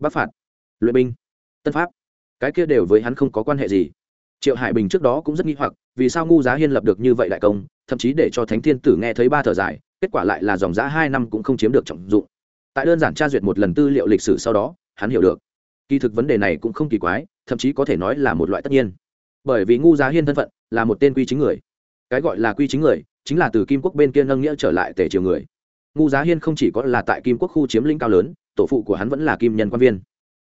bắc phạt. Luyện binh. Tân pháp. Cái kia đều với hắn không có quan hệ gì. Triệu hải bình trước đó cũng rất nghi hoặc, vì sao ngu giá hiên lập được như vậy đại công, thậm chí để cho thánh thiên tử nghe thấy ba thở dài, kết quả lại là dòng giá hai năm cũng không chiếm được trọng dụng. Tại đơn giản tra duyệt một lần tư liệu lịch sử sau đó, hắn hiểu được. Kỳ thực vấn đề này cũng không kỳ quái, thậm chí có thể nói là một loại tất nhiên. Bởi vì ngu giá hiên thân phận là một tên quy chính người. Cái gọi là quy chính người, chính là từ kim quốc bên kia nâng nghĩa trở lại tể triều người. Ngu giá hiên không chỉ có là tại kim quốc khu chiếm lĩnh cao lớn tổ phụ của hắn vẫn là kim nhân quan viên.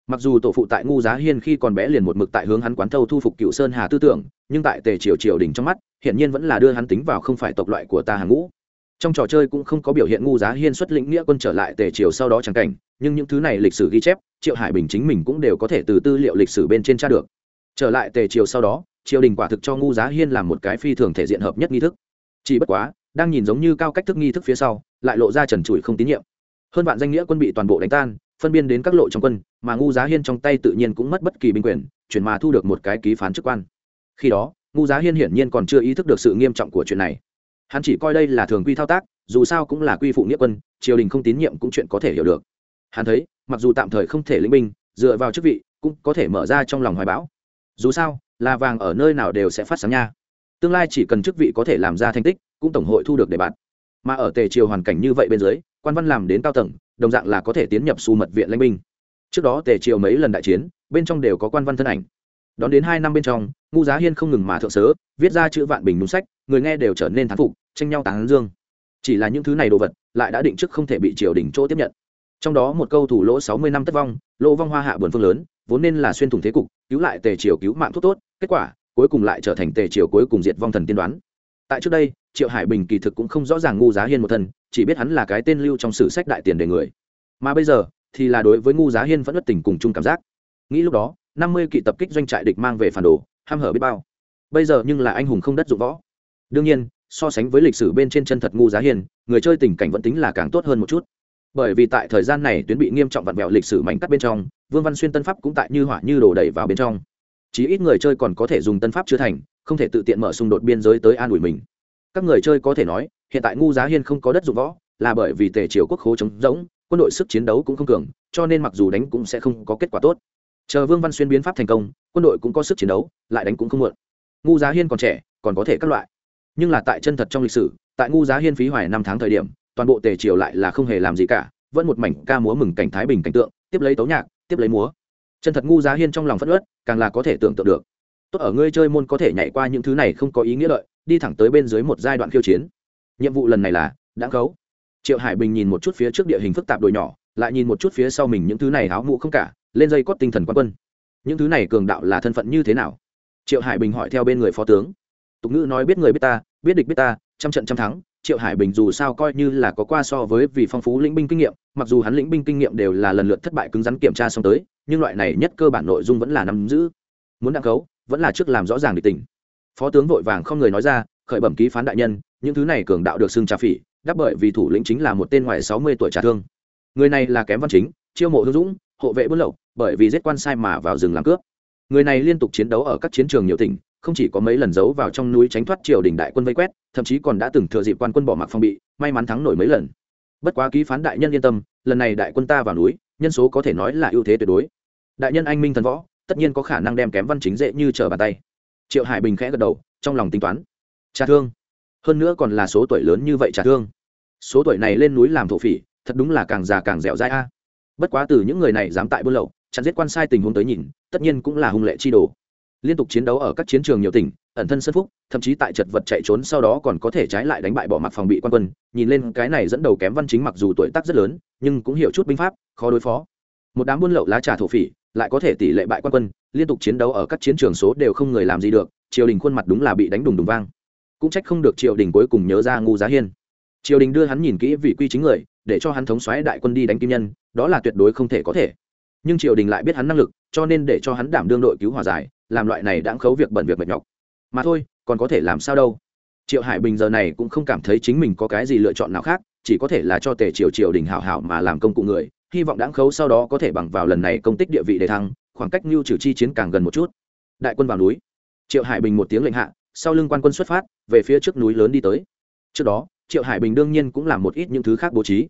Mặc dù tổ phụ tại ngu giá hiên khi còn bé liền một mực tại hướng hắn quán thâu thu phục cựu sơn hà tư tưởng, nhưng tại tề triều triều đình trong mắt hiện nhiên vẫn là đưa hắn tính vào không phải tộc loại của ta hàng ngũ. Trong trò chơi cũng không có biểu hiện ngu giá hiên xuất lĩnh nghĩa quân trở lại tề triều sau đó chẳng cảnh, nhưng những thứ này lịch sử ghi chép, triệu hải bình chính mình cũng đều có thể từ tư liệu lịch sử bên trên tra được. Trở lại tề triều sau đó, triều đình quả thực cho ngu giá hiên làm một cái phi thường thể diện hợp nhất nghi thức. Chỉ bất quá, đang nhìn giống như cao cách thức nghi thức phía sau, lại lộ ra trần trụi không tín nhiệm hơn vạn danh nghĩa quân bị toàn bộ đánh tan, phân biên đến các lộ trong quân, mà ngu giá hiên trong tay tự nhiên cũng mất bất kỳ binh quyền, chuyển mà thu được một cái ký phán chức quan. Khi đó, ngu giá hiên hiển nhiên còn chưa ý thức được sự nghiêm trọng của chuyện này. Hắn chỉ coi đây là thường quy thao tác, dù sao cũng là quy phụ nghĩa quân, triều đình không tín nhiệm cũng chuyện có thể hiểu được. Hắn thấy, mặc dù tạm thời không thể lĩnh binh, dựa vào chức vị cũng có thể mở ra trong lòng hoài bão. Dù sao, là vàng ở nơi nào đều sẽ phát sáng nha. Tương lai chỉ cần chức vị có thể làm ra thành tích, cũng tổng hội thu được đề bạt mà ở tề triều hoàn cảnh như vậy bên dưới quan văn làm đến cao tầng, đồng dạng là có thể tiến nhập su mật viện lãnh binh. Trước đó tề triều mấy lần đại chiến, bên trong đều có quan văn thân ảnh. Đón đến hai năm bên trong ngu giá hiên không ngừng mà thượng sớ, viết ra chữ vạn bình đúng sách, người nghe đều trở nên thán phục, tranh nhau tán dương. Chỉ là những thứ này đồ vật, lại đã định trước không thể bị triều đình chỗ tiếp nhận. Trong đó một câu thủ lỗ sáu mươi năm tất vong, lỗ vong hoa hạ buồn phương lớn, vốn nên là xuyên thủng thế cục, cứu lại tề triều cứu mạng thuốc tốt, kết quả, cuối cùng lại trở thành tề triều cuối cùng diệt vong thần tiên đoán. Tại trước đây, triệu hải bình kỳ thực cũng không rõ ràng ngu giá hiên một thần chỉ biết hắn là cái tên lưu trong sử sách đại tiền đề người. Mà bây giờ, thì là đối với ngu giá hiên vẫn bất tình cùng chung cảm giác. Nghĩ lúc đó, năm mươi kỵ tập kích doanh trại địch mang về phản đồ, ham hở biết bao. Bây giờ nhưng là anh hùng không đất dụng võ. Đương nhiên, so sánh với lịch sử bên trên chân thật ngu giá hiên, người chơi tình cảnh vẫn tính là càng tốt hơn một chút. Bởi vì tại thời gian này tuyến bị nghiêm trọng vặn vẹo lịch sử mảnh cắt bên trong, vương văn xuyên tân pháp cũng tại như hỏa như đổ đẩy vào bên trong. Chí ít người chơi còn có thể dùng tân pháp chưa thành, không thể tự tiện mở xung đột biên giới tới an ủi mình. Các người chơi có thể nói hiện tại ngu giá hiên không có đất dụng võ, là bởi vì tề triều quốc khố chống rỗng, quân đội sức chiến đấu cũng không cường, cho nên mặc dù đánh cũng sẽ không có kết quả tốt. Chờ vương văn xuyên biến pháp thành công, quân đội cũng có sức chiến đấu, lại đánh cũng không muộn. Ngu giá hiên còn trẻ, còn có thể các loại. Nhưng là tại chân thật trong lịch sử, tại ngu giá hiên phí hoài năm tháng thời điểm, toàn bộ tề triều lại là không hề làm gì cả, vẫn một mảnh ca múa mừng cảnh thái bình cảnh tượng, tiếp lấy tấu nhạc, tiếp lấy múa. Chân thật ngu giá hiên trong lòng phất ớt càng là có thể tưởng tượng được. Tốt ở ngươi chơi môn có thể nhảy qua những thứ này không có ý nghĩa lợi, đi thẳng tới bên dưới một giai đoạn khiêu chiến nhiệm vụ lần này là, đã khấu. Triệu hải bình nhìn một chút phía trước địa hình phức tạp đồi nhỏ, lại nhìn một chút phía sau mình những thứ này áo mũ không cả, lên dây cót tinh thần quan quân. Những thứ này cường đạo là thân phận như thế nào? Triệu hải bình hỏi theo bên người phó tướng. Tục ngữ nói biết người biết ta, biết địch biết ta, trăm trận trăm thắng. Triệu hải bình dù sao coi như là có qua so với vì phong phú lĩnh binh kinh nghiệm, mặc dù hắn lĩnh binh kinh nghiệm đều là lần lượt thất bại cứng rắn kiểm tra xong tới, nhưng loại này nhất cơ bản nội dung vẫn là nắm giữ. Muốn đặng khấu, vẫn là trước làm rõ ràng địch tình. Phó tướng vội vàng không người nói ra, khởi bẩm ký phán đại nhân những thứ này cường đạo được xưng trà phỉ, đáp bởi vì thủ lĩnh chính là một tên ngoài sáu mươi tuổi trà thương. Người này là kém văn chính, chiêu mộ hữu dũng, hộ vệ buôn lậu, bởi vì giết quan sai mà vào rừng làm cướp. Người này liên tục chiến đấu ở các chiến trường nhiều tỉnh, không chỉ có mấy lần giấu vào trong núi tránh thoát triều đình đại quân vây quét, thậm chí còn đã từng thừa dịp quan quân bỏ mặc phong bị, may mắn thắng nổi mấy lần. Bất quá ký phán đại nhân yên tâm, lần này đại quân ta vào núi, nhân số có thể nói là ưu thế tuyệt đối. Đại nhân anh minh thần võ, tất nhiên có khả năng đem kém văn chính dễ như trở bàn tay. Triệu hải bình khẽ gật đầu, trong lòng tính toán. Trà thương hơn nữa còn là số tuổi lớn như vậy trả thương. Số tuổi này lên núi làm thổ phỉ, thật đúng là càng già càng dẻo dai a. Bất quá từ những người này dám tại buôn lậu, chặn giết quan sai tình huống tới nhìn, tất nhiên cũng là hung lệ chi đồ. Liên tục chiến đấu ở các chiến trường nhiều tỉnh, ẩn thân sân phúc, thậm chí tại chật vật chạy trốn sau đó còn có thể trái lại đánh bại bỏ mặc phòng bị quan quân. Nhìn lên cái này dẫn đầu kém văn chính mặc dù tuổi tác rất lớn, nhưng cũng hiểu chút binh pháp, khó đối phó. Một đám buôn lậu lá trà thổ phỉ, lại có thể tỷ lệ bại quan quân, liên tục chiến đấu ở các chiến trường số đều không người làm gì được, triều đình khuôn mặt đúng là bị đánh đùng đùng vang cũng trách không được triều đình cuối cùng nhớ ra ngu giá hiên. Triều đình đưa hắn nhìn kỹ vị quy chính người, để cho hắn thống xoáy đại quân đi đánh kim nhân, đó là tuyệt đối không thể có thể. Nhưng triều đình lại biết hắn năng lực, cho nên để cho hắn đảm đương đội cứu hòa giải, làm loại này đáng khấu việc bẩn việc mệt nhọc. Mà thôi, còn có thể làm sao đâu? Triệu hải bình giờ này cũng không cảm thấy chính mình có cái gì lựa chọn nào khác, chỉ có thể là cho tề triều triều đình hảo hảo mà làm công cụ người, hy vọng đáng khấu sau đó có thể bằng vào lần này công tích địa vị để thăng, khoảng cách mưu trừ chi chiến càng gần một chút. Đại quân vào núi. Triệu hải bình một tiếng lệnh hạ sau lưng quan quân xuất phát, về phía trước núi lớn đi tới. Trước đó, triệu hải bình đương nhiên cũng làm một ít những thứ khác bố trí.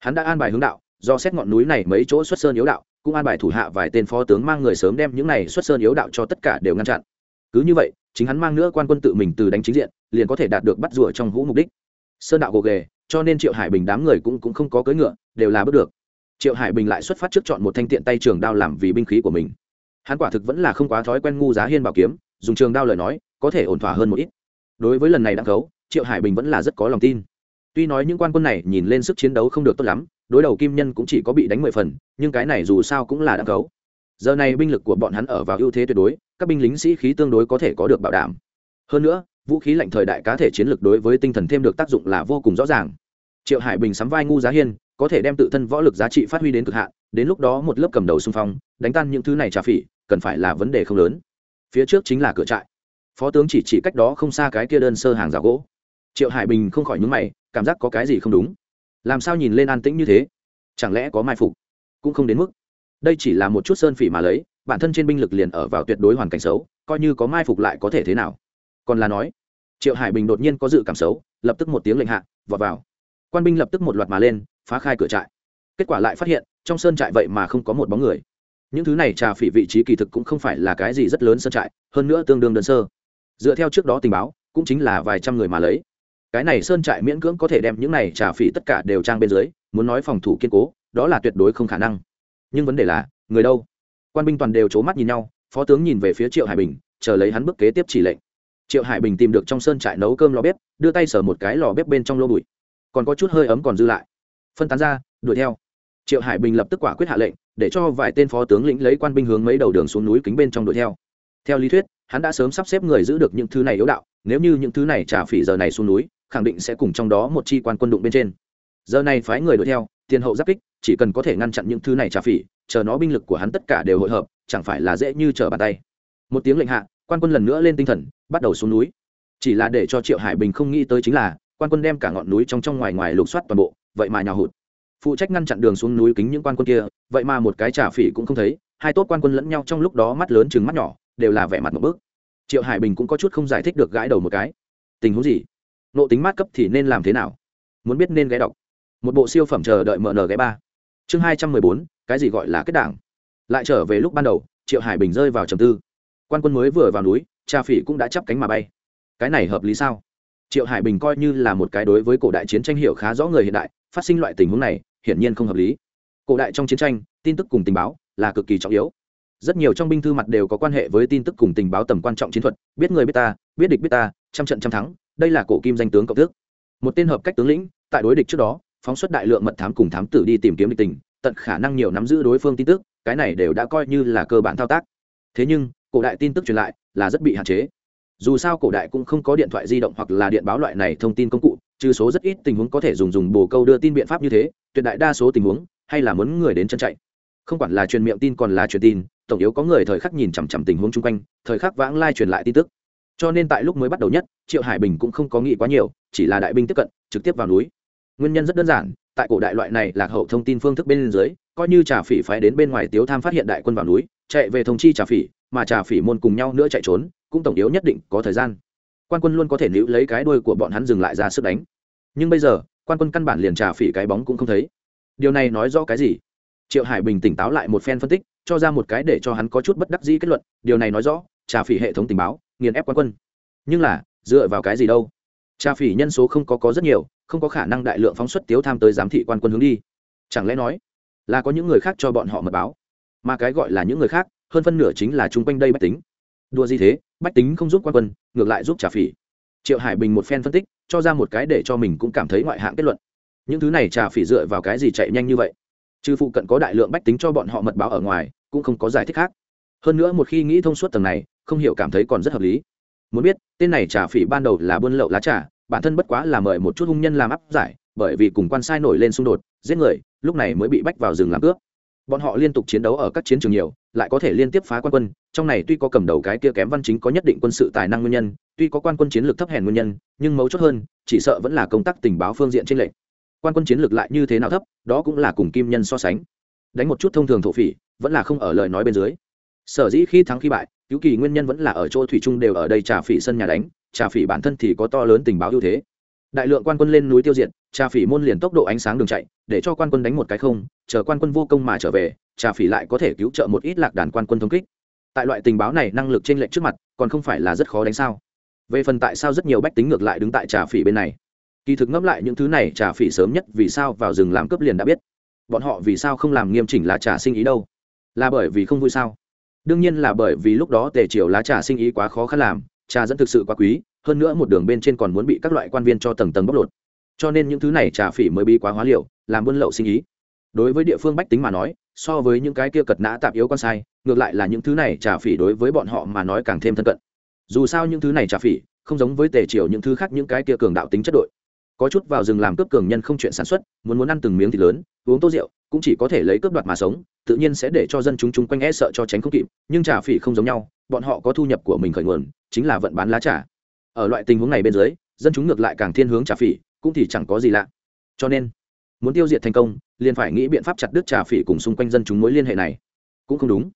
Hắn đã an bài hướng đạo, do xét ngọn núi này mấy chỗ xuất sơn yếu đạo, cũng an bài thủ hạ vài tên phó tướng mang người sớm đem những này xuất sơn yếu đạo cho tất cả đều ngăn chặn. Cứ như vậy, chính hắn mang nữa quan quân tự mình từ đánh chính diện, liền có thể đạt được bắt rùa trong hũ mục đích. Sơn đạo gồ ghề, cho nên triệu hải bình đám người cũng cũng không có cưỡi ngựa, đều là bước được. Triệu hải bình lại xuất phát trước chọn một thanh tiện tay trường đao làm vì binh khí của mình. Hắn quả thực vẫn là không quá thói quen ngu giá hiên bảo kiếm, dùng trường đao lời nói có thể ổn thỏa hơn một ít. Đối với lần này đã cấu triệu hải bình vẫn là rất có lòng tin. Tuy nói những quan quân này nhìn lên sức chiến đấu không được tốt lắm, đối đầu kim nhân cũng chỉ có bị đánh mười phần, nhưng cái này dù sao cũng là đã cấu giờ này binh lực của bọn hắn ở vào ưu thế tuyệt đối, các binh lính sĩ khí tương đối có thể có được bảo đảm. Hơn nữa, vũ khí lạnh thời đại cá thể chiến lược đối với tinh thần thêm được tác dụng là vô cùng rõ ràng. Triệu hải bình sắm vai ngu giá hiên, có thể đem tự thân võ lực giá trị phát huy đến cực hạn, đến lúc đó một lớp cầm đầu xung phong, đánh tan những thứ này trả phỉ, cần phải là vấn đề không lớn. Phía trước chính là cửa trại phó tướng chỉ chỉ cách đó không xa cái kia đơn sơ hàng rào gỗ. Triệu hải bình không khỏi nhúng mày, cảm giác có cái gì không đúng. Làm sao nhìn lên an tĩnh như thế? Chẳng lẽ có mai phục? Cũng không đến mức. Đây chỉ là một chút sơn phỉ mà lấy, bản thân trên binh lực liền ở vào tuyệt đối hoàn cảnh xấu, coi như có mai phục lại có thể thế nào? Còn là nói, triệu hải bình đột nhiên có dự cảm xấu, lập tức một tiếng lệnh hạ, vọt vào. Quan binh lập tức một loạt mà lên, phá khai cửa trại. Kết quả lại phát hiện, trong sơn trại vậy mà không có một bóng người. Những thứ này trà phỉ vị trí kỳ thực cũng không phải là cái gì rất lớn sơn trại, hơn nữa tương đương đơn sơ dựa theo trước đó tình báo, cũng chính là vài trăm người mà lấy. Cái này sơn trại miễn cưỡng có thể đem những này trà phỉ tất cả đều trang bên dưới, muốn nói phòng thủ kiên cố, đó là tuyệt đối không khả năng. Nhưng vấn đề là, người đâu? Quan binh toàn đều c h ố mắt nhìn nhau, phó tướng nhìn về phía triệu hải bình, chờ lấy hắn bước kế tiếp chỉ lệnh. Triệu hải bình tìm được trong sơn trại nấu cơm lò bếp, đưa tay sở một cái lò bếp bên trong lô bụi. Còn có chút hơi ấm còn dư lại. Phân tán ra, đuổi theo. Triệu hải bình lập tức quả quyết hạ lệnh, để cho vài tên phó tướng lĩnh lấy quan binh hướng mấy đầu đường xuống núi kính bên trong đuổi theo. Theo lý thuyết hắn đã sớm sắp xếp người giữ được những thứ này yếu đạo, nếu như những thứ này trả phỉ giờ này xuống núi, khẳng định sẽ cùng trong đó một chi quan quân đụng bên trên. Giờ này phái người đuổi theo, tiền hậu giáp kích, chỉ cần có thể ngăn chặn những thứ này trả phỉ, chờ nó binh lực của hắn tất cả đều hội hợp, chẳng phải là dễ như trở bàn tay. Một tiếng lệnh hạ, quan quân lần nữa lên tinh thần, bắt đầu xuống núi. Chỉ là để cho triệu hải bình không nghĩ tới chính là, quan quân đem cả ngọn núi trong trong ngoài ngoài lục soát toàn bộ, vậy mà nhào hụt. Phụ trách ngăn chặn đường xuống núi kính những quan quân kia, vậy mà một cái trả phỉ cũng không thấy, hai tốt quan quân lẫn nhau trong lúc đó mắt lớn chừng mắt nhỏ đều là vẻ mặt một bước. Triệu hải bình cũng có chút không giải thích được gãi đầu một cái. Tình huống gì? Nộ tính mát cấp thì nên làm thế nào? Muốn biết nên ghé đọc. Một bộ siêu phẩm chờ đợi mở nở ghé ba. Chương hai trăm mười bốn, cái gì gọi là kết đảng? Lại trở về lúc ban đầu, triệu hải bình rơi vào trầm tư. Quan quân mới vừa vào núi, cha phỉ cũng đã chắp cánh mà bay. Cái này hợp lý sao? Triệu hải bình coi như là một cái đối với cổ đại chiến tranh hiểu khá rõ người hiện đại, phát sinh loại tình huống này, hiển nhiên không hợp lý. Cổ đại trong chiến tranh, tin tức cùng tình báo là cực kỳ trọng yếu rất nhiều trong binh thư mặt đều có quan hệ với tin tức cùng tình báo tầm quan trọng chiến thuật, biết người biết ta, biết địch biết ta, trăm trận trăm thắng, đây là cổ kim danh tướng cộng tước một tên hợp cách tướng lĩnh, tại đối địch trước đó, phóng xuất đại lượng mật thám cùng thám tử đi tìm kiếm địch tình, tận khả năng nhiều nắm giữ đối phương tin tức, cái này đều đã coi như là cơ bản thao tác. Thế nhưng, cổ đại tin tức truyền lại là rất bị hạn chế. Dù sao cổ đại cũng không có điện thoại di động hoặc là điện báo loại này thông tin công cụ, trừ số rất ít tình huống có thể dùng dùng bồ câu đưa tin biện pháp như thế, tuyệt đại đa số tình huống, hay là muốn người đến chân chạy không quản là truyền miệng tin còn là truyền tin, tổng yếu có người thời khắc nhìn chằm chằm tình huống chung quanh, thời khắc vãng lai truyền lại tin tức. Cho nên tại lúc mới bắt đầu nhất, triệu hải bình cũng không có nghĩ quá nhiều, chỉ là đại binh tiếp cận, trực tiếp vào núi. Nguyên nhân rất đơn giản, tại cổ đại loại này lạc hậu thông tin phương thức bên dưới, coi như trà phỉ phái đến bên ngoài tiếu tham phát hiện đại quân vào núi, chạy về thông chi trà phỉ, mà trà phỉ môn cùng nhau nữa chạy trốn, cũng tổng yếu nhất định có thời gian. Quan quân luôn có thể níu lấy cái đuôi của bọn hắn dừng lại ra sức đánh. Nhưng bây giờ, quan quân căn bản liền trà phỉ cái bóng cũng không thấy. Điều này nói rõ cái gì? Triệu hải bình tỉnh táo lại một phen phân tích, cho ra một cái để cho hắn có chút bất đắc dĩ kết luận, điều này nói rõ, trà phỉ hệ thống tình báo, nghiền ép quan quân. Nhưng là, dựa vào cái gì đâu? Trà phỉ nhân số không có có rất nhiều, không có khả năng đại lượng phóng xuất tiếu tham tới giám thị quan quân hướng đi. Chẳng lẽ nói, là có những người khác cho bọn họ mật báo? Mà cái gọi là những người khác, hơn phân nửa chính là chung quanh đây bách tính. Đùa gì thế, bách tính không giúp quan quân, ngược lại giúp trà phỉ. Triệu hải bình một phen phân tích, cho ra một cái để cho mình cũng cảm thấy ngoại hạng kết luận. Những thứ này trà phỉ dựa vào cái gì chạy nhanh như vậy? Trừ phụ cận có đại lượng bách tính cho bọn họ mật báo ở ngoài, cũng không có giải thích khác. Hơn nữa một khi nghĩ thông suốt tầng này, không hiểu cảm thấy còn rất hợp lý. Muốn biết, tên này trà phỉ ban đầu là buôn lậu lá trà, bản thân bất quá là mời một chút hung nhân làm áp giải, bởi vì cùng quan sai nổi lên xung đột, giết người, lúc này mới bị bách vào rừng làm cướp. Bọn họ liên tục chiến đấu ở các chiến trường nhiều, lại có thể liên tiếp phá quan quân, trong này tuy có cầm đầu cái kia kém văn chính có nhất định quân sự tài năng nguyên nhân, tuy có quan quân chiến lược thấp hèn nguyên nhân, nhưng mấu chốt hơn, chỉ sợ vẫn là công tác tình báo phương diện trên lệnh quan quân chiến lược lại như thế nào thấp, đó cũng là cùng kim nhân so sánh. Đánh một chút thông thường thổ phỉ, vẫn là không ở lời nói bên dưới. Sở dĩ khi thắng khi bại, cứu kỳ nguyên nhân vẫn là ở chỗ thủy trung đều ở đây trà phỉ sân nhà đánh, trà phỉ bản thân thì có to lớn tình báo ưu thế. Đại lượng quan quân lên núi tiêu diệt, trà phỉ môn liền tốc độ ánh sáng đường chạy, để cho quan quân đánh một cái không, chờ quan quân vô công mà trở về, trà phỉ lại có thể cứu trợ một ít lạc đàn quan quân thống kích. Tại loại tình báo này năng lực trên lệnh trước mặt, còn không phải là rất khó đánh sao. Về phần tại sao rất nhiều bách tính ngược lại đứng tại trà phỉ bên này? Kỳ thực ngẫm lại những thứ này, trà phỉ sớm nhất vì sao vào rừng làm cướp liền đã biết. Bọn họ vì sao không làm nghiêm chỉnh lá trà sinh ý đâu? Là bởi vì không vui sao? Đương nhiên là bởi vì lúc đó tề triều lá trà sinh ý quá khó khăn làm, trà dẫn thực sự quá quý, hơn nữa một đường bên trên còn muốn bị các loại quan viên cho tầng tầng bóc lột. Cho nên những thứ này trà phỉ mới bi quá hóa liệu làm buôn lậu sinh ý. Đối với địa phương bách tính mà nói, so với những cái kia cật nã tạp yếu con sai, ngược lại là những thứ này trà phỉ đối với bọn họ mà nói càng thêm thân cận. Dù sao những thứ này trà phỉ, không giống với tề triều những thứ khác những cái kia cường đạo tính chất đội có chút vào rừng làm cướp cường nhân không chuyện sản xuất, muốn muốn ăn từng miếng thịt lớn, uống tô rượu, cũng chỉ có thể lấy cướp đoạt mà sống, tự nhiên sẽ để cho dân chúng chúng quanh e sợ cho tránh không kịp, nhưng trà phỉ không giống nhau, bọn họ có thu nhập của mình khởi nguồn, chính là vận bán lá trà. Ở loại tình huống này bên dưới, dân chúng ngược lại càng thiên hướng trà phỉ, cũng thì chẳng có gì lạ. Cho nên, muốn tiêu diệt thành công, liền phải nghĩ biện pháp chặt đứt trà phỉ cùng xung quanh dân chúng mối liên hệ này. Cũng không đúng.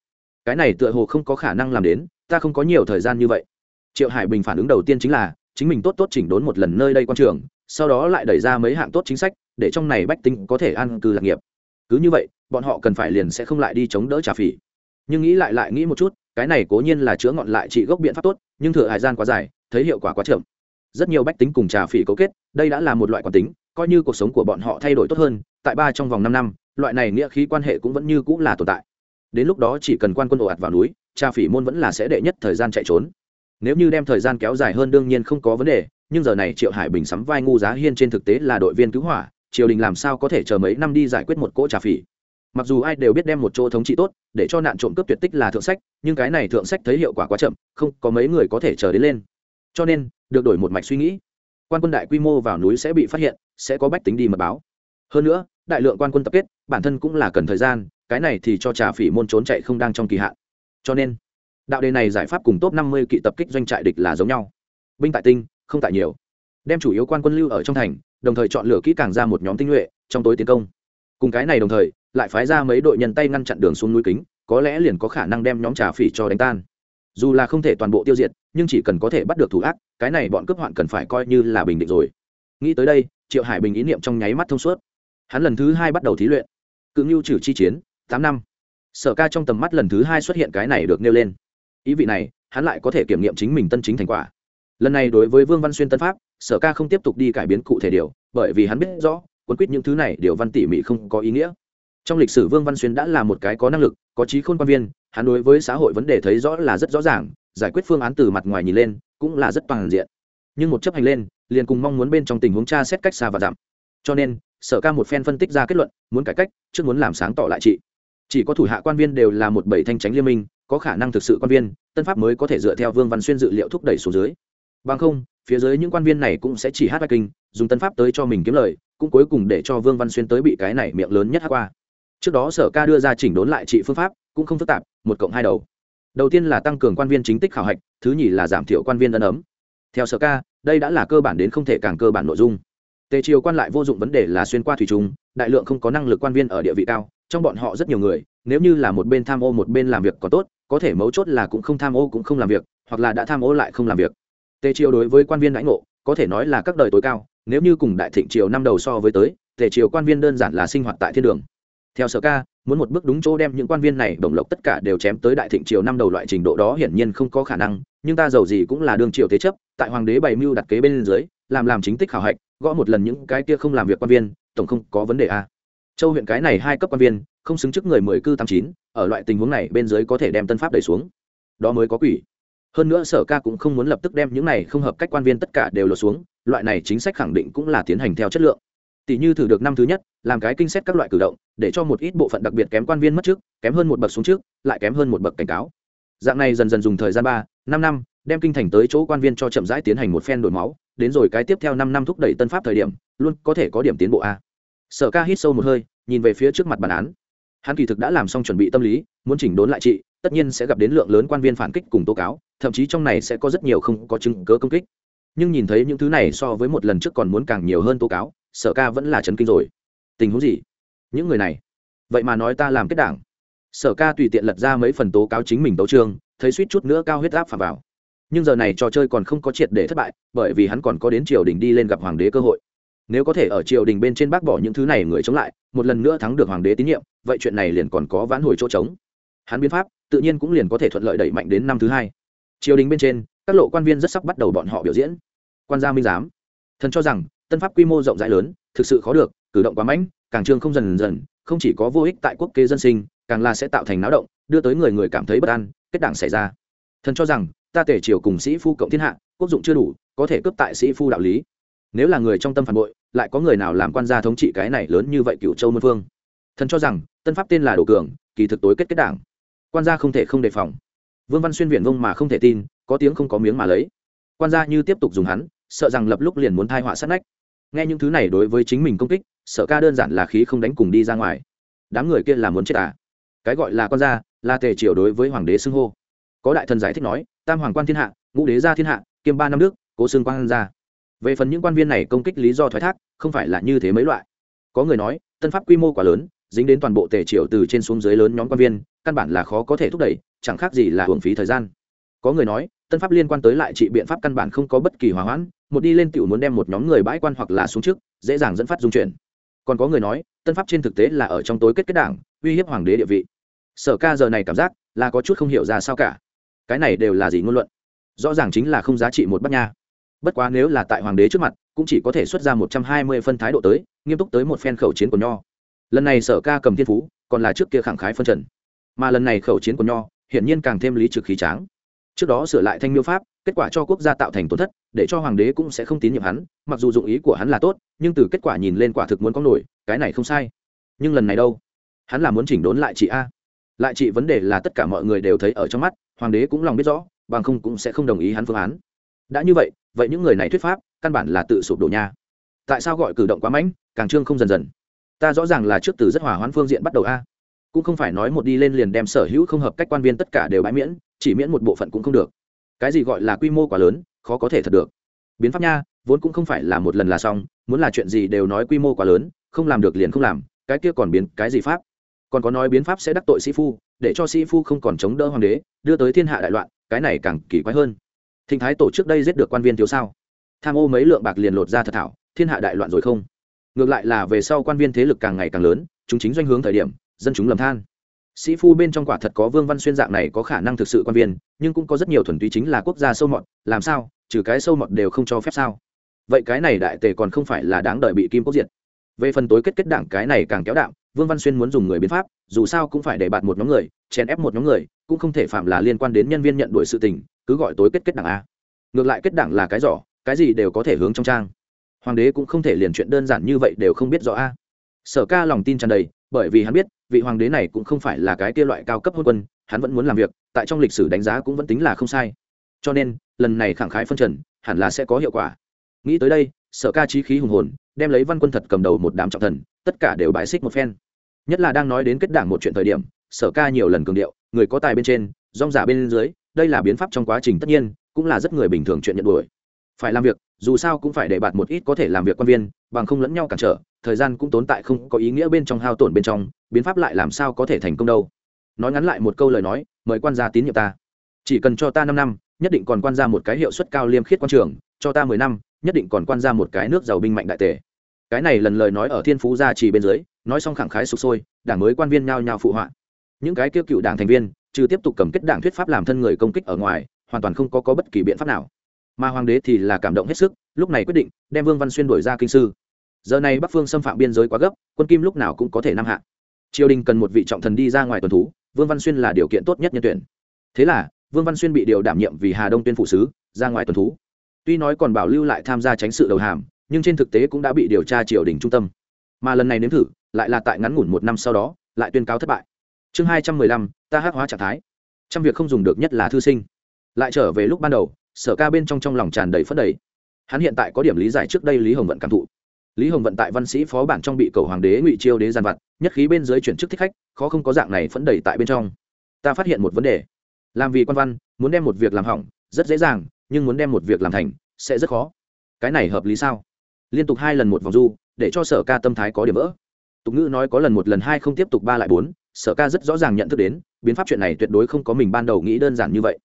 Cái này tựa hồ không có khả năng làm đến, ta không có nhiều thời gian như vậy. Triệu hải bình phản ứng đầu tiên chính là, chính mình tốt tốt chỉnh đốn một lần nơi đây quan trường sau đó lại đẩy ra mấy hạng tốt chính sách, để trong này bách tính có thể an cư lạc nghiệp. Cứ như vậy, bọn họ cần phải liền sẽ không lại đi chống đỡ trà phỉ. Nhưng nghĩ lại lại nghĩ một chút, cái này cố nhiên là chữa ngọn lại trị gốc biện pháp tốt, nhưng thừa hải gian quá dài, thấy hiệu quả quá chậm. Rất nhiều bách tính cùng trà phỉ cấu kết, đây đã là một loại quản tính, coi như cuộc sống của bọn họ thay đổi tốt hơn, tại ba trong vòng năm năm, loại này nghĩa khí quan hệ cũng vẫn như cũng là tồn tại. Đến lúc đó chỉ cần quan quân ồ ạt vào núi, trà phỉ môn vẫn là sẽ đệ nhất thời gian chạy trốn. Nếu như đem thời gian kéo dài hơn đương nhiên không có vấn đề nhưng giờ này triệu hải bình sắm vai ngu giá hiên trên thực tế là đội viên cứu hỏa, triều đình làm sao có thể chờ mấy năm đi giải quyết một cỗ trà phỉ. Mặc dù ai đều biết đem một chỗ thống trị tốt, để cho nạn trộm cướp tuyệt tích là thượng sách, nhưng cái này thượng sách thấy hiệu quả quá chậm, không có mấy người có thể chờ đến lên. Cho nên, được đổi một mạch suy nghĩ. Quan quân đại quy mô vào núi sẽ bị phát hiện, sẽ có bách tính đi mật báo. Hơn nữa, đại lượng quan quân tập kết, bản thân cũng là cần thời gian, cái này thì cho trà phỉ môn trốn chạy không đang trong kỳ hạn. Cho nên, đạo đề này giải pháp cùng top năm mươi kỵ tập kích doanh trại địch là giống nhau. Binh tại tinh không tại nhiều. Đem chủ yếu quan quân lưu ở trong thành, đồng thời chọn lựa kỹ càng ra một nhóm tinh nhuệ trong tối tiến công. Cùng cái này đồng thời, lại phái ra mấy đội nhân tay ngăn chặn đường xuống núi kính, có lẽ liền có khả năng đem nhóm trà phỉ cho đánh tan. Dù là không thể toàn bộ tiêu diệt, nhưng chỉ cần có thể bắt được thủ ác, cái này bọn cướp hoạn cần phải coi như là bình định rồi. Nghĩ tới đây, triệu hải bình ý niệm trong nháy mắt thông suốt. Hắn lần thứ hai bắt đầu thí luyện. Cự ngưu trừ chi chiến, tám năm. Sở ca trong tầm mắt lần thứ hai xuất hiện cái này được nêu lên. Ý vị này, hắn lại có thể kiểm nghiệm chính mình tân chính thành quả lần này đối với vương văn xuyên tân pháp, sở ca không tiếp tục đi cải biến cụ thể điều, bởi vì hắn biết rõ quân quyết những thứ này điều văn tỉ mỉ không có ý nghĩa. Trong lịch sử vương văn xuyên đã là một cái có năng lực, có trí khôn quan viên, hắn đối với xã hội vấn đề thấy rõ là rất rõ ràng, giải quyết phương án từ mặt ngoài nhìn lên, cũng là rất toàn diện. Nhưng một chấp hành lên, liền cùng mong muốn bên trong tình huống tra xét cách xa và giảm. Cho nên, sở ca một phen phân tích ra kết luận, muốn cải cách, trước muốn làm sáng tỏ lại trị chỉ có thủ hạ quan viên đều là một bảy thanh tránh liên minh, có khả năng thực sự quan viên, tân pháp mới có thể dựa theo vương văn xuyên dự liệu thúc đẩy xuống dưới bằng không, phía dưới những quan viên này cũng sẽ chỉ hát bạch kinh, dùng tân pháp tới cho mình kiếm lời, cũng cuối cùng để cho vương văn xuyên tới bị cái này miệng lớn nhất hát qua. Trước đó sở ca đưa ra chỉnh đốn lại trị phương pháp, cũng không phức tạp, một cộng hai đầu. Đầu tiên là tăng cường quan viên chính tích khảo hạch, thứ nhì là giảm thiểu quan viên ân ấm. Theo sở ca, đây đã là cơ bản đến không thể càng cơ bản nội dung. Tề triều quan lại vô dụng vấn đề là xuyên qua thủy chúng đại lượng không có năng lực quan viên ở địa vị cao, trong bọn họ rất nhiều người, nếu như là một bên tham ô một bên làm việc có tốt, có thể mấu chốt là cũng không tham ô cũng không làm việc, hoặc là đã tham ô lại không làm việc tề triều đối với quan viên đãi ngộ, có thể nói là các đời tối cao, nếu như cùng đại thịnh triều năm đầu so với tới, tề triều quan viên đơn giản là sinh hoạt tại thiên đường. Theo sở ca, muốn một bước đúng chỗ đem những quan viên này đồng lộc tất cả đều chém tới đại thịnh triều năm đầu loại trình độ đó hiển nhiên không có khả năng, nhưng ta giàu gì cũng là đương triều thế chấp, tại hoàng đế bày mưu đặt kế bên dưới, làm làm chính tích khảo hạch, gõ một lần những cái kia không làm việc quan viên, tổng không có vấn đề a châu huyện cái này hai cấp quan viên, không xứng trước người mười cư tám chín, ở loại tình huống này bên dưới có thể đem tân pháp đẩy xuống. Đó mới có quỷ hơn nữa sở ca cũng không muốn lập tức đem những này không hợp cách quan viên tất cả đều lột xuống, loại này chính sách khẳng định cũng là tiến hành theo chất lượng. Tỷ như thử được năm thứ nhất, làm cái kinh xét các loại cử động, để cho một ít bộ phận đặc biệt kém quan viên mất trước, kém hơn một bậc xuống trước, lại kém hơn một bậc cảnh cáo. Dạng này dần dần dùng thời gian ba, năm năm, đem kinh thành tới chỗ quan viên cho chậm rãi tiến hành một phen đổi máu, đến rồi cái tiếp theo năm năm thúc đẩy tân pháp thời điểm, luôn có thể có điểm tiến bộ a. Sở ca hít sâu một hơi, nhìn về phía trước mặt bản án. Hắn kỳ thực đã làm xong chuẩn bị tâm lý, muốn chỉnh đốn lại chị tất nhiên sẽ gặp đến lượng lớn quan viên phản kích cùng tố cáo, thậm chí trong này sẽ có rất nhiều không có chứng cớ công kích. Nhưng nhìn thấy những thứ này so với một lần trước còn muốn càng nhiều hơn tố cáo, sở ca vẫn là chấn kinh rồi. Tình huống gì? Những người này? Vậy mà nói ta làm kết đảng. Sở ca tùy tiện lật ra mấy phần tố cáo chính mình tấu trương thấy suýt chút nữa cao huyết áp phà vào. Nhưng giờ này trò chơi còn không có triệt để thất bại, bởi vì hắn còn có đến triều đình đi lên gặp hoàng đế cơ hội. Nếu có thể ở triều đình bên trên bác bỏ những thứ này người chống lại, một lần nữa thắng được hoàng đế tín nhiệm, vậy chuyện này liền còn có vãn hồi chỗ trống hắn biến pháp, tự nhiên cũng liền có thể thuận lợi đẩy mạnh đến năm thứ hai. Triều đình bên trên, các lộ quan viên rất sắp bắt đầu bọn họ biểu diễn. Quan gia minh giám. Thần cho rằng, tân pháp quy mô rộng rãi lớn, thực sự khó được, cử động quá mạnh càng trương không dần dần, không chỉ có vô ích tại quốc kế dân sinh, càng là sẽ tạo thành náo động, đưa tới người người cảm thấy bất an, kết đảng xảy ra. Thần cho rằng, ta tể triều cùng sĩ phu cộng thiên hạ, quốc dụng chưa đủ, có thể cướp tại sĩ phu đạo lý. Nếu là người trong tâm phản bội, lại có người nào làm quan gia thống trị cái này lớn như vậy cựu châu môn phương? Thần cho rằng, tân pháp tên là đồ cường, kỳ thực tối kết kết đảng quan gia không thể không đề phòng. Vương văn xuyên viển vông mà không thể tin, có tiếng không có miếng mà lấy. Quan gia như tiếp tục dùng hắn, sợ rằng lập lúc liền muốn thai họa sát nách. Nghe những thứ này đối với chính mình công kích, sợ ca đơn giản là khí không đánh cùng đi ra ngoài. Đám người kia là muốn chết à? Cái gọi là quan gia, là tề triều đối với hoàng đế xưng hô. Có đại thần giải thích nói, tam hoàng quan thiên hạ, ngũ đế gia thiên hạ, kiêm ba năm nước cố xương quan gia. Về phần những quan viên này công kích lý do thoái thác, không phải là như thế mấy loại. Có người nói, tân pháp quy mô quá lớn dính đến toàn bộ tề triều từ trên xuống dưới lớn nhóm quan viên, căn bản là khó có thể thúc đẩy, chẳng khác gì là hưởng phí thời gian. Có người nói, tân pháp liên quan tới lại trị biện pháp căn bản không có bất kỳ hòa hoãn, một đi lên tiểu muốn đem một nhóm người bãi quan hoặc là xuống trước, dễ dàng dẫn phát dung chuyển. Còn có người nói, tân pháp trên thực tế là ở trong tối kết kết đảng, uy hiếp hoàng đế địa vị. Sở ca giờ này cảm giác là có chút không hiểu ra sao cả. Cái này đều là gì ngôn luận? Rõ ràng chính là không giá trị một bát nha. Bất quá nếu là tại hoàng đế trước mặt, cũng chỉ có thể xuất ra một trăm hai mươi phân thái độ tới, nghiêm túc tới một phen khẩu chiến của nho lần này sở ca cầm thiên phú, còn là trước kia khẳng khái phân trần. Mà lần này khẩu chiến của nho, hiển nhiên càng thêm lý trực khí tráng. Trước đó sửa lại thanh miêu pháp, kết quả cho quốc gia tạo thành tổn thất, để cho hoàng đế cũng sẽ không tín nhiệm hắn, mặc dù dụng ý của hắn là tốt, nhưng từ kết quả nhìn lên quả thực muốn có nổi, cái này không sai. Nhưng lần này đâu? Hắn là muốn chỉnh đốn lại chị a. Lại chị vấn đề là tất cả mọi người đều thấy ở trong mắt, hoàng đế cũng lòng biết rõ, bằng không cũng sẽ không đồng ý hắn phương án. Đã như vậy vậy những người này thuyết pháp, căn bản là tự sụp đổ nha. Tại sao gọi cử động quá mạnh, càng trương không dần dần? Ta rõ ràng là trước từ rất hòa hoãn phương diện bắt đầu a. Cũng không phải nói một đi lên liền đem sở hữu không hợp cách quan viên tất cả đều bãi miễn, chỉ miễn một bộ phận cũng không được. Cái gì gọi là quy mô quá lớn, khó có thể thật được. Biến pháp nha, vốn cũng không phải là một lần là xong, muốn là chuyện gì đều nói quy mô quá lớn, không làm được liền không làm, cái kia còn biến cái gì pháp? Còn có nói biến pháp sẽ đắc tội sĩ phu, để cho sĩ phu không còn chống đỡ hoàng đế, đưa tới thiên hạ đại loạn, cái này càng kỳ quái hơn. Thịnh thái tổ trước đây giết được quan viên thiếu sao? Tham ô mấy lượng bạc liền lột ra thật thảo, thiên hạ đại loạn rồi không? Ngược lại là về sau quan viên thế lực càng ngày càng lớn, chúng chính doanh hướng thời điểm, dân chúng lầm than. Sĩ phu bên trong quả thật có vương văn xuyên dạng này có khả năng thực sự quan viên, nhưng cũng có rất nhiều thuần túy chính là quốc gia sâu mọt, làm sao, trừ cái sâu mọt đều không cho phép sao? Vậy cái này đại tề còn không phải là đáng đợi bị kim quốc diệt. Về phần tối kết kết đảng cái này càng kéo đạm, vương văn xuyên muốn dùng người biến pháp, dù sao cũng phải để bạt một nhóm người, chèn ép một nhóm người, cũng không thể phạm là liên quan đến nhân viên nhận đuổi sự tình, cứ gọi tối kết kết đảng a. Ngược lại kết đảng là cái giỏ, cái gì đều có thể hướng trong trang hoàng đế cũng không thể liền chuyện đơn giản như vậy đều không biết rõ a. Sở ca lòng tin tràn đầy, bởi vì hắn biết, vị hoàng đế này cũng không phải là cái kia loại cao cấp hôn quân, hắn vẫn muốn làm việc, tại trong lịch sử đánh giá cũng vẫn tính là không sai. Cho nên, lần này khẳng khái phân trần, hẳn là sẽ có hiệu quả. Nghĩ tới đây, sở ca trí khí hùng hồn, đem lấy văn quân thật cầm đầu một đám trọng thần, tất cả đều bãi xích một phen. Nhất là đang nói đến kết đảng một chuyện thời điểm, sở ca nhiều lần cường điệu, người có tài bên trên, rong giả bên dưới, đây là biến pháp trong quá trình tất nhiên, cũng là rất người bình thường chuyện nhận đuổi phải làm việc dù sao cũng phải để bạt một ít có thể làm việc quan viên bằng không lẫn nhau cản trở thời gian cũng tốn tại không có ý nghĩa bên trong hao tổn bên trong biến pháp lại làm sao có thể thành công đâu. Nói ngắn lại một câu lời nói mời quan gia tín nhiệm ta. Chỉ cần cho ta năm năm nhất định còn quan ra một cái hiệu suất cao liêm khiết quan trường cho ta mười năm nhất định còn quan ra một cái nước giàu binh mạnh đại tề. Cái này lần lời nói ở thiên phú gia trì bên dưới nói xong khẳng khái sụp sôi đảng mới quan viên nhao nhao phụ họa. Những cái kêu cựu đảng thành viên trừ tiếp tục cầm kết đảng thuyết pháp làm thân người công kích ở ngoài hoàn toàn không có, có bất kỳ biện pháp nào mà hoàng đế thì là cảm động hết sức, lúc này quyết định đem vương văn xuyên đổi ra kinh sư. Giờ này bắc phương xâm phạm biên giới quá gấp, quân kim lúc nào cũng có thể nam hạ. Triều đình cần một vị trọng thần đi ra ngoài tuần thú, vương văn xuyên là điều kiện tốt nhất nhân tuyển. Thế là, vương văn xuyên bị điều đảm nhiệm vì hà đông tuyên phụ sứ, ra ngoài tuần thú. Tuy nói còn bảo lưu lại tham gia tránh sự đầu hàm, nhưng trên thực tế cũng đã bị điều tra triều đình trung tâm. Mà lần này nếm thử, lại là tại ngắn ngủn một năm sau đó, lại tuyên cáo thất bại. Chương hai trăm mười lăm, ta hắc hóa trạng thái. Trăm việc không dùng được nhất là thư sinh. Lại trở về lúc ban đầu sở ca bên trong trong lòng tràn đầy phất đầy. Hắn hiện tại có điểm lý giải trước đây lý hồng vận cảm thụ. Lý hồng vận tại văn sĩ phó bản trong bị cầu hoàng đế ngụy chiêu đế giàn vặt, nhất khí bên dưới chuyển chức thích khách, khó không có dạng này phấn đầy tại bên trong. Ta phát hiện một vấn đề. Làm vì quan văn, muốn đem một việc làm hỏng, rất dễ dàng, nhưng muốn đem một việc làm thành, sẽ rất khó. Cái này hợp lý sao? Liên tục hai lần một vòng du, để cho sở ca tâm thái có điểm vỡ. Tục ngữ nói có lần một lần hai không tiếp tục ba lại bốn, sở ca rất rõ ràng nhận thức đến, biến pháp chuyện này tuyệt đối không có mình ban đầu nghĩ đơn giản như vậy.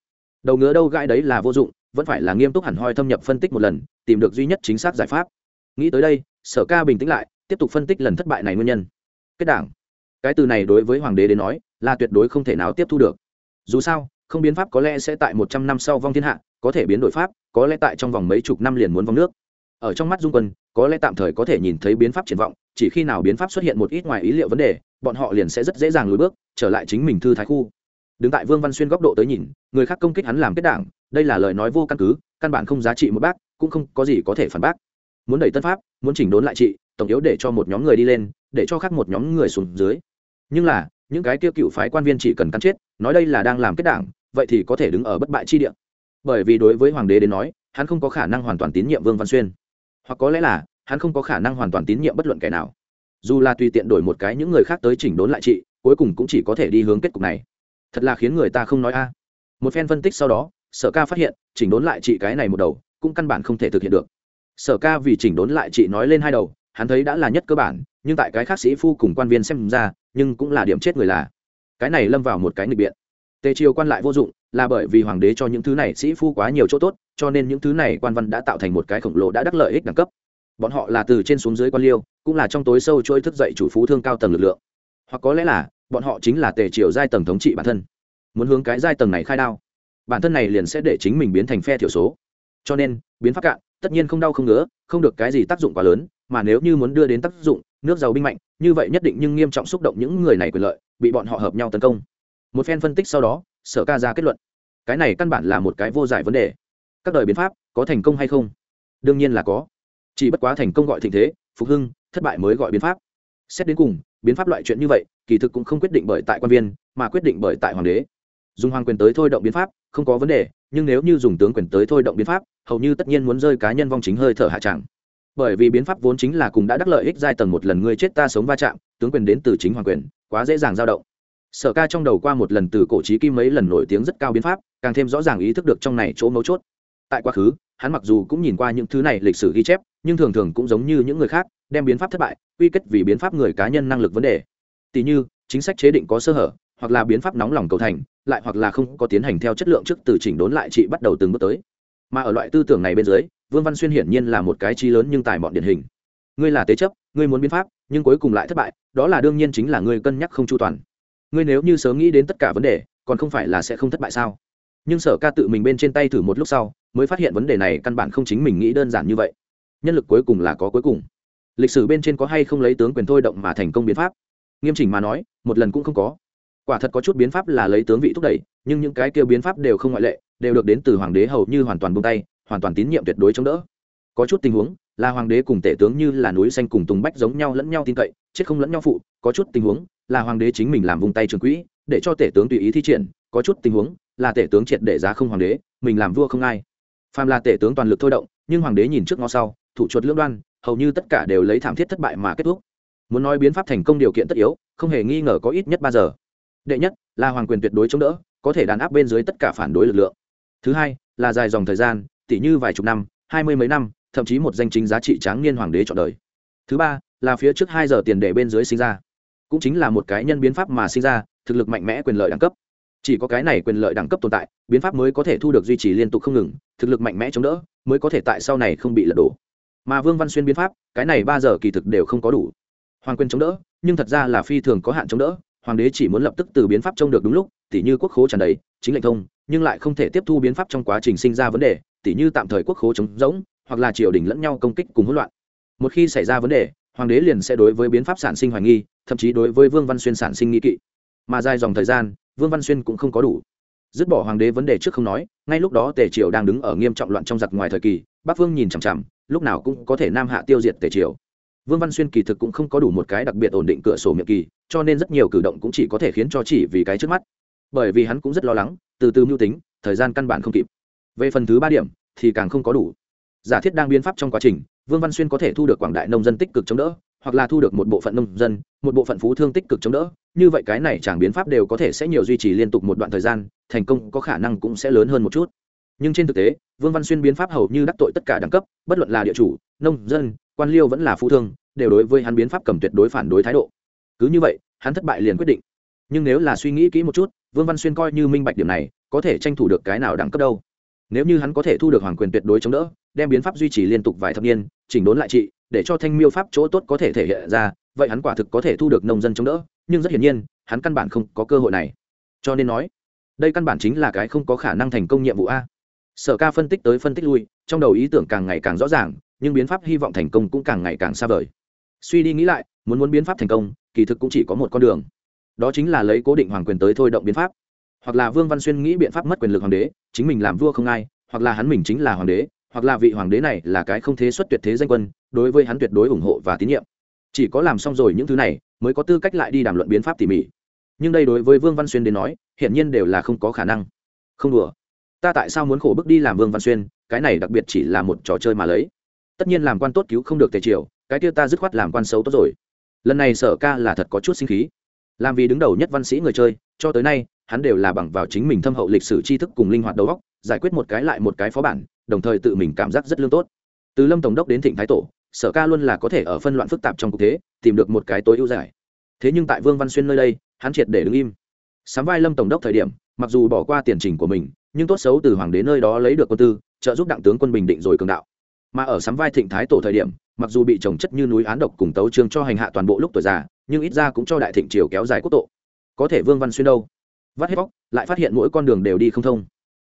Đầu ngứa đâu gãi đấy là vô dụng vẫn phải là nghiêm túc hẳn hoi thâm nhập phân tích một lần, tìm được duy nhất chính xác giải pháp. Nghĩ tới đây, sở ca bình tĩnh lại, tiếp tục phân tích lần thất bại này nguyên nhân. Kết đảng. Cái từ này đối với hoàng đế đến nói, là tuyệt đối không thể nào tiếp thu được. Dù sao, không biến pháp có lẽ sẽ tại một trăm năm sau vong thiên hạ, có thể biến đổi pháp, có lẽ tại trong vòng mấy chục năm liền muốn vong nước. Ở trong mắt dung quân, có lẽ tạm thời có thể nhìn thấy biến pháp triển vọng, chỉ khi nào biến pháp xuất hiện một ít ngoài ý liệu vấn đề, bọn họ liền sẽ rất dễ dàng lùi bước, trở lại chính mình thư thái khu. Đứng tại vương văn xuyên góc độ tới nhìn, người khác công kích hắn làm kết đảng đây là lời nói vô căn cứ, căn bản không giá trị một bác, cũng không có gì có thể phản bác. Muốn đẩy tân pháp, muốn chỉnh đốn lại trị, tổng yếu để cho một nhóm người đi lên, để cho khác một nhóm người xuống dưới. Nhưng là, những cái tiêu cựu phái quan viên chỉ cần cắn chết, nói đây là đang làm kết đảng, vậy thì có thể đứng ở bất bại chi địa. Bởi vì đối với hoàng đế đến nói, hắn không có khả năng hoàn toàn tín nhiệm vương văn xuyên. Hoặc có lẽ là, hắn không có khả năng hoàn toàn tín nhiệm bất luận kẻ nào. Dù là tùy tiện đổi một cái những người khác tới chỉnh đốn lại chị cuối cùng cũng chỉ có thể đi hướng kết cục này. Thật là khiến người ta không nói a. Một phen phân tích sau đó sở ca phát hiện, chỉnh đốn lại chị cái này một đầu, cũng căn bản không thể thực hiện được. Sở ca vì chỉnh đốn lại chị nói lên hai đầu, hắn thấy đã là nhất cơ bản, nhưng tại cái khác sĩ phu cùng quan viên xem ra, nhưng cũng là điểm chết người là. Cái này lâm vào một cái nghịch biện. Tề triều quan lại vô dụng, là bởi vì hoàng đế cho những thứ này sĩ phu quá nhiều chỗ tốt, cho nên những thứ này quan văn đã tạo thành một cái khổng lồ đã đắc lợi ích đẳng cấp. Bọn họ là từ trên xuống dưới quan liêu, cũng là trong tối sâu trôi thức dậy chủ phú thương cao tầng lực lượng. Hoặc có lẽ là, bọn họ chính là tề triều giai tầng thống trị bản thân. Muốn hướng cái giai tầng này khai đao bản thân này liền sẽ để chính mình biến thành phe thiểu số. Cho nên, biến pháp cạn, tất nhiên không đau không ngứa, không được cái gì tác dụng quá lớn, mà nếu như muốn đưa đến tác dụng, nước giàu binh mạnh, như vậy nhất định nhưng nghiêm trọng xúc động những người này quyền lợi, bị bọn họ hợp nhau tấn công. Một phen phân tích sau đó, sở ca ra kết luận. Cái này căn bản là một cái vô giải vấn đề. Các đời biến pháp, có thành công hay không? Đương nhiên là có. Chỉ bất quá thành công gọi thịnh thế, phục hưng, thất bại mới gọi biến pháp. Xét đến cùng, biến pháp loại chuyện như vậy, kỳ thực cũng không quyết định bởi tại quan viên, mà quyết định bởi tại hoàng đế dùng hoàng quyền tới thôi động biến pháp, không có vấn đề, nhưng nếu như dùng tướng quyền tới thôi động biến pháp, hầu như tất nhiên muốn rơi cá nhân vong chính hơi thở hạ tràng bởi vì biến pháp vốn chính là cùng đã đắc lợi ích giai tầng một lần ngươi chết ta sống va chạm, tướng quyền đến từ chính hoàng quyền, quá dễ dàng dao động. Sở ca trong đầu qua một lần từ cổ trí kim mấy lần nổi tiếng rất cao biến pháp, càng thêm rõ ràng ý thức được trong này chỗ mấu chốt. Tại quá khứ, hắn mặc dù cũng nhìn qua những thứ này lịch sử ghi chép, nhưng thường thường cũng giống như những người khác, đem biến pháp thất bại, quy kết vì biến pháp người cá nhân năng lực vấn đề. Tỷ như, chính sách chế định có sơ hở, hoặc là biến pháp nóng lòng cầu thành lại hoặc là không có tiến hành theo chất lượng trước từ chỉnh đốn lại trị bắt đầu từng bước tới. Mà ở loại tư tưởng này bên dưới, vương văn xuyên hiển nhiên là một cái chi lớn nhưng tài mọn điển hình. Ngươi là tế chấp, ngươi muốn biến pháp, nhưng cuối cùng lại thất bại, đó là đương nhiên chính là ngươi cân nhắc không chu toàn. Ngươi nếu như sớm nghĩ đến tất cả vấn đề, còn không phải là sẽ không thất bại sao? Nhưng sở ca tự mình bên trên tay thử một lúc sau, mới phát hiện vấn đề này căn bản không chính mình nghĩ đơn giản như vậy. Nhân lực cuối cùng là có cuối cùng. Lịch sử bên trên có hay không lấy tướng quyền thôi động mà thành công biến pháp? Nghiêm chỉnh mà nói, một lần cũng không có quả thật có chút biến pháp là lấy tướng vị thúc đẩy, nhưng những cái kêu biến pháp đều không ngoại lệ, đều được đến từ hoàng đế hầu như hoàn toàn buông tay, hoàn toàn tín nhiệm tuyệt đối chống đỡ. Có chút tình huống, là hoàng đế cùng tể tướng như là núi xanh cùng tùng bách giống nhau lẫn nhau tin cậy, chết không lẫn nhau phụ, có chút tình huống, là hoàng đế chính mình làm vùng tay trường quỹ, để cho tể tướng tùy ý thi triển, có chút tình huống, là tể tướng triệt để giá không hoàng đế, mình làm vua không ai. Phàm là tể tướng toàn lực thôi động, nhưng hoàng đế nhìn trước ngó sau, thủ chuột lưỡng đoan, hầu như tất cả đều lấy thảm thiết thất bại mà kết thúc. Muốn nói biến pháp thành công điều kiện tất yếu, không hề nghi ngờ có ít nhất ba giờ đệ nhất, là hoàng quyền tuyệt đối chống đỡ, có thể đàn áp bên dưới tất cả phản đối lực lượng. Thứ hai, là dài dòng thời gian tỷ như vài chục năm, hai mươi mấy năm, thậm chí một danh chính giá trị tráng niên hoàng đế chọn đời. Thứ ba, là phía trước hai giờ tiền đề bên dưới sinh ra. Cũng chính là một cái nhân biến pháp mà sinh ra, thực lực mạnh mẽ quyền lợi đẳng cấp. Chỉ có cái này quyền lợi đẳng cấp tồn tại, biến pháp mới có thể thu được duy trì liên tục không ngừng, thực lực mạnh mẽ chống đỡ, mới có thể tại sau này không bị lật đổ. Mà vương văn xuyên biến pháp, cái này ba giờ kỳ thực đều không có đủ. Hoàng quyền chống đỡ, nhưng thật ra là phi thường có hạn chống đỡ hoàng đế chỉ muốn lập tức từ biến pháp trông được đúng lúc, tỉ như quốc khố tràn đầy, chính lệnh thông, nhưng lại không thể tiếp thu biến pháp trong quá trình sinh ra vấn đề, tỉ như tạm thời quốc khố chống rỗng, hoặc là triều đình lẫn nhau công kích cùng hỗn loạn. Một khi xảy ra vấn đề, hoàng đế liền sẽ đối với biến pháp sản sinh hoài nghi, thậm chí đối với vương văn xuyên sản sinh nghi kỵ. Mà dài dòng thời gian, vương văn xuyên cũng không có đủ. Dứt bỏ hoàng đế vấn đề trước không nói, ngay lúc đó tề triều đang đứng ở nghiêm trọng loạn trong giặc ngoài thời kỳ, bắc vương nhìn chằm chằm, lúc nào cũng có thể nam hạ tiêu diệt tề triều vương văn xuyên kỳ thực cũng không có đủ một cái đặc biệt ổn định cửa sổ miệng kỳ, cho nên rất nhiều cử động cũng chỉ có thể khiến cho chỉ vì cái trước mắt. Bởi vì hắn cũng rất lo lắng, từ từ mưu tính, thời gian căn bản không kịp. Về phần thứ ba điểm, thì càng không có đủ. Giả thiết đang biến pháp trong quá trình, vương văn xuyên có thể thu được quảng đại nông dân tích cực chống đỡ, hoặc là thu được một bộ phận nông dân, một bộ phận phú thương tích cực chống đỡ. Như vậy cái này chẳng biến pháp đều có thể sẽ nhiều duy trì liên tục một đoạn thời gian, thành công có khả năng cũng sẽ lớn hơn một chút. Nhưng trên thực tế, vương văn xuyên biến pháp hầu như đắc tội tất cả đẳng cấp, bất luận là địa chủ, nông dân quan liêu vẫn là phú thương, đều đối với hắn biến pháp cầm tuyệt đối phản đối thái độ. Cứ như vậy, hắn thất bại liền quyết định. Nhưng nếu là suy nghĩ kỹ một chút, vương văn xuyên coi như minh bạch điểm này, có thể tranh thủ được cái nào đẳng cấp đâu. Nếu như hắn có thể thu được hoàng quyền tuyệt đối chống đỡ, đem biến pháp duy trì liên tục vài thập niên, chỉnh đốn lại trị, để cho thanh miêu pháp chỗ tốt có thể thể hiện ra, vậy hắn quả thực có thể thu được nông dân chống đỡ, nhưng rất hiển nhiên, hắn căn bản không có cơ hội này. Cho nên nói, đây căn bản chính là cái không có khả năng thành công nhiệm vụ a. Sở ca phân tích tới phân tích lui, trong đầu ý tưởng càng ngày càng rõ ràng nhưng biến pháp hy vọng thành công cũng càng ngày càng xa vời. Suy đi nghĩ lại, muốn muốn biến pháp thành công, kỳ thực cũng chỉ có một con đường. Đó chính là lấy cố định hoàng quyền tới thôi động biến pháp. Hoặc là vương văn xuyên nghĩ biện pháp mất quyền lực hoàng đế, chính mình làm vua không ai, hoặc là hắn mình chính là hoàng đế, hoặc là vị hoàng đế này là cái không thế xuất tuyệt thế danh quân, đối với hắn tuyệt đối ủng hộ và tín nhiệm. Chỉ có làm xong rồi những thứ này, mới có tư cách lại đi đàm luận biến pháp tỉ mỉ. Nhưng đây đối với vương văn xuyên đến nói, hiển nhiên đều là không có khả năng. Không đùa. Ta tại sao muốn khổ bước đi làm vương văn xuyên, cái này đặc biệt chỉ là một trò chơi mà lấy tất nhiên làm quan tốt cứu không được tề triều, cái kia ta dứt khoát làm quan xấu tốt rồi. Lần này sở ca là thật có chút sinh khí. Làm vì đứng đầu nhất văn sĩ người chơi, cho tới nay, hắn đều là bằng vào chính mình thâm hậu lịch sử tri thức cùng linh hoạt đầu óc, giải quyết một cái lại một cái phó bản, đồng thời tự mình cảm giác rất lương tốt. Từ lâm tổng đốc đến thịnh thái tổ, sở ca luôn là có thể ở phân loạn phức tạp trong cuộc thế, tìm được một cái tối ưu giải. Thế nhưng tại vương văn xuyên nơi đây, hắn triệt để đứng im. Sắm vai lâm tổng đốc thời điểm, mặc dù bỏ qua tiền trình của mình, nhưng tốt xấu từ hoàng đế nơi đó lấy được quân tư, trợ giúp đặng tướng quân bình định rồi cường đạo mà ở sắm vai thịnh thái tổ thời điểm, mặc dù bị trồng chất như núi án độc cùng tấu trương cho hành hạ toàn bộ lúc tuổi già, nhưng ít ra cũng cho đại thịnh triều kéo dài quốc tộ có thể vương văn xuyên đâu? Vắt hết bóc lại phát hiện mỗi con đường đều đi không thông.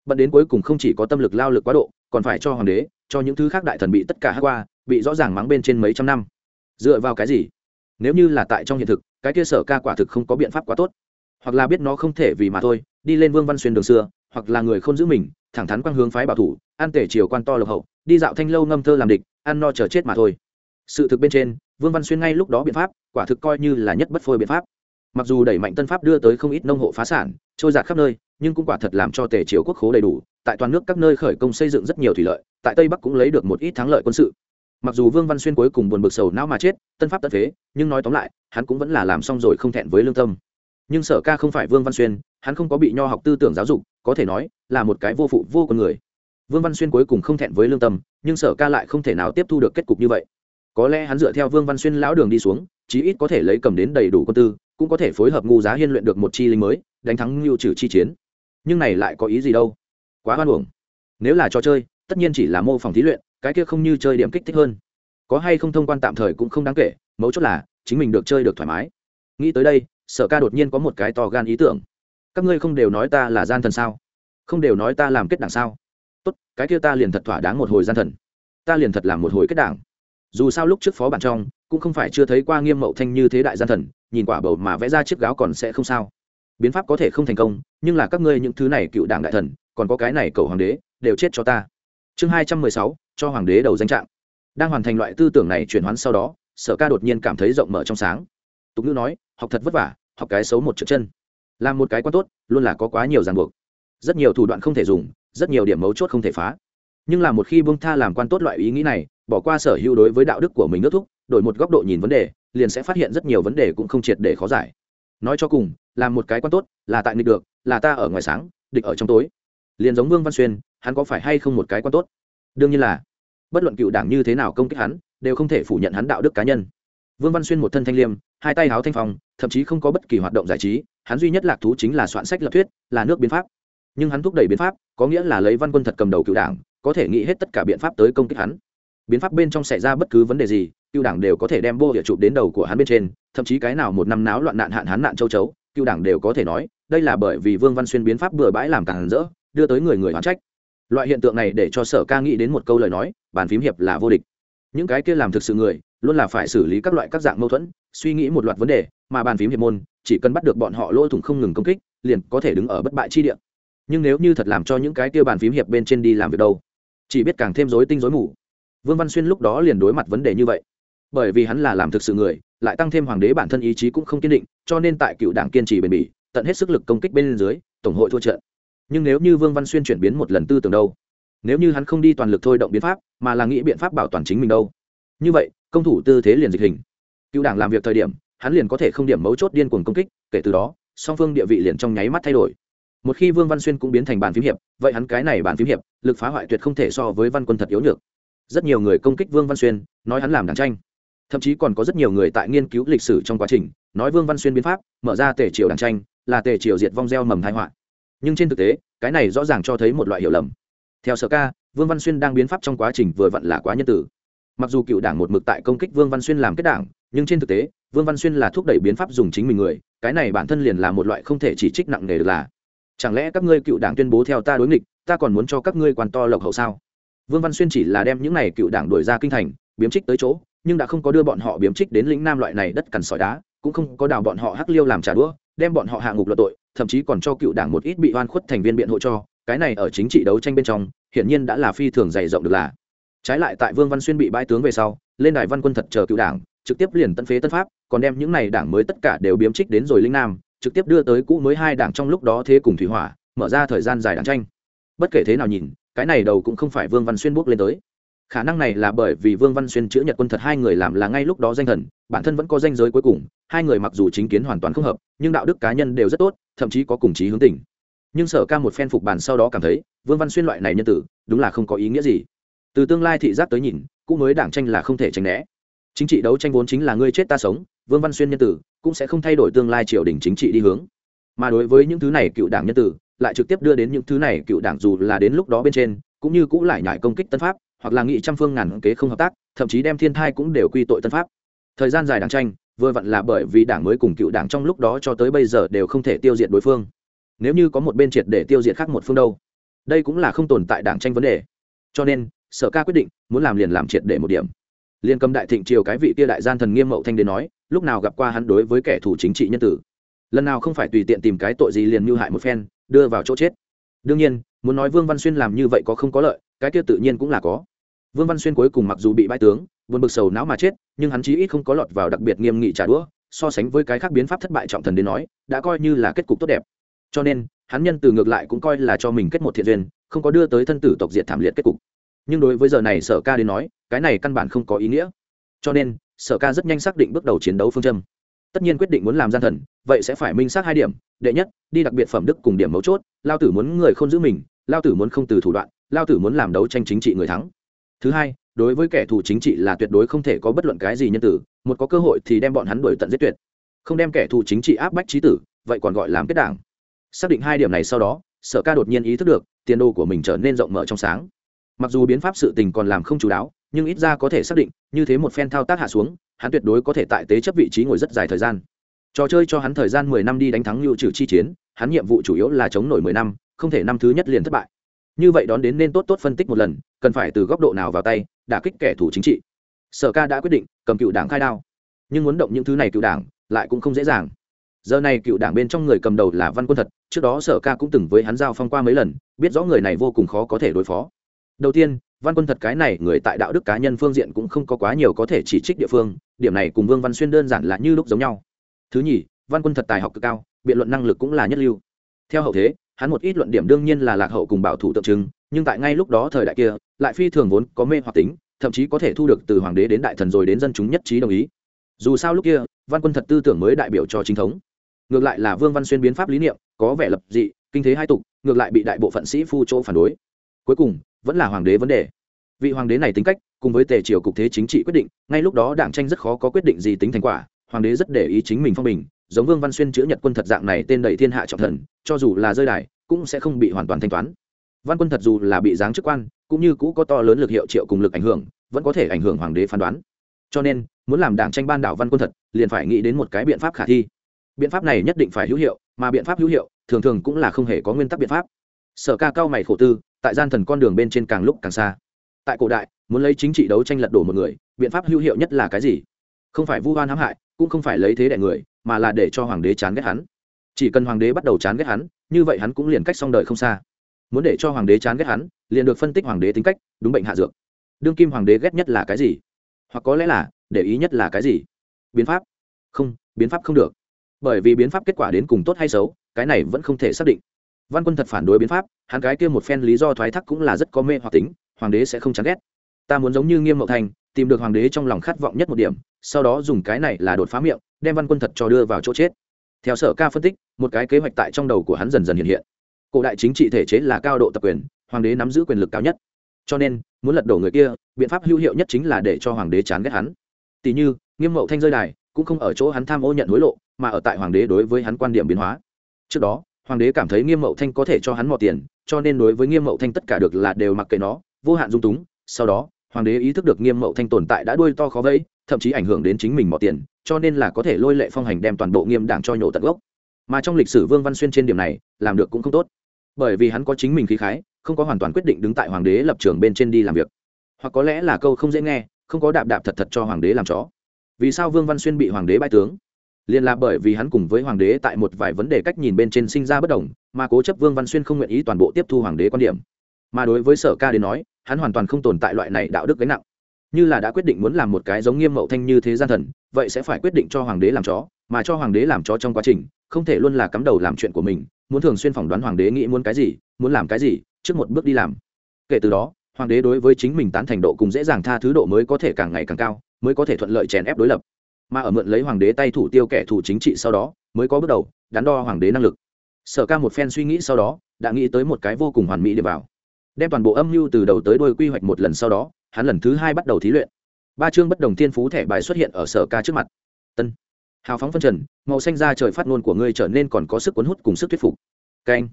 Bận đến cuối cùng không chỉ có tâm lực lao lực quá độ, còn phải cho hoàng đế, cho những thứ khác đại thần bị tất cả hát qua, bị rõ ràng mắng bên trên mấy trăm năm. Dựa vào cái gì? Nếu như là tại trong hiện thực, cái kia sở ca quả thực không có biện pháp quá tốt. Hoặc là biết nó không thể vì mà thôi, đi lên vương văn xuyên đường xưa, hoặc là người không giữ mình, thẳng thắn quang hướng phái bảo thủ, an tể triều quan to lộc hậu đi dạo thanh lâu ngâm thơ làm địch, ăn no chờ chết mà thôi. Sự thực bên trên, vương văn xuyên ngay lúc đó biện pháp, quả thực coi như là nhất bất phôi biện pháp. Mặc dù đẩy mạnh tân pháp đưa tới không ít nông hộ phá sản, trôi giạt khắp nơi, nhưng cũng quả thật làm cho tề triều quốc khố đầy đủ, tại toàn nước các nơi khởi công xây dựng rất nhiều thủy lợi, tại tây bắc cũng lấy được một ít thắng lợi quân sự. Mặc dù vương văn xuyên cuối cùng buồn bực sầu não mà chết, tân pháp tất phế nhưng nói tóm lại, hắn cũng vẫn là làm xong rồi không thẹn với lương tâm. Nhưng sở ca không phải vương văn xuyên, hắn không có bị nho học tư tưởng giáo dục, có thể nói là một cái vô phụ, vô con người vương văn xuyên cuối cùng không thẹn với lương tâm, nhưng sở ca lại không thể nào tiếp thu được kết cục như vậy. Có lẽ hắn dựa theo vương văn xuyên lão đường đi xuống, chí ít có thể lấy cầm đến đầy đủ quân tư, cũng có thể phối hợp ngu giá hiên luyện được một chi linh mới, đánh thắng lưu trừ chi chiến. Nhưng này lại có ý gì đâu? Quá hoan hưởng nếu là trò chơi, tất nhiên chỉ là mô phỏng thí luyện, cái kia không như chơi điểm kích thích hơn. Có hay không thông quan tạm thời cũng không đáng kể, mấu chốt là, chính mình được chơi được thoải mái. Nghĩ tới đây, sở ca đột nhiên có một cái to gan ý tưởng. Các ngươi không đều nói ta là gian thần sao? Không đều nói ta làm kết đảng sao? Tốt, cái kia ta liền thật thỏa đáng một hồi gian thần. Ta liền thật làm một hồi kết đảng. Dù sao lúc trước phó bản trong, cũng không phải chưa thấy qua nghiêm mậu thanh như thế đại gian thần, nhìn quả bầu mà vẽ ra chiếc gáo còn sẽ không sao. Biến pháp có thể không thành công, nhưng là các ngươi những thứ này cựu đảng đại thần, còn có cái này cầu hoàng đế, đều chết cho ta. Chương hai trăm mười sáu, cho hoàng đế đầu danh trạng. Đang hoàn thành loại tư tưởng này chuyển hoán sau đó, sở ca đột nhiên cảm thấy rộng mở trong sáng. Tục ngữ nói, học thật vất vả, học cái xấu một chữ chân. Làm một cái quan tốt, luôn là có quá nhiều ràng buộc. Rất nhiều thủ đoạn không thể dùng rất nhiều điểm mấu chốt không thể phá. Nhưng là một khi bông tha làm quan tốt loại ý nghĩ này, bỏ qua sở hữu đối với đạo đức của mình nước thúc, đổi một góc độ nhìn vấn đề, liền sẽ phát hiện rất nhiều vấn đề cũng không triệt để khó giải. Nói cho cùng, làm một cái quan tốt là tại nghịch được, là ta ở ngoài sáng, địch ở trong tối. Liền giống vương văn xuyên, hắn có phải hay không một cái quan tốt? Đương nhiên là. Bất luận cựu đảng như thế nào công kích hắn, đều không thể phủ nhận hắn đạo đức cá nhân. Vương văn xuyên một thân thanh liêm, hai tay háo thanh phong, thậm chí không có bất kỳ hoạt động giải trí, hắn duy nhất lạc thú chính là soạn sách lập thuyết, là nước biến pháp nhưng hắn thúc đẩy biến pháp, có nghĩa là lấy văn quân thật cầm đầu cựu đảng, có thể nghĩ hết tất cả biện pháp tới công kích hắn. Biến pháp bên trong xảy ra bất cứ vấn đề gì, cựu đảng đều có thể đem vô địa chụp đến đầu của hắn bên trên, thậm chí cái nào một năm náo loạn nạn hạn hắn nạn châu chấu, cựu đảng đều có thể nói, đây là bởi vì vương văn xuyên biến pháp bừa bãi làm càng rỡ, đưa tới người người hoán trách. Loại hiện tượng này để cho sở ca nghĩ đến một câu lời nói, bàn phím hiệp là vô địch. Những cái kia làm thực sự người, luôn là phải xử lý các loại các dạng mâu thuẫn, suy nghĩ một loạt vấn đề, mà bàn phím hiệp môn, chỉ cần bắt được bọn họ lỗ thủng không ngừng công kích, liền có thể đứng ở bất bại chi địa nhưng nếu như thật làm cho những cái kia bàn phím hiệp bên trên đi làm việc đâu, chỉ biết càng thêm rối tinh rối mù. Vương văn xuyên lúc đó liền đối mặt vấn đề như vậy. Bởi vì hắn là làm thực sự người, lại tăng thêm hoàng đế bản thân ý chí cũng không kiên định, cho nên tại cựu đảng kiên trì bền bỉ, tận hết sức lực công kích bên dưới, tổng hội thua trận. Nhưng nếu như vương văn xuyên chuyển biến một lần tư tưởng đâu, nếu như hắn không đi toàn lực thôi động biến pháp, mà là nghĩ biện pháp bảo toàn chính mình đâu, như vậy, công thủ tư thế liền dịch hình. Cựu đảng làm việc thời điểm, hắn liền có thể không điểm mấu chốt điên cuồng công kích, kể từ đó, song phương địa vị liền trong nháy mắt thay đổi một khi vương văn xuyên cũng biến thành bàn phím hiệp, vậy hắn cái này bàn phím hiệp, lực phá hoại tuyệt không thể so với văn quân thật yếu nhược. Rất nhiều người công kích vương văn xuyên, nói hắn làm đảng tranh. Thậm chí còn có rất nhiều người tại nghiên cứu lịch sử trong quá trình, nói vương văn xuyên biến pháp, mở ra tề triều đảng tranh, là tề triều diệt vong gieo mầm thái họa. Nhưng trên thực tế, cái này rõ ràng cho thấy một loại hiểu lầm. Theo sở ca, vương văn xuyên đang biến pháp trong quá trình vừa vặn là quá nhân tử mặc dù cựu đảng một mực tại công kích vương văn xuyên làm kết đảng, nhưng trên thực tế, vương văn xuyên là thúc đẩy biến pháp dùng chính mình người, cái này bản thân liền là một loại không thể chỉ trích nặng nề được là chẳng lẽ các ngươi cựu đảng tuyên bố theo ta đối nghịch, ta còn muốn cho các ngươi quan to lộc hậu sao? Vương văn xuyên chỉ là đem những này cựu đảng đuổi ra kinh thành, biếm trích tới chỗ, nhưng đã không có đưa bọn họ biếm trích đến lĩnh nam loại này đất cằn sỏi đá, cũng không có đào bọn họ hắc liêu làm trả đũa, đem bọn họ hạ ngục luận tội, thậm chí còn cho cựu đảng một ít bị oan khuất thành viên biện hộ cho, cái này ở chính trị đấu tranh bên trong, hiển nhiên đã là phi thường dày rộng được là. Trái lại tại vương văn xuyên bị bãi tướng về sau, lên đài văn quân thật chờ cựu đảng, trực tiếp liền tân phế tân pháp, còn đem những này đảng mới tất cả đều biếm trích đến rồi linh nam trực tiếp đưa tới cũ mới hai đảng trong lúc đó thế cùng thủy hỏa, mở ra thời gian dài đảng tranh. Bất kể thế nào nhìn, cái này đầu cũng không phải vương văn xuyên bước lên tới. Khả năng này là bởi vì vương văn xuyên chữa nhật quân thật hai người làm là ngay lúc đó danh thần, bản thân vẫn có danh giới cuối cùng, hai người mặc dù chính kiến hoàn toàn không hợp, nhưng đạo đức cá nhân đều rất tốt, thậm chí có cùng chí hướng tình. Nhưng sở ca một phen phục bàn sau đó cảm thấy, vương văn xuyên loại này nhân tử, đúng là không có ý nghĩa gì. Từ tương lai thị giác tới nhìn cũng mới đảng tranh là không thể tránh né. Chính trị đấu tranh vốn chính là ngươi chết ta sống, vương văn xuyên nhân tử cũng sẽ không thay đổi tương lai triều đình chính trị đi hướng. Mà đối với những thứ này cựu đảng nhân tử, lại trực tiếp đưa đến những thứ này cựu đảng dù là đến lúc đó bên trên, cũng như cũng lại nhải công kích tân pháp, hoặc là nghị trăm phương ngàn kế không hợp tác, thậm chí đem thiên thai cũng đều quy tội tân pháp. Thời gian dài đảng tranh, vừa vặn là bởi vì đảng mới cùng cựu đảng trong lúc đó cho tới bây giờ đều không thể tiêu diệt đối phương. Nếu như có một bên triệt để tiêu diệt khác một phương đâu, đây cũng là không tồn tại đảng tranh vấn đề. Cho nên, sở ca quyết định, muốn làm liền làm triệt để một điểm. Liên cầm đại thịnh triều cái vị kia đại gian thần nghiêm mậu thanh đến nói lúc nào gặp qua hắn đối với kẻ thù chính trị nhân tử. Lần nào không phải tùy tiện tìm cái tội gì liền mưu hại một phen, đưa vào chỗ chết. Đương nhiên, muốn nói vương văn xuyên làm như vậy có không có lợi, cái kia tự nhiên cũng là có. Vương văn xuyên cuối cùng mặc dù bị bãi tướng, buồn bực sầu não mà chết, nhưng hắn chí ít không có lọt vào đặc biệt nghiêm nghị trả đũa, so sánh với cái khác biến pháp thất bại trọng thần đến nói, đã coi như là kết cục tốt đẹp. Cho nên, hắn nhân từ ngược lại cũng coi là cho mình kết một thiện duyên, không có đưa tới thân tử tộc diệt thảm liệt kết cục. Nhưng đối với giờ này sở ca đến nói, cái này căn bản không có ý nghĩa. Cho nên sở ca rất nhanh xác định bước đầu chiến đấu phương châm. Tất nhiên quyết định muốn làm gian thần, vậy sẽ phải minh xác hai điểm, đệ nhất, đi đặc biệt phẩm đức cùng điểm mấu chốt, lao tử muốn người không giữ mình, lao tử muốn không từ thủ đoạn, lao tử muốn làm đấu tranh chính trị người thắng. Thứ hai, đối với kẻ thù chính trị là tuyệt đối không thể có bất luận cái gì nhân tử, một có cơ hội thì đem bọn hắn đuổi tận giết tuyệt. Không đem kẻ thù chính trị áp bách trí tử, vậy còn gọi làm kết đảng. Xác định hai điểm này sau đó, sở ca đột nhiên ý thức được, tiền đồ của mình trở nên rộng mở trong sáng. Mặc dù biến pháp sự tình còn làm không chú đáo nhưng ít ra có thể xác định, như thế một phen thao tác hạ xuống, hắn tuyệt đối có thể tại tế chấp vị trí ngồi rất dài thời gian. Trò chơi cho hắn thời gian mười năm đi đánh thắng lưu trừ chi chiến, hắn nhiệm vụ chủ yếu là chống nổi mười năm, không thể năm thứ nhất liền thất bại. Như vậy đón đến nên tốt tốt phân tích một lần, cần phải từ góc độ nào vào tay, đả kích kẻ thù chính trị. Sở ca đã quyết định, cầm cựu đảng khai đao. Nhưng muốn động những thứ này cựu đảng, lại cũng không dễ dàng. Giờ này cựu đảng bên trong người cầm đầu là văn quân thật, trước đó sở ca cũng từng với hắn giao phong qua mấy lần, biết rõ người này vô cùng khó có thể đối phó. Đầu tiên văn quân thật cái này người tại đạo đức cá nhân phương diện cũng không có quá nhiều có thể chỉ trích địa phương, điểm này cùng vương văn xuyên đơn giản là như lúc giống nhau. Thứ nhì, văn quân thật tài học cực cao, biện luận năng lực cũng là nhất lưu. Theo hậu thế, hắn một ít luận điểm đương nhiên là lạc hậu cùng bảo thủ tượng trưng, nhưng tại ngay lúc đó thời đại kia, lại phi thường vốn có mê hoặc tính, thậm chí có thể thu được từ hoàng đế đến đại thần rồi đến dân chúng nhất trí đồng ý. Dù sao lúc kia, văn quân thật tư tưởng mới đại biểu cho chính thống. Ngược lại là vương văn xuyên biến pháp lý niệm, có vẻ lập dị, kinh thế hai tục, ngược lại bị đại bộ phận sĩ phu chỗ phản đối. Cuối cùng vẫn là hoàng đế vấn đề. Vị hoàng đế này tính cách, cùng với tề triều cục thế chính trị quyết định, ngay lúc đó đảng tranh rất khó có quyết định gì tính thành quả, hoàng đế rất để ý chính mình phong bình, giống vương văn xuyên chữa nhật quân thật dạng này tên đầy thiên hạ trọng thần, cho dù là rơi đài, cũng sẽ không bị hoàn toàn thanh toán. Văn quân thật dù là bị giáng chức quan, cũng như cũ có to lớn lực hiệu triệu cùng lực ảnh hưởng, vẫn có thể ảnh hưởng hoàng đế phán đoán. Cho nên, muốn làm đảng tranh ban đảo văn quân thật, liền phải nghĩ đến một cái biện pháp khả thi. Biện pháp này nhất định phải hữu hiệu, mà biện pháp hữu hiệu, thường thường cũng là không hề có nguyên tắc biện pháp. Sở ca cao mày khổ tư tại gian thần con đường bên trên càng lúc càng xa. Tại cổ đại, muốn lấy chính trị đấu tranh lật đổ một người, biện pháp hữu hiệu nhất là cái gì? Không phải vu oan hãm hại, cũng không phải lấy thế đại người, mà là để cho hoàng đế chán ghét hắn. Chỉ cần hoàng đế bắt đầu chán ghét hắn, như vậy hắn cũng liền cách xong đời không xa. Muốn để cho hoàng đế chán ghét hắn, liền được phân tích hoàng đế tính cách, đúng bệnh hạ dược. Đương kim hoàng đế ghét nhất là cái gì? Hoặc có lẽ là, để ý nhất là cái gì? Biến pháp. Không, biến pháp không được. Bởi vì biến pháp kết quả đến cùng tốt hay xấu, cái này vẫn không thể xác định văn quân thật phản đối biến pháp, hắn cái kia một phen lý do thoái thác cũng là rất có mê hoặc tính, hoàng đế sẽ không chán ghét. Ta muốn giống như nghiêm mậu thành, tìm được hoàng đế trong lòng khát vọng nhất một điểm, sau đó dùng cái này là đột phá miệng, đem văn quân thật cho đưa vào chỗ chết. Theo sở ca phân tích, một cái kế hoạch tại trong đầu của hắn dần dần hiện hiện. Cổ đại chính trị thể chế là cao độ tập quyền, hoàng đế nắm giữ quyền lực cao nhất. Cho nên, muốn lật đổ người kia, biện pháp hữu hiệu nhất chính là để cho hoàng đế chán ghét hắn. Tỷ như, nghiêm mậu thanh rơi đài, cũng không ở chỗ hắn tham ô nhận hối lộ, mà ở tại hoàng đế đối với hắn quan điểm biến hóa. Trước đó hoàng đế cảm thấy nghiêm mậu thanh có thể cho hắn mò tiền, cho nên đối với nghiêm mậu thanh tất cả được là đều mặc kệ nó, vô hạn dung túng. Sau đó, hoàng đế ý thức được nghiêm mậu thanh tồn tại đã đuôi to khó vẫy, thậm chí ảnh hưởng đến chính mình mò tiền, cho nên là có thể lôi lệ phong hành đem toàn bộ nghiêm đảng cho nhổ tận gốc. Mà trong lịch sử vương văn xuyên trên điểm này, làm được cũng không tốt. Bởi vì hắn có chính mình khí khái, không có hoàn toàn quyết định đứng tại hoàng đế lập trường bên trên đi làm việc. Hoặc có lẽ là câu không dễ nghe, không có đạp đạp thật thật cho hoàng đế làm chó. Vì sao vương văn xuyên bị hoàng đế bãi tướng? Liền là bởi vì hắn cùng với hoàng đế tại một vài vấn đề cách nhìn bên trên sinh ra bất đồng, mà cố chấp vương văn xuyên không nguyện ý toàn bộ tiếp thu hoàng đế quan điểm. Mà đối với sở ca đến nói, hắn hoàn toàn không tồn tại loại này đạo đức gánh nặng. Như là đã quyết định muốn làm một cái giống nghiêm mậu thanh như thế gian thần, vậy sẽ phải quyết định cho hoàng đế làm chó, mà cho hoàng đế làm chó trong quá trình, không thể luôn là cắm đầu làm chuyện của mình, muốn thường xuyên phỏng đoán hoàng đế nghĩ muốn cái gì, muốn làm cái gì, trước một bước đi làm. Kể từ đó, hoàng đế đối với chính mình tán thành độ cùng dễ dàng tha thứ độ mới có thể càng ngày càng cao, mới có thể thuận lợi chèn ép đối lập mà ở mượn lấy hoàng đế tay thủ tiêu kẻ thù chính trị sau đó, mới có bước đầu, đắn đo hoàng đế năng lực. Sở ca một phen suy nghĩ sau đó, đã nghĩ tới một cái vô cùng hoàn mỹ để vào đem toàn bộ âm mưu từ đầu tới đôi quy hoạch một lần sau đó, hắn lần thứ hai bắt đầu thí luyện. Ba chương bất đồng thiên phú thẻ bài xuất hiện ở sở ca trước mặt. Tân. Hào phóng phân trần, màu xanh da trời phát ngôn của ngươi trở nên còn có sức cuốn hút cùng sức thuyết phục. Canh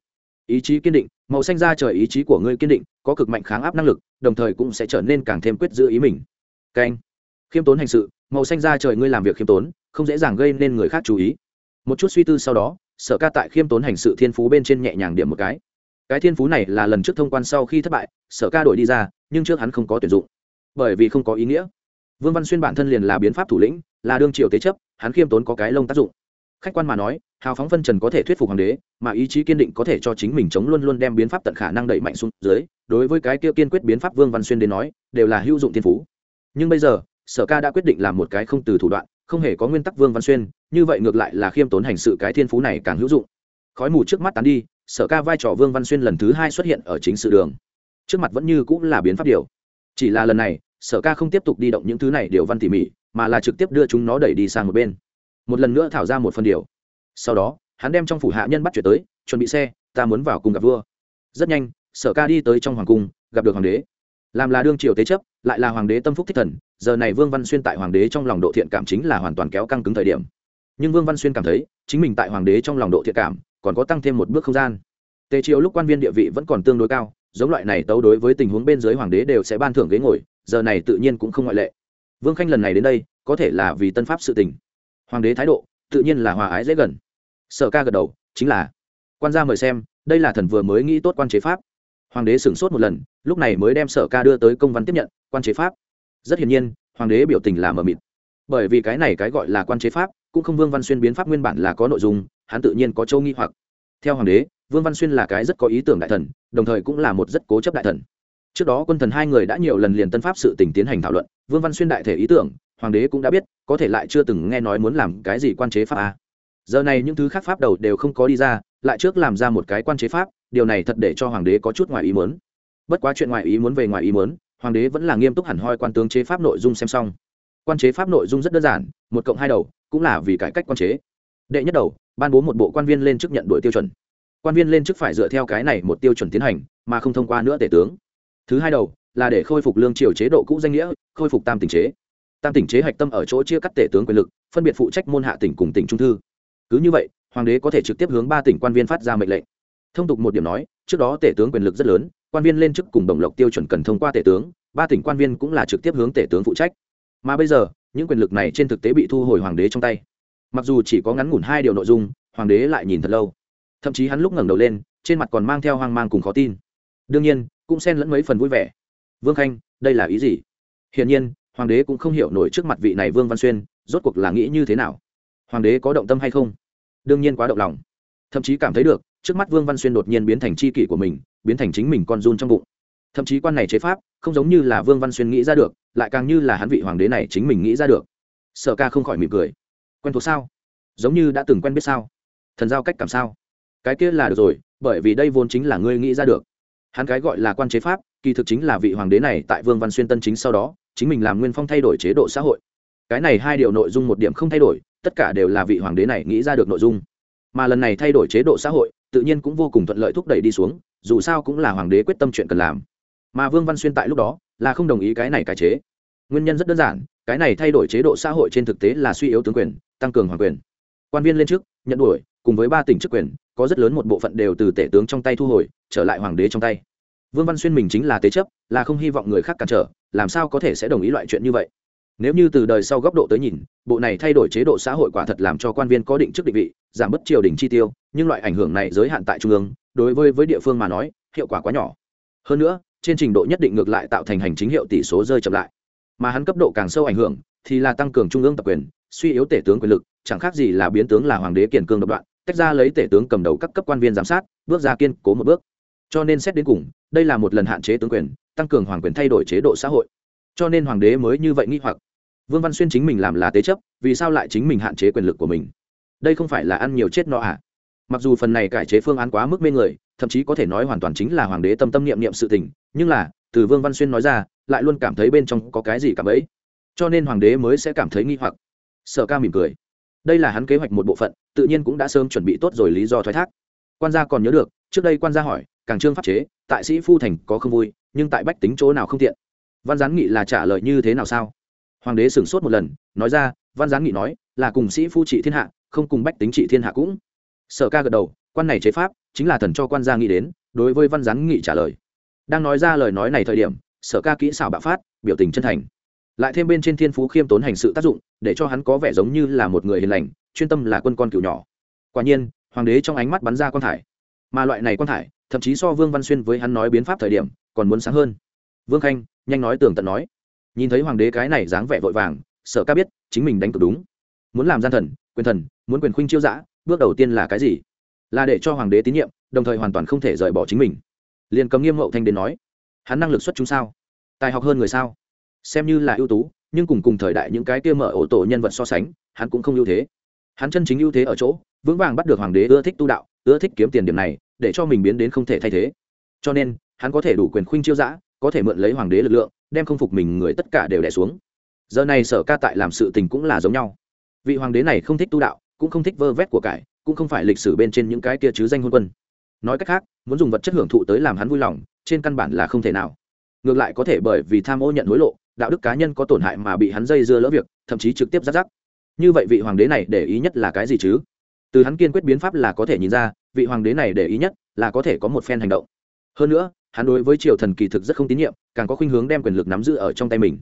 ý chí kiên định, màu xanh da trời ý chí của ngươi kiên định, có cực mạnh kháng áp năng lực, đồng thời cũng sẽ trở nên càng thêm quyết giữ ý mình. Canh khiêm tốn hành sự màu xanh da trời ngươi làm việc khiêm tốn, không dễ dàng gây nên người khác chú ý. Một chút suy tư sau đó, sở ca tại khiêm tốn hành sự thiên phú bên trên nhẹ nhàng điểm một cái. Cái thiên phú này là lần trước thông quan sau khi thất bại, sở ca đổi đi ra, nhưng trước hắn không có tuyển dụng. Bởi vì không có ý nghĩa. Vương văn xuyên bản thân liền là biến pháp thủ lĩnh, là đương triều tế chấp, hắn khiêm tốn có cái lông tác dụng. Khách quan mà nói, hào phóng phân trần có thể thuyết phục hoàng đế, mà ý chí kiên định có thể cho chính mình chống luôn luôn đem biến pháp tận khả năng đẩy mạnh xuống dưới. Đối với cái kia kiên quyết biến pháp vương văn xuyên đến nói, đều là hữu dụng thiên phú. Nhưng bây giờ sở ca đã quyết định làm một cái không từ thủ đoạn, không hề có nguyên tắc vương văn xuyên, như vậy ngược lại là khiêm tốn hành sự cái thiên phú này càng hữu dụng. Khói mù trước mắt tán đi, sở ca vai trò vương văn xuyên lần thứ hai xuất hiện ở chính sự đường. Trước mặt vẫn như cũng là biến pháp điều. Chỉ là lần này, sở ca không tiếp tục đi động những thứ này điều văn tỉ mỉ, mà là trực tiếp đưa chúng nó đẩy đi sang một bên. Một lần nữa thảo ra một phần điều. Sau đó, hắn đem trong phủ hạ nhân bắt chuyển tới, chuẩn bị xe, ta muốn vào cùng gặp vua. Rất nhanh, sở ca đi tới trong hoàng cung, gặp được hoàng đế làm là đương triều tế chấp, lại là hoàng đế tâm phúc thích thần, giờ này vương văn xuyên tại hoàng đế trong lòng độ thiện cảm chính là hoàn toàn kéo căng cứng thời điểm. Nhưng vương văn xuyên cảm thấy, chính mình tại hoàng đế trong lòng độ thiện cảm, còn có tăng thêm một bước không gian. Tề triều lúc quan viên địa vị vẫn còn tương đối cao, giống loại này tấu đối với tình huống bên dưới hoàng đế đều sẽ ban thưởng ghế ngồi, giờ này tự nhiên cũng không ngoại lệ. Vương khanh lần này đến đây, có thể là vì tân pháp sự tình. Hoàng đế thái độ, tự nhiên là hòa ái dễ gần. Sở ca gật đầu, chính là. Quan gia mời xem, đây là thần vừa mới nghĩ tốt quan chế pháp hoàng đế sửng sốt một lần, lúc này mới đem sở ca đưa tới công văn tiếp nhận, quan chế pháp. Rất hiển nhiên, hoàng đế biểu tình là mờ mịt. Bởi vì cái này cái gọi là quan chế pháp, cũng không vương văn xuyên biến pháp nguyên bản là có nội dung, hắn tự nhiên có châu nghi hoặc. Theo hoàng đế, vương văn xuyên là cái rất có ý tưởng đại thần, đồng thời cũng là một rất cố chấp đại thần. Trước đó quân thần hai người đã nhiều lần liền tân pháp sự tình tiến hành thảo luận, vương văn xuyên đại thể ý tưởng, hoàng đế cũng đã biết, có thể lại chưa từng nghe nói muốn làm cái gì quan chế pháp a. Giờ này những thứ khác pháp đầu đều không có đi ra lại trước làm ra một cái quan chế pháp, điều này thật để cho hoàng đế có chút ngoài ý muốn. Bất quá chuyện ngoài ý muốn về ngoài ý muốn, hoàng đế vẫn là nghiêm túc hẳn hoi quan tướng chế pháp nội dung xem xong. Quan chế pháp nội dung rất đơn giản, một cộng hai đầu, cũng là vì cải cách quan chế. Đệ nhất đầu, ban bố một bộ quan viên lên chức nhận đội tiêu chuẩn. Quan viên lên chức phải dựa theo cái này một tiêu chuẩn tiến hành, mà không thông qua nữa tể tướng. Thứ hai đầu, là để khôi phục lương triều chế độ cũ danh nghĩa, khôi phục tam tỉnh chế. Tam tỉnh chế hạch tâm ở chỗ chia cắt tể tướng quyền lực, phân biệt phụ trách môn hạ tỉnh cùng tỉnh trung thư. Cứ như vậy hoàng đế có thể trực tiếp hướng ba tỉnh quan viên phát ra mệnh lệnh. Thông tục một điểm nói, trước đó tể tướng quyền lực rất lớn, quan viên lên chức cùng đồng lộc tiêu chuẩn cần thông qua tể tướng, ba tỉnh quan viên cũng là trực tiếp hướng tể tướng phụ trách. Mà bây giờ, những quyền lực này trên thực tế bị thu hồi hoàng đế trong tay. Mặc dù chỉ có ngắn ngủn hai điều nội dung, hoàng đế lại nhìn thật lâu. Thậm chí hắn lúc ngẩng đầu lên, trên mặt còn mang theo hoang mang cùng khó tin. Đương nhiên, cũng xen lẫn mấy phần vui vẻ. Vương khanh, đây là ý gì? Hiển nhiên, hoàng đế cũng không hiểu nổi trước mặt vị này vương văn xuyên, rốt cuộc là nghĩ như thế nào. Hoàng đế có động tâm hay không? Đương nhiên quá động lòng. Thậm chí cảm thấy được, trước mắt vương văn xuyên đột nhiên biến thành c h i kỷ của mình, biến thành chính mình con run trong bụng. Thậm chí quan này chế pháp, không giống như là vương văn xuyên nghĩ ra được, lại càng như là hắn vị hoàng đế này chính mình nghĩ ra được. Sở ca không khỏi mỉm cười. Quen thuộc sao? Giống như đã từng quen biết sao? Thần giao cách cảm sao? Cái kia là được rồi, bởi vì đây vốn chính là ngươi nghĩ ra được. Hắn cái gọi là quan chế pháp, kỳ thực chính là vị hoàng đế này tại vương văn xuyên tân chính sau đó, chính mình làm nguyên phong thay đổi chế độ xã hội. Cái này hai điều nội dung một điểm không thay đổi tất cả đều là vị hoàng đế này nghĩ ra được nội dung. Mà lần này thay đổi chế độ xã hội tự nhiên cũng vô cùng thuận lợi thúc đẩy đi xuống dù sao cũng là hoàng đế quyết tâm chuyện cần làm. Mà vương văn xuyên tại lúc đó là không đồng ý cái này cải chế. Nguyên nhân rất đơn giản cái này thay đổi chế độ xã hội trên thực tế là suy yếu tướng quyền tăng cường hoàng quyền. Quan viên lên chức, nhận đuổi cùng với ba tỉnh chức quyền có rất lớn một bộ phận đều từ tể tướng trong tay thu hồi trở lại hoàng đế trong tay. Vương văn xuyên mình chính là tế chấp là không hy vọng người khác cản trở làm sao có thể sẽ đồng ý loại chuyện như vậy? Nếu như từ đời sau góc độ tới nhìn, bộ này thay đổi chế độ xã hội quả thật làm cho quan viên có định chức định vị, giảm bớt triều đình chi tiêu, nhưng loại ảnh hưởng này giới hạn tại trung ương, đối với với địa phương mà nói, hiệu quả quá nhỏ. Hơn nữa, trên trình độ nhất định ngược lại tạo thành hành chính hiệu tỷ số rơi chậm lại. Mà hắn cấp độ càng sâu ảnh hưởng, thì là tăng cường trung ương tập quyền, suy yếu tể tướng quyền lực, chẳng khác gì là biến tướng là hoàng đế kiển cương độc đoạn, tách ra lấy tể tướng cầm đầu các cấp quan viên giám sát, bước ra kiên cố một bước. Cho nên xét đến cùng, đây là một lần hạn chế tướng quyền, tăng cường hoàng quyền thay đổi chế độ xã hội cho nên hoàng đế mới như vậy nghi hoặc. Vương văn xuyên chính mình làm là tế chấp, vì sao lại chính mình hạn chế quyền lực của mình? Đây không phải là ăn nhiều chết nọ à? Mặc dù phần này cải chế phương án quá mức mê người, thậm chí có thể nói hoàn toàn chính là hoàng đế tâm tâm niệm niệm sự tình, nhưng là, từ vương văn xuyên nói ra, lại luôn cảm thấy bên trong có cái gì cảm ấy. Cho nên hoàng đế mới sẽ cảm thấy nghi hoặc. Sở ca mỉm cười. Đây là hắn kế hoạch một bộ phận, tự nhiên cũng đã sớm chuẩn bị tốt rồi lý do thoái thác. Quan gia còn nhớ được, trước đây quan gia hỏi, càng trương pháp chế, tại sĩ phu thành có không vui, nhưng tại bách tính chỗ nào không tiện văn gián nghị là trả lời như thế nào sao? Hoàng đế sửng sốt một lần, nói ra, văn gián nghị nói, là cùng sĩ phu trị thiên hạ, không cùng bách tính trị thiên hạ cũng. Sở ca gật đầu, quan này chế pháp, chính là thần cho quan gia nghĩ đến, đối với văn gián nghị trả lời. Đang nói ra lời nói này thời điểm, sở ca kỹ xảo bạo phát, biểu tình chân thành. Lại thêm bên trên thiên phú khiêm tốn hành sự tác dụng, để cho hắn có vẻ giống như là một người hiền lành, chuyên tâm là quân con cựu nhỏ. Quả nhiên, hoàng đế trong ánh mắt bắn ra quan thải. Mà loại này quan thải, thậm chí so vương văn xuyên với hắn nói biến pháp thời điểm, còn muốn sáng hơn. Vương khanh nhanh nói tường tận nói. Nhìn thấy hoàng đế cái này dáng vẻ vội vàng sợ ca biết chính mình đánh cực đúng. Muốn làm gian thần, quyền thần, muốn quyền khuynh chiêu giã bước đầu tiên là cái gì? Là để cho hoàng đế tín nhiệm, đồng thời hoàn toàn không thể rời bỏ chính mình. Liền cấm nghiêm mậu thanh đến nói, hắn năng lực xuất chúng sao? Tài học hơn người sao? Xem như là ưu tú, nhưng cùng cùng thời đại những cái kia mở ổ tổ nhân vật so sánh, hắn cũng không ưu thế. Hắn chân chính ưu thế ở chỗ, vững vàng bắt được hoàng đế ưa thích tu đạo, ưa thích kiếm tiền điểm này, để cho mình biến đến không thể thay thế. Cho nên, hắn có thể đủ quyền khuynh chiêu giã có thể mượn lấy hoàng đế lực lượng, đem không phục mình người tất cả đều đẻ xuống. Giờ này sở ca tại làm sự tình cũng là giống nhau. Vị hoàng đế này không thích tu đạo, cũng không thích vơ vét của cải, cũng không phải lịch sử bên trên những cái kia chứ danh hôn quân. Nói cách khác, muốn dùng vật chất hưởng thụ tới làm hắn vui lòng, trên căn bản là không thể nào. Ngược lại có thể bởi vì tham ô nhận hối lộ, đạo đức cá nhân có tổn hại mà bị hắn dây dưa lỡ việc, thậm chí trực tiếp giáp giáp. Như vậy vị hoàng đế này để ý nhất là cái gì chứ? Từ hắn kiên quyết biến pháp là có thể nhìn ra, vị hoàng đế này để ý nhất là có thể có một phen hành động. Hơn nữa hắn đối với triều thần kỳ thực rất không tín nhiệm, càng có khuynh hướng đem quyền lực nắm giữ ở trong tay mình.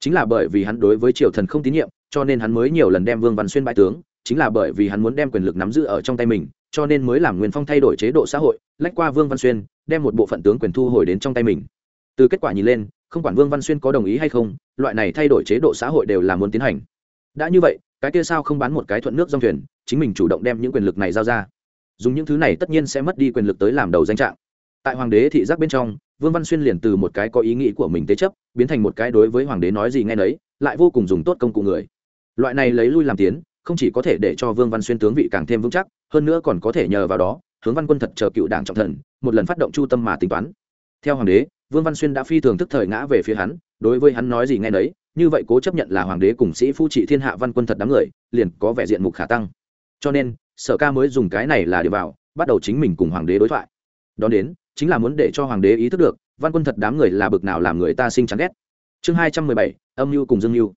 Chính là bởi vì hắn đối với triều thần không tín nhiệm, cho nên hắn mới nhiều lần đem vương văn xuyên bãi tướng, chính là bởi vì hắn muốn đem quyền lực nắm giữ ở trong tay mình, cho nên mới làm nguyên phong thay đổi chế độ xã hội, lách qua vương văn xuyên, đem một bộ phận tướng quyền thu hồi đến trong tay mình. Từ kết quả nhìn lên, không quản vương văn xuyên có đồng ý hay không, loại này thay đổi chế độ xã hội đều là muốn tiến hành. Đã như vậy, cái kia sao không bán một cái thuận nước dòng thuyền, chính mình chủ động đem những quyền lực này giao ra. Dùng những thứ này tất nhiên sẽ mất đi quyền lực tới làm đầu danh trạng tại hoàng đế thị giác bên trong, vương văn xuyên liền từ một cái có ý nghĩ của mình tế chấp, biến thành một cái đối với hoàng đế nói gì nghe nấy, lại vô cùng dùng tốt công cụ người. Loại này lấy lui làm tiến, không chỉ có thể để cho vương văn xuyên tướng vị càng thêm vững chắc, hơn nữa còn có thể nhờ vào đó, hướng văn quân thật chờ cựu đảng trọng thần, một lần phát động chu tâm mà tính toán. Theo hoàng đế, vương văn xuyên đã phi thường thức thời ngã về phía hắn, đối với hắn nói gì nghe nấy, như vậy cố chấp nhận là hoàng đế cùng sĩ phu trị thiên hạ văn quân thật đám người, liền có vẻ diện mục khả tăng. Cho nên, sở ca mới dùng cái này là để vào, bắt đầu chính mình cùng hoàng đế đối thoại. Đón đến chính là muốn để cho hoàng đế ý thức được, văn quân thật đám người là bực nào làm người ta sinh chán ghét. Chương hai trăm mười bảy, âm mưu cùng dương mưu.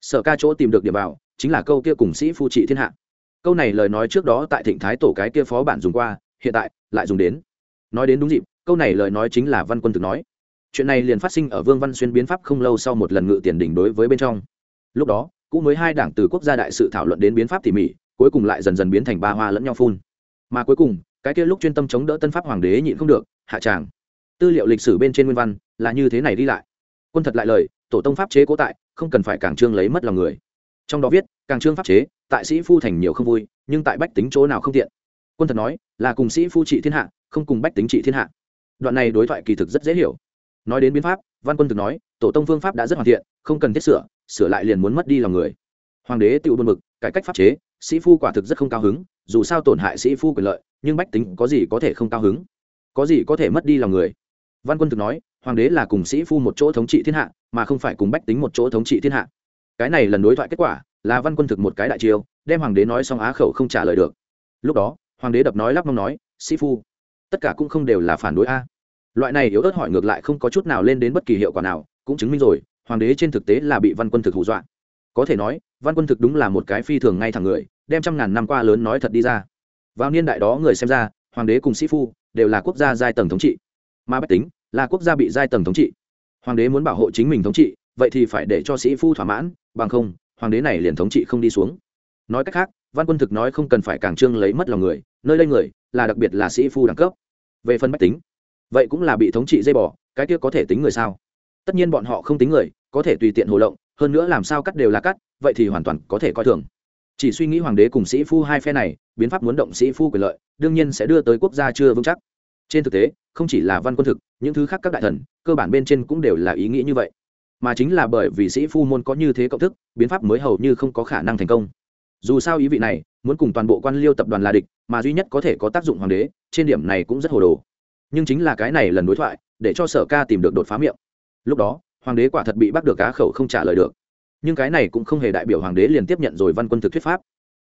Sở ca chỗ tìm được điểm vào, chính là câu kia cùng sĩ phu trị thiên hạ. Câu này lời nói trước đó tại thịnh thái tổ cái kia phó bản dùng qua, hiện tại lại dùng đến. Nói đến đúng dịp, câu này lời nói chính là văn quân thực nói. Chuyện này liền phát sinh ở vương văn xuyên biến pháp không lâu sau một lần ngự tiền đỉnh đối với bên trong. Lúc đó cũng mới hai đảng từ quốc gia đại sự thảo luận đến biến pháp tỉ mỉ, cuối cùng lại dần dần biến thành ba hoa lẫn nhau phun. Mà cuối cùng cái kia lúc chuyên tâm chống đỡ tân pháp hoàng đế nhịn không được, hạ tràng. Tư liệu lịch sử bên trên nguyên văn là như thế này đi lại. Quân thật lại lời, tổ tông pháp chế cố tại, không cần phải càng trương lấy mất lòng người. Trong đó viết, càng trương pháp chế, tại sĩ phu thành nhiều không vui, nhưng tại bách tính chỗ nào không tiện. Quân thật nói, là cùng sĩ phu trị thiên hạ, không cùng bách tính trị thiên hạ. Đoạn này đối thoại kỳ thực rất dễ hiểu. Nói đến biến pháp, văn quân thực nói, tổ tông phương pháp đã rất hoàn thiện, không cần thiết sửa sửa lại liền muốn mất đi lòng người. Hoàng đế tự buồn mực cải cách pháp chế, sĩ phu quả thực rất không cao hứng dù sao tổn hại sĩ phu quyền lợi, nhưng bách tính có gì có thể không cao hứng? Có gì có thể mất đi lòng người? Văn quân thực nói, hoàng đế là cùng sĩ phu một chỗ thống trị thiên hạ, mà không phải cùng bách tính một chỗ thống trị thiên hạ. Cái này lần đối thoại kết quả, là văn quân thực một cái đại chiêu, đem hoàng đế nói xong á khẩu không trả lời được. Lúc đó, hoàng đế đập nói lắp mong nói, sĩ phu, tất cả cũng không đều là phản đối a. Loại này yếu ớt hỏi ngược lại không có chút nào lên đến bất kỳ hiệu quả nào, cũng chứng minh rồi, hoàng đế trên thực tế là bị văn quân thực hù dọa. Có thể nói, văn quân thực đúng là một cái phi thường ngay thẳng người đem trăm ngàn năm qua lớn nói thật đi ra. Vào niên đại đó người xem ra, hoàng đế cùng sĩ phu đều là quốc gia giai tầng thống trị. Mà bách tính là quốc gia bị giai tầng thống trị. Hoàng đế muốn bảo hộ chính mình thống trị, vậy thì phải để cho sĩ phu thỏa mãn, bằng không, hoàng đế này liền thống trị không đi xuống. Nói cách khác, văn quân thực nói không cần phải càng trương lấy mất lòng người, nơi đây người là đặc biệt là sĩ phu đẳng cấp. Về phần bách tính, vậy cũng là bị thống trị dây bỏ, cái kia có thể tính người sao? Tất nhiên bọn họ không tính người, có thể tùy tiện hồ lộng, hơn nữa làm sao cắt đều là cắt, vậy thì hoàn toàn có thể coi thường chỉ suy nghĩ hoàng đế cùng sĩ phu hai phe này, biến pháp muốn động sĩ phu quyền lợi, đương nhiên sẽ đưa tới quốc gia chưa vững chắc. Trên thực tế, không chỉ là văn quân thực, những thứ khác các đại thần, cơ bản bên trên cũng đều là ý nghĩ như vậy. Mà chính là bởi vì sĩ phu môn có như thế cộng thức, biến pháp mới hầu như không có khả năng thành công. Dù sao ý vị này, muốn cùng toàn bộ quan liêu tập đoàn là địch, mà duy nhất có thể có tác dụng hoàng đế, trên điểm này cũng rất hồ đồ. Nhưng chính là cái này lần đối thoại, để cho sở ca tìm được đột phá miệng. Lúc đó, hoàng đế quả thật bị bắt được cá khẩu không trả lời được nhưng cái này cũng không hề đại biểu hoàng đế liền tiếp nhận rồi văn quân thực thuyết pháp.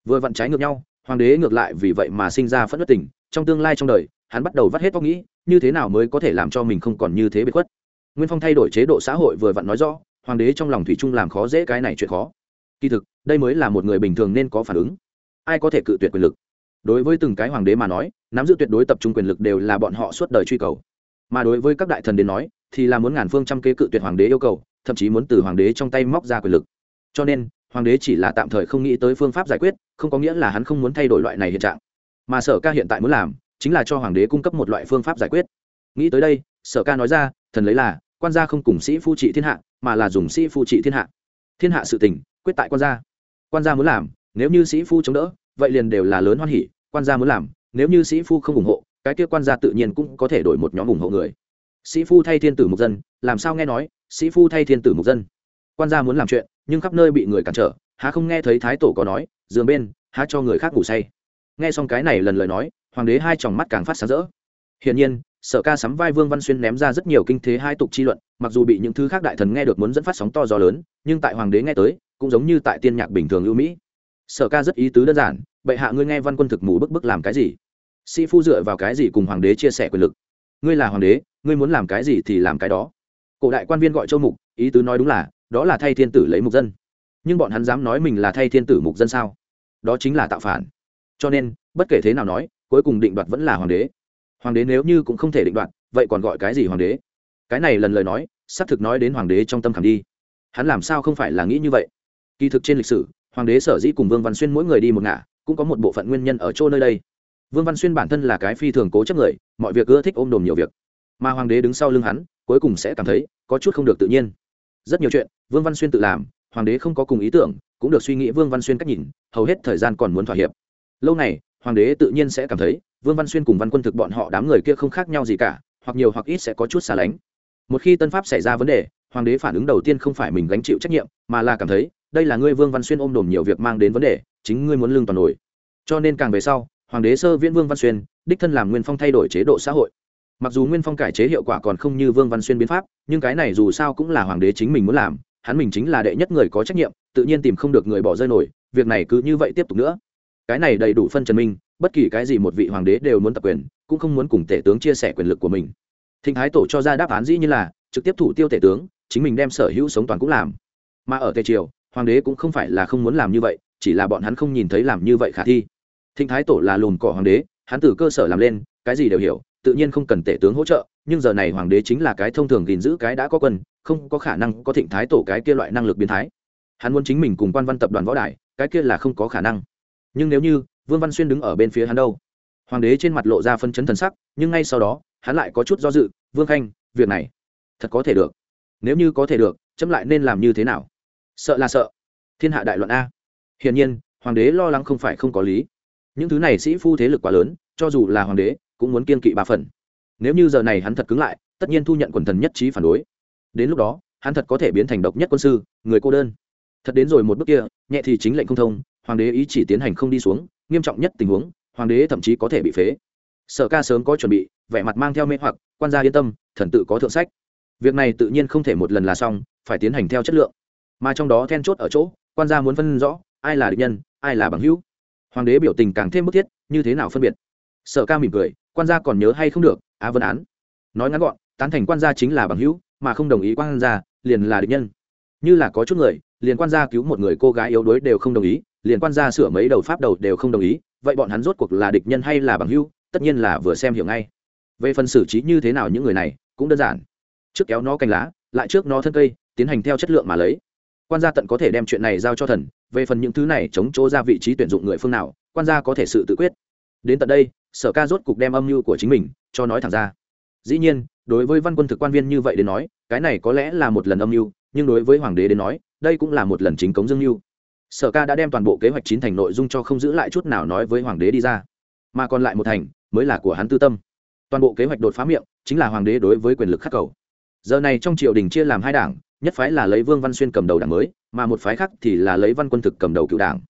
Vừa vặn trái ngược nhau, hoàng đế ngược lại vì vậy mà sinh ra phẫn nộ tình, trong tương lai trong đời, hắn bắt đầu vắt hết óc nghĩ, như thế nào mới có thể làm cho mình không còn như thế bị khuất. Nguyên phong thay đổi chế độ xã hội vừa vặn nói rõ, hoàng đế trong lòng thủy chung làm khó dễ cái này chuyện khó. Kỳ thực, đây mới là một người bình thường nên có phản ứng. Ai có thể cự tuyệt quyền lực? Đối với từng cái hoàng đế mà nói, nắm giữ tuyệt đối tập trung quyền lực đều là bọn họ suốt đời truy cầu. Mà đối với các đại thần đến nói, thì là muốn ngàn phương trăm kế cự tuyệt hoàng đế yêu cầu thậm chí muốn từ hoàng đế trong tay móc ra quyền lực. Cho nên, hoàng đế chỉ là tạm thời không nghĩ tới phương pháp giải quyết, không có nghĩa là hắn không muốn thay đổi loại này hiện trạng. Mà sở ca hiện tại muốn làm, chính là cho hoàng đế cung cấp một loại phương pháp giải quyết. Nghĩ tới đây, sở ca nói ra, thần lấy là, quan gia không cùng sĩ phu trị thiên hạ, mà là dùng sĩ phu trị thiên hạ. Thiên hạ sự tình, quyết tại quan gia. Quan gia muốn làm, nếu như sĩ phu chống đỡ, vậy liền đều là lớn hoan hỉ, quan gia muốn làm, nếu như sĩ phu không ủng hộ, cái kia quan gia tự nhiên cũng có thể đổi một nhóm ủng hộ người. Sĩ phu thay thiên tử mục dân, làm sao nghe nói sĩ phu thay thiên tử mục dân. Quan gia muốn làm chuyện, nhưng khắp nơi bị người cản trở, há không nghe thấy thái tổ có nói, giường bên, há cho người khác ngủ say. Nghe xong cái này lần lời nói, hoàng đế hai tròng mắt càng phát sáng rỡ. Hiển nhiên, sở ca sắm vai vương văn xuyên ném ra rất nhiều kinh thế hai tục chi luận, mặc dù bị những thứ khác đại thần nghe được muốn dẫn phát sóng to gió lớn, nhưng tại hoàng đế nghe tới, cũng giống như tại tiên nhạc bình thường ưu mỹ. Sở ca rất ý tứ đơn giản, bệ hạ ngươi nghe văn quân thực mù bức bức làm cái gì? Sĩ phu dựa vào cái gì cùng hoàng đế chia sẻ quyền lực? Ngươi là hoàng đế, ngươi muốn làm cái gì thì làm cái đó cổ đại quan viên gọi châu mục, ý tứ nói đúng là, đó là thay thiên tử lấy mục dân. Nhưng bọn hắn dám nói mình là thay thiên tử mục dân sao? Đó chính là tạo phản. Cho nên, bất kể thế nào nói, cuối cùng định đoạt vẫn là hoàng đế. Hoàng đế nếu như cũng không thể định đoạt, vậy còn gọi cái gì hoàng đế? Cái này lần lời nói, xác thực nói đến hoàng đế trong tâm khảm đi. Hắn làm sao không phải là nghĩ như vậy? Kỳ thực trên lịch sử, hoàng đế sở dĩ cùng vương văn xuyên mỗi người đi một ngả, cũng có một bộ phận nguyên nhân ở chỗ nơi đây. Vương văn xuyên bản thân là cái phi thường cố chấp người, mọi việc ưa thích ôm đồm nhiều việc. Mà hoàng đế đứng sau lưng hắn, cuối cùng sẽ cảm thấy có chút không được tự nhiên. Rất nhiều chuyện, vương văn xuyên tự làm, hoàng đế không có cùng ý tưởng, cũng được suy nghĩ vương văn xuyên cách nhìn, hầu hết thời gian còn muốn thỏa hiệp. Lâu này, hoàng đế tự nhiên sẽ cảm thấy, vương văn xuyên cùng văn quân thực bọn họ đám người kia không khác nhau gì cả, hoặc nhiều hoặc ít sẽ có chút xa lánh. Một khi tân pháp xảy ra vấn đề, hoàng đế phản ứng đầu tiên không phải mình gánh chịu trách nhiệm, mà là cảm thấy, đây là ngươi vương văn xuyên ôm đồm nhiều việc mang đến vấn đề, chính ngươi muốn lương toàn nổi. Cho nên càng về sau, hoàng đế sơ viễn vương văn xuyên, đích thân làm nguyên phong thay đổi chế độ xã hội mặc dù nguyên phong cải chế hiệu quả còn không như vương văn xuyên biến pháp, nhưng cái này dù sao cũng là hoàng đế chính mình muốn làm, hắn mình chính là đệ nhất người có trách nhiệm, tự nhiên tìm không được người bỏ rơi nổi, việc này cứ như vậy tiếp tục nữa. Cái này đầy đủ phân trần minh, bất kỳ cái gì một vị hoàng đế đều muốn tập quyền, cũng không muốn cùng tể tướng chia sẻ quyền lực của mình. Thịnh thái tổ cho ra đáp án dĩ như là, trực tiếp thủ tiêu tể tướng, chính mình đem sở hữu sống toàn cũng làm. Mà ở tề triều, hoàng đế cũng không phải là không muốn làm như vậy, chỉ là bọn hắn không nhìn thấy làm như vậy khả thi. Thịnh thái tổ là lùn cỏ hoàng đế, hắn từ cơ sở làm lên, cái gì đều hiểu tự nhiên không cần tể tướng hỗ trợ, nhưng giờ này hoàng đế chính là cái thông thường gìn giữ cái đã có quân, không có khả năng có thịnh thái tổ cái kia loại năng lực biến thái. Hắn muốn chính mình cùng quan văn tập đoàn võ đại cái kia là không có khả năng. Nhưng nếu như vương văn xuyên đứng ở bên phía hắn đâu? Hoàng đế trên mặt lộ ra phân chấn thần sắc, nhưng ngay sau đó, hắn lại có chút do dự, vương khanh, việc này thật có thể được. Nếu như có thể được, chấm lại nên làm như thế nào? Sợ là sợ. Thiên hạ đại luận a. Hiển nhiên, hoàng đế lo lắng không phải không có lý. Những thứ này sĩ phu thế lực quá lớn, cho dù là hoàng đế cũng muốn kiên kỵ ba phần. Nếu như giờ này hắn thật cứng lại, tất nhiên thu nhận quần thần nhất trí phản đối. Đến lúc đó, hắn thật có thể biến thành độc nhất quân sư, người cô đơn. Thật đến rồi một bước kia, nhẹ thì chính lệnh không thông, hoàng đế ý chỉ tiến hành không đi xuống, nghiêm trọng nhất tình huống, hoàng đế thậm chí có thể bị phế. Sở ca sớm có chuẩn bị, vẻ mặt mang theo mê hoặc, quan gia yên tâm, thần tự có thượng sách. Việc này tự nhiên không thể một lần là xong, phải tiến hành theo chất lượng. Mà trong đó then chốt ở chỗ, quan gia muốn phân rõ, ai là địch nhân, ai là bằng hữu. Hoàng đế biểu tình càng thêm bức thiết, như thế nào phân biệt? Sở ca mỉm cười quan gia còn nhớ hay không được, á vân án. Nói ngắn gọn, tán thành quan gia chính là bằng hữu, mà không đồng ý quan gia, liền là địch nhân. Như là có chút người, liền quan gia cứu một người cô gái yếu đuối đều không đồng ý, liền quan gia sửa mấy đầu pháp đầu đều không đồng ý, vậy bọn hắn rốt cuộc là địch nhân hay là bằng hữu, tất nhiên là vừa xem hiểu ngay. Về phần xử trí như thế nào những người này, cũng đơn giản. Trước kéo nó cành lá, lại trước nó thân cây, tiến hành theo chất lượng mà lấy. Quan gia tận có thể đem chuyện này giao cho thần, về phần những thứ này chống chỗ ra vị trí tuyển dụng người phương nào, quan gia có thể sự tự quyết đến tận đây, sở ca rốt cục đem âm mưu của chính mình cho nói thẳng ra. Dĩ nhiên, đối với văn quân thực quan viên như vậy đến nói, cái này có lẽ là một lần âm mưu, nhưng đối với hoàng đế đến nói, đây cũng là một lần chính cống dương mưu. Sở ca đã đem toàn bộ kế hoạch chín thành nội dung cho không giữ lại chút nào nói với hoàng đế đi ra. Mà còn lại một thành mới là của hắn tư tâm. Toàn bộ kế hoạch đột phá miệng chính là hoàng đế đối với quyền lực khắc cầu. Giờ này trong triều đình chia làm hai đảng, nhất phái là lấy vương văn xuyên cầm đầu đảng mới, mà một phái khác thì là lấy văn quân thực cầm đầu cựu đảng.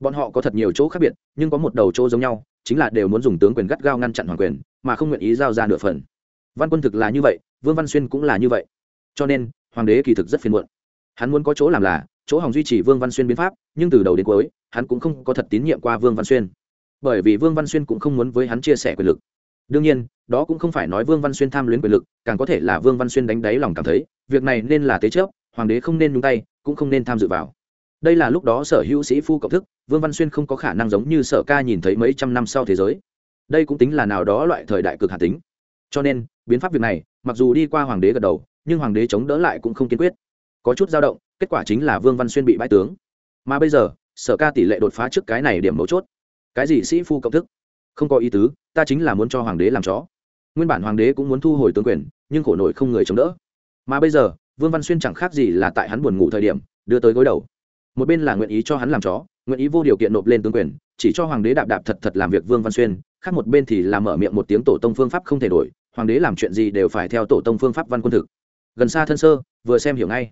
Bọn họ có thật nhiều chỗ khác biệt, nhưng có một đầu chỗ giống nhau chính là đều muốn dùng tướng quyền gắt gao ngăn chặn hoàng quyền, mà không nguyện ý giao ra nửa phần. Văn quân thực là như vậy, vương văn xuyên cũng là như vậy. Cho nên, hoàng đế kỳ thực rất phiền muộn. Hắn muốn có chỗ làm là, chỗ hỏng duy trì vương văn xuyên biến pháp, nhưng từ đầu đến cuối, hắn cũng không có thật tín nhiệm qua vương văn xuyên. Bởi vì vương văn xuyên cũng không muốn với hắn chia sẻ quyền lực. Đương nhiên, đó cũng không phải nói vương văn xuyên tham luyến quyền lực, càng có thể là vương văn xuyên đánh đáy lòng cảm thấy, việc này nên là tế chớp hoàng đế không nên nhúng tay, cũng không nên tham dự vào đây là lúc đó sở hữu sĩ phu cộng thức, vương văn xuyên không có khả năng giống như sở ca nhìn thấy mấy trăm năm sau thế giới. Đây cũng tính là nào đó loại thời đại cực hà tính. Cho nên, biến pháp việc này, mặc dù đi qua hoàng đế gật đầu, nhưng hoàng đế chống đỡ lại cũng không kiên quyết. Có chút dao động, kết quả chính là vương văn xuyên bị bãi tướng. Mà bây giờ, sở ca tỷ lệ đột phá trước cái này điểm mấu chốt. Cái gì sĩ phu cộng thức? Không có ý tứ, ta chính là muốn cho hoàng đế làm chó. Nguyên bản hoàng đế cũng muốn thu hồi tướng quyền, nhưng khổ nổi không người chống đỡ. Mà bây giờ, vương văn xuyên chẳng khác gì là tại hắn buồn ngủ thời điểm, đưa tới gối đầu một bên là nguyện ý cho hắn làm chó, nguyện ý vô điều kiện nộp lên tướng quyền, chỉ cho hoàng đế đạp đạp thật thật làm việc vương văn xuyên, khác một bên thì là mở miệng một tiếng tổ tông phương pháp không thể đổi, hoàng đế làm chuyện gì đều phải theo tổ tông phương pháp văn quân thực. Gần xa thân sơ, vừa xem hiểu ngay.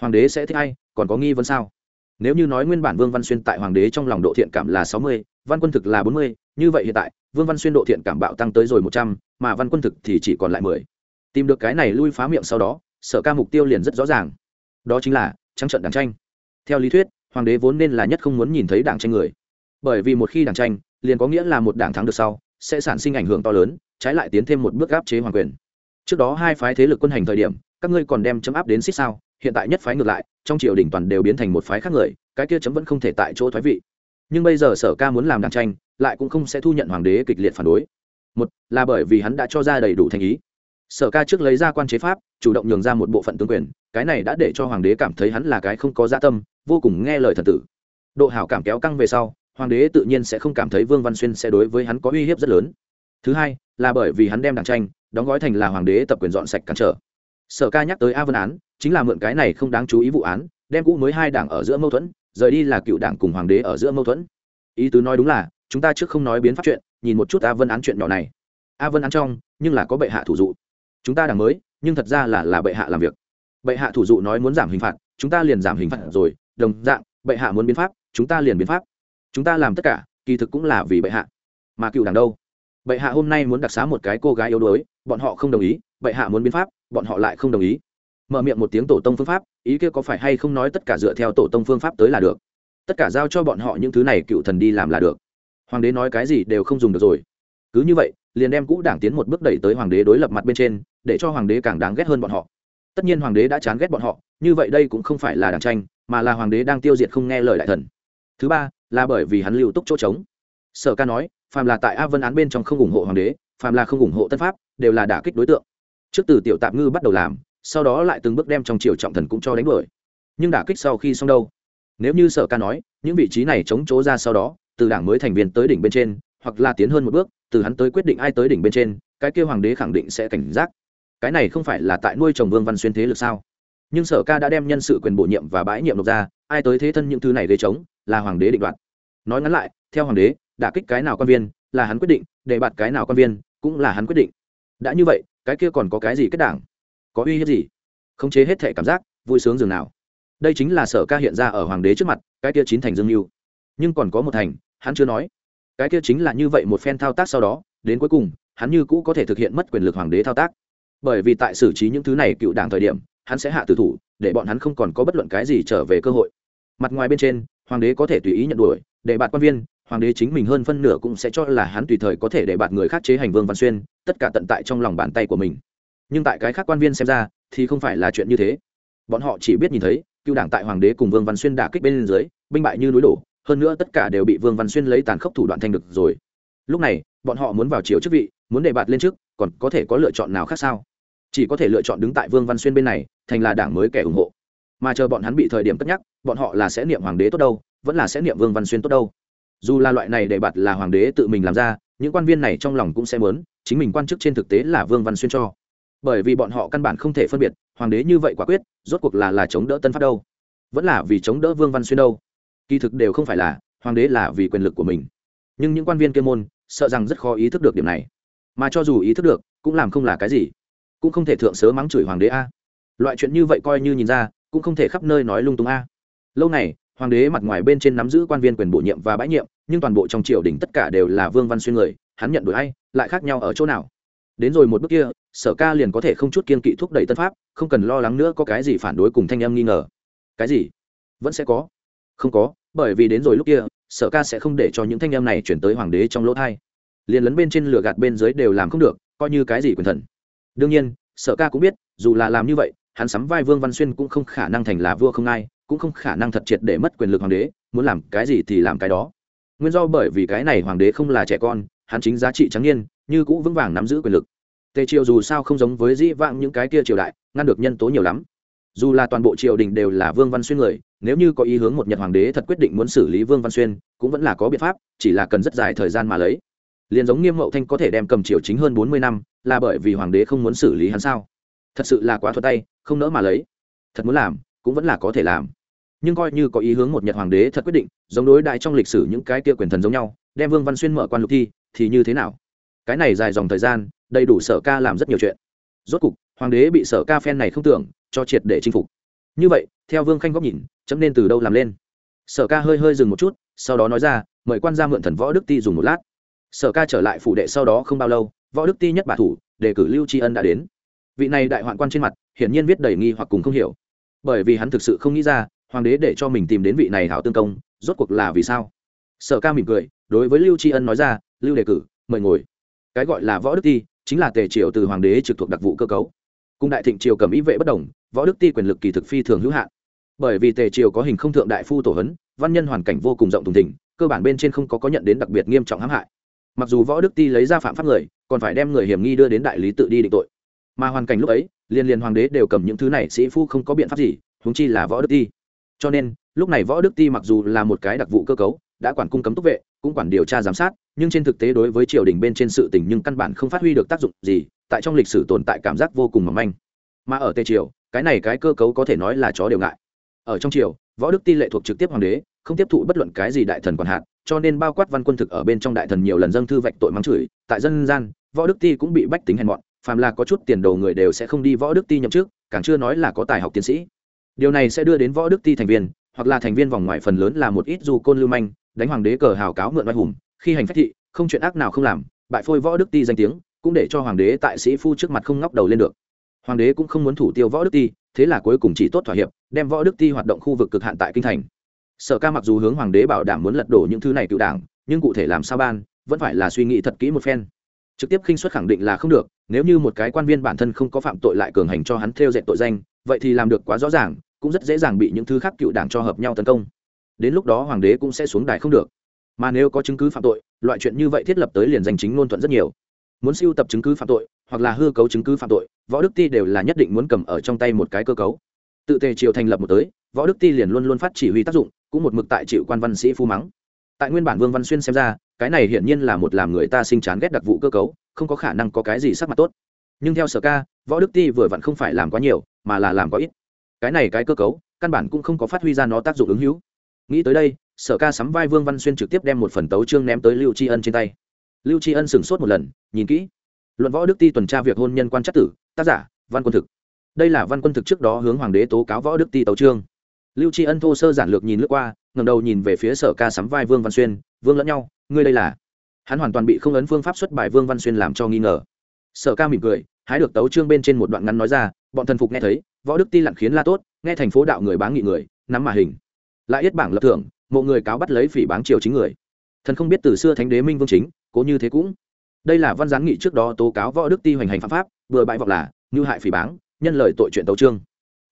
Hoàng đế sẽ thích ai, còn có nghi vấn sao? Nếu như nói nguyên bản vương văn xuyên tại hoàng đế trong lòng độ thiện cảm là sáu mươi, văn quân thực là bốn mươi, như vậy hiện tại, vương văn xuyên độ thiện cảm bạo tăng tới rồi một trăm, mà văn quân thực thì chỉ còn lại mười. Tìm được cái này lui phá miệng sau đó, sở ca mục tiêu liền rất rõ ràng. Đó chính là trắng trận đàn tranh theo lý thuyết, hoàng đế vốn nên là nhất không muốn nhìn thấy đảng tranh người. Bởi vì một khi đảng tranh, liền có nghĩa là một đảng thắng được sau, sẽ sản sinh ảnh hưởng to lớn, trái lại tiến thêm một bước áp chế hoàng quyền. Trước đó hai phái thế lực quân hành thời điểm, các ngươi còn đem chấm áp đến xích sao, hiện tại nhất phái ngược lại, trong triều đình toàn đều biến thành một phái khác người, cái kia chấm vẫn không thể tại chỗ thoái vị. Nhưng bây giờ sở ca muốn làm đảng tranh, lại cũng không sẽ thu nhận hoàng đế kịch liệt phản đối. Một là bởi vì hắn đã cho ra đầy đủ thành ý. Sở ca trước lấy ra quan chế pháp, chủ động nhường ra một bộ phận tướng quyền cái này đã để cho hoàng đế cảm thấy hắn là cái không có dạ tâm, vô cùng nghe lời thần tử. Độ hảo cảm kéo căng về sau, hoàng đế tự nhiên sẽ không cảm thấy vương văn xuyên sẽ đối với hắn có uy hiếp rất lớn. Thứ hai, là bởi vì hắn đem đảng tranh, đóng gói thành là hoàng đế tập quyền dọn sạch cản trở. Sở ca nhắc tới a vân án, chính là mượn cái này không đáng chú ý vụ án, đem cũ mới hai đảng ở giữa mâu thuẫn, rời đi là cựu đảng cùng hoàng đế ở giữa mâu thuẫn. Ý tứ nói đúng là, chúng ta trước không nói biến pháp chuyện, nhìn một chút a vân án chuyện nhỏ này. A vân án trong, nhưng là có bệ hạ thủ dụ. Chúng ta đảng mới, nhưng thật ra là là bệ hạ làm việc bệ hạ thủ dụ nói muốn giảm hình phạt, chúng ta liền giảm hình phạt rồi. Đồng dạng, bệ hạ muốn biến pháp, chúng ta liền biến pháp. Chúng ta làm tất cả, kỳ thực cũng là vì bệ hạ. Mà cựu đảng đâu? Bệ hạ hôm nay muốn đặc xá một cái cô gái yếu đuối, bọn họ không đồng ý, bệ hạ muốn biến pháp, bọn họ lại không đồng ý. Mở miệng một tiếng tổ tông phương pháp, ý kia có phải hay không nói tất cả dựa theo tổ tông phương pháp tới là được? Tất cả giao cho bọn họ những thứ này cựu thần đi làm là được. Hoàng đế nói cái gì đều không dùng được rồi. Cứ như vậy, liền đem cũ đảng tiến một bước đẩy tới hoàng đế đối lập mặt bên trên, để cho hoàng đế càng đáng ghét hơn bọn họ tất nhiên hoàng đế đã chán ghét bọn họ, như vậy đây cũng không phải là đảng tranh, mà là hoàng đế đang tiêu diệt không nghe lời đại thần. Thứ ba, là bởi vì hắn lưu túc chỗ trống. Sở ca nói, phàm là tại a vân án bên trong không ủng hộ hoàng đế, phàm là không ủng hộ tân pháp, đều là đả kích đối tượng. Trước từ tiểu tạm ngư bắt đầu làm, sau đó lại từng bước đem trong triều trọng thần cũng cho đánh đuổi. Nhưng đả kích sau khi xong đâu? Nếu như sở ca nói, những vị trí này chống chỗ ra sau đó, từ đảng mới thành viên tới đỉnh bên trên, hoặc là tiến hơn một bước, từ hắn tới quyết định ai tới đỉnh bên trên, cái kêu hoàng đế khẳng định sẽ cảnh giác cái này không phải là tại nuôi chồng vương văn xuyên thế lực sao? Nhưng sở ca đã đem nhân sự quyền bổ nhiệm và bãi nhiệm nộp ra, ai tới thế thân những thứ này gây chống là hoàng đế định đoạt. Nói ngắn lại, theo hoàng đế, đả kích cái nào quan viên, là hắn quyết định để bạt cái nào quan viên, cũng là hắn quyết định. Đã như vậy, cái kia còn có cái gì kết đảng? Có uy hiếp gì? Khống chế hết thể cảm giác, vui sướng dường nào? Đây chính là sở ca hiện ra ở hoàng đế trước mặt, cái kia chín thành dương mưu. Nhưng còn có một thành, hắn chưa nói. Cái kia chính là như vậy một phen thao tác sau đó, đến cuối cùng, hắn như cũ có thể thực hiện mất quyền lực hoàng đế thao tác bởi vì tại xử trí những thứ này cựu đảng thời điểm, hắn sẽ hạ tử thủ, để bọn hắn không còn có bất luận cái gì trở về cơ hội. Mặt ngoài bên trên, hoàng đế có thể tùy ý nhận đuổi, để bạt quan viên, hoàng đế chính mình hơn phân nửa cũng sẽ cho là hắn tùy thời có thể để bạt người khác chế hành vương văn xuyên, tất cả tận tại trong lòng bàn tay của mình. Nhưng tại cái khác quan viên xem ra, thì không phải là chuyện như thế. Bọn họ chỉ biết nhìn thấy, cựu đảng tại hoàng đế cùng vương văn xuyên đả kích bên dưới, binh bại như núi đổ, hơn nữa tất cả đều bị vương văn xuyên lấy tàn khốc thủ đoạn thành được rồi. Lúc này, bọn họ muốn vào chiều chức vị muốn đề bạt lên trước, còn có thể có lựa chọn nào khác sao? Chỉ có thể lựa chọn đứng tại vương văn xuyên bên này, thành là đảng mới kẻ ủng hộ. Mà chờ bọn hắn bị thời điểm cất nhắc, bọn họ là sẽ niệm hoàng đế tốt đâu, vẫn là sẽ niệm vương văn xuyên tốt đâu. Dù là loại này đề bạt là hoàng đế tự mình làm ra, những quan viên này trong lòng cũng sẽ muốn, chính mình quan chức trên thực tế là vương văn xuyên cho. Bởi vì bọn họ căn bản không thể phân biệt, hoàng đế như vậy quả quyết, rốt cuộc là là chống đỡ tân phát đâu. Vẫn là vì chống đỡ vương văn xuyên đâu. Kỳ thực đều không phải là, hoàng đế là vì quyền lực của mình. Nhưng những quan viên kia môn, sợ rằng rất khó ý thức được điểm này mà cho dù ý thức được, cũng làm không là cái gì. Cũng không thể thượng sớ mắng chửi hoàng đế a. Loại chuyện như vậy coi như nhìn ra, cũng không thể khắp nơi nói lung tung a. Lâu này hoàng đế mặt ngoài bên trên nắm giữ quan viên quyền bổ nhiệm và bãi nhiệm, nhưng toàn bộ trong triều đình tất cả đều là vương văn xuyên người, hắn nhận đổi hay lại khác nhau ở chỗ nào? Đến rồi một bước kia, sở ca liền có thể không chút kiên kỵ thúc đẩy tân pháp, không cần lo lắng nữa có cái gì phản đối cùng thanh em nghi ngờ. Cái gì? Vẫn sẽ có. Không có, bởi vì đến rồi lúc kia, sở ca sẽ không để cho những thanh em này chuyển tới hoàng đế trong lỗ thai liền lấn bên trên lửa gạt bên dưới đều làm không được, coi như cái gì quyền thần. Đương nhiên, sở ca cũng biết, dù là làm như vậy, hắn sắm vai vương văn xuyên cũng không khả năng thành là vua không ai, cũng không khả năng thật triệt để mất quyền lực hoàng đế, muốn làm cái gì thì làm cái đó. Nguyên do bởi vì cái này hoàng đế không là trẻ con, hắn chính giá trị trắng niên, như cũ vững vàng nắm giữ quyền lực. Tề triều dù sao không giống với dĩ vãng những cái kia triều đại, ngăn được nhân tố nhiều lắm. Dù là toàn bộ triều đình đều là vương văn xuyên người, nếu như có ý hướng một nhật hoàng đế thật quyết định muốn xử lý vương văn xuyên, cũng vẫn là có biện pháp, chỉ là cần rất dài thời gian mà lấy liền giống nghiêm mậu thanh có thể đem cầm triều chính hơn bốn mươi năm, là bởi vì hoàng đế không muốn xử lý hắn sao? Thật sự là quá thuật tay, không nỡ mà lấy. Thật muốn làm, cũng vẫn là có thể làm. Nhưng coi như có ý hướng một nhật hoàng đế thật quyết định, giống đối đại trong lịch sử những cái tia quyền thần giống nhau, đem vương văn xuyên mở quan lục thi, thì như thế nào? Cái này dài dòng thời gian, đầy đủ sở ca làm rất nhiều chuyện. Rốt cục, hoàng đế bị sở ca phen này không tưởng, cho triệt để chinh phục. Như vậy, theo vương khanh góc nhìn, chấm nên từ đâu làm lên? Sở ca hơi hơi dừng một chút, sau đó nói ra, mời quan ra mượn thần võ đức ti dùng một lát sở ca trở lại phủ đệ sau đó không bao lâu, võ đức ti nhất bà thủ, đề cử lưu tri ân đã đến. Vị này đại hoạn quan trên mặt, hiển nhiên viết đầy nghi hoặc cùng không hiểu. Bởi vì hắn thực sự không nghĩ ra, hoàng đế để cho mình tìm đến vị này hảo tương công, rốt cuộc là vì sao? Sở ca mỉm cười, đối với lưu tri ân nói ra, lưu đề cử, mời ngồi. Cái gọi là võ đức ti, chính là tề triều từ hoàng đế trực thuộc đặc vụ cơ cấu. Cùng đại thịnh triều cầm ý vệ bất đồng, võ đức ti quyền lực kỳ thực phi thường hữu hạn. Bởi vì tề triều có hình không thượng đại phu tổ hấn văn nhân hoàn cảnh vô cùng rộng thùng thỉnh cơ bản bên trên không có có nhận đến đặc biệt nghiêm trọng hãm hại mặc dù võ đức ti lấy ra phạm pháp người, còn phải đem người hiểm nghi đưa đến đại lý tự đi định tội. Mà hoàn cảnh lúc ấy, liên liên hoàng đế đều cầm những thứ này, sĩ phu không có biện pháp gì húng chi là võ đức ti. Cho nên, lúc này võ đức ti mặc dù là một cái đặc vụ cơ cấu, đã quản cung cấm túc vệ, cũng quản điều tra giám sát, nhưng trên thực tế đối với triều đình bên trên sự tình nhưng căn bản không phát huy được tác dụng gì, tại trong lịch sử tồn tại cảm giác vô cùng mỏng manh. Mà ở tây triều, cái này cái cơ cấu có thể nói là chó đều ngại. Ở trong triều, võ đức ti lệ thuộc trực tiếp hoàng đế, không tiếp thụ bất luận cái gì đại thần quản hạt cho nên bao quát văn quân thực ở bên trong đại thần nhiều lần dâng thư vạch tội mắng chửi, tại dân gian, võ đức ti cũng bị bách tính hèn mọn, phàm là có chút tiền đồ người đều sẽ không đi võ đức ti nhậm chức, càng chưa nói là có tài học tiến sĩ. Điều này sẽ đưa đến võ đức ti thành viên, hoặc là thành viên vòng ngoài phần lớn là một ít du côn lưu manh, đánh hoàng đế cờ hào cáo mượn oai hùng, khi hành phách thị, không chuyện ác nào không làm, bại phôi võ đức ti danh tiếng, cũng để cho hoàng đế tại sĩ phu trước mặt không ngóc đầu lên được. Hoàng đế cũng không muốn thủ tiêu võ đức ti, thế là cuối cùng chỉ tốt thỏa hiệp, đem võ đức ti hoạt động khu vực cực hạn tại kinh thành sở ca mặc dù hướng hoàng đế bảo đảm muốn lật đổ những thứ này cựu đảng, nhưng cụ thể làm sao ban, vẫn phải là suy nghĩ thật kỹ một phen. Trực tiếp khinh xuất khẳng định là không được, nếu như một cái quan viên bản thân không có phạm tội lại cường hành cho hắn theo dệt tội danh, vậy thì làm được quá rõ ràng, cũng rất dễ dàng bị những thứ khác cựu đảng cho hợp nhau tấn công. Đến lúc đó hoàng đế cũng sẽ xuống đài không được. Mà nếu có chứng cứ phạm tội, loại chuyện như vậy thiết lập tới liền danh chính ngôn thuận rất nhiều. Muốn siêu tập chứng cứ phạm tội, hoặc là hư cấu chứng cứ phạm tội, võ đức ti đều là nhất định muốn cầm ở trong tay một cái cơ cấu. Tự tề triều thành lập một tới, võ đức ti liền luôn luôn phát chỉ huy tác dụng cũng một mực tại chịu quan văn sĩ phu mắng. Tại nguyên bản vương văn xuyên xem ra, cái này hiển nhiên là một làm người ta sinh chán ghét đặc vụ cơ cấu, không có khả năng có cái gì sắc mặt tốt. Nhưng theo sở ca, võ đức ti vừa vặn không phải làm quá nhiều, mà là làm quá ít. Cái này cái cơ cấu, căn bản cũng không có phát huy ra nó tác dụng ứng hữu. Nghĩ tới đây, sở ca sắm vai vương văn xuyên trực tiếp đem một phần tấu chương ném tới lưu tri ân trên tay. Lưu tri ân sửng sốt một lần, nhìn kỹ. Luận võ đức ti tuần tra việc hôn nhân quan trắc tử, tác giả, văn quân thực. Đây là văn quân thực trước đó hướng hoàng đế tố cáo võ đức ti tấu trương lưu tri ân thô sơ giản lược nhìn lướt qua ngầm đầu nhìn về phía sở ca sắm vai vương văn xuyên, vương lẫn nhau, ngươi đây là? Hắn hoàn toàn bị không ấn phương pháp xuất bài vương văn xuyên làm cho nghi ngờ. Sở ca mỉm cười, hái được tấu trương bên trên một đoạn ngắn nói ra, bọn thần phục nghe thấy, võ đức ti lặn khiến la tốt, nghe thành phố đạo người báng nghị người, nắm mà hình. Lại yết bảng lập thưởng một người cáo bắt lấy phỉ báng triều chính người. Thần không biết từ xưa thánh đế minh vương chính, cố như thế cũng. Đây là văn gián nghị trước đó tố cáo võ đức ti hoành hành phạm pháp, vừa bãi vọng là, như hại phỉ báng, nhân lời tội chuyện tấu trương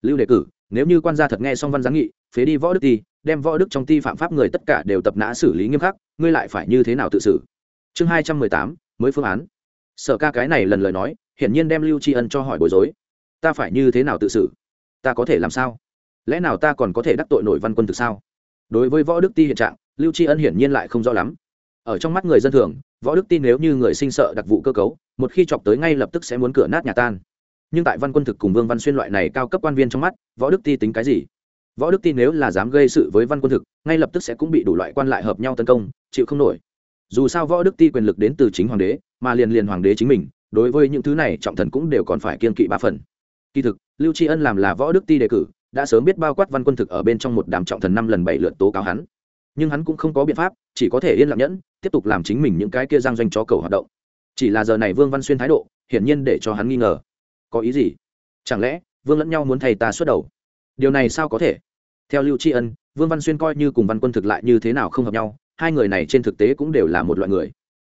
lưu đề cử nếu như quan gia thật nghe xong văn giáng nghị, phế đi võ đức ti, đem võ đức trong ti phạm pháp người tất cả đều tập nã xử lý nghiêm khắc, ngươi lại phải như thế nào tự xử? Chương hai trăm mười tám, mới phương án. Sở ca cái này lần lời nói, hiển nhiên đem lưu tri ân cho hỏi bối rối. Ta phải như thế nào tự xử? Ta có thể làm sao? Lẽ nào ta còn có thể đắc tội nổi văn quân thực sao? Đối với võ đức ti hiện trạng, lưu tri ân hiển nhiên lại không rõ lắm. Ở trong mắt người dân thường, võ đức ti nếu như người sinh sợ đặc vụ cơ cấu, một khi chọc tới ngay lập tức sẽ muốn cửa nát nhà tan nhưng tại văn quân thực cùng vương văn xuyên loại này cao cấp quan viên trong mắt, võ đức ti tính cái gì? Võ đức ti nếu là dám gây sự với văn quân thực, ngay lập tức sẽ cũng bị đủ loại quan lại hợp nhau tấn công, chịu không nổi. Dù sao võ đức ti quyền lực đến từ chính hoàng đế, mà liền liền hoàng đế chính mình, đối với những thứ này trọng thần cũng đều còn phải kiên kỵ ba phần. Kỳ thực, lưu tri ân làm là võ đức ti đề cử, đã sớm biết bao quát văn quân thực ở bên trong một đám trọng thần năm lần bảy lượt tố cáo hắn. Nhưng hắn cũng không có biện pháp, chỉ có thể yên lặng nhẫn, tiếp tục làm chính mình những cái kia giang doanh chó cầu hoạt động. Chỉ là giờ này vương văn xuyên thái độ, hiển nhiên để cho hắn nghi ngờ có ý gì? Chẳng lẽ vương lẫn nhau muốn thầy ta xuất đầu? Điều này sao có thể? Theo lưu tri ân, vương văn xuyên coi như cùng văn quân thực lại như thế nào không hợp nhau, hai người này trên thực tế cũng đều là một loại người.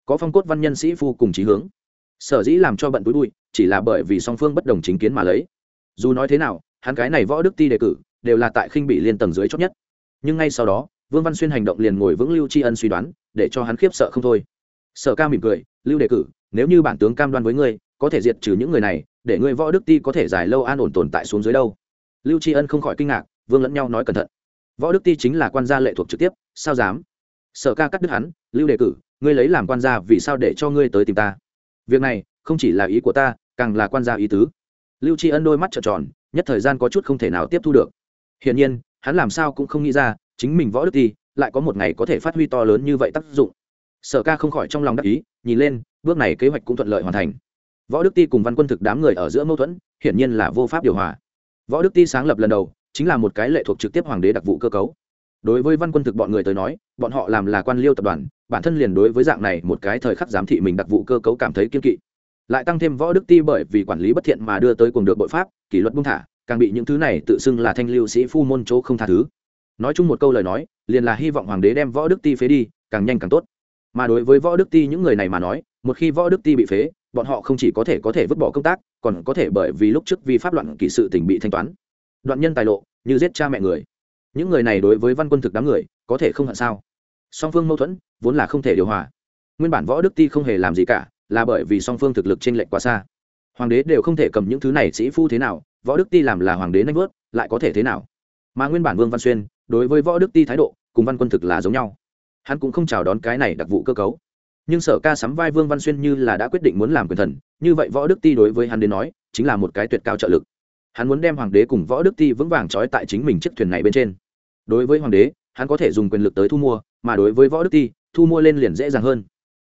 Có phong cốt văn nhân sĩ phu cùng trí hướng. Sở dĩ làm cho bận túi bụi, chỉ là bởi vì song phương bất đồng chính kiến mà lấy. Dù nói thế nào, hắn cái này võ đức ti đề cử, đều là tại khinh bị liên tầng dưới chót nhất. Nhưng ngay sau đó, vương văn xuyên hành động liền ngồi vững lưu tri ân suy đoán, để cho hắn khiếp sợ không thôi. Sở ca mỉm cười, lưu đề cử, nếu như bản tướng cam đoan với ngươi có thể diệt trừ những người này, để ngươi võ đức ti có thể dài lâu an ổn tồn tại xuống dưới đâu. Lưu tri ân không khỏi kinh ngạc, vương lẫn nhau nói cẩn thận. Võ đức ti chính là quan gia lệ thuộc trực tiếp, sao dám? Sở ca cắt đứt hắn, lưu đề cử, ngươi lấy làm quan gia vì sao để cho ngươi tới tìm ta? Việc này không chỉ là ý của ta, càng là quan gia ý tứ. Lưu tri ân đôi mắt trợn tròn, nhất thời gian có chút không thể nào tiếp thu được. Hiển nhiên, hắn làm sao cũng không nghĩ ra, chính mình võ đức ti lại có một ngày có thể phát huy to lớn như vậy tác dụng. Sở ca không khỏi trong lòng đắc ý, nhìn lên, bước này kế hoạch cũng thuận lợi hoàn thành võ đức ti cùng văn quân thực đám người ở giữa mâu thuẫn, hiển nhiên là vô pháp điều hòa. Võ đức ti sáng lập lần đầu, chính là một cái lệ thuộc trực tiếp hoàng đế đặc vụ cơ cấu. Đối với văn quân thực bọn người tới nói, bọn họ làm là quan liêu tập đoàn, bản thân liền đối với dạng này một cái thời khắc giám thị mình đặc vụ cơ cấu cảm thấy kiên kỵ. Lại tăng thêm võ đức ti bởi vì quản lý bất thiện mà đưa tới cùng được bội pháp, kỷ luật buông thả, càng bị những thứ này tự xưng là thanh lưu sĩ phu môn chỗ không tha thứ. Nói chung một câu lời nói, liền là hy vọng hoàng đế đem võ đức ti phế đi, càng nhanh càng tốt. Mà đối với võ đức ti những người này mà nói một khi võ đức ti bị phế, bọn họ không chỉ có thể có thể vứt bỏ công tác, còn có thể bởi vì lúc trước vi pháp loạn kỵ sự tình bị thanh toán. Đoạn nhân tài lộ, như giết cha mẹ người. Những người này đối với văn quân thực đám người, có thể không hận sao? Song phương mâu thuẫn, vốn là không thể điều hòa. Nguyên bản võ đức ti không hề làm gì cả, là bởi vì song phương thực lực t r ê n lệch quá xa. Hoàng đế đều không thể cầm những thứ này sĩ phu thế nào, võ đức ti làm là hoàng đế nanh vớt, lại có thể thế nào? Mà nguyên bản vương văn xuyên, đối với võ đức ti thái độ, cùng văn quân thực là giống nhau. Hắn cũng không chào đón cái này đặc vụ cơ cấu nhưng sở ca sắm vai vương văn xuyên như là đã quyết định muốn làm quyền thần, như vậy võ đức ti đối với hắn đến nói, chính là một cái tuyệt cao trợ lực. Hắn muốn đem hoàng đế cùng võ đức ti vững vàng trói tại chính mình chiếc thuyền này bên trên. Đối với hoàng đế, hắn có thể dùng quyền lực tới thu mua, mà đối với võ đức ti, thu mua lên liền dễ dàng hơn.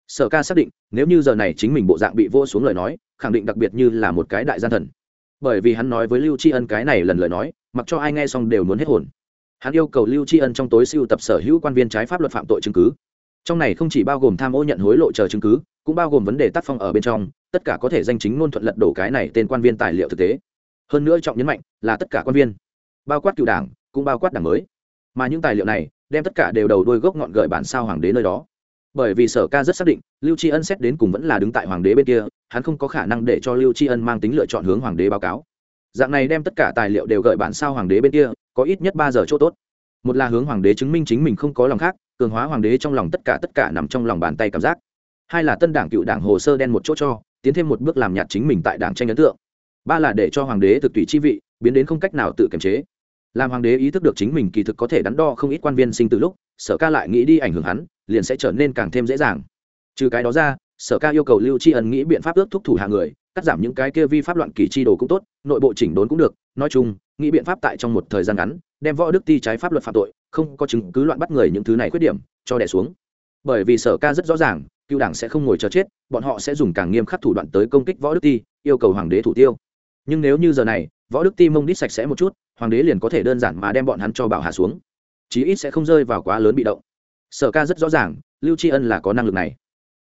Sở ca xác định, nếu như giờ này chính mình bộ dạng bị vô xuống lời nói, khẳng định đặc biệt như là một cái đại gian thần. Bởi vì hắn nói với lưu tri ân cái này lần lời nói, mặc cho ai nghe xong đều muốn hết hồn. Hắn yêu cầu lưu tri ân trong tối siêu tập sở hữu quan viên trái pháp luật phạm tội chứng cứ trong này không chỉ bao gồm tham ô nhận hối lộ chờ chứng cứ, cũng bao gồm vấn đề tác phong ở bên trong, tất cả có thể danh chính ngôn thuận lật đổ cái này tên quan viên tài liệu thực tế. Hơn nữa trọng nhấn mạnh là tất cả quan viên, bao quát cựu đảng, cũng bao quát đảng mới. Mà những tài liệu này đem tất cả đều đầu đôi gốc ngọn gợi bản sao hoàng đế nơi đó. Bởi vì sở ca rất xác định, lưu tri ân xét đến cùng vẫn là đứng tại hoàng đế bên kia, hắn không có khả năng để cho lưu tri ân mang tính lựa chọn hướng hoàng đế báo cáo. Dạng này đem tất cả tài liệu đều gợi bản sao hoàng đế bên kia, có ít nhất ba giờ chỗ tốt. Một là hướng hoàng đế chứng minh chính mình không có lòng khác cường hóa hoàng đế trong lòng tất cả tất cả nằm trong lòng bàn tay cảm giác. Hai là tân đảng cựu đảng hồ sơ đen một chỗ cho, tiến thêm một bước làm nhạt chính mình tại đảng tranh ấn tượng. Ba là để cho hoàng đế thực tùy chi vị, biến đến không cách nào tự kiềm chế. Làm hoàng đế ý thức được chính mình kỳ thực có thể đắn đo không ít quan viên sinh từ lúc, sở ca lại nghĩ đi ảnh hưởng hắn, liền sẽ trở nên càng thêm dễ dàng. Trừ cái đó ra, sở ca yêu cầu lưu tri ân nghĩ biện pháp ước thúc thủ hạ người, cắt giảm những cái kia vi pháp loạn kỳ chi đồ cũng tốt, nội bộ chỉnh đốn cũng được. Nói chung, nghĩ biện pháp tại trong một thời gian ngắn, đem võ đức ti trái pháp luật phạm tội không có chứng cứ loạn bắt người những thứ này khuyết điểm, cho đẻ xuống. Bởi vì sở ca rất rõ ràng, cựu đảng sẽ không ngồi chờ chết, bọn họ sẽ dùng càng nghiêm khắc thủ đoạn tới công kích võ đức ti, yêu cầu hoàng đế thủ tiêu. Nhưng nếu như giờ này, võ đức ti mông đít sạch sẽ một chút, hoàng đế liền có thể đơn giản mà đem bọn hắn cho bảo hạ xuống. Chí ít sẽ không rơi vào quá lớn bị động. Sở ca rất rõ ràng, lưu tri ân là có năng lực này.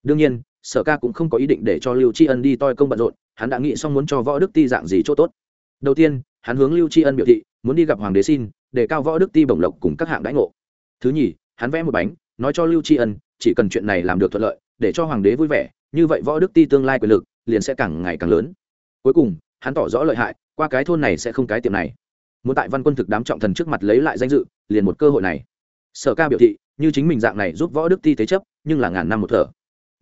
Đương nhiên, sở ca cũng không có ý định để cho lưu tri ân đi toi công bận rộn, hắn đã nghĩ xong muốn cho võ đức ti dạng gì chỗ tốt. Đầu tiên, hắn hướng lưu tri ân biểu thị, muốn đi gặp hoàng đế xin để cao võ đức ti bổng lộc cùng các hạng đãi ngộ. Thứ nhì, hắn vẽ một bánh, nói cho lưu tri ân, chỉ cần chuyện này làm được thuận lợi, để cho hoàng đế vui vẻ, như vậy võ đức ti tương lai quyền lực liền sẽ càng ngày càng lớn. Cuối cùng, hắn tỏ rõ lợi hại, qua cái thôn này sẽ không cái tiệm này. Muốn tại văn quân thực đám trọng thần trước mặt lấy lại danh dự, liền một cơ hội này. Sở ca biểu thị, như chính mình dạng này giúp võ đức ti thế chấp, nhưng là ngàn năm một thở.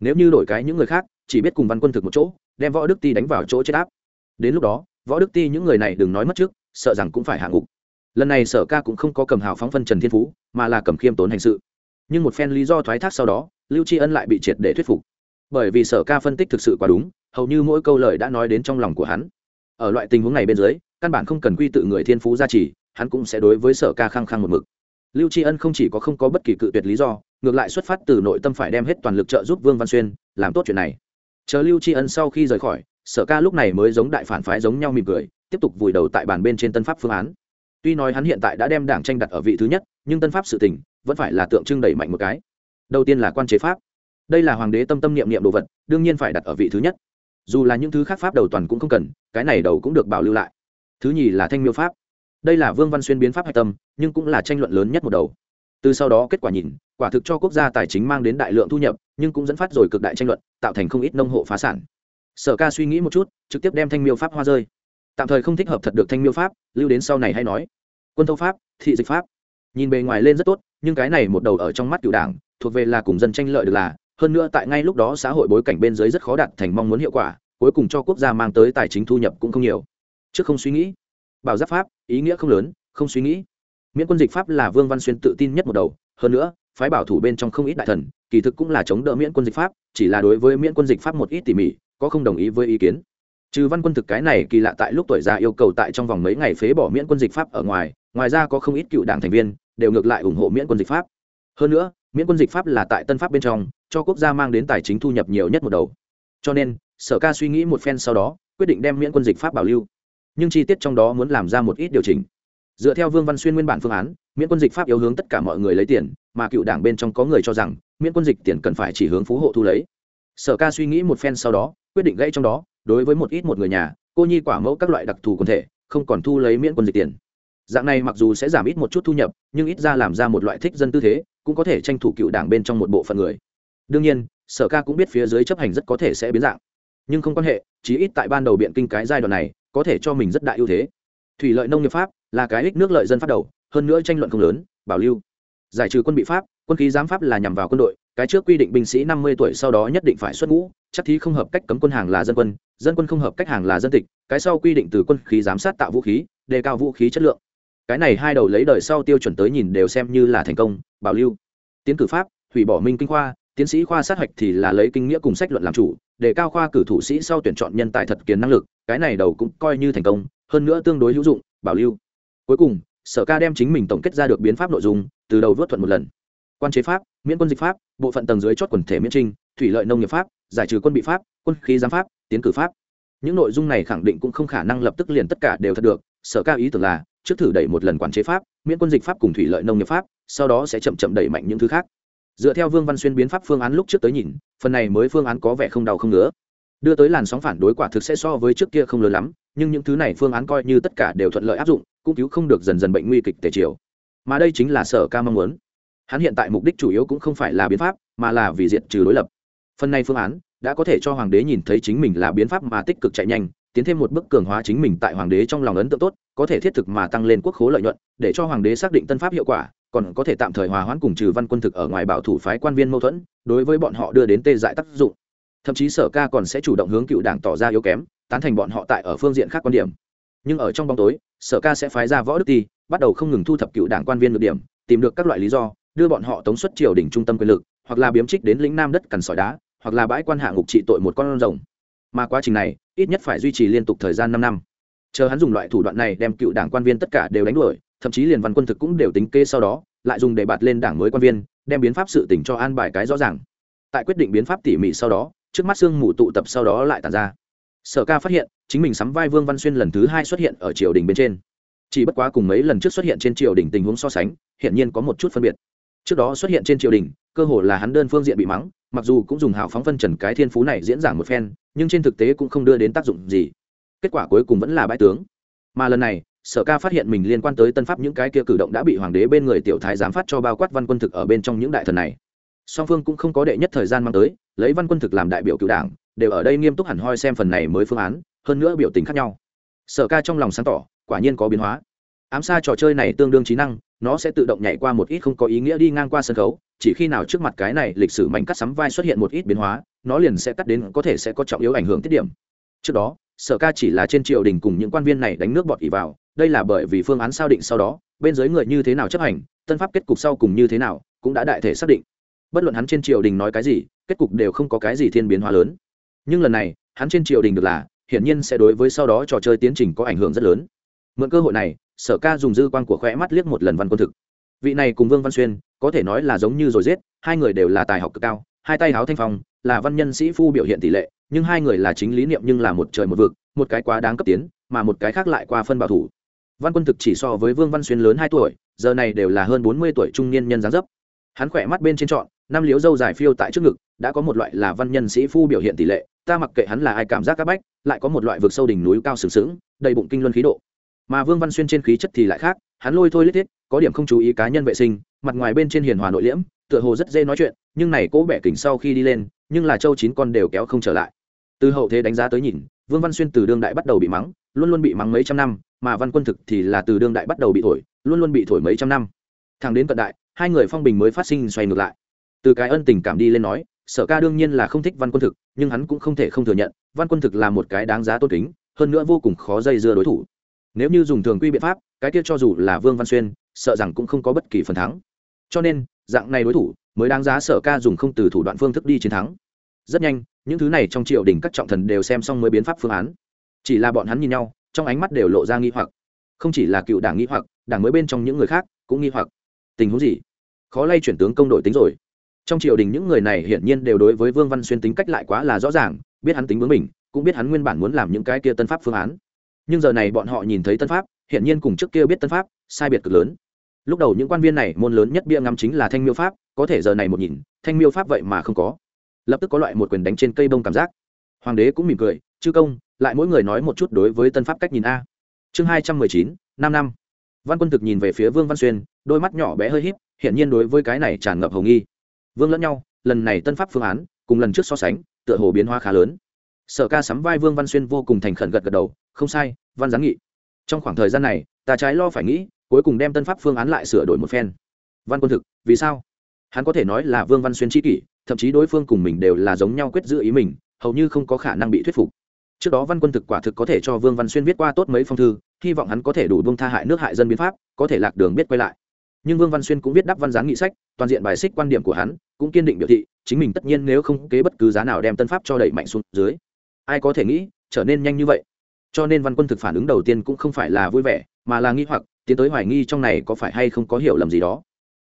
Nếu như đổi cái những người khác, chỉ biết cùng văn quân thực một chỗ, đem võ đức ti đánh vào chỗ chết áp. Đến lúc đó, võ đức ti những người này đừng nói mất trước, sợ rằng cũng phải hạ ngục lần này sở ca cũng không có cầm hào phóng phân trần thiên phú, mà là cầm khiêm tốn hành sự. Nhưng một phen lý do thoái thác sau đó, lưu tri ân lại bị triệt để thuyết phục. Bởi vì sở ca phân tích thực sự quá đúng, hầu như mỗi câu lời đã nói đến trong lòng của hắn. Ở loại tình huống này bên dưới, căn bản không cần quy tự người thiên phú gia trì, hắn cũng sẽ đối với sở ca khăng khăng một mực. Lưu tri ân không chỉ có không có bất kỳ cự tuyệt lý do, ngược lại xuất phát từ nội tâm phải đem hết toàn lực trợ giúp vương văn xuyên, làm tốt chuyện này. Chờ lưu tri ân sau khi rời khỏi, sở ca lúc này mới giống đại phản phái giống nhau mỉm cười, tiếp tục vùi đầu tại bàn bên trên tân pháp phương án tuy nói hắn hiện tại đã đem đảng tranh đặt ở vị thứ nhất, nhưng tân pháp sự tỉnh vẫn phải là tượng trưng đẩy mạnh một cái. Đầu tiên là quan chế pháp. Đây là hoàng đế tâm tâm niệm niệm đồ vật, đương nhiên phải đặt ở vị thứ nhất. Dù là những thứ khác pháp đầu toàn cũng không cần, cái này đầu cũng được bảo lưu lại. Thứ nhì là thanh miêu pháp. Đây là vương văn xuyên biến pháp hạch tâm, nhưng cũng là tranh luận lớn nhất một đầu. Từ sau đó kết quả nhìn, quả thực cho quốc gia tài chính mang đến đại lượng thu nhập, nhưng cũng dẫn phát rồi cực đại tranh luận, tạo thành không ít nông hộ phá sản. Sở ca suy nghĩ một chút, trực tiếp đem thanh miêu pháp hoa rơi tạm thời không thích hợp thật được thanh miêu pháp, lưu đến sau này hay nói. Quân thâu pháp, thị dịch pháp. Nhìn bề ngoài lên rất tốt, nhưng cái này một đầu ở trong mắt cựu đảng, thuộc về là cùng dân tranh lợi được là, hơn nữa tại ngay lúc đó xã hội bối cảnh bên dưới rất khó đạt thành mong muốn hiệu quả, cuối cùng cho quốc gia mang tới tài chính thu nhập cũng không nhiều. Trước không suy nghĩ. Bảo giáp pháp, ý nghĩa không lớn, không suy nghĩ. Miễn quân dịch pháp là vương văn xuyên tự tin nhất một đầu, hơn nữa, phái bảo thủ bên trong không ít đại thần, kỳ thực cũng là chống đỡ miễn quân dịch pháp, chỉ là đối với miễn quân dịch pháp một ít tỉ mỉ, có không đồng ý với ý kiến trừ văn quân thực cái này kỳ lạ tại lúc tuổi già yêu cầu tại trong vòng mấy ngày phế bỏ miễn quân dịch pháp ở ngoài ngoài ra có không ít cựu đảng thành viên đều ngược lại ủng hộ miễn quân dịch pháp. Hơn nữa, miễn quân dịch pháp là tại tân pháp bên trong, cho quốc gia mang đến tài chính thu nhập nhiều nhất một đầu. Cho nên, sở ca suy nghĩ một phen sau đó, quyết định đem miễn quân dịch pháp bảo lưu. Nhưng chi tiết trong đó muốn làm ra một ít điều chỉnh. Dựa theo vương văn xuyên nguyên bản phương án, miễn quân dịch pháp yếu hướng tất cả mọi người lấy tiền, mà cựu đảng bên trong có người cho rằng, miễn quân dịch tiền cần phải chỉ hướng phú hộ thu lấy. Sở ca suy nghĩ một phen sau đó, quyết định gãy trong đó đối với một ít một người nhà, cô nhi quả mẫu các loại đặc thù quần thể, không còn thu lấy miễn quân dịch tiền. Dạng này mặc dù sẽ giảm ít một chút thu nhập, nhưng ít ra làm ra một loại thích dân tư thế, cũng có thể tranh thủ cựu đảng bên trong một bộ phận người. Đương nhiên, sở ca cũng biết phía dưới chấp hành rất có thể sẽ biến dạng. Nhưng không quan hệ, chí ít tại ban đầu biện kinh cái giai đoạn này, có thể cho mình rất đại ưu thế. Thủy lợi nông nghiệp pháp là cái ích nước lợi dân phát đầu, hơn nữa tranh luận không lớn, bảo lưu. Giải trừ quân bị pháp quân khí giám pháp là nhằm vào quân đội, cái trước quy định binh sĩ năm mươi tuổi sau đó nhất định phải xuất ngũ, chắc thí không hợp cách cấm quân hàng là dân quân dân quân không hợp cách hàng là dân tịch, cái sau quy định từ quân khí giám sát tạo vũ khí, đề cao vũ khí chất lượng. Cái này hai đầu lấy đời sau tiêu chuẩn tới nhìn đều xem như là thành công, bảo lưu. Tiến cử pháp, hủy bỏ minh kinh khoa, tiến sĩ khoa sát hạch thì là lấy kinh nghĩa cùng sách luận làm chủ để cao khoa cử thủ sĩ sau tuyển chọn nhân tài thật kiến năng lực, cái này đầu cũng coi như thành công, hơn nữa tương đối hữu dụng, bảo lưu. Cuối cùng, sở ca đem chính mình tổng kết ra được biến pháp nội dung, từ đầu vớt thuận một lần quan chế pháp, miễn quân dịch pháp, bộ phận tầng dưới chót quần thể miễn trinh, thủy lợi nông nghiệp pháp, giải trừ quân bị pháp, quân khí giám pháp, tiến cử pháp. Những nội dung này khẳng định cũng không khả năng lập tức liền tất cả đều thật được, sở ca ý tưởng là, trước thử đẩy một lần quản chế pháp, miễn quân dịch pháp cùng thủy lợi nông nghiệp pháp, sau đó sẽ chậm chậm đẩy mạnh những thứ khác. Dựa theo vương văn xuyên biến pháp phương án lúc trước tới nhìn, phần này mới phương án có vẻ không đau không nữa. đưa tới làn sóng phản đối quả thực sẽ so với trước kia không lớn lắm, nhưng những thứ này phương án coi như tất cả đều thuận lợi áp dụng, cũng cứu không được dần dần bệnh nguy kịch tề chiều mà đây chính là sở ca mong muốn hắn hiện tại mục đích chủ yếu cũng không phải là biến pháp, mà là vì diện trừ đối lập. Phần này phương án đã có thể cho hoàng đế nhìn thấy chính mình là biến pháp mà tích cực chạy nhanh, tiến thêm một bước cường hóa chính mình tại hoàng đế trong lòng ấn tượng tốt, có thể thiết thực mà tăng lên quốc khố lợi nhuận, để cho hoàng đế xác định tân pháp hiệu quả, còn có thể tạm thời hòa hoãn cùng trừ văn quân thực ở ngoài bảo thủ phái quan viên mâu thuẫn, đối với bọn họ đưa đến tê dại tác dụng. Thậm chí sở ca còn sẽ chủ động hướng cựu đảng tỏ ra yếu kém, tán thành bọn họ tại ở phương diện khác quan điểm. Nhưng ở trong bóng tối, sở ca sẽ phái ra võ đức ti, bắt đầu không ngừng thu thập cựu đảng quan viên được điểm, tìm được các loại lý do đưa bọn họ tống xuất triều đỉnh trung tâm quyền lực, hoặc là biếm trích đến lĩnh nam đất cằn sỏi đá, hoặc là bãi quan hạ ngục trị tội một con rồng. Mà quá trình này, ít nhất phải duy trì liên tục thời gian năm năm. Chờ hắn dùng loại thủ đoạn này đem cựu đảng quan viên tất cả đều đánh đuổi, thậm chí liền văn quân thực cũng đều tính kê sau đó, lại dùng để bạt lên đảng mới quan viên, đem biến pháp sự tỉnh cho an bài cái rõ ràng. Tại quyết định biến pháp tỉ mỉ sau đó, trước mắt sương mù tụ tập sau đó lại tàn ra. Sở ca phát hiện, chính mình sắm vai vương văn xuyên lần thứ hai xuất hiện ở triều đình bên trên. Chỉ bất quá cùng mấy lần trước xuất hiện trên triều đình tình huống so sánh hiện nhiên có một chút phân biệt trước đó xuất hiện trên triều đình, cơ hồ là hắn đơn phương diện bị mắng, mặc dù cũng dùng hào phóng phân trần cái thiên phú này diễn giảng một phen, nhưng trên thực tế cũng không đưa đến tác dụng gì. Kết quả cuối cùng vẫn là bãi tướng. Mà lần này, sở ca phát hiện mình liên quan tới tân pháp những cái kia cử động đã bị hoàng đế bên người tiểu thái giám phát cho bao quát văn quân thực ở bên trong những đại thần này. Song phương cũng không có đệ nhất thời gian mang tới, lấy văn quân thực làm đại biểu cựu đảng, đều ở đây nghiêm túc hẳn hoi xem phần này mới phương án, hơn nữa biểu tình khác nhau. Sở ca trong lòng sáng tỏ, quả nhiên có biến hóa. Ám xa trò chơi này tương đương trí năng nó sẽ tự động nhảy qua một ít không có ý nghĩa đi ngang qua sân khấu, chỉ khi nào trước mặt cái này lịch sử mảnh cắt sắm vai xuất hiện một ít biến hóa, nó liền sẽ cắt đến có thể sẽ có trọng yếu ảnh hưởng tiết điểm. Trước đó, sở ca chỉ là trên triều đình cùng những quan viên này đánh nước bọt ỉ vào, đây là bởi vì phương án sao định sau đó, bên dưới người như thế nào chấp hành, tân pháp kết cục sau cùng như thế nào, cũng đã đại thể xác định. Bất luận hắn trên triều đình nói cái gì, kết cục đều không có cái gì thiên biến hóa lớn. Nhưng lần này, hắn trên triều đình được là, hiển nhiên sẽ đối với sau đó trò chơi tiến trình có ảnh hưởng rất lớn. Mượn cơ hội này sở ca dùng dư quan của khỏe mắt liếc một lần văn quân thực. Vị này cùng vương văn xuyên, có thể nói là giống như rồi giết, hai người đều là tài học cực cao, hai tay háo thanh phong, là văn nhân sĩ phu biểu hiện tỷ lệ, nhưng hai người là chính lý niệm nhưng là một trời một vực, một cái quá đáng cấp tiến, mà một cái khác lại qua phân bảo thủ. Văn quân thực chỉ so với vương văn xuyên lớn hai tuổi, giờ này đều là hơn bốn mươi tuổi trung niên nhân dáng dấp. Hắn khỏe mắt bên trên trọn, năm liếu dâu dài phiêu tại trước ngực, đã có một loại là văn nhân sĩ phu biểu hiện tỷ lệ, ta mặc kệ hắn là ai cảm giác các bách, lại có một loại vực sâu đỉnh núi cao sừng sững, đầy bụng kinh luân khí độ mà vương văn xuyên trên khí chất thì lại khác, hắn lôi thôi lết thiết, có điểm không chú ý cá nhân vệ sinh, mặt ngoài bên trên hiền hòa nội liễm, tựa hồ rất dễ nói chuyện, nhưng này cố bẻ kỉnh sau khi đi lên, nhưng là châu chín con đều kéo không trở lại. Từ hậu thế đánh giá tới nhìn, vương văn xuyên từ đương đại bắt đầu bị mắng, luôn luôn bị mắng mấy trăm năm, mà văn quân thực thì là từ đương đại bắt đầu bị thổi, luôn luôn bị thổi mấy trăm năm. Thẳng đến cận đại, hai người phong bình mới phát sinh xoay ngược lại. Từ cái ân tình cảm đi lên nói, sở ca đương nhiên là không thích văn quân thực, nhưng hắn cũng không thể không thừa nhận, văn quân thực là một cái đáng giá tôn kính, hơn nữa vô cùng khó dây dưa đối thủ nếu như dùng thường quy biện pháp, cái kia cho dù là vương văn xuyên, sợ rằng cũng không có bất kỳ phần thắng. Cho nên, dạng này đối thủ mới đáng giá sở ca dùng không từ thủ đoạn phương thức đi chiến thắng. Rất nhanh, những thứ này trong triều đình các trọng thần đều xem xong mới biến pháp phương án. Chỉ là bọn hắn nhìn nhau, trong ánh mắt đều lộ ra nghi hoặc. Không chỉ là cựu đảng nghi hoặc, đảng mới bên trong những người khác cũng nghi hoặc. Tình huống gì? Khó lay chuyển tướng công đội tính rồi. Trong triều đình những người này hiển nhiên đều đối với vương văn xuyên tính cách lại quá là rõ ràng, biết hắn tính bướng mình cũng biết hắn nguyên bản muốn làm những cái kia tân pháp phương án nhưng giờ này bọn họ nhìn thấy tân pháp, hiển nhiên cùng trước kia biết tân pháp, sai biệt cực lớn. Lúc đầu những quan viên này môn lớn nhất bia ngắm chính là thanh miêu pháp, có thể giờ này một nhìn, thanh miêu pháp vậy mà không có. Lập tức có loại một quyền đánh trên cây bông cảm giác. Hoàng đế cũng mỉm cười, chư công, lại mỗi người nói một chút đối với tân pháp cách nhìn a. Chương hai trăm mười chín, năm năm. Văn quân thực nhìn về phía vương văn xuyên, đôi mắt nhỏ bé hơi híp, hiển nhiên đối với cái này tràn ngập hồng nghi. Vương lẫn nhau, lần này tân pháp phương án, cùng lần trước so sánh, tựa hồ biến hóa khá lớn. Sở ca sắm vai vương văn xuyên vô cùng thành khẩn gật gật đầu không sai, văn giáng nghị. Trong khoảng thời gian này, ta trái lo phải nghĩ, cuối cùng đem tân pháp phương án lại sửa đổi một phen. Văn quân thực, vì sao? Hắn có thể nói là vương văn xuyên tri kỷ, thậm chí đối phương cùng mình đều là giống nhau quyết giữ ý mình, hầu như không có khả năng bị thuyết phục. Trước đó văn quân thực quả thực có thể cho vương văn xuyên viết qua tốt mấy phong thư, hy vọng hắn có thể đủ bông tha hại nước hại dân biến pháp, có thể lạc đường biết quay lại. Nhưng vương văn xuyên cũng viết đáp văn gián nghị sách, toàn diện bài xích quan điểm của hắn, cũng kiên định biểu thị, chính mình tất nhiên nếu không kế bất cứ giá nào đem tân pháp cho đẩy mạnh xuống dưới. Ai có thể nghĩ, trở nên nhanh như vậy? Cho nên văn quân thực phản ứng đầu tiên cũng không phải là vui vẻ, mà là nghi hoặc, tiến tới hoài nghi trong này có phải hay không có hiểu lầm gì đó.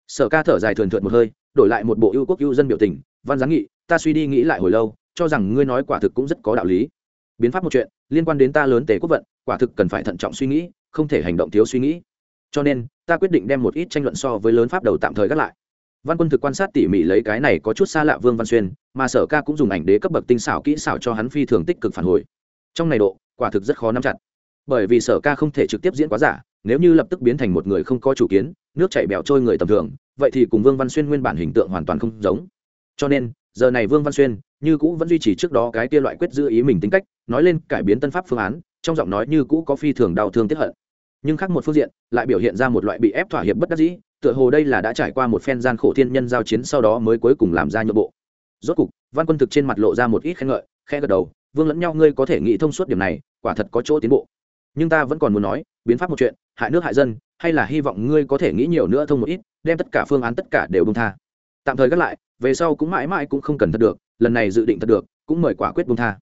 Sở ca thở dài thường thượt một hơi, đổi lại một bộ ưu quốc ưu dân biểu tình, văn giáng nghị, ta suy đi nghĩ lại hồi lâu, cho rằng ngươi nói quả thực cũng rất có đạo lý. Biến pháp một chuyện, liên quan đến ta lớn tề quốc vận, quả thực cần phải thận trọng suy nghĩ, không thể hành động thiếu suy nghĩ. Cho nên, ta quyết định đem một ít tranh luận so với lớn pháp đầu tạm thời gác lại. Văn quân thực quan sát tỉ mỉ lấy cái này có chút xa lạ vương văn xuyên, mà sở ca cũng dùng ảnh đế cấp bậc tinh xảo kỹ xảo cho hắn phi thường tích cực phản hồi. Trong này độ quả thực rất khó nắm chặt. Bởi vì sở ca không thể trực tiếp diễn quá giả, nếu như lập tức biến thành một người không có chủ kiến, nước chảy bẻo trôi người tầm thường, vậy thì cùng vương văn xuyên nguyên bản hình tượng hoàn toàn không giống. Cho nên, giờ này vương văn xuyên, như cũ vẫn duy trì trước đó cái kia loại quyết giữ ý mình tính cách, nói lên cải biến tân pháp phương án, trong giọng nói như cũ có phi thường đau thương tiếp hận. Nhưng khác một phương diện, lại biểu hiện ra một loại bị ép thỏa hiệp bất đắc dĩ, tựa hồ đây là đã trải qua một phen gian khổ thiên nhân giao chiến sau đó mới cuối cùng làm ra nhượng bộ. Rốt cục, văn quân thực trên mặt lộ ra một ít khen ngợi khe gật đầu vương lẫn nhau ngươi có thể nghĩ thông suốt điểm này, quả thật có chỗ tiến bộ. Nhưng ta vẫn còn muốn nói, biến pháp một chuyện, hại nước hại dân, hay là hy vọng ngươi có thể nghĩ nhiều nữa thông một ít, đem tất cả phương án tất cả đều bông tha. Tạm thời gác lại, về sau cũng mãi mãi cũng không cần thật được, lần này dự định thật được, cũng mời quả quyết bông tha.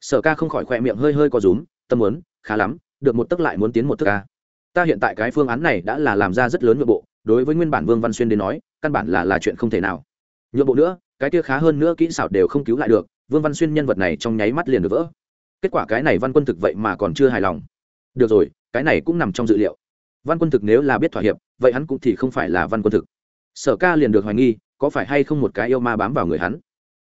Sở ca không khỏi khỏe miệng hơi hơi có rúm, tâm muốn, khá lắm, được một tức lại muốn tiến một tức ca ta hiện tại cái phương án này đã là làm ra rất lớn nội bộ, đối với nguyên bản vương văn xuyên đến nói, căn bản là là chuyện không thể nào. Nhượng bộ nữa, cái kia khá hơn nữa kỹ xảo đều không cứu lại được vương văn xuyên nhân vật này trong nháy mắt liền được vỡ. Kết quả cái này văn quân thực vậy mà còn chưa hài lòng. Được rồi, cái này cũng nằm trong dự liệu. Văn quân thực nếu là biết thỏa hiệp, vậy hắn cũng thì không phải là văn quân thực. Sở ca liền được hoài nghi, có phải hay không một cái yêu ma bám vào người hắn?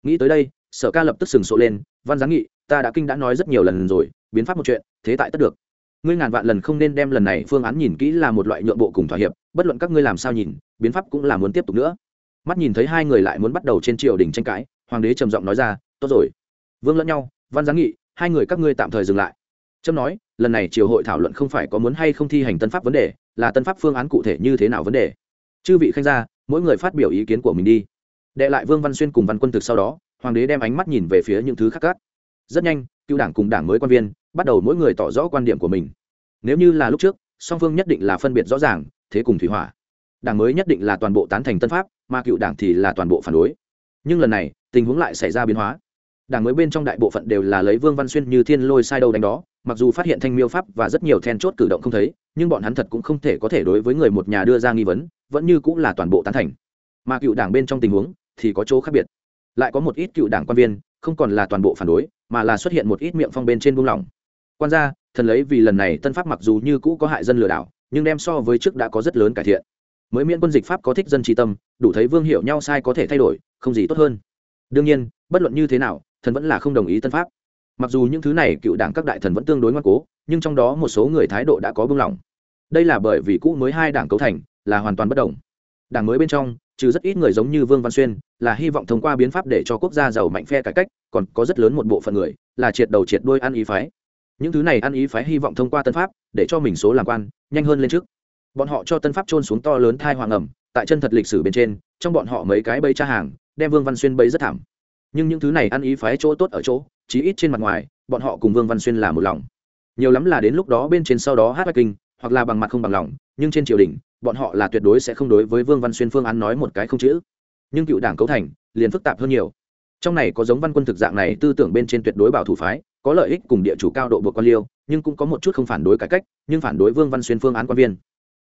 Nghĩ tới đây, sở ca lập tức sừng sộ lên, văn giáng nghị, ta đã kinh đã nói rất nhiều lần rồi, biến pháp một chuyện, thế tại tất được. Ngươi ngàn vạn lần không nên đem lần này phương án nhìn kỹ là một loại nhượng bộ cùng thỏa hiệp, bất luận các ngươi làm sao nhìn, biến pháp cũng là muốn tiếp tục nữa. Mắt nhìn thấy hai người lại muốn bắt đầu trên triều đình tranh cãi, hoàng đế trầm giọng nói ra tốt rồi. Vương lẫn nhau, văn giáng nghị, hai người các ngươi tạm thời dừng lại. Trâm nói, lần này triều hội thảo luận không phải có muốn hay không thi hành tân pháp vấn đề, là tân pháp phương án cụ thể như thế nào vấn đề. Chư vị khanh gia, mỗi người phát biểu ý kiến của mình đi. Đệ lại vương văn xuyên cùng văn quân thực sau đó, hoàng đế đem ánh mắt nhìn về phía những thứ khác cát rất nhanh, cựu đảng cùng đảng mới quan viên, bắt đầu mỗi người tỏ rõ quan điểm của mình. Nếu như là lúc trước, song phương nhất định là phân biệt rõ ràng, thế cùng thủy hỏa. Đảng mới nhất định là toàn bộ tán thành tân pháp, mà cựu đảng thì là toàn bộ phản đối. Nhưng lần này, tình huống lại xảy ra biến hóa đảng mới bên trong đại bộ phận đều là lấy vương văn xuyên như thiên lôi sai đâu đánh đó, mặc dù phát hiện thanh miêu pháp và rất nhiều then chốt cử động không thấy, nhưng bọn hắn thật cũng không thể có thể đối với người một nhà đưa ra nghi vấn, vẫn như cũng là toàn bộ tán thành. Mà cựu đảng bên trong tình huống thì có chỗ khác biệt. Lại có một ít cựu đảng quan viên, không còn là toàn bộ phản đối, mà là xuất hiện một ít miệng phong bên trên buông lỏng. Quan gia, thần lấy vì lần này tân pháp mặc dù như cũ có hại dân lừa đảo, nhưng đem so với trước đã có rất lớn cải thiện. Mới miễn quân dịch pháp có thích dân trí tâm, đủ thấy vương hiệu nhau sai có thể thay đổi, không gì tốt hơn. Đương nhiên, bất luận như thế nào thần vẫn là không đồng ý tân pháp. Mặc dù những thứ này cựu đảng các đại thần vẫn tương đối ngoan cố, nhưng trong đó một số người thái độ đã có buông lỏng. Đây là bởi vì cũ mới hai đảng cấu thành, là hoàn toàn bất đồng. Đảng mới bên trong, trừ rất ít người giống như vương văn xuyên, là hy vọng thông qua biến pháp để cho quốc gia giàu mạnh phe cải cách, còn có rất lớn một bộ phận người, là triệt đầu triệt đôi ăn ý phái. Những thứ này ăn ý phái hy vọng thông qua tân pháp, để cho mình số làm quan, nhanh hơn lên trước. Bọn họ cho tân pháp trôn xuống to lớn thai hoàng ẩm, tại chân thật lịch sử bên trên, trong bọn họ mấy cái bẫy tra hàng, đem vương văn xuyên bẫy rất thảm nhưng những thứ này ăn ý phái chỗ tốt ở chỗ, chí ít trên mặt ngoài, bọn họ cùng vương văn xuyên là một lòng. Nhiều lắm là đến lúc đó bên trên sau đó hát kinh, hoặc là bằng mặt không bằng lòng, nhưng trên triều đình, bọn họ là tuyệt đối sẽ không đối với vương văn xuyên phương án nói một cái không chữ. Nhưng cựu đảng cấu thành, liền phức tạp hơn nhiều. Trong này có giống văn quân thực dạng này tư tưởng bên trên tuyệt đối bảo thủ phái, có lợi ích cùng địa chủ cao độ buộc quan liêu, nhưng cũng có một chút không phản đối cải cách, nhưng phản đối vương văn xuyên phương án quan viên.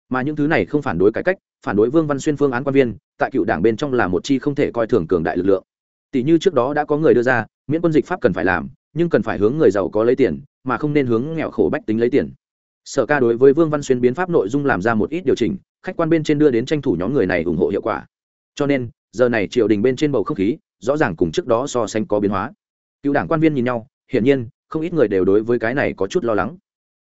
Mà những thứ này không phản đối cải cách, phản đối vương văn xuyên phương án quan viên, tại cựu đảng bên trong là một chi không thể coi thường cường đại lực lượng tỷ như trước đó đã có người đưa ra, miễn quân dịch pháp cần phải làm, nhưng cần phải hướng người giàu có lấy tiền, mà không nên hướng nghèo khổ bách tính lấy tiền. Sở ca đối với vương văn xuyên biến pháp nội dung làm ra một ít điều chỉnh, khách quan bên trên đưa đến tranh thủ nhóm người này ủng hộ hiệu quả. Cho nên, giờ này triều đình bên trên bầu không khí, rõ ràng cùng trước đó so sánh có biến hóa. Cựu đảng quan viên nhìn nhau, hiển nhiên, không ít người đều đối với cái này có chút lo lắng.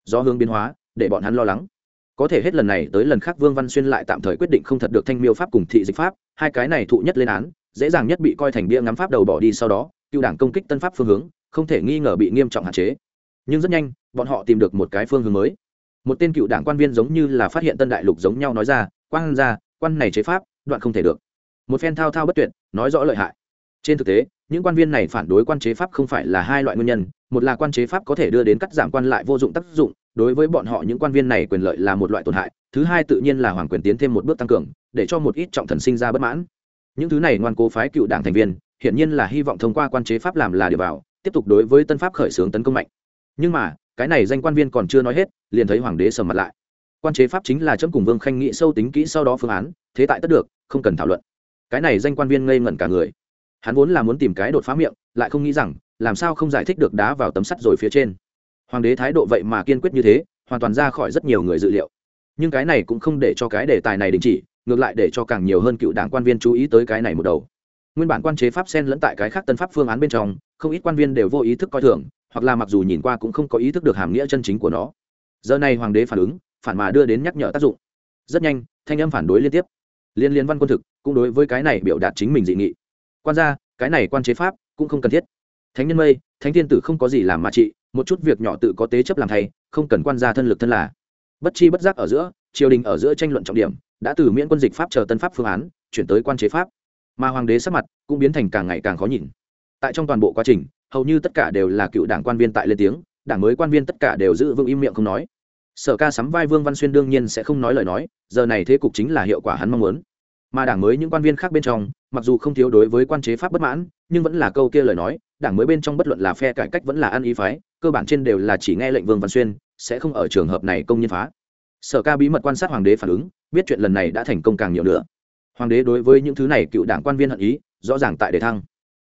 Do hướng biến hóa, để bọn hắn lo lắng. Có thể hết lần này tới lần khác vương văn xuyên lại tạm thời quyết định không thật được thanh miêu pháp cùng thị dịch pháp, hai cái này thụ nhất lên án dễ dàng nhất bị coi thành bia ngắm pháp đầu bỏ đi sau đó, cựu đảng công kích tân pháp phương hướng, không thể nghi ngờ bị nghiêm trọng hạn chế. Nhưng rất nhanh, bọn họ tìm được một cái phương hướng mới. Một tên cựu đảng quan viên giống như là phát hiện tân đại lục giống nhau nói ra quan ra, quan này chế pháp, đoạn không thể được. Một phen thao thao bất tuyệt, nói rõ lợi hại. Trên thực tế, những quan viên này phản đối quan chế pháp không phải là hai loại nguyên nhân, một là quan chế pháp có thể đưa đến cắt giảm quan lại vô dụng tác dụng, đối với bọn họ những quan viên này quyền lợi là một loại tổn hại, thứ hai tự nhiên là hoàng quyền tiến thêm một bước tăng cường, để cho một ít trọng thần sinh ra bất mãn những thứ này ngoan cố phái cựu đảng thành viên, hiển nhiên là hy vọng thông qua quan chế pháp làm là điều vào, tiếp tục đối với tân pháp khởi xướng tấn công mạnh. Nhưng mà, cái này danh quan viên còn chưa nói hết, liền thấy hoàng đế sầm mặt lại. Quan chế pháp chính là chấm cùng vương khanh nghĩ sâu tính kỹ sau đó phương án, thế tại tất được, không cần thảo luận. Cái này danh quan viên ngây ngẩn cả người. Hắn vốn là muốn tìm cái đột phá miệng, lại không nghĩ rằng, làm sao không giải thích được đá vào tấm sắt rồi phía trên. Hoàng đế thái độ vậy mà kiên quyết như thế, hoàn toàn ra khỏi rất nhiều người dự liệu. Nhưng cái này cũng không để cho cái đề tài này đình chỉ ngược lại để cho càng nhiều hơn cựu đảng quan viên chú ý tới cái này một đầu. Nguyên bản quan chế pháp sen lẫn tại cái khác tân pháp phương án bên trong, không ít quan viên đều vô ý thức coi thường, hoặc là mặc dù nhìn qua cũng không có ý thức được hàm nghĩa chân chính của nó. Giờ này hoàng đế phản ứng, phản mà đưa đến nhắc nhở tác dụng. Rất nhanh, thanh âm phản đối liên tiếp. Liên liên văn quân thực cũng đối với cái này biểu đạt chính mình dị nghị. Quan ra cái này quan chế pháp cũng không cần thiết. Thánh nhân mây, thánh thiên tử không có gì làm mà trị, một chút việc nhỏ tự có tế chấp làm thay không cần quan gia thân lực thân là. Bất chi bất giác ở giữa, triều đình ở giữa tranh luận trọng điểm đã từ miễn quân dịch pháp chờ tân pháp phương án, chuyển tới quan chế pháp. Mà hoàng đế sắc mặt cũng biến thành càng ngày càng khó nhìn. Tại trong toàn bộ quá trình, hầu như tất cả đều là cựu đảng quan viên tại lên tiếng, đảng mới quan viên tất cả đều giữ vững im miệng không nói. Sở ca sắm vai vương văn xuyên đương nhiên sẽ không nói lời nói, giờ này thế cục chính là hiệu quả hắn mong muốn. Mà đảng mới những quan viên khác bên trong, mặc dù không thiếu đối với quan chế pháp bất mãn, nhưng vẫn là câu kia lời nói, đảng mới bên trong bất luận là phe cải cách vẫn là ăn ý phái, cơ bản trên đều là chỉ nghe lệnh vương văn xuyên, sẽ không ở trường hợp này công nhân phá. Sở ca bí mật quan sát hoàng đế phản ứng biết chuyện lần này đã thành công càng nhiều nữa. Hoàng đế đối với những thứ này cựu đảng quan viên hận ý, rõ ràng tại đề thăng.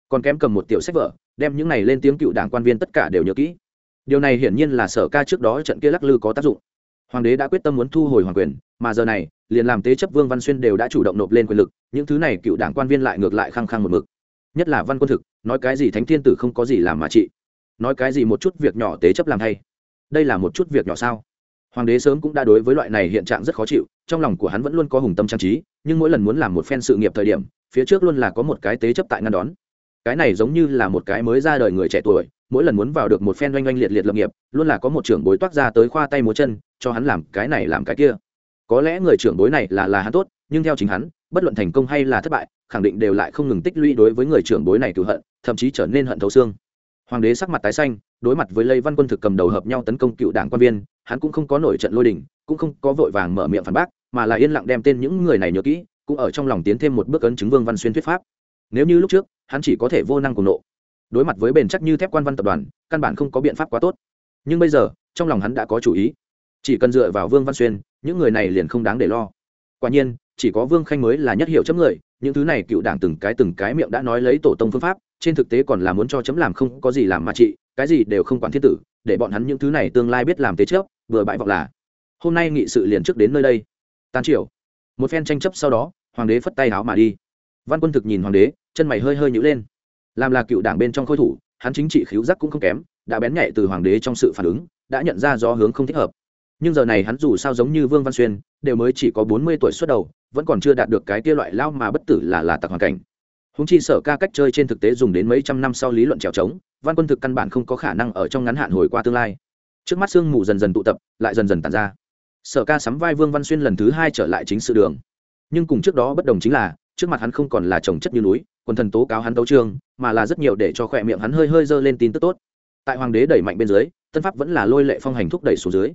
Còn kém cầm một tiểu sách vở, đem những này lên tiếng cựu đảng quan viên tất cả đều nhớ kỹ. Điều này hiển nhiên là sở ca trước đó trận kia lắc lư có tác dụng. Hoàng đế đã quyết tâm muốn thu hồi hoàng quyền, mà giờ này, liền làm tế chấp vương văn xuyên đều đã chủ động nộp lên quyền lực, những thứ này cựu đảng quan viên lại ngược lại khăng khăng một mực. Nhất là văn quân thực, nói cái gì thánh thiên tử không có gì làm mà trị. Nói cái gì một chút việc nhỏ tế chấp làm thay đây là một chút việc nhỏ sao? Hoàng đế sớm cũng đã đối với loại này hiện trạng rất khó chịu trong lòng của hắn vẫn luôn có hùng tâm trang trí, nhưng mỗi lần muốn làm một phen sự nghiệp thời điểm, phía trước luôn là có một cái tế chấp tại ngăn đón. Cái này giống như là một cái mới ra đời người trẻ tuổi, mỗi lần muốn vào được một phen oanh oanh liệt liệt lập nghiệp, luôn là có một trưởng bối toát ra tới khoa tay múa chân, cho hắn làm cái này làm cái kia. Có lẽ người trưởng bối này là là hắn tốt, nhưng theo chính hắn, bất luận thành công hay là thất bại, khẳng định đều lại không ngừng tích lũy đối với người trưởng bối này cựu hận, thậm chí trở nên hận thấu xương hoàng đế sắc mặt tái xanh, đối mặt với lây văn quân thực cầm đầu hợp nhau tấn công cựu đảng quan viên, hắn cũng không có nổi trận lôi đình, cũng không có vội vàng mở miệng phản bác, mà là yên lặng đem tên những người này nhớ kỹ, cũng ở trong lòng tiến thêm một bước ấn chứng vương văn xuyên thuyết pháp. Nếu như lúc trước, hắn chỉ có thể vô năng cùng nộ, đối mặt với bền chắc như thép quan văn tập đoàn, căn bản không có biện pháp quá tốt. Nhưng bây giờ, trong lòng hắn đã có chủ ý. Chỉ cần dựa vào vương văn xuyên, những người này liền không đáng để lo. Quả nhiên, chỉ có vương khanh mới là nhất hiệu chấm người, những thứ này cựu đảng từng cái từng cái miệng đã nói lấy tổ tông phương pháp trên thực tế còn là muốn cho chấm làm không có gì làm mà trị cái gì đều không quản thiết tử, để bọn hắn những thứ này tương lai biết làm thế trước, vừa bãi vọng là, hôm nay nghị sự liền trước đến nơi đây. Tan triều một phen tranh chấp sau đó, hoàng đế phất tay áo mà đi. Văn quân thực nhìn hoàng đế, chân mày hơi hơi nhữ lên. Làm là cựu đảng bên trong khôi thủ, hắn chính trị khiếu giác cũng không kém, đã bén nhạy từ hoàng đế trong sự phản ứng, đã nhận ra do hướng không thích hợp. Nhưng giờ này hắn dù sao giống như vương văn xuyên, đều mới chỉ có bốn mươi tuổi xuất đầu, vẫn còn chưa đạt được cái kia loại lao mà bất tử là là tặc hoàn cảnh húng chi sở ca cách chơi trên thực tế dùng đến mấy trăm năm sau lý luận trèo trống, văn quân thực căn bản không có khả năng ở trong ngắn hạn hồi qua tương lai. Trước mắt sương mù dần dần tụ tập, lại dần dần tàn ra. Sở ca sắm vai vương văn xuyên lần thứ hai trở lại chính sự đường. Nhưng cùng trước đó bất đồng chính là, trước mặt hắn không còn là trồng chất như núi, quần thần tố cáo hắn tấu trương, mà là rất nhiều để cho khỏe miệng hắn hơi hơi dơ lên tin tức tốt. Tại hoàng đế đẩy mạnh bên dưới, tân pháp vẫn là lôi lệ phong hành thúc đẩy xuống dưới.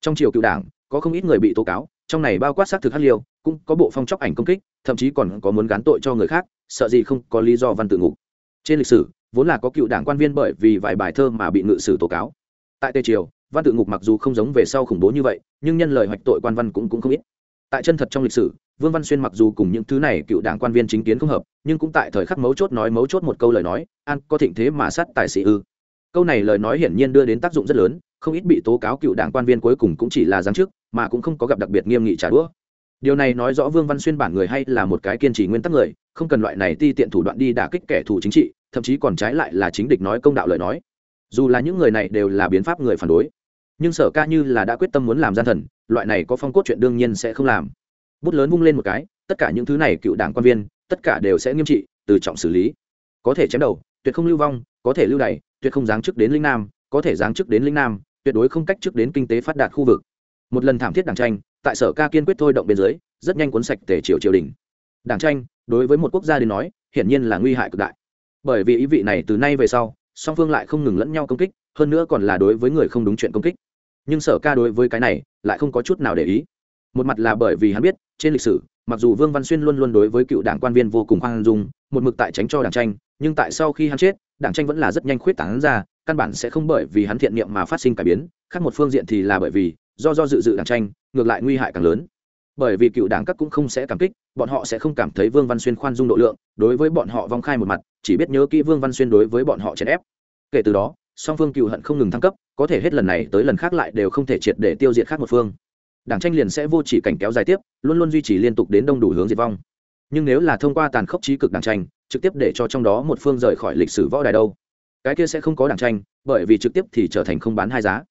Trong triều cựu đảng, có không ít người bị tố cáo, trong này bao quát xác thực hát liêu cũng có bộ phong chóc ảnh công kích, thậm chí còn có muốn gán tội cho người khác, sợ gì không có lý do văn tự ngục. Trên lịch sử, vốn là có cựu đảng quan viên bởi vì vài bài thơ mà bị ngự sử tố cáo. Tại tây triều, văn tự ngục mặc dù không giống về sau khủng bố như vậy, nhưng nhân lời hoạch tội quan văn cũng cũng không ít. Tại chân thật trong lịch sử, vương văn xuyên mặc dù cùng những thứ này cựu đảng quan viên chính kiến không hợp, nhưng cũng tại thời khắc mấu chốt nói mấu chốt một câu lời nói, an có thịnh thế mà sát tài sĩ ư. Câu này lời nói hiển nhiên đưa đến tác dụng rất lớn, không ít bị tố cáo cựu đảng quan viên cuối cùng cũng chỉ là giáng chức, mà cũng không có gặp đặc biệt nghiêm nghị trả đũa điều này nói rõ vương văn xuyên bản người hay là một cái kiên trì nguyên tắc người, không cần loại này ti tiện thủ đoạn đi đả kích kẻ thù chính trị, thậm chí còn trái lại là chính địch nói công đạo lời nói. Dù là những người này đều là biến pháp người phản đối, nhưng sở ca như là đã quyết tâm muốn làm gian thần, loại này có phong cốt chuyện đương nhiên sẽ không làm. Bút lớn vung lên một cái, tất cả những thứ này cựu đảng quan viên, tất cả đều sẽ nghiêm trị, từ trọng xử lý. Có thể chém đầu, tuyệt không lưu vong, có thể lưu đày, tuyệt không giáng chức đến linh nam, có thể giáng chức đến linh nam, tuyệt đối không cách chức đến kinh tế phát đạt khu vực. Một lần thảm thiết đảng tranh tại sở ca kiên quyết thôi động bên dưới, rất nhanh cuốn sạch tề triều triều đình. Đảng tranh, đối với một quốc gia đến nói, hiển nhiên là nguy hại cực đại. Bởi vì ý vị này từ nay về sau, song phương lại không ngừng lẫn nhau công kích, hơn nữa còn là đối với người không đúng chuyện công kích. Nhưng sở ca đối với cái này, lại không có chút nào để ý. Một mặt là bởi vì hắn biết, trên lịch sử, mặc dù vương văn xuyên luôn luôn đối với cựu đảng quan viên vô cùng khoan dung, một mực tại tránh cho đảng tranh, nhưng tại sau khi hắn chết, đảng tranh vẫn là rất nhanh khuyết tảng ra, căn bản sẽ không bởi vì hắn thiện niệm mà phát sinh cải biến, khác một phương diện thì là bởi vì do do dự dự đảng tranh, ngược lại nguy hại càng lớn. Bởi vì cựu đảng các cũng không sẽ cảm kích, bọn họ sẽ không cảm thấy vương văn xuyên khoan dung độ lượng, đối với bọn họ vong khai một mặt, chỉ biết nhớ kỹ vương văn xuyên đối với bọn họ chèn ép. Kể từ đó, song phương cựu hận không ngừng thăng cấp, có thể hết lần này tới lần khác lại đều không thể triệt để tiêu diệt khác một phương. Đảng tranh liền sẽ vô chỉ cảnh kéo dài tiếp, luôn luôn duy trì liên tục đến đông đủ hướng diệt vong. Nhưng nếu là thông qua tàn khốc trí cực đảng tranh, trực tiếp để cho trong đó một phương rời khỏi lịch sử võ đài đâu, cái kia sẽ không có đảng tranh, bởi vì trực tiếp thì trở thành không bán hai giá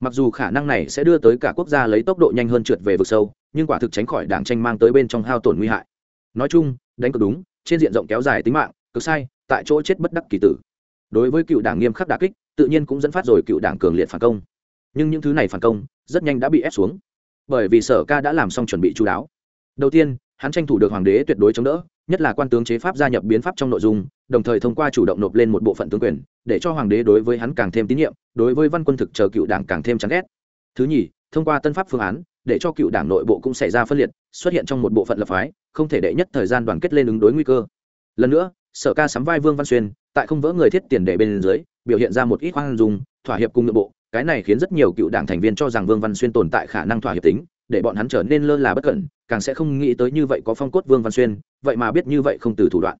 mặc dù khả năng này sẽ đưa tới cả quốc gia lấy tốc độ nhanh hơn trượt về vực sâu, nhưng quả thực tránh khỏi đảng tranh mang tới bên trong hao tổn nguy hại. Nói chung, đánh cực đúng, trên diện rộng kéo dài tính mạng cực sai, tại chỗ chết bất đắc kỳ tử. Đối với cựu đảng nghiêm khắc đà kích, tự nhiên cũng dẫn phát rồi cựu đảng cường liệt phản công. Nhưng những thứ này phản công, rất nhanh đã bị ép xuống. Bởi vì sở ca đã làm xong chuẩn bị chú đáo. Đầu tiên hắn tranh thủ được hoàng đế tuyệt đối chống đỡ, nhất là quan tướng chế pháp gia nhập biến pháp trong nội dung, đồng thời thông qua chủ động nộp lên một bộ phận tướng quyền, để cho hoàng đế đối với hắn càng thêm tín nhiệm, đối với văn quân thực chờ cựu đảng càng thêm chán ghét. Thứ nhì, thông qua tân pháp phương án, để cho cựu đảng nội bộ cũng xảy ra phân liệt, xuất hiện trong một bộ phận lập phái, không thể đệ nhất thời gian đoàn kết lên ứng đối nguy cơ. Lần nữa, sở ca sắm vai vương văn xuyên, tại không vỡ người thiết tiền để bên dưới, biểu hiện ra một ít hoang dung, thỏa hiệp cùng nội bộ, cái này khiến rất nhiều cựu đảng thành viên cho rằng vương văn xuyên tồn tại khả năng thỏa hiệp tính để bọn hắn trở nên lơ là bất cẩn, càng sẽ không nghĩ tới như vậy có phong cốt vương văn xuyên, vậy mà biết như vậy không từ thủ đoạn.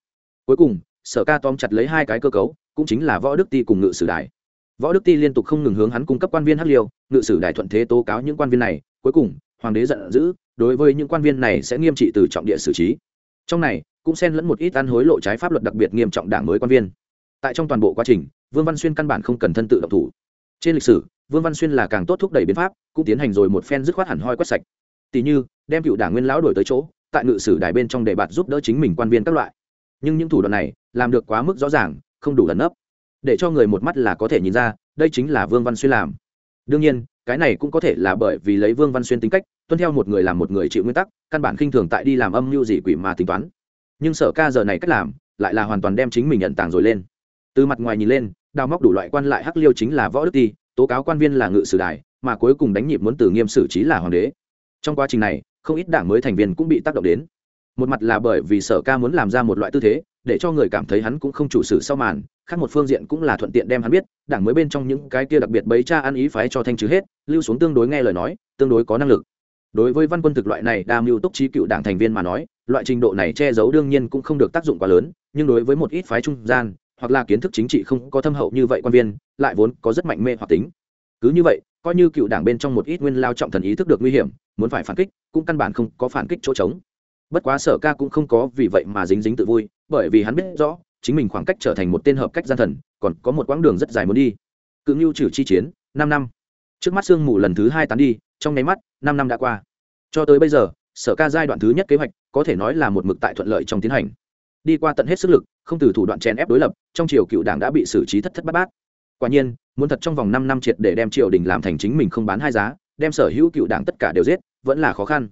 Cuối cùng, sở ca tóm chặt lấy hai cái cơ cấu, cũng chính là võ đức ti cùng ngự sử đài. Võ đức ti liên tục không ngừng hướng hắn cung cấp quan viên hắc liêu, ngự sử đài thuận thế tố cáo những quan viên này, cuối cùng, hoàng đế giận dữ, đối với những quan viên này sẽ nghiêm trị từ trọng địa xử trí. Trong này, cũng xen lẫn một ít ăn hối lộ trái pháp luật đặc biệt nghiêm trọng đảng mới quan viên. Tại trong toàn bộ quá trình, vương văn xuyên căn bản không cần thân tự động thủ. Trên lịch sử vương văn xuyên là càng tốt thúc đẩy biến pháp cũng tiến hành rồi một phen dứt khoát hẳn hoi quét sạch. Tỷ như đem cựu đảng nguyên lão đổi tới chỗ tại ngự sử đài bên trong đề bạt giúp đỡ chính mình quan viên các loại. Nhưng những thủ đoạn này làm được quá mức rõ ràng không đủ lấn nấp, để cho người một mắt là có thể nhìn ra đây chính là vương văn xuyên làm. Đương nhiên cái này cũng có thể là bởi vì lấy vương văn xuyên tính cách tuân theo một người làm một người chịu nguyên tắc căn bản khinh thường tại đi làm âm mưu gì quỷ mà tính toán. Nhưng sở ca giờ này cách làm lại là hoàn toàn đem chính mình nhận tàng rồi lên. Từ mặt ngoài nhìn lên đào móc đủ loại quan lại hắc liêu chính là võ đức ti tố cáo quan viên là ngự sử đài, mà cuối cùng đánh nhịp muốn từ nghiêm xử trí là hoàng đế. Trong quá trình này, không ít đảng mới thành viên cũng bị tác động đến. Một mặt là bởi vì sở ca muốn làm ra một loại tư thế, để cho người cảm thấy hắn cũng không chủ sử sau màn, khác một phương diện cũng là thuận tiện đem hắn biết, đảng mới bên trong những cái kia đặc biệt bấy cha ăn ý phái cho thanh trừ hết, lưu xuống tương đối nghe lời nói, tương đối có năng lực. Đối với văn quân thực loại này đa mưu túc trí cựu đảng thành viên mà nói, loại trình độ này che giấu đương nhiên cũng không được tác dụng quá lớn, nhưng đối với một ít phái trung gian hoặc là kiến thức chính trị không có thâm hậu như vậy quan viên, lại vốn có rất mạnh mê hoặc tính. Cứ như vậy, coi như cựu đảng bên trong một ít nguyên lao trọng thần ý thức được nguy hiểm, muốn phải phản kích, cũng căn bản không có phản kích chỗ trống. Bất quá sở ca cũng không có vì vậy mà dính dính tự vui, bởi vì hắn biết rõ, chính mình khoảng cách trở thành một tên hợp cách gian thần, còn có một quãng đường rất dài muốn đi. Cự ngưu trừ chi chiến, năm năm. Trước mắt sương mù lần thứ hai tán đi, trong nháy mắt, năm năm đã qua. Cho tới bây giờ, sở ca giai đoạn thứ nhất kế hoạch, có thể nói là một mực tại thuận lợi trong tiến hành. Đi qua tận hết sức lực không từ thủ đoạn chèn ép đối lập, trong triều cựu đảng đã bị xử trí thất thất bát bát. Quả nhiên, muốn thật trong vòng năm năm triệt để đem triều đình làm thành chính mình không bán hai giá, đem sở hữu cựu đảng tất cả đều giết, vẫn là khó khăn.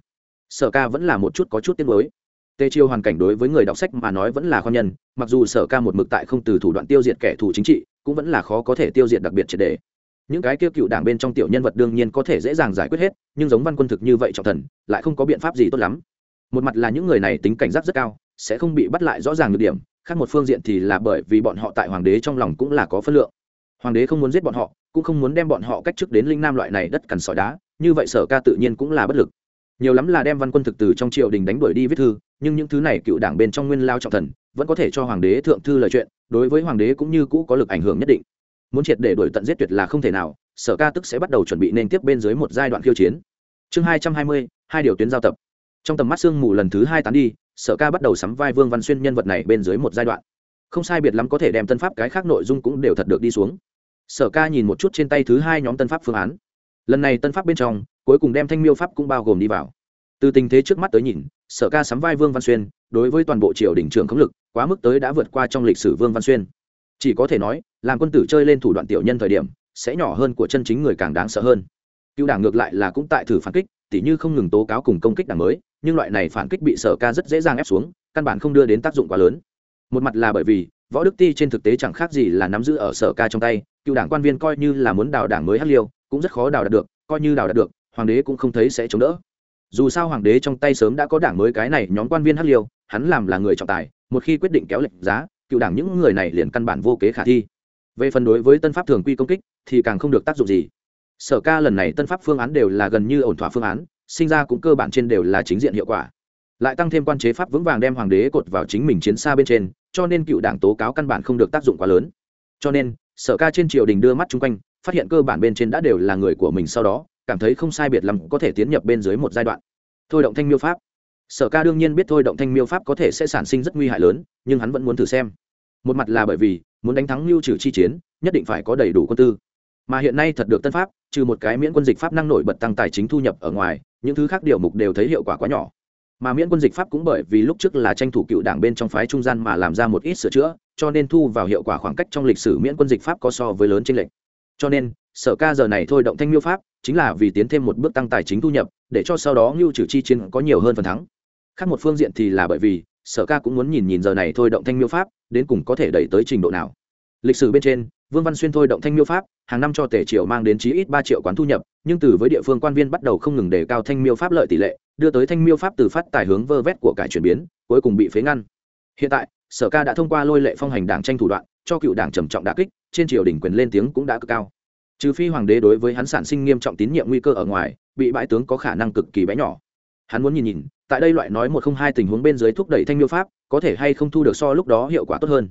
Sở ca vẫn là một chút có chút tiếng mới tê chiêu hoàn cảnh đối với người đọc sách mà nói vẫn là khoan nhân, mặc dù sở ca một mực tại không từ thủ đoạn tiêu diệt kẻ thù chính trị, cũng vẫn là khó có thể tiêu diệt đặc biệt triệt đề những cái kia cựu đảng bên trong tiểu nhân vật đương nhiên có thể dễ dàng giải quyết hết, nhưng giống văn quân thực như vậy trọng thần, lại không có biện pháp gì tốt lắm. Một mặt là những người này tính cảnh giác rất cao, sẽ không bị bắt lại rõ ràng được điểm khác một phương diện thì là bởi vì bọn họ tại hoàng đế trong lòng cũng là có phân lượng. Hoàng đế không muốn giết bọn họ, cũng không muốn đem bọn họ cách chức đến linh nam loại này đất cằn sỏi đá, như vậy sở ca tự nhiên cũng là bất lực. Nhiều lắm là đem văn quân thực từ trong triều đình đánh đuổi đi viết thư, nhưng những thứ này cựu đảng bên trong nguyên lao trọng thần, vẫn có thể cho hoàng đế thượng thư lời chuyện, đối với hoàng đế cũng như cũ có lực ảnh hưởng nhất định. Muốn triệt để đuổi tận giết tuyệt là không thể nào, sở ca tức sẽ bắt đầu chuẩn bị nên tiếp bên dưới một giai đoạn khiêu chiến. Chương hai trăm hai mươi, hai điều tuyến giao tập. Trong tầm mắt sương mù lần thứ hai tán đi sở ca bắt đầu sắm vai vương văn xuyên nhân vật này bên dưới một giai đoạn. Không sai biệt lắm có thể đem tân pháp cái khác nội dung cũng đều thật được đi xuống. Sở ca nhìn một chút trên tay thứ hai nhóm tân pháp phương án. Lần này tân pháp bên trong, cuối cùng đem thanh miêu pháp cũng bao gồm đi vào. Từ tình thế trước mắt tới nhìn, sở ca sắm vai vương văn xuyên, đối với toàn bộ triều đình trường khống lực, quá mức tới đã vượt qua trong lịch sử vương văn xuyên. Chỉ có thể nói, làm quân tử chơi lên thủ đoạn tiểu nhân thời điểm, sẽ nhỏ hơn của chân chính người càng đáng sợ hơn. Cựu đảng ngược lại là cũng tại thử phản kích, tỉ như không ngừng tố cáo cùng công kích đảng mới nhưng loại này phản kích bị sở ca rất dễ dàng ép xuống, căn bản không đưa đến tác dụng quá lớn. Một mặt là bởi vì, võ đức ti trên thực tế chẳng khác gì là nắm giữ ở sở ca trong tay, cựu đảng quan viên coi như là muốn đào đảng mới hát liêu, cũng rất khó đào đạt được, coi như đào đạt được, hoàng đế cũng không thấy sẽ chống đỡ. Dù sao hoàng đế trong tay sớm đã có đảng mới cái này, nhóm quan viên hát liêu, hắn làm là người trọng tài, một khi quyết định kéo lệnh giá, cựu đảng những người này liền căn bản vô kế khả thi. Về phần đối với tân pháp thường quy công kích, thì càng không được tác dụng gì. Sở ca lần này tân pháp phương án đều là gần như ổn thỏa phương án sinh ra cũng cơ bản trên đều là chính diện hiệu quả. Lại tăng thêm quan chế pháp vững vàng đem hoàng đế cột vào chính mình chiến xa bên trên, cho nên cựu đảng tố cáo căn bản không được tác dụng quá lớn. Cho nên, sở ca trên triều đình đưa mắt chung quanh, phát hiện cơ bản bên trên đã đều là người của mình sau đó, cảm thấy không sai biệt lắm có thể tiến nhập bên dưới một giai đoạn. Thôi động thanh miêu pháp. Sở ca đương nhiên biết thôi động thanh miêu pháp có thể sẽ sản sinh rất nguy hại lớn, nhưng hắn vẫn muốn thử xem. Một mặt là bởi vì, muốn đánh thắng lưu trừ chi chiến, nhất định phải có đầy đủ quân tư. Mà hiện nay thật được tân pháp, trừ một cái miễn quân dịch pháp năng nổi bật tăng tài chính thu nhập ở ngoài những thứ khác điều mục đều thấy hiệu quả quá nhỏ. Mà miễn quân dịch pháp cũng bởi vì lúc trước là tranh thủ cựu đảng bên trong phái trung gian mà làm ra một ít sửa chữa, cho nên thu vào hiệu quả khoảng cách trong lịch sử miễn quân dịch pháp có so với lớn tranh lệch. Cho nên, sở ca giờ này thôi động thanh miêu pháp, chính là vì tiến thêm một bước tăng tài chính thu nhập, để cho sau đó ngưu trừ chi chiến có nhiều hơn phần thắng. Khác một phương diện thì là bởi vì, sở ca cũng muốn nhìn nhìn giờ này thôi động thanh miêu pháp, đến cùng có thể đẩy tới trình độ nào. Lịch sử bên trên vương văn xuyên thôi động thanh miêu pháp, hàng năm cho tể triều mang đến chí ít ba triệu quán thu nhập, nhưng từ với địa phương quan viên bắt đầu không ngừng đề cao thanh miêu pháp lợi tỷ lệ, đưa tới thanh miêu pháp từ phát tài hướng vơ vét của cải chuyển biến, cuối cùng bị phế ngăn. Hiện tại, sở ca đã thông qua lôi lệ phong hành đảng tranh thủ đoạn, cho cựu đảng trầm trọng đả kích, trên triều đình quyền lên tiếng cũng đã cực cao. Trừ phi hoàng đế đối với hắn sản sinh nghiêm trọng tín nhiệm nguy cơ ở ngoài, bị bãi tướng có khả năng cực kỳ bé nhỏ. Hắn muốn nhìn nhìn, tại đây loại nói một không hai tình huống bên dưới thúc đẩy thanh miêu pháp, có thể hay không thu được so lúc đó hiệu quả tốt hơn.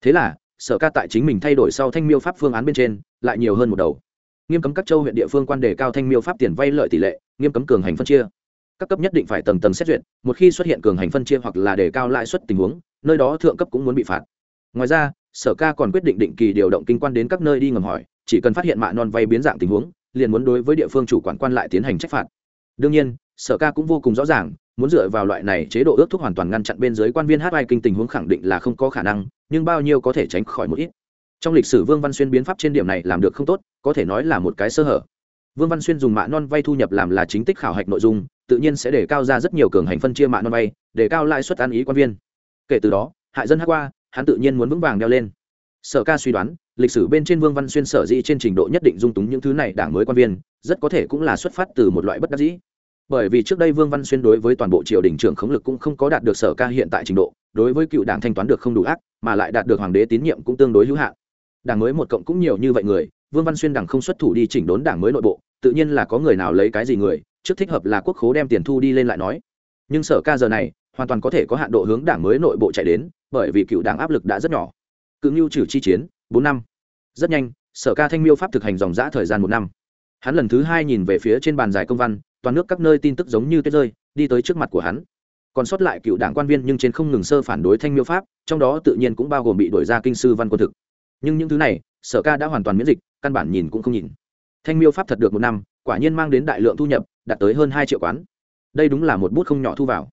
Thế là sở ca tại chính mình thay đổi sau thanh miêu pháp phương án bên trên, lại nhiều hơn một đầu. Nghiêm cấm các châu huyện địa phương quan đề cao thanh miêu pháp tiền vay lợi tỷ lệ, nghiêm cấm cường hành phân chia. Các cấp nhất định phải tầng tầng xét duyệt, một khi xuất hiện cường hành phân chia hoặc là đề cao lãi suất tình huống, nơi đó thượng cấp cũng muốn bị phạt. Ngoài ra, sở ca còn quyết định định kỳ điều động kinh quan đến các nơi đi ngầm hỏi, chỉ cần phát hiện mạ non vay biến dạng tình huống, liền muốn đối với địa phương chủ quản quan lại tiến hành trách phạt. Đương nhiên, sở ca cũng vô cùng rõ ràng, muốn dựa vào loại này chế độ ước thúc hoàn toàn ngăn chặn bên dưới quan viên hát vai kinh tình huống khẳng định là không có khả năng nhưng bao nhiêu có thể tránh khỏi một ít. Trong lịch sử vương văn xuyên biến pháp trên điểm này làm được không tốt, có thể nói là một cái sơ hở. Vương văn xuyên dùng mạ non vay thu nhập làm là chính tích khảo hạch nội dung, tự nhiên sẽ để cao ra rất nhiều cường hành phân chia mạ non vay, để cao lãi suất ăn ý quan viên. Kể từ đó, hại dân hát qua, hắn tự nhiên muốn vững vàng đeo lên. Sở ca suy đoán, lịch sử bên trên vương văn xuyên sở dĩ trên trình độ nhất định dung túng những thứ này đảng mới quan viên, rất có thể cũng là xuất phát từ một loại bất đắc dĩ bởi vì trước đây vương văn xuyên đối với toàn bộ triều đình trưởng khống lực cũng không có đạt được sở ca hiện tại trình độ, đối với cựu đảng thanh toán được không đủ ác, mà lại đạt được hoàng đế tín nhiệm cũng tương đối hữu hạn. Đảng mới một cộng cũng nhiều như vậy người, vương văn xuyên đảng không xuất thủ đi chỉnh đốn đảng mới nội bộ, tự nhiên là có người nào lấy cái gì người, trước thích hợp là quốc khố đem tiền thu đi lên lại nói. Nhưng sở ca giờ này, hoàn toàn có thể có hạn độ hướng đảng mới nội bộ chạy đến, bởi vì cựu đảng áp lực đã rất nhỏ. Cự ngưu trừ chi chiến, bốn năm. Rất nhanh, sở ca thanh miêu pháp thực hành dòng giã thời gian một năm. Hắn lần thứ hai nhìn về phía trên bàn giải công văn toàn nước các nơi tin tức giống như tuyết rơi, đi tới trước mặt của hắn. Còn sót lại cựu đảng quan viên nhưng trên không ngừng sơ phản đối thanh miêu pháp, trong đó tự nhiên cũng bao gồm bị đổi ra kinh sư văn quân thực. Nhưng những thứ này, sở ca đã hoàn toàn miễn dịch, căn bản nhìn cũng không nhìn. Thanh miêu pháp thật được một năm, quả nhiên mang đến đại lượng thu nhập, đạt tới hơn hai triệu quán. Đây đúng là một bút không nhỏ thu vào.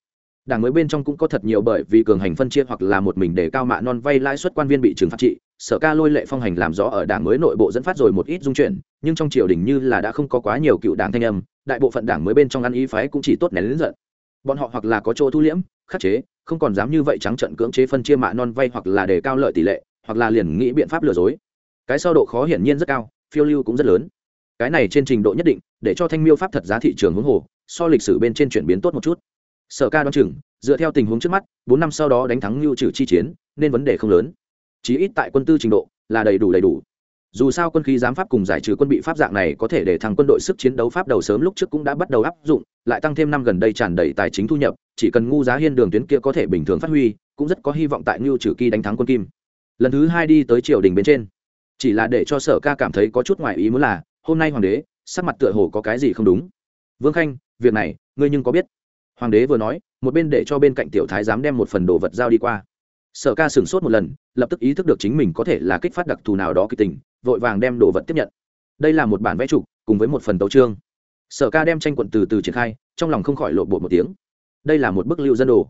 Đảng mới bên trong cũng có thật nhiều bởi vì cường hành phân chia hoặc là một mình để cao mạ non vay lãi suất quan viên bị trừng phạt trị sở ca lôi lệ phong hành làm rõ ở đảng mới nội bộ dẫn phát rồi một ít dung chuyển, nhưng trong triều đình như là đã không có quá nhiều cựu đảng thanh âm, đại bộ phận đảng mới bên trong ăn ý phái cũng chỉ tốt nén lớn giận. Bọn họ hoặc là có chỗ thu liễm, khắc chế, không còn dám như vậy trắng trận cưỡng chế phân chia mạ non vay hoặc là đề cao lợi tỷ lệ, hoặc là liền nghĩ biện pháp lừa dối. Cái so độ khó hiển nhiên rất cao, phiêu lưu cũng rất lớn. Cái này trên trình độ nhất định, để cho thanh miêu pháp thật giá thị trường hướng hồ, so lịch sử bên trên chuyển biến tốt một chút. Sở ca đoán chừng, dựa theo tình huống trước mắt, bốn năm sau đó đánh thắng lưu trừ chi chiến, nên vấn đề không lớn chí ít tại quân tư trình độ là đầy đủ đầy đủ. Dù sao quân khí giám pháp cùng giải trừ quân bị pháp dạng này có thể để thằng quân đội sức chiến đấu pháp đầu sớm lúc trước cũng đã bắt đầu áp dụng, lại tăng thêm năm gần đây tràn đầy tài chính thu nhập, chỉ cần ngu giá hiên đường tuyến kia có thể bình thường phát huy, cũng rất có hy vọng tại ngưu trừ kỳ đánh thắng quân kim. Lần thứ hai đi tới triều đình bên trên. Chỉ là để cho sở ca cảm thấy có chút ngoại ý muốn là, hôm nay hoàng đế, sắc mặt tựa hồ có cái gì không đúng. Vương khanh, việc này, ngươi nhưng có biết. Hoàng đế vừa nói, một bên để cho bên cạnh tiểu thái dám đem một phần đồ vật giao đi qua sở ca sửng sốt một lần, lập tức ý thức được chính mình có thể là kích phát đặc thù nào đó kịch tình, vội vàng đem đồ vật tiếp nhận. Đây là một bản vẽ trục cùng với một phần tấu trương sở ca đem tranh quận từ từ triển khai, trong lòng không khỏi lộ bộ một tiếng. Đây là một bức lưu dân đồ.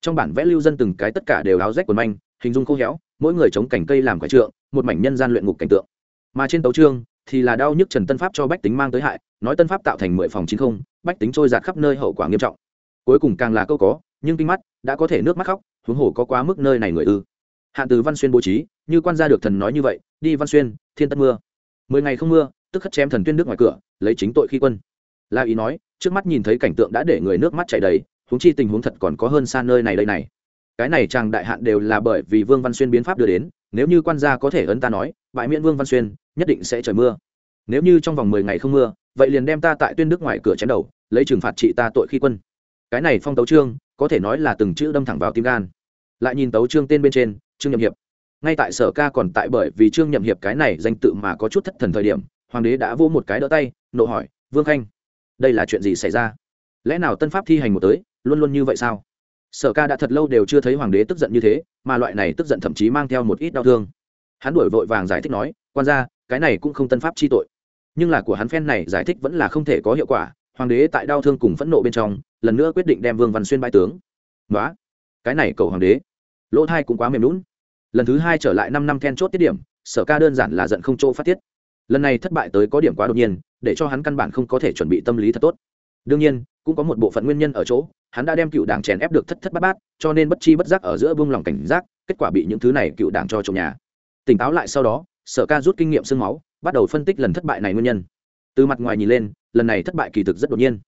Trong bản vẽ lưu dân từng cái tất cả đều áo rách quần manh, hình dung khô héo, mỗi người chống cảnh cây làm quả trượng, một mảnh nhân gian luyện ngục cảnh tượng. Mà trên tấu trương thì là đau nhức trần tân pháp cho bách tính mang tới hại, nói tân pháp tạo thành mười phòng chín không, bách tính trôi giạt khắp nơi hậu quả nghiêm trọng. Cuối cùng càng là câu có, nhưng kinh mắt đã có thể nước mắt khóc, huống hồ có quá mức nơi này người ư. Hạn từ văn xuyên bố trí, như quan gia được thần nói như vậy, đi văn xuyên, thiên tất mưa. Mười ngày không mưa, tức khất chém thần tuyên nước ngoài cửa, lấy chính tội khi quân. La ý nói, trước mắt nhìn thấy cảnh tượng đã để người nước mắt chảy đầy, huống chi tình huống thật còn có hơn xa nơi này đây này. Cái này chàng đại hạn đều là bởi vì vương văn xuyên biến pháp đưa đến, nếu như quan gia có thể ấn ta nói, bại miễn vương văn xuyên, nhất định sẽ trời mưa. Nếu như trong vòng mười ngày không mưa, vậy liền đem ta tại tuyên đức ngoài cửa chém đầu, lấy trừng phạt trị ta tội khi quân. Cái này phong tấu trương có thể nói là từng chữ đâm thẳng vào tim gan. Lại nhìn tấu trương tên bên trên, trương nhậm hiệp. Ngay tại sở ca còn tại bởi vì trương nhậm hiệp cái này danh tự mà có chút thất thần thời điểm, hoàng đế đã vô một cái đỡ tay, nộ hỏi, vương khanh, đây là chuyện gì xảy ra? Lẽ nào tân pháp thi hành một tới, luôn luôn như vậy sao? Sở ca đã thật lâu đều chưa thấy hoàng đế tức giận như thế, mà loại này tức giận thậm chí mang theo một ít đau thương. Hắn đuổi vội vàng giải thích nói, quan ra cái này cũng không tân pháp chi tội. Nhưng là của hắn phen này giải thích vẫn là không thể có hiệu quả hoàng đế tại đau thương cùng phẫn nộ bên trong, lần nữa quyết định đem vương văn xuyên bãi tướng. Nói cái này cầu hoàng đế, lỗ thai cũng quá mềm lún lần thứ hai trở lại năm năm then chốt tiết điểm, sở ca đơn giản là giận không chỗ phát tiết. Lần này thất bại tới có điểm quá đột nhiên, để cho hắn căn bản không có thể chuẩn bị tâm lý thật tốt. Đương nhiên, cũng có một bộ phận nguyên nhân ở chỗ, hắn đã đem cựu đảng chèn ép được thất thất bát bát, cho nên bất chi bất giác ở giữa vương lòng cảnh giác, kết quả bị những thứ này cựu đảng cho trộm nhà. Tỉnh táo lại sau đó, sở ca rút kinh nghiệm sương máu, bắt đầu phân tích lần thất bại này nguyên nhân. Từ mặt ngoài nhìn lên lần này thất bại kỳ thực rất đột nhiên.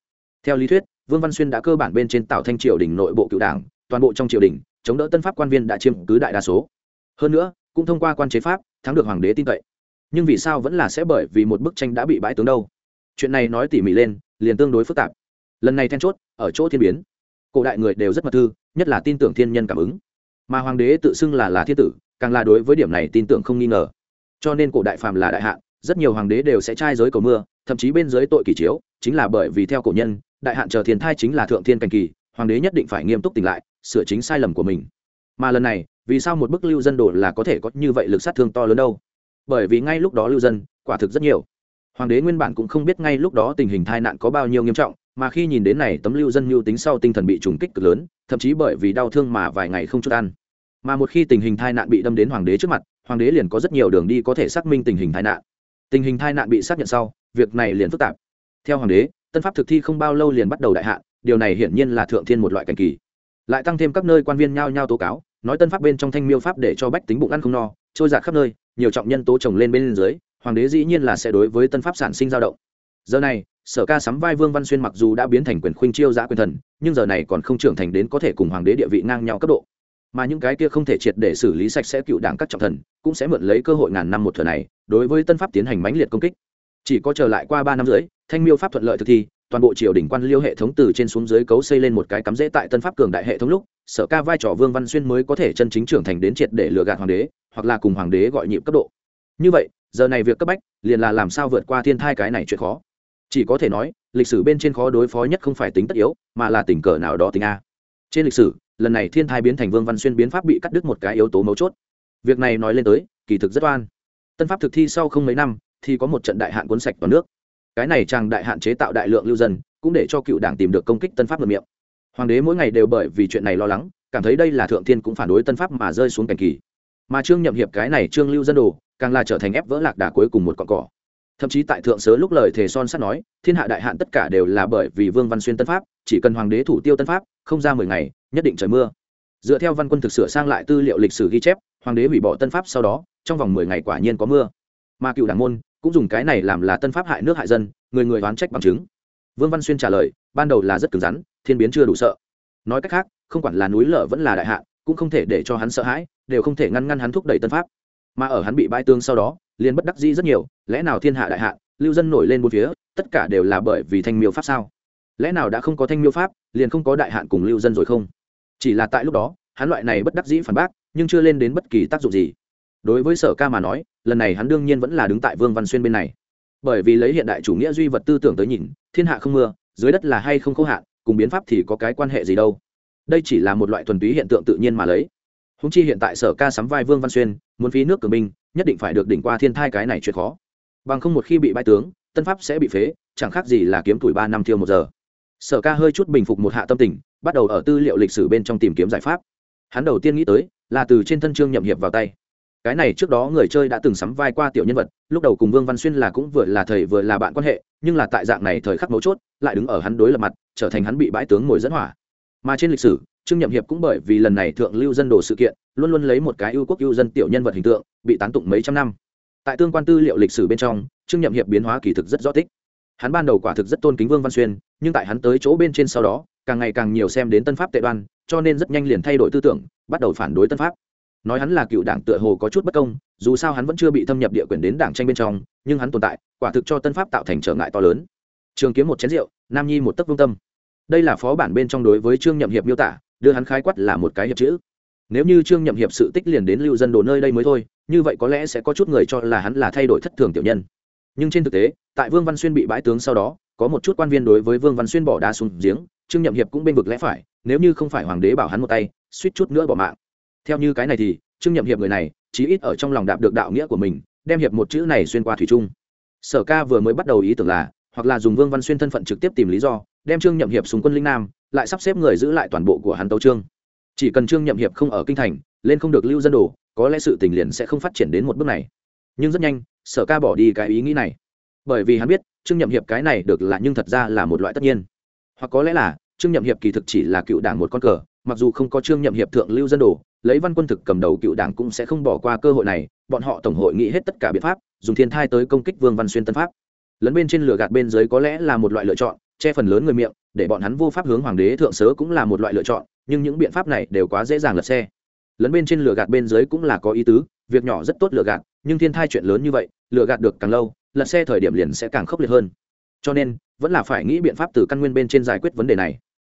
Theo lý thuyết, vương văn xuyên đã cơ bản bên trên tạo thanh triều đình nội bộ cựu đảng, toàn bộ trong triều đình, chống đỡ tân pháp quan viên đã chiếm cứ đại đa số. Hơn nữa, cũng thông qua quan chế pháp, thắng được hoàng đế tin cậy. Nhưng vì sao vẫn là sẽ bởi vì một bức tranh đã bị bãi tướng đâu? Chuyện này nói tỉ mỉ lên, liền tương đối phức tạp. Lần này then chốt, ở chỗ thiên biến. Cổ đại người đều rất mật thư, nhất là tin tưởng thiên nhân cảm ứng. Mà hoàng đế tự xưng là là thiên tử, càng là đối với điểm này tin tưởng không nghi ngờ. Cho nên cổ đại phàm là đại hạ rất nhiều hoàng đế đều sẽ trai giới cầu mưa, thậm chí bên dưới tội kỷ chiếu, chính là bởi vì theo cổ nhân, đại hạn chờ thiên thai chính là thượng thiên cảnh kỳ, hoàng đế nhất định phải nghiêm túc tỉnh lại, sửa chính sai lầm của mình. Mà lần này, vì sao một bức lưu dân đồ là có thể có như vậy lực sát thương to lớn đâu? Bởi vì ngay lúc đó lưu dân, quả thực rất nhiều. Hoàng đế nguyên bản cũng không biết ngay lúc đó tình hình tai nạn có bao nhiêu nghiêm trọng, mà khi nhìn đến này, tấm lưu dân mưu tính sau tinh thần bị trùng kích cực lớn, thậm chí bởi vì đau thương mà vài ngày không chút ăn. Mà một khi tình hình tai nạn bị đâm đến hoàng đế trước mặt, hoàng đế liền có rất nhiều đường đi có thể xác minh tình hình tai nạn tình hình tai nạn bị xác nhận sau, việc này liền phức tạp. Theo hoàng đế, tân pháp thực thi không bao lâu liền bắt đầu đại hạn, điều này hiển nhiên là thượng thiên một loại cảnh kỳ. Lại tăng thêm các nơi quan viên nhao nhao tố cáo, nói tân pháp bên trong thanh miêu pháp để cho bách tính bụng ăn không no, trôi giạt khắp nơi, nhiều trọng nhân tố trồng lên bên dưới, hoàng đế dĩ nhiên là sẽ đối với tân pháp sản sinh dao động. Giờ này, sở ca sắm vai vương văn xuyên mặc dù đã biến thành quyền khuynh chiêu giã quyền thần, nhưng giờ này còn không trưởng thành đến có thể cùng hoàng đế địa vị ngang nhau cấp độ mà những cái kia không thể triệt để xử lý sạch sẽ cựu đảng các trọng thần cũng sẽ mượn lấy cơ hội ngàn năm một thừa này đối với tân pháp tiến hành mãnh liệt công kích. Chỉ có trở lại qua ba năm rưỡi, thanh miêu pháp thuận lợi thực thi, toàn bộ triều đình quan liêu hệ thống từ trên xuống dưới cấu xây lên một cái cắm rễ tại tân pháp cường đại hệ thống lúc, sở ca vai trò vương văn xuyên mới có thể chân chính trưởng thành đến triệt để lừa gạt hoàng đế, hoặc là cùng hoàng đế gọi nhịp cấp độ. Như vậy, giờ này việc cấp bách, liền là làm sao vượt qua thiên thai cái này chuyện khó. Chỉ có thể nói, lịch sử bên trên khó đối phó nhất không phải tính tất yếu, mà là tình cờ nào đó tính a trên lịch sử, lần này thiên thai biến thành vương văn xuyên biến pháp bị cắt đứt một cái yếu tố mấu chốt. Việc này nói lên tới, kỳ thực rất oan. Tân pháp thực thi sau không mấy năm, thì có một trận đại hạn cuốn sạch toàn nước. Cái này chàng đại hạn chế tạo đại lượng lưu dân, cũng để cho cựu đảng tìm được công kích tân pháp ngược miệng. Hoàng đế mỗi ngày đều bởi vì chuyện này lo lắng, cảm thấy đây là thượng thiên cũng phản đối tân pháp mà rơi xuống cảnh kỳ. Mà trương nhậm hiệp cái này trương lưu dân đồ, càng là trở thành ép vỡ lạc đà cuối cùng một con cỏ thậm chí tại thượng sớ lúc lời thề son sắt nói, thiên hạ đại hạn tất cả đều là bởi vì vương văn xuyên tân pháp, chỉ cần hoàng đế thủ tiêu tân pháp, không ra mười ngày, nhất định trời mưa. Dựa theo văn quân thực sửa sang lại tư liệu lịch sử ghi chép, hoàng đế hủy bỏ tân pháp sau đó, trong vòng mười ngày quả nhiên có mưa. Mà cựu đảng môn cũng dùng cái này làm là tân pháp hại nước hại dân, người người oán trách bằng chứng. Vương văn xuyên trả lời, ban đầu là rất cứng rắn, thiên biến chưa đủ sợ. Nói cách khác, không quản là núi lở vẫn là đại hạ cũng không thể để cho hắn sợ hãi, đều không thể ngăn ngăn hắn thúc đẩy tân pháp. Mà ở hắn bị bãi tương sau đó liền bất đắc dĩ rất nhiều, lẽ nào thiên hạ đại hạ lưu dân nổi lên bốn phía, tất cả đều là bởi vì thanh miêu pháp sao? Lẽ nào đã không có thanh miêu pháp, liền không có đại hạn cùng lưu dân rồi không? Chỉ là tại lúc đó, hắn loại này bất đắc dĩ phản bác, nhưng chưa lên đến bất kỳ tác dụng gì. Đối với sở ca mà nói, lần này hắn đương nhiên vẫn là đứng tại vương văn xuyên bên này. Bởi vì lấy hiện đại chủ nghĩa duy vật tư tưởng tới nhìn, thiên hạ không mưa, dưới đất là hay không khô hạn, cùng biến pháp thì có cái quan hệ gì đâu. Đây chỉ là một loại thuần túy hiện tượng tự nhiên mà lấy. Húng chi hiện tại sở ca sắm vai vương văn xuyên, muốn phí nước cường binh nhất định phải được đỉnh qua thiên thai cái này chuyện khó. Bằng không một khi bị bãi tướng, tân pháp sẽ bị phế, chẳng khác gì là kiếm tuổi ba năm thiêu một giờ. Sở ca hơi chút bình phục một hạ tâm tình, bắt đầu ở tư liệu lịch sử bên trong tìm kiếm giải pháp. Hắn đầu tiên nghĩ tới, là từ trên thân trương nhậm hiệp vào tay. Cái này trước đó người chơi đã từng sắm vai qua tiểu nhân vật, lúc đầu cùng vương văn xuyên là cũng vừa là thầy vừa là bạn quan hệ, nhưng là tại dạng này thời khắc mấu chốt, lại đứng ở hắn đối lập mặt, trở thành hắn bị bãi tướng ngồi dẫn hỏa mà trên lịch sử, trương nhậm hiệp cũng bởi vì lần này thượng lưu dân đồ sự kiện, luôn luôn lấy một cái ưu quốc ưu dân tiểu nhân vật hình tượng, bị tán tụng mấy trăm năm. Tại tương quan tư liệu lịch sử bên trong, trương nhậm hiệp biến hóa kỳ thực rất rõ tích. Hắn ban đầu quả thực rất tôn kính vương văn xuyên, nhưng tại hắn tới chỗ bên trên sau đó, càng ngày càng nhiều xem đến tân pháp tệ đoan, cho nên rất nhanh liền thay đổi tư tưởng, bắt đầu phản đối tân pháp. Nói hắn là cựu đảng tựa hồ có chút bất công, dù sao hắn vẫn chưa bị thâm nhập địa quyền đến đảng tranh bên trong, nhưng hắn tồn tại, quả thực cho tân pháp tạo thành trở ngại to lớn. Trường kiếm một chén rượu, nam nhi một tấc vương tâm đây là phó bản bên trong đối với trương nhậm hiệp miêu tả, đưa hắn khái quát là một cái hiệp chữ. Nếu như trương nhậm hiệp sự tích liền đến lưu dân đồ nơi đây mới thôi, như vậy có lẽ sẽ có chút người cho là hắn là thay đổi thất thường tiểu nhân. Nhưng trên thực tế, tại vương văn xuyên bị bãi tướng sau đó, có một chút quan viên đối với vương văn xuyên bỏ đá xuống giếng, trương nhậm hiệp cũng bên vực lẽ phải, nếu như không phải hoàng đế bảo hắn một tay, suýt chút nữa bỏ mạng. Theo như cái này thì, trương nhậm hiệp người này, chí ít ở trong lòng đạp được đạo nghĩa của mình, đem hiệp một chữ này xuyên qua thủy trung sở ca vừa mới bắt đầu ý tưởng là, hoặc là dùng vương văn xuyên thân phận trực tiếp tìm lý do đem trương nhậm hiệp xuống quân linh nam, lại sắp xếp người giữ lại toàn bộ của hắn tấu trương. Chỉ cần trương nhậm hiệp không ở kinh thành, lên không được lưu dân đồ, có lẽ sự tình liền sẽ không phát triển đến một bước này. Nhưng rất nhanh, sở ca bỏ đi cái ý nghĩ này. Bởi vì hắn biết, trương nhậm hiệp cái này được là nhưng thật ra là một loại tất nhiên. Hoặc có lẽ là, trương nhậm hiệp kỳ thực chỉ là cựu đảng một con cờ, mặc dù không có trương nhậm hiệp thượng lưu dân đồ, lấy văn quân thực cầm đầu cựu đảng cũng sẽ không bỏ qua cơ hội này, bọn họ tổng hội nghị hết tất cả biện pháp, dùng thiên thai tới công kích vương văn xuyên tân pháp. Lấn bên trên lửa gạt bên dưới có lẽ là một loại lựa chọn che phần lớn người miệng, để bọn hắn vô pháp hướng hoàng đế thượng sớ cũng là một loại lựa chọn, nhưng những biện pháp này đều quá dễ dàng lật xe. Lấn bên trên lửa gạt bên dưới cũng là có ý tứ, việc nhỏ rất tốt lửa gạt, nhưng thiên thai chuyện lớn như vậy, lửa gạt được càng lâu, lật xe thời điểm liền sẽ càng khốc liệt hơn. Cho nên, vẫn là phải nghĩ biện pháp từ căn nguyên bên trên giải quyết vấn đề này.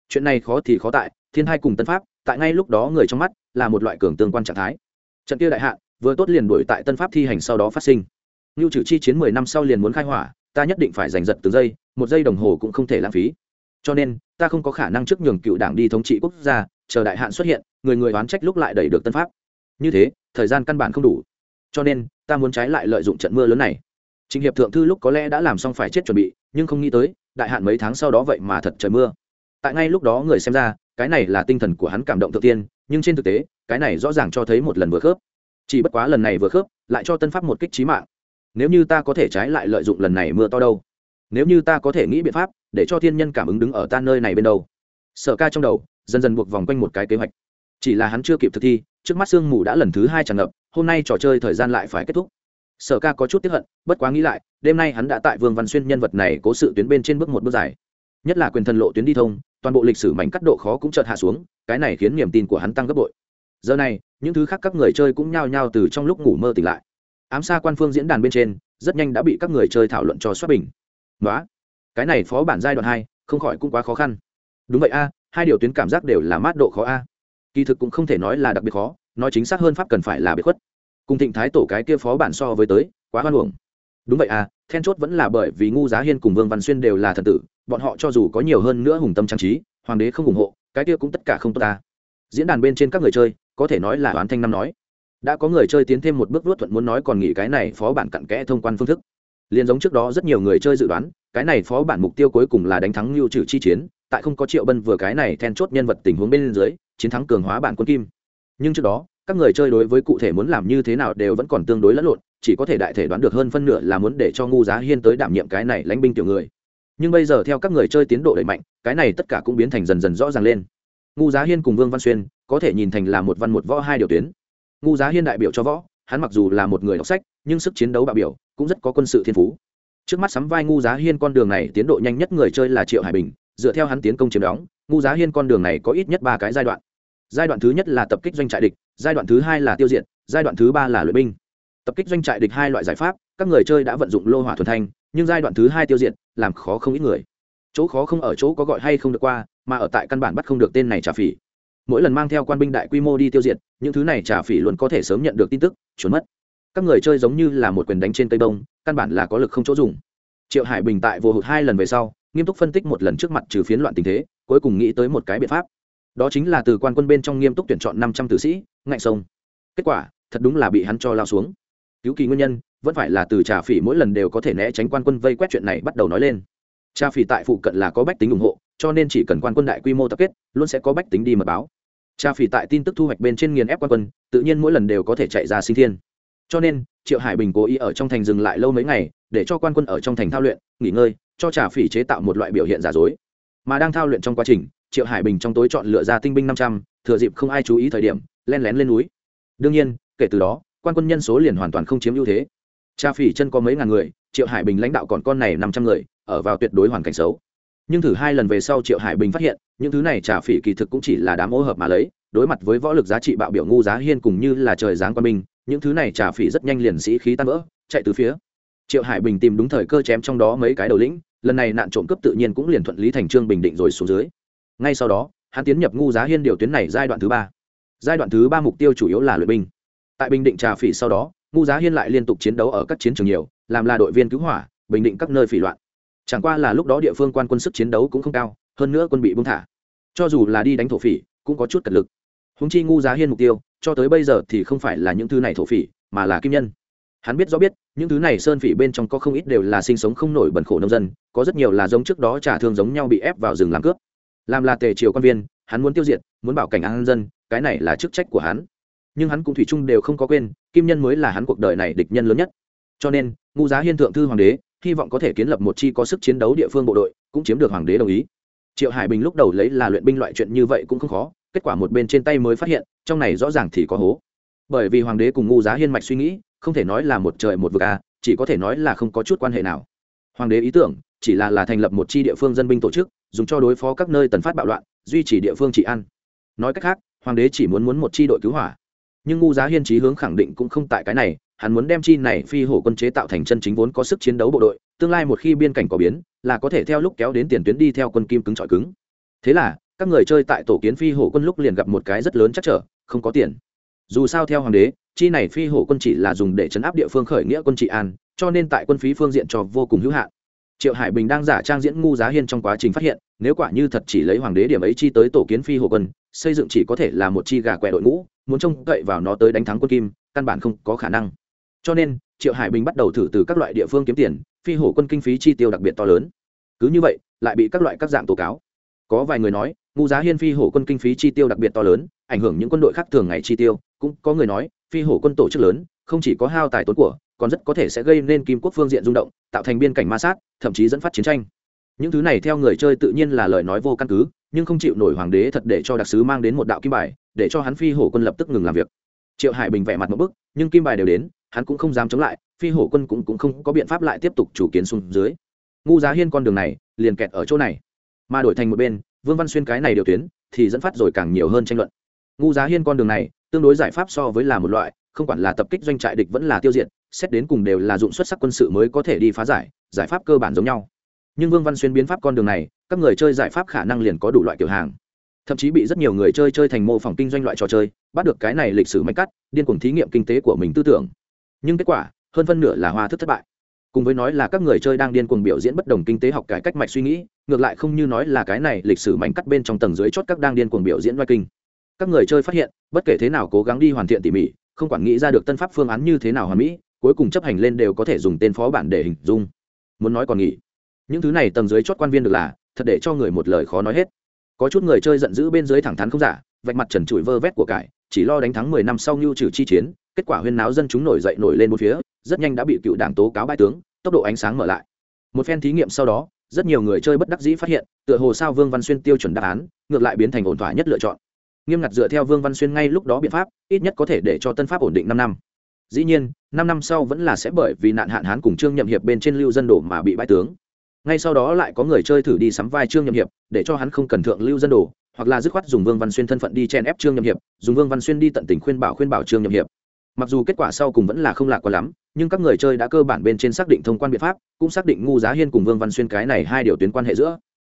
Chuyện này khó thì khó tại, thiên thai cùng tân pháp, tại ngay lúc đó người trong mắt là một loại cường tương quan trạng thái. Trận kia đại hạn, vừa tốt liền đuổi tại tân pháp thi hành sau đó phát sinh. Như trừ chi chiến mười năm sau liền muốn khai hỏa, ta nhất định phải giành giật từng giây một giây đồng hồ cũng không thể lãng phí cho nên ta không có khả năng trước nhường cựu đảng đi thống trị quốc gia chờ đại hạn xuất hiện người người oán trách lúc lại đẩy được tân pháp như thế thời gian căn bản không đủ cho nên ta muốn trái lại lợi dụng trận mưa lớn này Trình hiệp thượng thư lúc có lẽ đã làm xong phải chết chuẩn bị, nhưng không nghĩ tới, đại hạn mấy tháng sau đó vậy mà thật trời mưa. Tại ngay lúc đó người xem ra, cái này là tinh thần của hắn cảm động thượng tiên, nhưng trên thực tế, cái này rõ ràng cho thấy một lần vừa khớp. Chỉ bất quá lần này vừa khớp, lại cho Tân Pháp một kích chí mạng. Nếu như ta có thể trái lại lợi dụng lần này mưa to đâu? Nếu như ta có thể nghĩ biện pháp, để cho thiên nhân cảm ứng đứng ở ta nơi này bên đâu? Sở Ca trong đầu, dần dần buộc vòng quanh một cái kế hoạch. Chỉ là hắn chưa kịp thực thi, trước mắt sương mù đã lần thứ hai tràn ngập hôm nay trò chơi thời gian lại phải kết thúc. Sở ca có chút tiếp hận bất quá nghĩ lại đêm nay hắn đã tại vương văn xuyên nhân vật này cố sự tuyến bên trên bước một bước dài. Nhất là quyền thần lộ tuyến đi thông toàn bộ lịch sử mảnh cắt độ khó cũng chợt hạ xuống cái này khiến niềm tin của hắn tăng gấp bội. Giờ này những thứ khác các người chơi cũng nhao nhao từ trong lúc ngủ mơ tỉnh lại. Ám xa quan phương diễn đàn bên trên rất nhanh đã bị các người chơi thảo luận cho xuất bình nói cái này phó bản giai đoạn hai, không khỏi cũng quá khó khăn. Đúng vậy a, hai điều tuyến cảm giác đều là mát độ khó a. Kỳ thực cũng không thể nói là đặc biệt khó, nói chính xác hơn pháp cần phải là biệt khuất. Cùng thịnh thái tổ cái kia phó bản so với tới, quá hoan hưởng đúng vậy à then chốt vẫn là bởi vì ngu giá hiên cùng vương văn xuyên đều là thần tử, bọn họ cho dù có nhiều hơn nữa hùng tâm trang trí, hoàng đế không ủng hộ, cái kia cũng tất cả không tốt ta. Diễn đàn bên trên các người chơi, có thể nói là oán thanh năm nói. Đã có người chơi tiến thêm một bước vuốt thuận muốn nói còn nghĩ cái này phó bản cặn kẽ thông quan phương thức liền giống trước đó rất nhiều người chơi dự đoán, cái này phó bản mục tiêu cuối cùng là đánh thắng lưu trừ chi chiến, tại không có triệu bân vừa cái này then chốt nhân vật tình huống bên dưới, chiến thắng cường hóa bản quân kim. Nhưng trước đó, các người chơi đối với cụ thể muốn làm như thế nào đều vẫn còn tương đối lẫn lộn, chỉ có thể đại thể đoán được hơn phân nửa là muốn để cho ngu giá hiên tới đảm nhiệm cái này lãnh binh tiểu người. Nhưng bây giờ theo các người chơi tiến độ đẩy mạnh, cái này tất cả cũng biến thành dần dần rõ ràng lên. Ngu giá hiên cùng vương văn xuyên, có thể nhìn thành là một văn một võ hai điều tuyến. Ngu giá hiên đại biểu cho võ, hắn mặc dù là một người đọc sách, nhưng sức chiến đấu bạo biểu cũng rất có quân sự thiên phú. Trước mắt sắm vai ngu giá hiên con đường này tiến độ nhanh nhất người chơi là triệu hải bình, dựa theo hắn tiến công chiếm đóng, ngu giá hiên con đường này có ít nhất ba cái giai đoạn. Giai đoạn thứ nhất là tập kích doanh trại địch, giai đoạn thứ hai là tiêu diệt, giai đoạn thứ ba là luyện binh. Tập kích doanh trại địch hai loại giải pháp, các người chơi đã vận dụng lô hỏa thuần thanh, nhưng giai đoạn thứ hai tiêu diệt, làm khó không ít người. Chỗ khó không ở chỗ có gọi hay không được qua, mà ở tại căn bản bắt không được tên này trả phỉ. Mỗi lần mang theo quan binh đại quy mô đi tiêu diệt, những thứ này trả phỉ luôn có thể sớm nhận được tin tức trốn mất các người chơi giống như là một quyền đánh trên cây bông, căn bản là có lực không chỗ dùng. Triệu hải bình tại vô hụt hai lần về sau, nghiêm túc phân tích một lần trước mặt trừ phiến loạn tình thế, cuối cùng nghĩ tới một cái biện pháp. Đó chính là từ quan quân bên trong nghiêm túc tuyển chọn năm trăm tử sĩ, ngạnh sông. Kết quả, thật đúng là bị hắn cho lao xuống. Cứu kỳ nguyên nhân, vẫn phải là từ trà phỉ mỗi lần đều có thể né tránh quan quân vây quét chuyện này bắt đầu nói lên. Trà phỉ tại phụ cận là có bách tính ủng hộ, cho nên chỉ cần quan quân đại quy mô tập kết, luôn sẽ có bách tính đi mật báo. Trà phỉ tại tin tức thu hoạch bên trên nghiền ép quan quân, tự nhiên mỗi lần đều có thể chạy ra sinh thiên cho nên, triệu hải bình cố ý ở trong thành dừng lại lâu mấy ngày, để cho quan quân ở trong thành thao luyện, nghỉ ngơi, cho trà phỉ chế tạo một loại biểu hiện giả dối. Mà đang thao luyện trong quá trình, triệu hải bình trong tối chọn lựa ra tinh binh năm trăm, thừa dịp không ai chú ý thời điểm, len lén lên núi. Đương nhiên, kể từ đó, quan quân nhân số liền hoàn toàn không chiếm ưu thế. Cha phỉ chân có mấy ngàn người, triệu hải bình lãnh đạo còn con này năm trăm người, ở vào tuyệt đối hoàn cảnh xấu. Nhưng thử hai lần về sau triệu hải bình phát hiện, những thứ này trà phỉ kỳ thực cũng chỉ là đám ô hợp mà lấy, đối mặt với võ lực giá trị bạo biểu ngu giá hiên cùng như là trời giáng quan minh những thứ này trà phỉ rất nhanh liền sĩ khí tan vỡ, chạy từ phía. Triệu hải bình tìm đúng thời cơ chém trong đó mấy cái đầu lĩnh, lần này nạn trộm cướp tự nhiên cũng liền thuận lý thành trương bình định rồi xuống dưới. Ngay sau đó, hắn tiến nhập ngu giá hiên điều tuyến này giai đoạn thứ ba. Giai đoạn thứ ba mục tiêu chủ yếu là luyện binh. Tại bình định trà phỉ sau đó, ngu giá hiên lại liên tục chiến đấu ở các chiến trường nhiều, làm là đội viên cứu hỏa, bình định các nơi phỉ loạn. Chẳng qua là lúc đó địa phương quan quân sức chiến đấu cũng không cao, hơn nữa quân bị bung thả. Cho dù là đi đánh thổ phỉ, cũng có chút cật lực. Húng chi ngu giá hiên mục tiêu cho tới bây giờ thì không phải là những thứ này thổ phỉ, mà là kim nhân. Hắn biết rõ biết, những thứ này sơn phỉ bên trong có không ít đều là sinh sống không nổi bẩn khổ nông dân, có rất nhiều là giống trước đó trả thương giống nhau bị ép vào rừng làm cướp. Làm là tề triều quan viên, hắn muốn tiêu diệt, muốn bảo cảnh an dân, cái này là chức trách của hắn. Nhưng hắn cũng thủy chung đều không có quên, kim nhân mới là hắn cuộc đời này địch nhân lớn nhất. Cho nên ngu giá hiên thượng thư hoàng đế, hy vọng có thể kiến lập một chi có sức chiến đấu địa phương bộ đội, cũng chiếm được hoàng đế đồng ý. Triệu hải bình lúc đầu lấy là luyện binh loại chuyện như vậy cũng không khó kết quả một bên trên tay mới phát hiện, trong này rõ ràng thì có hố. Bởi vì hoàng đế cùng ngu giá hiên mạch suy nghĩ, không thể nói là một trời một vực à chỉ có thể nói là không có chút quan hệ nào. Hoàng đế ý tưởng, chỉ là là thành lập một chi địa phương dân binh tổ chức, dùng cho đối phó các nơi tần phát bạo loạn, duy trì địa phương trị ăn nói cách khác, hoàng đế chỉ muốn muốn một chi đội cứu hỏa. Nhưng ngu giá hiên trí hướng khẳng định cũng không tại cái này, hắn muốn đem chi này phi hổ quân chế tạo thành chân chính vốn có sức chiến đấu bộ đội, tương lai một khi biên cảnh có biến, là có thể theo lúc kéo đến tiền tuyến đi theo quân kim cứng trọi cứng. Thế là các người chơi tại tổ kiến phi hổ quân lúc liền gặp một cái rất lớn chắc trở, không có tiền. Dù sao theo hoàng đế, chi này phi hổ quân chỉ là dùng để chấn áp địa phương khởi nghĩa quân trị an, cho nên tại quân phí phương diện cho vô cùng hữu hạn. Triệu hải bình đang giả trang diễn ngu giá hiên trong quá trình phát hiện, nếu quả như thật chỉ lấy hoàng đế điểm ấy chi tới tổ kiến phi hổ quân, xây dựng chỉ có thể là một chi gà quẹ đội ngũ, muốn trông cậy vào nó tới đánh thắng quân kim, căn bản không có khả năng. Cho nên, triệu hải bình bắt đầu thử từ các loại địa phương kiếm tiền, phi hổ quân kinh phí chi tiêu đặc biệt to lớn. Cứ như vậy, lại bị các loại các dạng tố cáo. Có vài người nói ngu giá hiên phi hổ quân kinh phí chi tiêu đặc biệt to lớn ảnh hưởng những quân đội khác thường ngày chi tiêu. Cũng có người nói phi hổ quân tổ chức lớn không chỉ có hao tài tốn của còn rất có thể sẽ gây nên kim quốc phương diện rung động tạo thành biên cảnh ma sát thậm chí dẫn phát chiến tranh. Những thứ này theo người chơi tự nhiên là lời nói vô căn cứ nhưng không chịu nổi hoàng đế thật để cho đặc sứ mang đến một đạo kim bài để cho hắn phi hổ quân lập tức ngừng làm việc. Triệu hải bình vẻ mặt một bức nhưng kim bài đều đến hắn cũng không dám chống lại phi hổ quân cũng, cũng không có biện pháp lại tiếp tục chủ kiến xuống dưới. Ngu giá hiên con đường này liền kẹt ở chỗ này. Mà đổi thành một bên vương văn xuyên cái này điều tuyến thì dẫn phát rồi càng nhiều hơn tranh luận. Ngu giá hiên con đường này, tương đối giải pháp so với là một loại, không quản là tập kích doanh trại địch vẫn là tiêu diệt, xét đến cùng đều là dụng xuất sắc quân sự mới có thể đi phá giải giải pháp cơ bản giống nhau. Nhưng vương văn xuyên biến pháp con đường này, các người chơi giải pháp khả năng liền có đủ loại kiểu hàng. Thậm chí bị rất nhiều người chơi chơi thành mô phỏng kinh doanh loại trò chơi, bắt được cái này lịch sử máy cắt, điên cuồng thí nghiệm kinh tế của mình tư tưởng. Nhưng kết quả, hơn phân nửa là hoa thức thất bại cùng với nói là các người chơi đang điên cuồng biểu diễn bất đồng kinh tế học cải cách mạch suy nghĩ, ngược lại không như nói là cái này lịch sử mảnh cắt bên trong tầng dưới chót các đang điên cuồng biểu diễn ngoài kinh các người chơi phát hiện, bất kể thế nào cố gắng đi hoàn thiện tỉ mỉ, không quản nghĩ ra được tân pháp phương án như thế nào hoàn mỹ, cuối cùng chấp hành lên đều có thể dùng tên phó bản để hình dung. Muốn nói còn nghĩ những thứ này tầng dưới chót quan viên được là, thật để cho người một lời khó nói hết. Có chút người chơi giận dữ bên dưới thẳng thắn không giả, vạch mặt trần trụi vơ vét của cải, chỉ lo đánh thắng mười năm sau ngưu trừ chi chiến, kết quả huyên náo dân chúng nổi dậy nổi lên một phía rất nhanh đã bị cựu đảng tố cáo bãi tướng, tốc độ ánh sáng mở lại. Một phen thí nghiệm sau đó, rất nhiều người chơi bất đắc dĩ phát hiện, tựa hồ sao vương văn xuyên tiêu chuẩn đáp án, ngược lại biến thành ổn thỏa nhất lựa chọn. Nghiêm ngặt dựa theo vương văn xuyên ngay lúc đó biện pháp, ít nhất có thể để cho tân pháp ổn định năm năm. Dĩ nhiên, năm năm sau vẫn là sẽ bởi vì nạn hạn hán cùng trương nhậm hiệp bên trên lưu dân đổ mà bị bãi tướng. Ngay sau đó lại có người chơi thử đi sắm vai trương nhậm hiệp, để cho hắn không cần thượng lưu dân đổ, hoặc là dứt khoát dùng vương văn xuyên thân phận đi chen ép trương nhậm hiệp, dùng vương văn xuyên đi tận tình khuyên bảo khuyên bảo trương nhậm hiệp mặc dù kết quả sau cùng vẫn là không lạc quá lắm, nhưng các người chơi đã cơ bản bên trên xác định thông quan biện pháp, cũng xác định ngu giá hiên cùng vương văn xuyên cái này hai điều tuyến quan hệ giữa.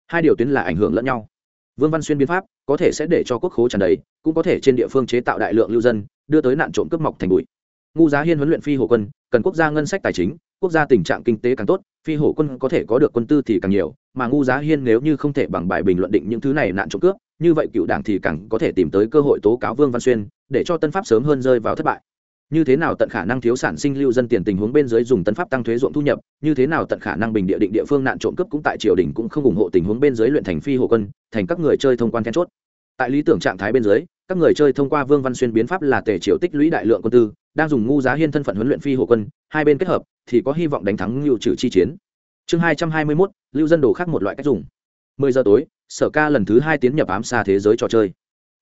Hai điều tuyến là ảnh hưởng lẫn nhau. Vương văn xuyên biến pháp có thể sẽ để cho quốc khố tràn đầy, cũng có thể trên địa phương chế tạo đại lượng lưu dân, đưa tới nạn trộm cướp mọc thành bụi. Ngu giá hiên huấn luyện phi hổ quân, cần quốc gia ngân sách tài chính, quốc gia tình trạng kinh tế càng tốt, phi hổ quân có thể có được quân tư thì càng nhiều, mà ngu giá hiên nếu như không thể bằng bài bình luận định những thứ này nạn trộm cướp, như vậy cựu đảng thì càng có thể tìm tới cơ hội tố cáo vương văn xuyên, để cho tân pháp sớm hơn rơi vào thất bại như thế nào tận khả năng thiếu sản sinh lưu dân tiền tình huống bên dưới dùng tân pháp tăng thuế ruộng thu nhập, như thế nào tận khả năng bình địa định địa phương nạn trộm cướp cũng tại triều đình cũng không ủng hộ tình huống bên dưới luyện thành phi hộ quân, thành các người chơi thông quan then chốt. Tại lý tưởng trạng thái bên dưới, các người chơi thông qua vương văn xuyên biến pháp là tề triều tích lũy đại lượng quân tư, đang dùng ngu giá hiên thân phận huấn luyện phi hộ quân, hai bên kết hợp, thì có hy vọng đánh thắng lưu trừ chi chiến. Chương hai trăm hai mươi mốt, lưu dân đồ khác một loại cách dùng. Mười giờ tối, sở ca lần thứ hai tiến nhập ám xa thế giới trò chơi.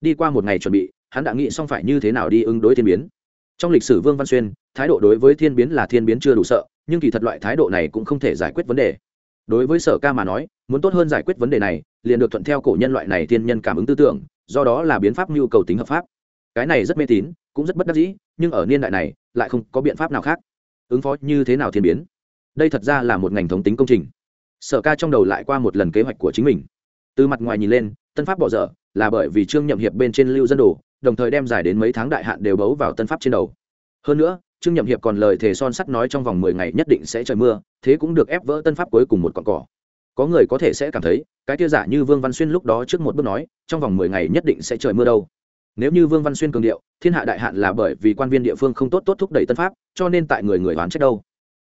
Đi qua một ngày chuẩn bị, hắn đã nghĩ xong phải như thế nào đi ứng đối thiên biến trong lịch sử vương văn xuyên, thái độ đối với thiên biến là thiên biến chưa đủ sợ, nhưng kỳ thật loại thái độ này cũng không thể giải quyết vấn đề. Đối với sở ca mà nói, muốn tốt hơn giải quyết vấn đề này, liền được thuận theo cổ nhân loại này thiên nhân cảm ứng tư tưởng, do đó là biến pháp nhu cầu tính hợp pháp. Cái này rất mê tín, cũng rất bất đắc dĩ, nhưng ở niên đại này, lại không có biện pháp nào khác. Ứng phó như thế nào thiên biến? Đây thật ra là một ngành thống tính công trình. Sở ca trong đầu lại qua một lần kế hoạch của chính mình. Từ mặt ngoài nhìn lên, tân pháp bỏ dở, là bởi vì trương nhậm hiệp bên trên lưu dân đồ đồng thời đem dài đến mấy tháng đại hạn đều bấu vào tân pháp trên đầu. Hơn nữa, trương nhậm hiệp còn lời thề son sắt nói trong vòng mười ngày nhất định sẽ trời mưa, thế cũng được ép vỡ tân pháp cuối cùng một con cỏ. Có người có thể sẽ cảm thấy, cái kia giả như vương văn xuyên lúc đó trước một bước nói, trong vòng mười ngày nhất định sẽ trời mưa đâu. Nếu như vương văn xuyên cường điệu, thiên hạ đại hạn là bởi vì quan viên địa phương không tốt tốt thúc đẩy tân pháp, cho nên tại người người oán trách đâu.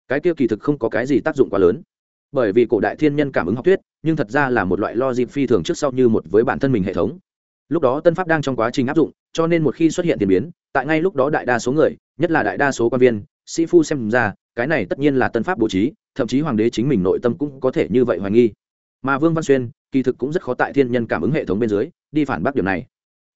Cái kia kỳ thực không có cái gì tác dụng quá lớn. Bởi vì cổ đại thiên nhân cảm ứng học thuyết, nhưng thật ra là một loại lo dịp phi thường trước sau như một với bản thân mình hệ thống lúc đó tân pháp đang trong quá trình áp dụng, cho nên một khi xuất hiện tiền biến, tại ngay lúc đó đại đa số người, nhất là đại đa số quan viên, sĩ phu xem ra, cái này tất nhiên là tân pháp bố trí, thậm chí hoàng đế chính mình nội tâm cũng có thể như vậy hoài nghi. Mà vương văn xuyên, kỳ thực cũng rất khó tại thiên nhân cảm ứng hệ thống bên dưới, đi phản bác điều này.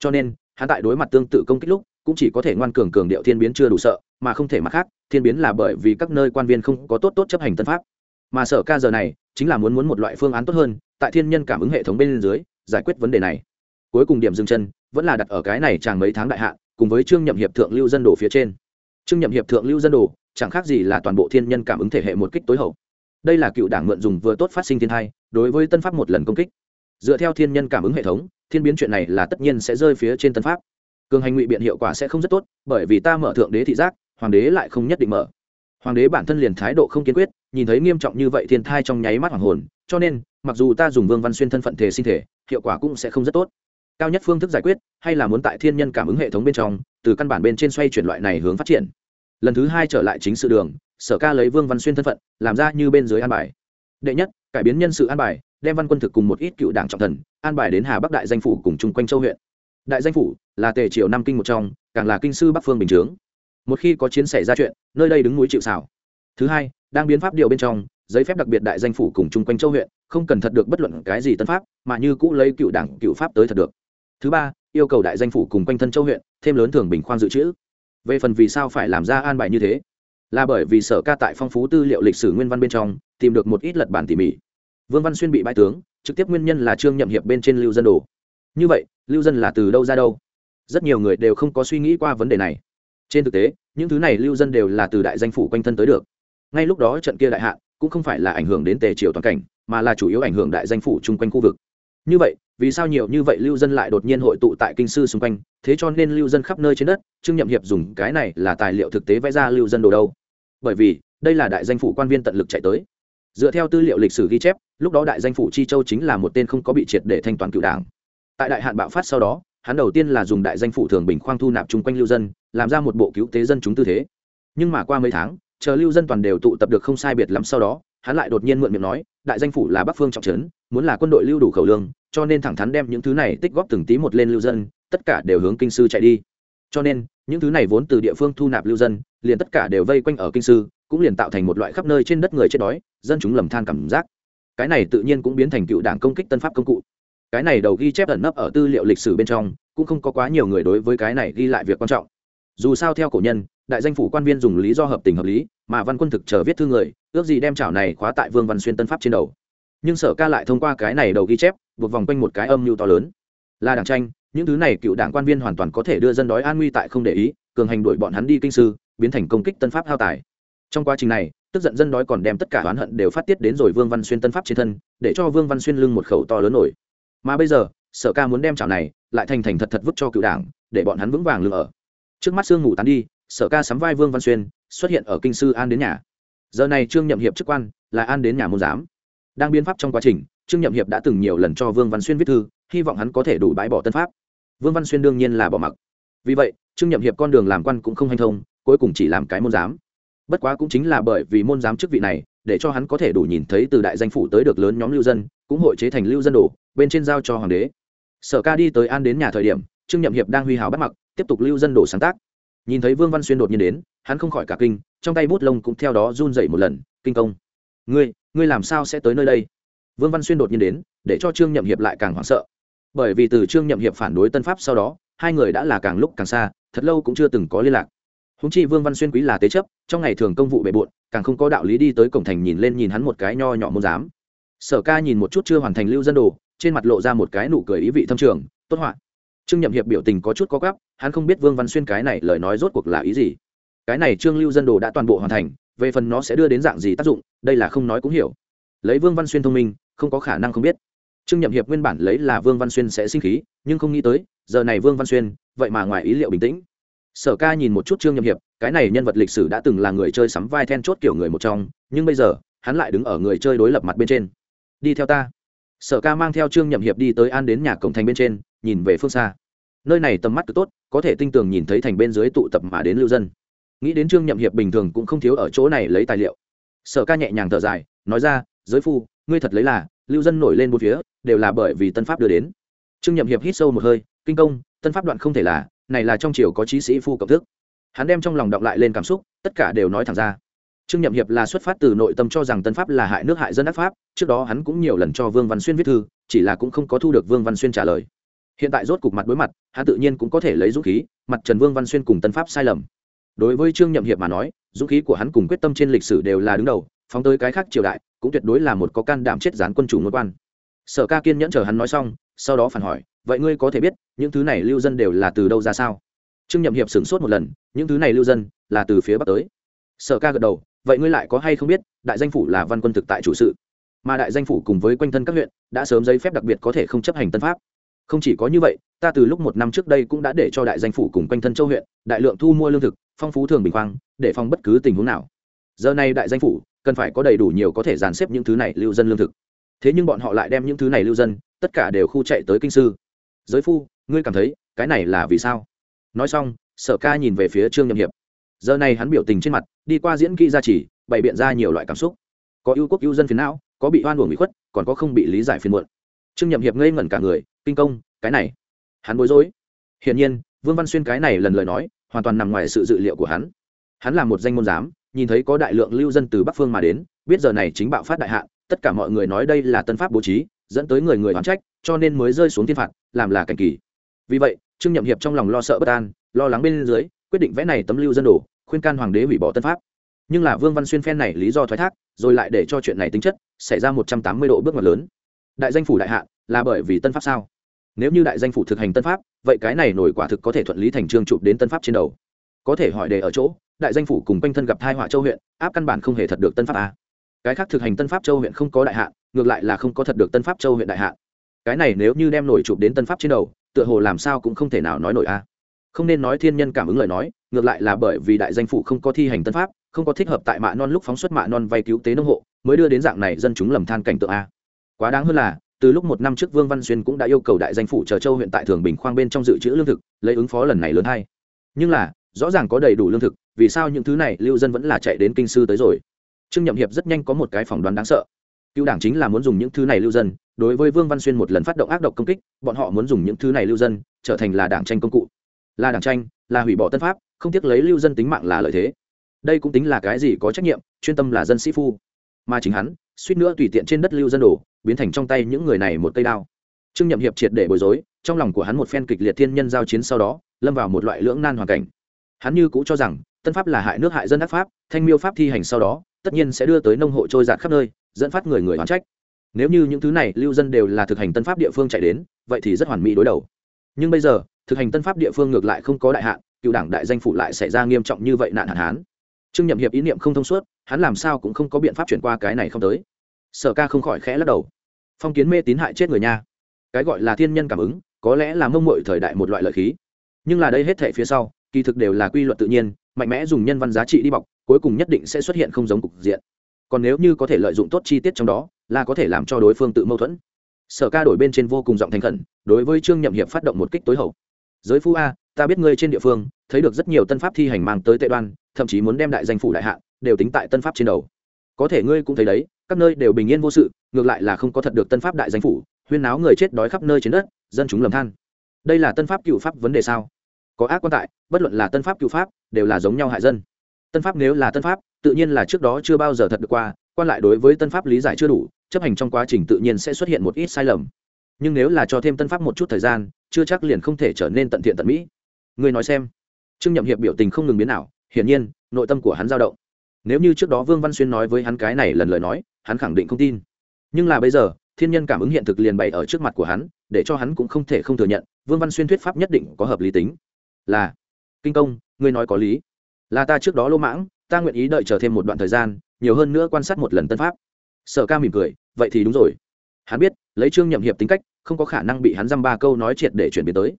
Cho nên, hắn tại đối mặt tương tự công kích lúc, cũng chỉ có thể ngoan cường cường điệu thiên biến chưa đủ sợ, mà không thể mặt khác, thiên biến là bởi vì các nơi quan viên không có tốt tốt chấp hành tân pháp. Mà sở ca giờ này, chính là muốn muốn một loại phương án tốt hơn, tại thiên nhân cảm ứng hệ thống bên dưới, giải quyết vấn đề này cuối cùng điểm dừng chân vẫn là đặt ở cái này chàng mấy tháng đại hạn, cùng với trương nhậm hiệp thượng lưu dân đồ phía trên. Trương nhậm hiệp thượng lưu dân đồ, chẳng khác gì là toàn bộ thiên nhân cảm ứng thể hệ một kích tối hậu. Đây là cựu đảng mượn dùng vừa tốt phát sinh thiên thai, đối với tân pháp một lần công kích. Dựa theo thiên nhân cảm ứng hệ thống, thiên biến chuyện này là tất nhiên sẽ rơi phía trên tân pháp. Cường hành ngụy biện hiệu quả sẽ không rất tốt, bởi vì ta mở thượng đế thị giác, hoàng đế lại không nhất định mở. Hoàng đế bản thân liền thái độ không kiên quyết, nhìn thấy nghiêm trọng như vậy thiên thai trong nháy mắt hoàng hồn, cho nên, mặc dù ta dùng vương văn xuyên thân phận thể sinh thể, hiệu quả cũng sẽ không rất tốt cao nhất phương thức giải quyết, hay là muốn tại thiên nhân cảm ứng hệ thống bên trong, từ căn bản bên trên xoay chuyển loại này hướng phát triển. Lần thứ hai trở lại chính sự đường, sở ca lấy vương văn xuyên thân phận, làm ra như bên dưới an bài. Đệ nhất, cải biến nhân sự an bài, đem văn quân thực cùng một ít cựu đảng trọng thần, an bài đến hà bắc đại danh phủ cùng chung quanh châu huyện. Đại danh phủ là tề triều năm kinh một trong, càng là kinh sư bắc phương bình chướng. Một khi có chiến xảy ra chuyện, nơi đây đứng núi chịu xảo thứ hai, đang biến pháp điều bên trong, giấy phép đặc biệt đại danh phủ cùng chung quanh châu huyện, không cần thật được bất luận cái gì tân pháp, mà như cũ lấy cựu đảng cựu pháp tới thật được thứ ba, yêu cầu đại danh phủ cùng quanh thân châu huyện, thêm lớn thường bình khoan dự trữ. Về phần vì sao phải làm ra an bài như thế? Là bởi vì sở ca tại phong phú tư liệu lịch sử nguyên văn bên trong, tìm được một ít lật bản tỉ mỉ. Vương văn xuyên bị bãi tướng, trực tiếp nguyên nhân là trương nhậm hiệp bên trên lưu dân đồ. Như vậy, lưu dân là từ đâu ra đâu? Rất nhiều người đều không có suy nghĩ qua vấn đề này. Trên thực tế, những thứ này lưu dân đều là từ đại danh phủ quanh thân tới được. Ngay lúc đó trận kia đại hạn, cũng không phải là ảnh hưởng đến tề triều toàn cảnh, mà là chủ yếu ảnh hưởng đại danh phủ chung quanh khu vực như vậy, vì sao nhiều như vậy lưu dân lại đột nhiên hội tụ tại kinh sư xung quanh? Thế cho nên lưu dân khắp nơi trên đất, trương nhậm hiệp dùng cái này là tài liệu thực tế vẽ ra lưu dân đồ đâu? Bởi vì, đây là đại danh phủ quan viên tận lực chạy tới. Dựa theo tư liệu lịch sử ghi chép, lúc đó đại danh phủ chi châu chính là một tên không có bị triệt để thanh toán cựu đảng. Tại đại hạn bạo phát sau đó, hắn đầu tiên là dùng đại danh phủ thường bình khoang thu nạp chung quanh lưu dân, làm ra một bộ cứu tế dân chúng tư thế. Nhưng mà qua mấy tháng, chờ lưu dân toàn đều tụ tập được không sai biệt lắm sau đó hắn lại đột nhiên mượn miệng nói, đại danh phủ là bắc phương trọng trấn, muốn là quân đội lưu đủ khẩu lương, cho nên thẳng thắn đem những thứ này tích góp từng tí một lên lưu dân, tất cả đều hướng kinh sư chạy đi. Cho nên, những thứ này vốn từ địa phương thu nạp lưu dân, liền tất cả đều vây quanh ở kinh sư, cũng liền tạo thành một loại khắp nơi trên đất người chết đói, dân chúng lầm than cảm giác. Cái này tự nhiên cũng biến thành cựu đảng công kích tân pháp công cụ. Cái này đầu ghi chép ẩn nấp ở tư liệu lịch sử bên trong, cũng không có quá nhiều người đối với cái này ghi lại việc quan trọng. Dù sao theo cổ nhân, đại danh phủ quan viên dùng lý do hợp tình hợp lý mà văn quân thực chờ viết thư người, ước gì đem chảo này khóa tại vương văn xuyên tân pháp trên đầu. Nhưng sở ca lại thông qua cái này đầu ghi chép, buộc vòng quanh một cái âm mưu to lớn. Là đảng tranh, những thứ này cựu đảng quan viên hoàn toàn có thể đưa dân đói an nguy tại không để ý, cường hành đuổi bọn hắn đi kinh sư, biến thành công kích tân pháp hao tài. Trong quá trình này, tức giận dân đói còn đem tất cả oán hận đều phát tiết đến rồi vương văn xuyên tân pháp trên thân, để cho vương văn xuyên lưng một khẩu to lớn nổi. Mà bây giờ, sở ca muốn đem chảo này lại thành thành thật thật vứt cho cựu đảng, để bọn hắn vững vàng lưng ở. Trước mắt sương ngủ tán đi, sở ca sắm vai vương văn xuyên xuất hiện ở kinh sư an đến nhà. Giờ này trương nhậm hiệp chức quan, là an đến nhà môn giám. Đang biên pháp trong quá trình, trương nhậm hiệp đã từng nhiều lần cho vương văn xuyên viết thư, hy vọng hắn có thể đủ bãi bỏ tân pháp. Vương văn xuyên đương nhiên là bỏ mặc. Vì vậy, trương nhậm hiệp con đường làm quan cũng không hanh thông, cuối cùng chỉ làm cái môn giám. Bất quá cũng chính là bởi vì môn giám chức vị này, để cho hắn có thể đủ nhìn thấy từ đại danh phủ tới được lớn nhóm lưu dân, cũng hội chế thành lưu dân đồ, bên trên giao cho hoàng đế. Sở ca đi tới an đến nhà thời điểm, trương nhậm hiệp đang huy hào bắt mặc, tiếp tục lưu dân đồ sáng tác nhìn thấy vương văn xuyên đột nhiên đến, hắn không khỏi cả kinh, trong tay bút lông cũng theo đó run dậy một lần, kinh công, ngươi ngươi làm sao sẽ tới nơi đây? Vương văn xuyên đột nhiên đến, để cho trương nhậm hiệp lại càng hoảng sợ. Bởi vì từ trương nhậm hiệp phản đối tân pháp sau đó, hai người đã là càng lúc càng xa, thật lâu cũng chưa từng có liên lạc. Húng chi vương văn xuyên quý là tế chấp, trong ngày thường công vụ bề bộn, càng không có đạo lý đi tới cổng thành nhìn lên nhìn hắn một cái nho nhỏ môn giám. Sở ca nhìn một chút chưa hoàn thành lưu dân đồ, trên mặt lộ ra một cái nụ cười ý vị thâm trường, tốt họa trương nhậm hiệp biểu tình có chút có gắp hắn không biết vương văn xuyên cái này lời nói rốt cuộc là ý gì. Cái này trương lưu dân đồ đã toàn bộ hoàn thành, về phần nó sẽ đưa đến dạng gì tác dụng, đây là không nói cũng hiểu. Lấy vương văn xuyên thông minh, không có khả năng không biết. Trương nhậm hiệp nguyên bản lấy là vương văn xuyên sẽ sinh khí, nhưng không nghĩ tới, giờ này vương văn xuyên, vậy mà ngoài ý liệu bình tĩnh. Sở ca nhìn một chút trương nhậm hiệp, cái này nhân vật lịch sử đã từng là người chơi sắm vai then chốt kiểu người một trong, nhưng bây giờ, hắn lại đứng ở người chơi đối lập mặt bên trên. Đi theo ta. Sở ca mang theo trương nhậm hiệp đi tới an đến nhà cổng thành bên trên nhìn về phương xa. Nơi này tầm mắt cứ tốt, có thể tinh tường nhìn thấy thành bên dưới tụ tập mà đến lưu dân. Nghĩ đến trương nhậm hiệp bình thường cũng không thiếu ở chỗ này lấy tài liệu. Sở ca nhẹ nhàng thở dài, nói ra, giới phu, ngươi thật lấy là, lưu dân nổi lên một phía, đều là bởi vì tân pháp đưa đến. Trương nhậm hiệp hít sâu một hơi, kinh công, tân pháp đoạn không thể là, này là trong triều có trí sĩ phu cộng thức. Hắn đem trong lòng đọng lại lên cảm xúc, tất cả đều nói thẳng ra. Trương nhậm hiệp là xuất phát từ nội tâm cho rằng tân pháp là hại nước hại dân ác pháp, trước đó hắn cũng nhiều lần cho vương văn xuyên viết thư, chỉ là cũng không có thu được vương văn xuyên trả lời hiện tại rốt cục mặt đối mặt, hắn tự nhiên cũng có thể lấy dũng khí, mặt trần vương văn xuyên cùng tân pháp sai lầm. Đối với trương nhậm hiệp mà nói, dũng khí của hắn cùng quyết tâm trên lịch sử đều là đứng đầu, phóng tới cái khác triều đại, cũng tuyệt đối là một có can đảm chết gián quân chủ ngôn quan. Sở ca kiên nhẫn chờ hắn nói xong, sau đó phản hỏi, vậy ngươi có thể biết, những thứ này lưu dân đều là từ đâu ra sao? Trương nhậm hiệp sửng sốt một lần, những thứ này lưu dân là từ phía bắc tới. Sở ca gật đầu, vậy ngươi lại có hay không biết, đại danh phủ là văn quân thực tại chủ sự? Mà đại danh phủ cùng với quanh thân các huyện, đã sớm giấy phép đặc biệt có thể không chấp hành tân pháp không chỉ có như vậy, ta từ lúc một năm trước đây cũng đã để cho đại danh phủ cùng quanh thân châu huyện, đại lượng thu mua lương thực, phong phú thường bình khoang, để phòng bất cứ tình huống nào. Giờ này đại danh phủ, cần phải có đầy đủ nhiều có thể dàn xếp những thứ này lưu dân lương thực. Thế nhưng bọn họ lại đem những thứ này lưu dân, tất cả đều khu chạy tới kinh sư. Giới phu, ngươi cảm thấy, cái này là vì sao? Nói xong, sở ca nhìn về phía trương nhậm hiệp. Giờ này hắn biểu tình trên mặt, đi qua diễn kỹ gia trì, bày biện ra nhiều loại cảm xúc. Có ưu quốc ưu dân phiền não, có bị oan uổng bị khuất, còn có không bị lý giải phiền muộn trương nhậm hiệp ngây ngẩn cả người, kinh công, cái này, hắn bối rối. Hiển nhiên, vương văn xuyên cái này lần lời nói, hoàn toàn nằm ngoài sự dự liệu của hắn. Hắn là một danh môn giám, nhìn thấy có đại lượng lưu dân từ bắc phương mà đến, biết giờ này chính bạo phát đại hạ tất cả mọi người nói đây là tân pháp bố trí, dẫn tới người người oán trách, cho nên mới rơi xuống thiên phạt, làm là cảnh kỳ. Vì vậy, trương nhậm hiệp trong lòng lo sợ bất an, lo lắng bên dưới, quyết định vẽ này tấm lưu dân đổ khuyên can hoàng đế hủy bỏ tân pháp. Nhưng là vương văn xuyên phen này lý do thoái thác, rồi lại để cho chuyện này tính chất, xảy ra một trăm tám mươi độ bước ngoặt lớn đại danh phủ đại hạ là bởi vì tân pháp sao? Nếu như đại danh phủ thực hành tân pháp, vậy cái này nổi quả thực có thể thuận lý thành trương chụp đến tân pháp trên đầu. Có thể hỏi đề ở chỗ, đại danh phủ cùng quanh thân gặp thai họa châu huyện, áp căn bản không hề thật được tân pháp à? cái khác thực hành tân pháp châu huyện không có đại hạ, ngược lại là không có thật được tân pháp châu huyện đại hạ. Cái này nếu như đem nổi chụp đến tân pháp trên đầu, tựa hồ làm sao cũng không thể nào nói nổi a. Không nên nói thiên nhân cảm ứng lời nói, ngược lại là bởi vì đại danh phủ không có thi hành tân pháp, không có thích hợp tại mạ non lúc phóng xuất mạ non vay cứu tế nông hộ, mới đưa đến dạng này dân chúng lầm than cảnh tượng a quá đáng hơn là, từ lúc một năm trước vương văn xuyên cũng đã yêu cầu đại danh phủ chờ châu huyện tại thường bình khoang bên trong dự trữ lương thực, lấy ứng phó lần này lớn hay nhưng là, rõ ràng có đầy đủ lương thực, vì sao những thứ này lưu dân vẫn là chạy đến kinh sư tới rồi? Trương nhậm hiệp rất nhanh có một cái phỏng đoán đáng sợ. Cựu đảng chính là muốn dùng những thứ này lưu dân, đối với vương văn xuyên một lần phát động ác độc công kích, bọn họ muốn dùng những thứ này lưu dân, trở thành là đảng tranh công cụ. Là đảng tranh, là hủy bỏ tân pháp, không tiếc lấy lưu dân tính mạng là lợi thế. Đây cũng tính là cái gì có trách nhiệm, chuyên tâm là dân sĩ phu. Mà chính hắn, suýt nữa tùy tiện trên đất lưu dân đổ biến thành trong tay những người này một cây đao. Trương nhậm hiệp triệt để bối rối, trong lòng của hắn một phen kịch liệt thiên nhân giao chiến sau đó, lâm vào một loại lưỡng nan hoàn cảnh. Hắn như cũ cho rằng, tân pháp là hại nước hại dân ác pháp, thanh miêu pháp thi hành sau đó, tất nhiên sẽ đưa tới nông hộ trôi giạt khắp nơi, dẫn phát người người oán trách. Nếu như những thứ này lưu dân đều là thực hành tân pháp địa phương chạy đến, vậy thì rất hoàn mỹ đối đầu. Nhưng bây giờ, thực hành tân pháp địa phương ngược lại không có đại hạn, cựu đảng đại danh phủ lại xảy ra nghiêm trọng như vậy nạn hạn hán. Trương nhậm hiệp ý niệm không thông suốt, hắn làm sao cũng không có biện pháp chuyển qua cái này không tới. Sở ca không khỏi khẽ lắc đầu phong kiến mê tín hại chết người nha. Cái gọi là thiên nhân cảm ứng, có lẽ là mông mội thời đại một loại lợi khí. Nhưng là đây hết thể phía sau, kỳ thực đều là quy luật tự nhiên, mạnh mẽ dùng nhân văn giá trị đi bọc, cuối cùng nhất định sẽ xuất hiện không giống cục diện. Còn nếu như có thể lợi dụng tốt chi tiết trong đó, là có thể làm cho đối phương tự mâu thuẫn. Sở ca đổi bên trên vô cùng giọng thành khẩn, đối với trương nhậm hiệp phát động một kích tối hậu. Giới phu a, ta biết ngươi trên địa phương, thấy được rất nhiều tân pháp thi hành mang tới tệ đoan, thậm chí muốn đem đại danh phủ đại hạ, đều tính tại tân pháp trên đầu. Có thể ngươi cũng thấy đấy các nơi đều bình yên vô sự, ngược lại là không có thật được tân pháp đại danh phủ, huyên náo người chết đói khắp nơi trên đất, dân chúng lầm than. Đây là tân pháp cựu pháp vấn đề sao? Có ác quan tại, bất luận là tân pháp cựu pháp, đều là giống nhau hại dân. Tân pháp nếu là tân pháp, tự nhiên là trước đó chưa bao giờ thật được qua, quan lại đối với tân pháp lý giải chưa đủ, chấp hành trong quá trình tự nhiên sẽ xuất hiện một ít sai lầm. Nhưng nếu là cho thêm tân pháp một chút thời gian, chưa chắc liền không thể trở nên tận thiện tận mỹ. Người nói xem. Trương nhậm hiệp biểu tình không ngừng biến nào hiển nhiên, nội tâm của hắn dao động. Nếu như trước đó vương văn xuyên nói với hắn cái này lần lời nói hắn khẳng định không tin. Nhưng là bây giờ, thiên nhân cảm ứng hiện thực liền bày ở trước mặt của hắn, để cho hắn cũng không thể không thừa nhận, vương văn xuyên thuyết pháp nhất định có hợp lý tính. Là, kinh công, ngươi nói có lý. Là ta trước đó lô mãng, ta nguyện ý đợi chờ thêm một đoạn thời gian, nhiều hơn nữa quan sát một lần tân pháp. Sở ca mỉm cười, vậy thì đúng rồi. Hắn biết, lấy trương nhậm hiệp tính cách, không có khả năng bị hắn dăm ba câu nói triệt để chuyển biến tới.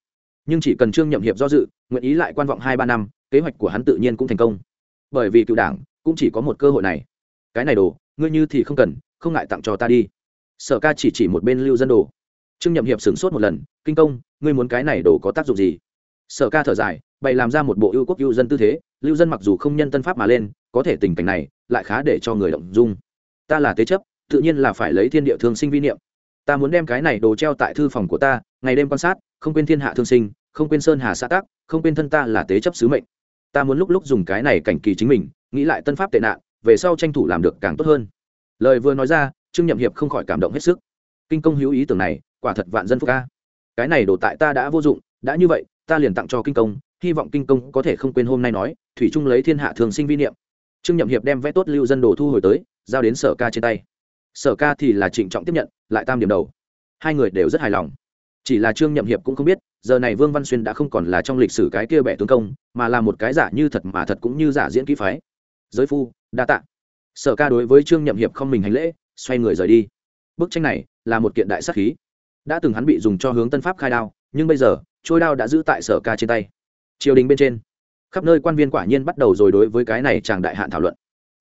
Nhưng chỉ cần trương nhậm hiệp do dự, nguyện ý lại quan vọng hai ba năm, kế hoạch của hắn tự nhiên cũng thành công. Bởi vì cựu đảng cũng chỉ có một cơ hội này. Cái này đồ ngươi như thì không cần, không ngại tặng cho ta đi. Sở ca chỉ chỉ một bên lưu dân đồ. Trương nhậm hiệp sửng sốt một lần, kinh công, ngươi muốn cái này đồ có tác dụng gì? Sở ca thở dài, bày làm ra một bộ ưu quốc ưu dân tư thế, lưu dân mặc dù không nhân tân pháp mà lên, có thể tình cảnh này lại khá để cho người động dung. Ta là tế chấp, tự nhiên là phải lấy thiên địa thương sinh vi niệm. Ta muốn đem cái này đồ treo tại thư phòng của ta, ngày đêm quan sát, không quên thiên hạ thương sinh, không quên sơn hà xã tắc, không quên thân ta là tế chấp sứ mệnh. Ta muốn lúc lúc dùng cái này cảnh kỳ chính mình, nghĩ lại tân pháp tệ nạn về sau tranh thủ làm được càng tốt hơn. Lời vừa nói ra, trương nhậm hiệp không khỏi cảm động hết sức. Kinh công hữu ý tưởng này, quả thật vạn dân phúc ca. Cái này đổ tại ta đã vô dụng, đã như vậy, ta liền tặng cho kinh công, hy vọng kinh công có thể không quên hôm nay nói, thủy trung lấy thiên hạ thường sinh vi niệm. Trương nhậm hiệp đem vẽ tốt lưu dân đồ thu hồi tới, giao đến sở ca trên tay. Sở ca thì là trịnh trọng tiếp nhận, lại tam điểm đầu. Hai người đều rất hài lòng. Chỉ là trương nhậm hiệp cũng không biết, giờ này vương văn xuyên đã không còn là trong lịch sử cái kia bẻ tướng công, mà là một cái giả như thật mà thật cũng như giả diễn kỹ phái giới phu, đa tạ. Sở ca đối với trương nhậm hiệp không mình hành lễ, xoay người rời đi. Bức tranh này là một kiện đại sắc khí. Đã từng hắn bị dùng cho hướng tân pháp khai đao, nhưng bây giờ, trôi đao đã giữ tại sở ca trên tay. Triều đình bên trên, khắp nơi quan viên quả nhiên bắt đầu rồi đối với cái này chàng đại hạn thảo luận.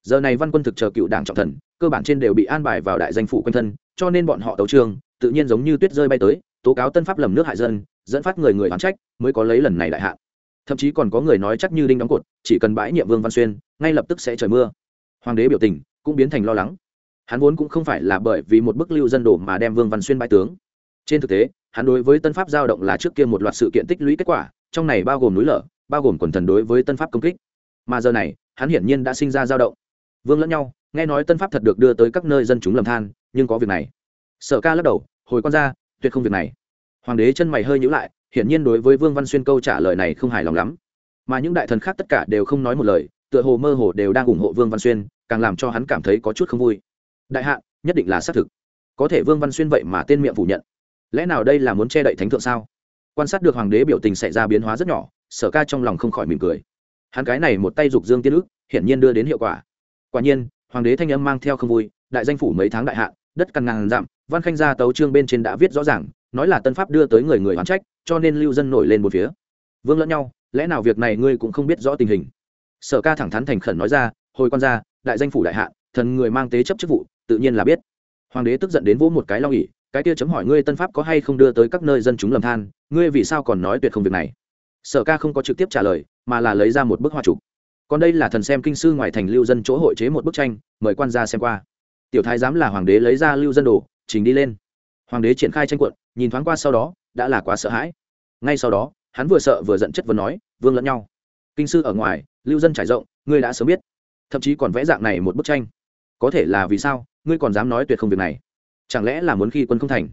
Giờ này văn quân thực chờ cựu đảng trọng thần, cơ bản trên đều bị an bài vào đại danh phủ quanh thân, cho nên bọn họ tấu trương, tự nhiên giống như tuyết rơi bay tới, tố cáo tân pháp lầm nước hại dân, dẫn phát người người oán trách, mới có lấy lần này đại hạn thậm chí còn có người nói chắc như đinh đóng cột, chỉ cần bãi nhiệm vương văn xuyên, ngay lập tức sẽ trời mưa. Hoàng đế biểu tình cũng biến thành lo lắng. Hắn vốn cũng không phải là bởi vì một bức lưu dân đổ mà đem vương văn xuyên bãi tướng. Trên thực tế, hắn đối với tân pháp giao động là trước kia một loạt sự kiện tích lũy kết quả, trong này bao gồm núi lở, bao gồm quần thần đối với tân pháp công kích. Mà giờ này, hắn hiển nhiên đã sinh ra giao động. Vương lẫn nhau, nghe nói tân pháp thật được đưa tới các nơi dân chúng lầm than, nhưng có việc này. Sở ca lắc đầu, hồi con ra tuyệt không việc này hoàng đế chân mày hơi nhữ lại, hiển nhiên đối với vương văn xuyên câu trả lời này không hài lòng lắm. Mà những đại thần khác tất cả đều không nói một lời, tựa hồ mơ hồ đều đang ủng hộ vương văn xuyên, càng làm cho hắn cảm thấy có chút không vui. Đại hạ, nhất định là xác thực. Có thể vương văn xuyên vậy mà tên miệng phủ nhận. Lẽ nào đây là muốn che đậy thánh thượng sao? Quan sát được hoàng đế biểu tình xảy ra biến hóa rất nhỏ, sở ca trong lòng không khỏi mỉm cười. Hắn cái này một tay dục dương tiên ức, hiển nhiên đưa đến hiệu quả. Quả nhiên, hoàng đế thanh âm mang theo không vui, đại danh phủ mấy tháng đại hạ, đất căn ngàn dặm văn khanh gia tấu trương bên trên đã viết rõ ràng nói là tân pháp đưa tới người người hoán trách cho nên lưu dân nổi lên một phía. Vương lẫn nhau lẽ nào việc này ngươi cũng không biết rõ tình hình? Sở ca thẳng thắn thành khẩn nói ra hồi quan gia, đại danh phủ đại hạ thần người mang tế chấp chức vụ tự nhiên là biết. Hoàng đế tức giận đến vỗ một cái lo nghỉ cái kia chấm hỏi ngươi tân pháp có hay không đưa tới các nơi dân chúng lầm than ngươi vì sao còn nói tuyệt không việc này? Sở ca không có trực tiếp trả lời mà là lấy ra một bức hoa chụp. Còn đây là thần xem kinh sư ngoài thành lưu dân chỗ hội chế một bức tranh mời quan gia xem qua. Tiểu thái giám là hoàng đế lấy ra lưu dân đồ trình đi lên. Hoàng đế triển khai tranh cuộn nhìn thoáng qua sau đó, đã là quá sợ hãi. Ngay sau đó, hắn vừa sợ vừa giận chất vấn nói, vương lẫn nhau, kinh sư ở ngoài, lưu dân trải rộng, ngươi đã sớm biết. Thậm chí còn vẽ dạng này một bức tranh. Có thể là vì sao, ngươi còn dám nói tuyệt không việc này? Chẳng lẽ là muốn khi quân không thành?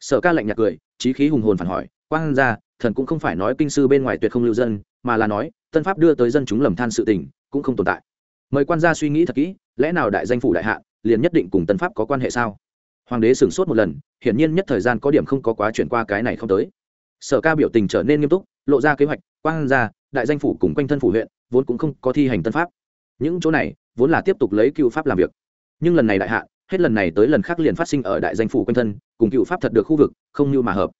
Sở ca lạnh nhạt cười trí khí hùng hồn phản hỏi, quang ra, thần cũng không phải nói kinh sư bên ngoài tuyệt không lưu dân, mà là nói, tân pháp đưa tới dân chúng lầm than sự tình, cũng không tồn tại. Mời quan gia suy nghĩ thật kỹ, lẽ nào đại danh phủ đại hạ, liền nhất định cùng tân pháp có quan hệ sao? Hoàng đế sửng sốt một lần, hiển nhiên nhất thời gian có điểm không có quá chuyển qua cái này không tới. Sở ca biểu tình trở nên nghiêm túc, lộ ra kế hoạch, quang gia đại danh phủ cùng quanh thân phủ huyện, vốn cũng không có thi hành tân pháp. Những chỗ này, vốn là tiếp tục lấy cựu pháp làm việc. Nhưng lần này đại hạ, hết lần này tới lần khác liền phát sinh ở đại danh phủ quanh thân, cùng cựu pháp thật được khu vực, không như mà hợp.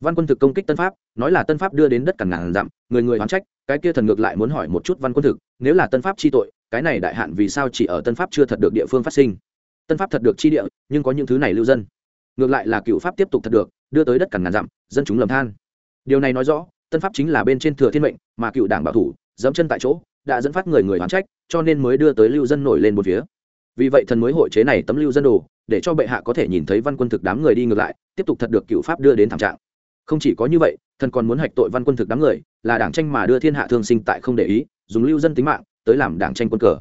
Văn quân thực công kích tân pháp, nói là tân pháp đưa đến đất cằn ngàn dặm, người người oán trách, cái kia thần ngược lại muốn hỏi một chút văn quân thực, nếu là tân pháp chi tội, cái này đại hạn vì sao chỉ ở tân pháp chưa thật được địa phương phát sinh? Tân pháp thật được chi địa, nhưng có những thứ này lưu dân. Ngược lại là cựu pháp tiếp tục thật được, đưa tới đất cằn ngàn dặm, dân chúng lầm than. Điều này nói rõ, tân pháp chính là bên trên thừa thiên mệnh, mà cựu đảng bảo thủ, dẫm chân tại chỗ, đã dẫn phát người người oán trách, cho nên mới đưa tới lưu dân nổi lên một phía. Vì vậy thần mới hội chế này tấm lưu dân đồ, để cho bệ hạ có thể nhìn thấy văn quân thực đám người đi ngược lại, tiếp tục thật được cựu pháp đưa đến thảm trạng. Không chỉ có như vậy, thần còn muốn hạch tội văn quân thực đám người, là đảng tranh mà đưa thiên hạ thương sinh tại không để ý, dùng lưu dân tính mạng, tới làm đảng tranh quân cờ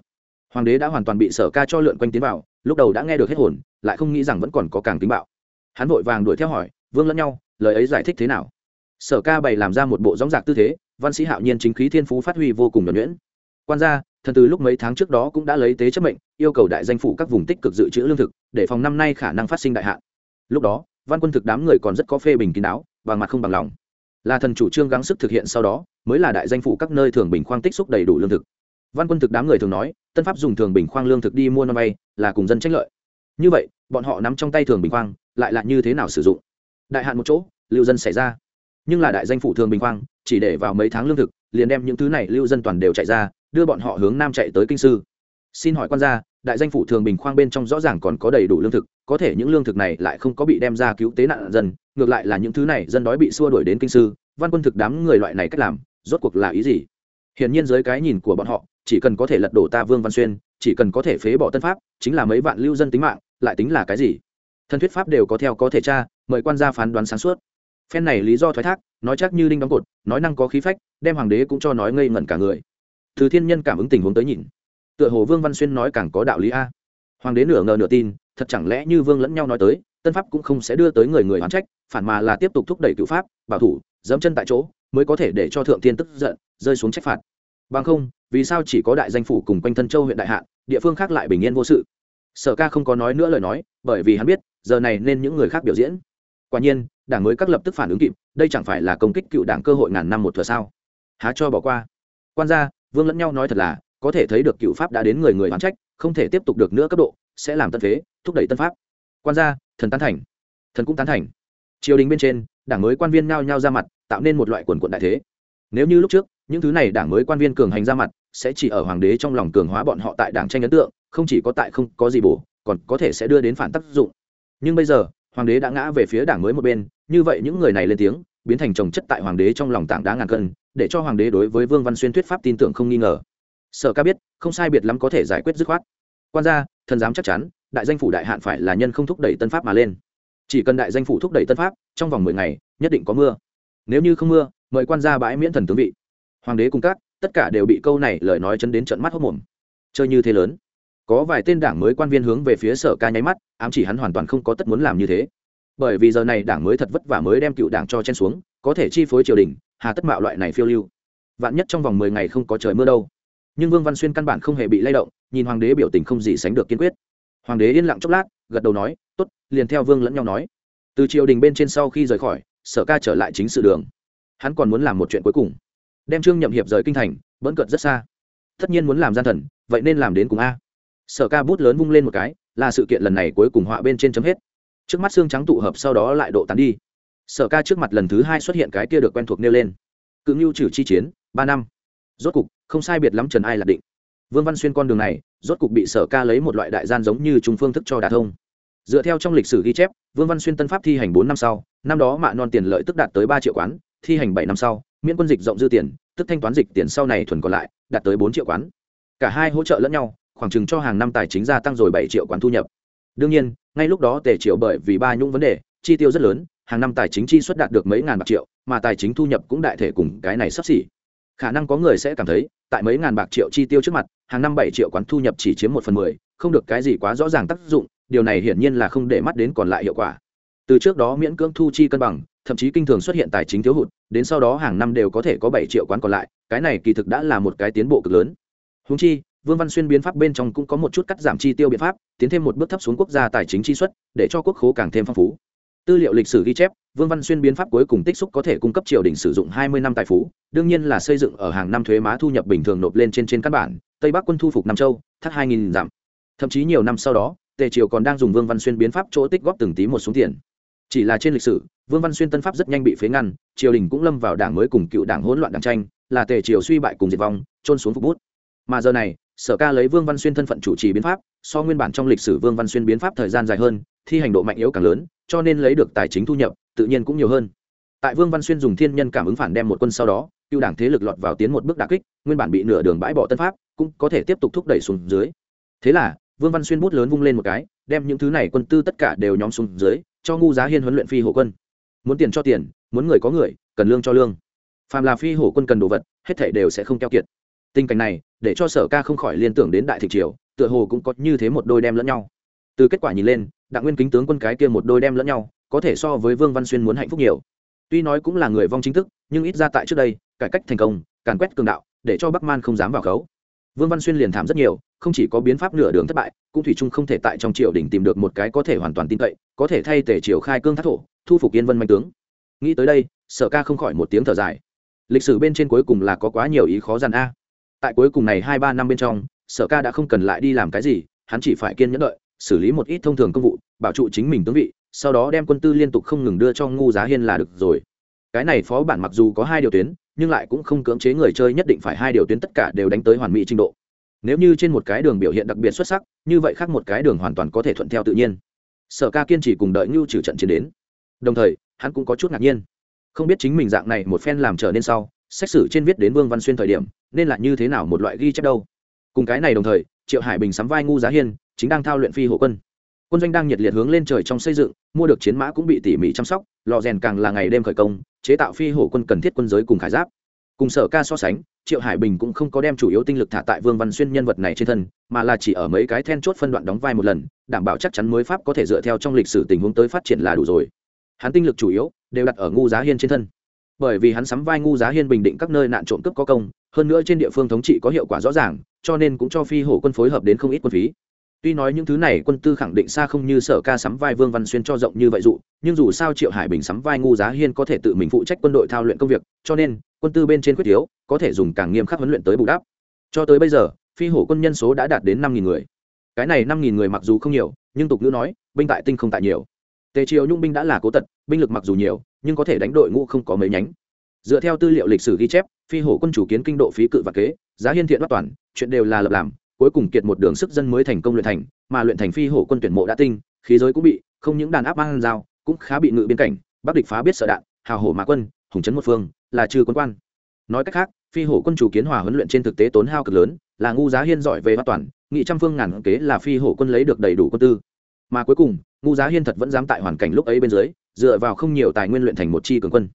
hoàng đế đã hoàn toàn bị sở ca cho lượn quanh tiến vào, lúc đầu đã nghe được hết hồn, lại không nghĩ rằng vẫn còn có càng tính bạo. Hắn vội vàng đuổi theo hỏi, vương lẫn nhau, lời ấy giải thích thế nào? Sở ca bày làm ra một bộ gióng dạc tư thế, văn sĩ hạo nhiên chính khí thiên phú phát huy vô cùng nhuẩn nhuyễn. Quan gia, thần từ lúc mấy tháng trước đó cũng đã lấy tế chấp mệnh, yêu cầu đại danh phủ các vùng tích cực dự trữ lương thực, để phòng năm nay khả năng phát sinh đại hạn. Lúc đó, văn quân thực đám người còn rất có phê bình kín đáo, bằng mặt không bằng lòng. Là thần chủ trương gắng sức thực hiện sau đó, mới là đại danh phủ các nơi thường bình khoang tích xúc đầy đủ lương thực văn quân thực đám người thường nói tân pháp dùng thường bình khoang lương thực đi mua non bay, là cùng dân tranh lợi. Như vậy bọn họ nắm trong tay thường bình khoang lại là như thế nào sử dụng? Đại hạn một chỗ lưu dân xảy ra. Nhưng là đại danh phủ thường bình khoang chỉ để vào mấy tháng lương thực liền đem những thứ này lưu dân toàn đều chạy ra đưa bọn họ hướng nam chạy tới kinh sư. Xin hỏi quan gia đại danh phủ thường bình khoang bên trong rõ ràng còn có đầy đủ lương thực có thể những lương thực này lại không có bị đem ra cứu tế nạn dân ngược lại là những thứ này dân đói bị xua đuổi đến kinh sư. Văn quân thực đám người loại này cách làm rốt cuộc là ý gì? Hiển nhiên dưới cái nhìn của bọn họ chỉ cần có thể lật đổ ta vương văn xuyên, chỉ cần có thể phế bỏ tân pháp, chính là mấy vạn lưu dân tính mạng, lại tính là cái gì? Thân thuyết pháp đều có theo có thể tra, mời quan gia phán đoán sáng suốt. Phen này lý do thoái thác, nói chắc như đinh đóng cột, nói năng có khí phách, đem hoàng đế cũng cho nói ngây ngẩn cả người. Từ thiên nhân cảm ứng tình huống tới nhìn, tựa hồ vương văn xuyên nói càng có đạo lý a. Hoàng đế nửa ngờ nửa tin, thật chẳng lẽ như vương lẫn nhau nói tới, tân pháp cũng không sẽ đưa tới người người hoán trách, phản mà là tiếp tục thúc đẩy cựu pháp, bảo thủ, dẫm chân tại chỗ, mới có thể để cho thượng Thiên tức giận, rơi xuống trách phạt. Bằng không vì sao chỉ có đại danh phủ cùng quanh thân châu huyện đại hạn, địa phương khác lại bình yên vô sự? Sở ca không có nói nữa lời nói, bởi vì hắn biết, giờ này nên những người khác biểu diễn. Quả nhiên, đảng mới các lập tức phản ứng kịp, đây chẳng phải là công kích cựu đảng cơ hội ngàn năm một thừa sao? Há cho bỏ qua. Quan gia, vương lẫn nhau nói thật là, có thể thấy được cựu pháp đã đến người người oán trách, không thể tiếp tục được nữa cấp độ, sẽ làm tân phế, thúc đẩy tân pháp. Quan gia, thần tán thành. Thần cũng tán thành. Triều đình bên trên, đảng mới quan viên nhao nhao ra mặt, tạo nên một loại quần quận đại thế. Nếu như lúc trước, những thứ này đảng mới quan viên cường hành ra mặt sẽ chỉ ở hoàng đế trong lòng cường hóa bọn họ tại đảng tranh ấn tượng, không chỉ có tại không có gì bổ, còn có thể sẽ đưa đến phản tác dụng. Nhưng bây giờ, hoàng đế đã ngã về phía đảng mới một bên, như vậy những người này lên tiếng, biến thành trồng chất tại hoàng đế trong lòng tảng đá ngàn cân, để cho hoàng đế đối với vương văn xuyên thuyết pháp tin tưởng không nghi ngờ. Sở ca biết, không sai biệt lắm có thể giải quyết dứt khoát. Quan gia, thần giám chắc chắn, đại danh phủ đại hạn phải là nhân không thúc đẩy tân pháp mà lên. Chỉ cần đại danh phủ thúc đẩy tân pháp, trong vòng mười ngày, nhất định có mưa. Nếu như không mưa, mời quan gia bãi miễn thần tướng vị. Hoàng đế cung các tất cả đều bị câu này lời nói chấn đến trận mắt hốc mồm. Chơi như thế lớn. Có vài tên đảng mới quan viên hướng về phía sở ca nháy mắt, ám chỉ hắn hoàn toàn không có tất muốn làm như thế. Bởi vì giờ này đảng mới thật vất vả mới đem cựu đảng cho chen xuống, có thể chi phối triều đình, hà tất mạo loại này phiêu lưu. Vạn nhất trong vòng mười ngày không có trời mưa đâu. Nhưng vương văn xuyên căn bản không hề bị lay động, nhìn hoàng đế biểu tình không gì sánh được kiên quyết. Hoàng đế yên lặng chốc lát, gật đầu nói t ố t liền theo vương lẫn nhau nói. Từ triều đình bên trên sau khi rời khỏi, sở ca trở lại chính sự đường. Hắn còn muốn làm một chuyện cuối cùng đem trương nhậm hiệp rời kinh thành vẫn cợt rất xa. Tất nhiên muốn làm gian thần, vậy nên làm đến cùng a. Sở ca bút lớn vung lên một cái, là sự kiện lần này cuối cùng họa bên trên chấm hết. Trước mắt xương trắng tụ hợp sau đó lại độ tán đi. Sở ca trước mặt lần thứ hai xuất hiện cái kia được quen thuộc nêu lên. Cự ngưu trừ chi chiến, ba năm. Rốt cục, không sai biệt lắm trần ai là định. Vương văn xuyên con đường này, rốt cục bị sở ca lấy một loại đại gian giống như trung phương thức cho đà thông. Dựa theo trong lịch sử ghi chép, vương văn xuyên tân pháp thi hành bốn năm sau, năm đó mạ non tiền lợi tức đạt tới ba triệu quán, thi hành bảy năm sau miễn quân dịch rộng dư tiền, tức thanh toán dịch tiền sau này thuần còn lại, đạt tới bốn triệu quán. Cả hai hỗ trợ lẫn nhau, khoảng chừng cho hàng năm tài chính gia tăng rồi bảy triệu quán thu nhập. Đương nhiên, ngay lúc đó tề triệu bởi vì ba nhũng vấn đề, chi tiêu rất lớn, hàng năm tài chính chi xuất đạt được mấy ngàn bạc triệu, mà tài chính thu nhập cũng đại thể cùng cái này sắp xỉ. Khả năng có người sẽ cảm thấy, tại mấy ngàn bạc triệu chi tiêu trước mặt, hàng năm bảy triệu quán thu nhập chỉ chiếm một phần mười, không được cái gì quá rõ ràng tác dụng, điều này hiển nhiên là không để mắt đến còn lại hiệu quả. Từ trước đó miễn cưỡng thu chi cân bằng, thậm chí kinh thường xuất hiện tài chính thiếu hụt đến sau đó hàng năm đều có thể có bảy triệu quán còn lại, cái này kỳ thực đã là một cái tiến bộ cực lớn. Húng chi, vương văn xuyên biến pháp bên trong cũng có một chút cắt giảm chi tiêu biện pháp, tiến thêm một bước thấp xuống quốc gia tài chính chi xuất để cho quốc khố càng thêm phong phú. Tư liệu lịch sử ghi chép, vương văn xuyên biến pháp cuối cùng tích xúc có thể cung cấp triều đình sử dụng hai mươi năm tài phú, đương nhiên là xây dựng ở hàng năm thuế má thu nhập bình thường nộp lên trên trên căn bản, tây bắc quân thu phục nam châu, thắt hai nghìn giảm thậm chí nhiều năm sau đó, tề triều còn đang dùng vương văn xuyên biến pháp chỗ tích góp từng tí một số tiền. Chỉ là trên lịch sử vương văn xuyên tân pháp rất nhanh bị phế ngăn, triều đình cũng lâm vào đảng mới cùng cựu đảng hỗn loạn đảng tranh, là tề triều suy bại cùng diệt vong trôn xuống phục bút. Mà giờ này, sở ca lấy vương văn xuyên thân phận chủ trì biến pháp, so nguyên bản trong lịch sử vương văn xuyên biến pháp thời gian dài hơn, thi hành độ mạnh yếu càng lớn, cho nên lấy được tài chính thu nhập, tự nhiên cũng nhiều hơn. Tại vương văn xuyên dùng thiên nhân cảm ứng phản đem một quân sau đó, cựu đảng thế lực lọt vào tiến một bước đà kích, nguyên bản bị nửa đường bãi bỏ tân pháp, cũng có thể tiếp tục thúc đẩy xuống dưới. Thế là, vương văn xuyên bút lớn vung lên một cái, đem những thứ này quân tư tất cả đều nhóm xuống dưới, cho ngu giá hiên huấn luyện phi hộ quân muốn tiền cho tiền, muốn người có người, cần lương cho lương. Phàm là phi hổ quân cần đồ vật, hết thảy đều sẽ không keo kiệt. Tình cảnh này, để cho sở ca không khỏi liên tưởng đến đại thị triều, tựa hồ cũng có như thế một đôi đem lẫn nhau. Từ kết quả nhìn lên, đặng nguyên kính tướng quân cái kia một đôi đem lẫn nhau, có thể so với vương văn xuyên muốn hạnh phúc nhiều. Tuy nói cũng là người vong chính thức, nhưng ít ra tại trước đây, cải cách thành công, càn quét cường đạo, để cho bắc man không dám vào khấu. Vương văn xuyên liền thảm rất nhiều không chỉ có biến pháp nửa đường thất bại, cũng thủy chung không thể tại trong triều đình tìm được một cái có thể hoàn toàn tin cậy, có thể thay tể triều khai cương thác thổ, thu phục yên vân manh tướng. Nghĩ tới đây, sở ca không khỏi một tiếng thở dài. Lịch sử bên trên cuối cùng là có quá nhiều ý khó dằn a. Tại cuối cùng này hai ba năm bên trong, sở ca đã không cần lại đi làm cái gì, hắn chỉ phải kiên nhẫn đợi, xử lý một ít thông thường công vụ, bảo trụ chính mình tướng vị, sau đó đem quân tư liên tục không ngừng đưa cho ngu giá hiên là được rồi. Cái này phó bản mặc dù có hai điều tuyến, nhưng lại cũng không cưỡng chế người chơi nhất định phải hai điều tuyến tất cả đều đánh tới hoàn mỹ trình độ nếu như trên một cái đường biểu hiện đặc biệt xuất sắc, như vậy khác một cái đường hoàn toàn có thể thuận theo tự nhiên. Sở ca kiên trì cùng đợi ngưu trừ trận chiến đến. Đồng thời, hắn cũng có chút ngạc nhiên. Không biết chính mình dạng này một phen làm trở nên sau, xét xử trên viết đến vương văn xuyên thời điểm, nên là như thế nào một loại ghi chép đâu. Cùng cái này đồng thời, triệu hải bình sắm vai ngu giá hiên, chính đang thao luyện phi hộ quân. Quân doanh đang nhiệt liệt hướng lên trời trong xây dựng, mua được chiến mã cũng bị tỉ mỉ chăm sóc, lò rèn càng là ngày đêm khởi công, chế tạo phi hổ quân cần thiết quân giới cùng khải giáp cùng sở ca so sánh, triệu hải bình cũng không có đem chủ yếu tinh lực thả tại vương văn xuyên nhân vật này trên thân, mà là chỉ ở mấy cái then chốt phân đoạn đóng vai một lần, đảm bảo chắc chắn mới pháp có thể dựa theo trong lịch sử tình huống tới phát triển là đủ rồi. Hắn tinh lực chủ yếu đều đặt ở ngu giá hiên trên thân. Bởi vì hắn sắm vai ngu giá hiên bình định các nơi nạn trộm cướp có công, hơn nữa trên địa phương thống trị có hiệu quả rõ ràng, cho nên cũng cho phi hổ quân phối hợp đến không ít quân phí. Tuy nói những thứ này quân tư khẳng định xa không như sở ca sắm vai vương văn xuyên cho rộng như vậy dụ, nhưng dù sao triệu hải bình sắm vai ngu giá hiên có thể tự mình phụ trách quân đội thao luyện công việc cho nên, quân tư bên trên quyết thiếu có thể dùng càng nghiêm khắc huấn luyện tới bù đắp. Cho tới bây giờ, phi hổ quân nhân số đã đạt đến năm người. Cái này năm người mặc dù không nhiều, nhưng tục ngữ nói, binh tại tinh không tại nhiều. Tề triều nhung binh đã là cố tật, binh lực mặc dù nhiều, nhưng có thể đánh đội ngũ không có mấy nhánh. Dựa theo tư liệu lịch sử ghi chép, phi hổ quân chủ kiến kinh độ phí cự và kế, giá hiên thiện bắt toàn, chuyện đều là lập làm, cuối cùng kiệt một đường sức dân mới thành công luyện thành, mà luyện thành phi hổ quân tuyển mộ đã tinh, khí giới cũng bị, không những đàn áp mang dao, cũng khá bị ngự biên cảnh, bắc địch phá biết sợ đạn, hào hổ mã quân, hùng trấn một phương là trừ quân quan. Nói cách khác, phi hổ quân chủ kiến hòa huấn luyện trên thực tế tốn hao cực lớn, là ngu giá hiên giỏi về phát toàn, nghị trăm phương ngàn kế là phi hổ quân lấy được đầy đủ quân tư. Mà cuối cùng, ngu giá hiên thật vẫn dám tại hoàn cảnh lúc ấy bên dưới, dựa vào không nhiều tài nguyên luyện thành một chi cường quân.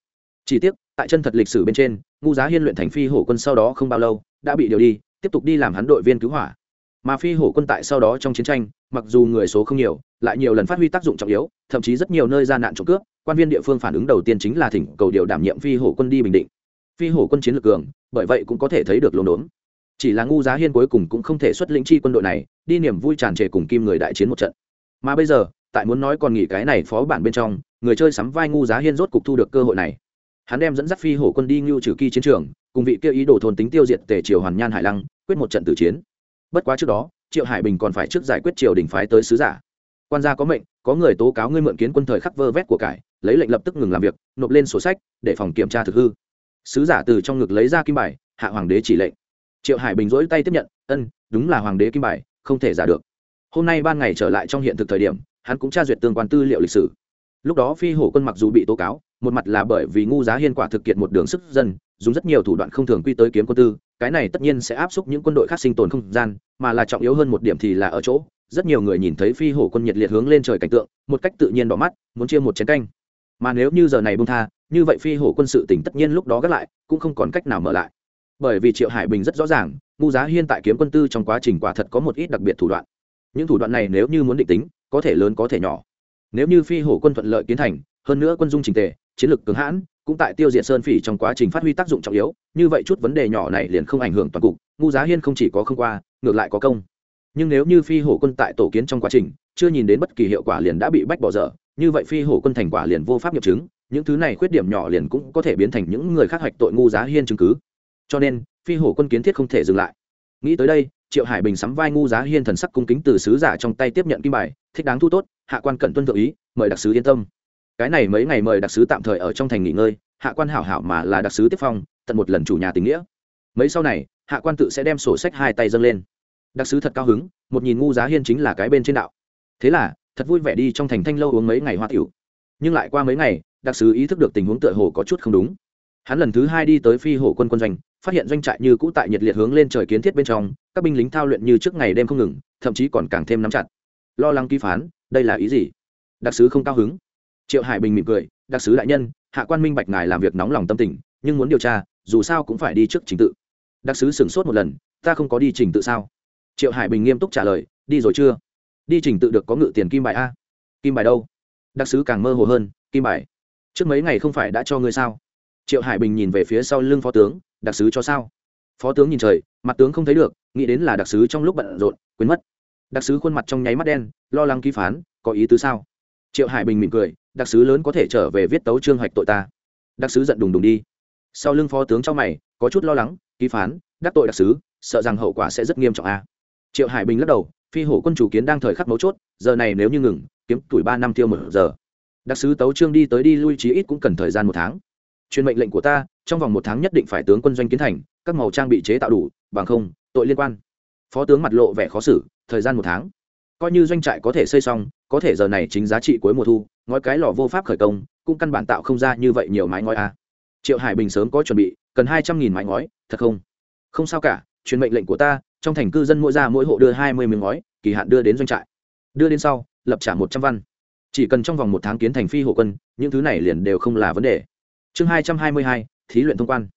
Chỉ tiếc, tại chân thật lịch sử bên trên, ngu giá hiên luyện thành phi hổ quân sau đó không bao lâu, đã bị điều đi, tiếp tục đi làm hắn đội viên cứu hỏa mà phi hổ quân tại sau đó trong chiến tranh, mặc dù người số không nhiều, lại nhiều lần phát huy tác dụng trọng yếu, thậm chí rất nhiều nơi ra nạn trộm cướp, quan viên địa phương phản ứng đầu tiên chính là thỉnh cầu điều đảm nhiệm phi hổ quân đi bình định. Phi hổ quân chiến lược cường, bởi vậy cũng có thể thấy được lồn đốn. Chỉ là ngu giá hiên cuối cùng cũng không thể xuất lĩnh chi quân đội này, đi niềm vui tràn trề cùng kim người đại chiến một trận. Mà bây giờ, tại muốn nói còn nghỉ cái này phó bản bên trong, người chơi sắm vai ngu giá hiên rốt cục thu được cơ hội này. Hắn đem dẫn dắt phi hổ quân đi ngưu trừ kỳ chiến trường, cùng vị kia ý đồ thôn tính tiêu diệt tề triều hoàn nhan hải lăng, quyết một trận tử chiến bất quá trước đó, triệu hải bình còn phải trước giải quyết triều đình phái tới sứ giả. Quan gia có mệnh, có người tố cáo ngươi mượn kiến quân thời khắc vơ vét của cải, lấy lệnh lập tức ngừng làm việc, nộp lên sổ sách, để phòng kiểm tra thực hư. Sứ giả từ trong ngực lấy ra kim bài, hạ hoàng đế chỉ lệnh. Triệu hải bình rỗi tay tiếp nhận, ân, đúng là hoàng đế kim bài, không thể giả được. Hôm nay ban ngày trở lại trong hiện thực thời điểm, hắn cũng tra duyệt tương quan tư liệu lịch sử. Lúc đó phi hổ quân mặc dù bị tố cáo một mặt là bởi vì ngu giá hiên quả thực kiện một đường sức dân, dùng rất nhiều thủ đoạn không thường quy tới kiếm quân tư, cái này tất nhiên sẽ áp xúc những quân đội khác sinh tồn không gian, mà là trọng yếu hơn một điểm thì là ở chỗ, rất nhiều người nhìn thấy phi hổ quân nhiệt liệt hướng lên trời cảnh tượng, một cách tự nhiên đỏ mắt, muốn chia một chén canh. Mà nếu như giờ này bung tha, như vậy phi hổ quân sự tỉnh tất nhiên lúc đó gác lại, cũng không còn cách nào mở lại. Bởi vì triệu hải bình rất rõ ràng, ngu giá hiên tại kiếm quân tư trong quá trình quả thật có một ít đặc biệt thủ đoạn. Những thủ đoạn này nếu như muốn định tính, có thể lớn có thể nhỏ. Nếu như phi hổ quân thuận lợi kiến thành, hơn nữa quân dung trình tề chiến lược cứng hãn, cũng tại tiêu diệt sơn phỉ trong quá trình phát huy tác dụng trọng yếu, như vậy chút vấn đề nhỏ này liền không ảnh hưởng toàn cục ngu giá hiên không chỉ có không qua, ngược lại có công. Nhưng nếu như phi hổ quân tại tổ kiến trong quá trình, chưa nhìn đến bất kỳ hiệu quả liền đã bị bách bỏ dở, như vậy phi hổ quân thành quả liền vô pháp nghiệm chứng, những thứ này khuyết điểm nhỏ liền cũng có thể biến thành những người khác hoạch tội ngu giá hiên chứng cứ. Cho nên, phi hổ quân kiến thiết không thể dừng lại. Nghĩ tới đây, triệu hải bình sắm vai ngu giá hiên thần sắc cung kính từ sứ giả trong tay tiếp nhận kim bài, thích đáng thu tốt, hạ quan cận tuân thượng ý, mời đặc sứ yên tâm cái này mấy ngày mời đặc sứ tạm thời ở trong thành nghỉ ngơi, hạ quan hảo hảo mà là đặc sứ tiếp phong, tận một lần chủ nhà tình nghĩa. Mấy sau này, hạ quan tự sẽ đem sổ sách hai tay dâng lên. Đặc sứ thật cao hứng, một nhìn ngu giá hiên chính là cái bên trên đạo. Thế là, thật vui vẻ đi trong thành thanh lâu uống mấy ngày hoa tiểu. Nhưng lại qua mấy ngày, đặc sứ ý thức được tình huống tựa hồ có chút không đúng. Hắn lần thứ hai đi tới phi hổ quân quân doanh, phát hiện doanh trại như cũ tại nhiệt liệt hướng lên trời kiến thiết bên trong, các binh lính thao luyện như trước ngày đêm không ngừng, thậm chí còn càng thêm nắm chặt. Lo lắng ký phán, đây là ý gì? Đặc sứ không cao hứng triệu hải bình mỉm cười, đặc sứ đại nhân, hạ quan minh bạch ngài làm việc nóng lòng tâm tình, nhưng muốn điều tra, dù sao cũng phải đi trước trình tự. Đặc sứ sửng sốt một lần, ta không có đi trình tự sao? Triệu hải bình nghiêm túc trả lời, đi rồi chưa? Đi trình tự được có ngự tiền kim bài a. Kim bài đâu? Đặc sứ càng mơ hồ hơn, kim bài? Trước mấy ngày không phải đã cho ngươi sao? Triệu hải bình nhìn về phía sau lưng phó tướng, đặc sứ cho sao? Phó tướng nhìn trời, mặt tướng không thấy được, nghĩ đến là đặc sứ trong lúc bận rộn, quên mất. Đặc sứ khuôn mặt trong nháy mắt đen, lo lắng ký phán, có ý tứ sao? Triệu hải bình mỉm cười, đặc sứ lớn có thể trở về viết tấu trương hoạch tội ta. Đặc sứ giận đùng đùng đi. Sau lưng phó tướng trong mày, có chút lo lắng, ký phán, đắc tội đặc sứ, sợ rằng hậu quả sẽ rất nghiêm trọng a. Triệu hải bình lắc đầu, phi hổ quân chủ kiến đang thời khắc mấu chốt, giờ này nếu như ngừng, kiếm tuổi ba năm tiêu một giờ. Đặc sứ tấu trương đi tới đi lui chí ít cũng cần thời gian một tháng. Truyền mệnh lệnh của ta, trong vòng một tháng nhất định phải tướng quân doanh kiến thành, các màu trang bị chế tạo đủ, bằng không, tội liên quan. Phó tướng mặt lộ vẻ khó xử, thời gian một tháng, coi như doanh trại có thể xây xong có thể giờ này chính giá trị cuối mùa thu, ngói cái lò vô pháp khởi công, cũng căn bản tạo không ra như vậy nhiều mái ngói a. À. triệu hải bình sớm có chuẩn bị, cần hai trăm nghìn mái ngói, thật không? Không sao cả, truyền mệnh lệnh của ta, trong thành cư dân mỗi ra mỗi hộ đưa hai mươi miếng ngói, kỳ hạn đưa đến doanh trại. Đưa đến sau, lập trả một trăm văn. Chỉ cần trong vòng một tháng kiến thành phi hộ quân, những thứ này liền đều không là vấn đề. Chương hai trăm hai mươi hai, thí luyện thông quan.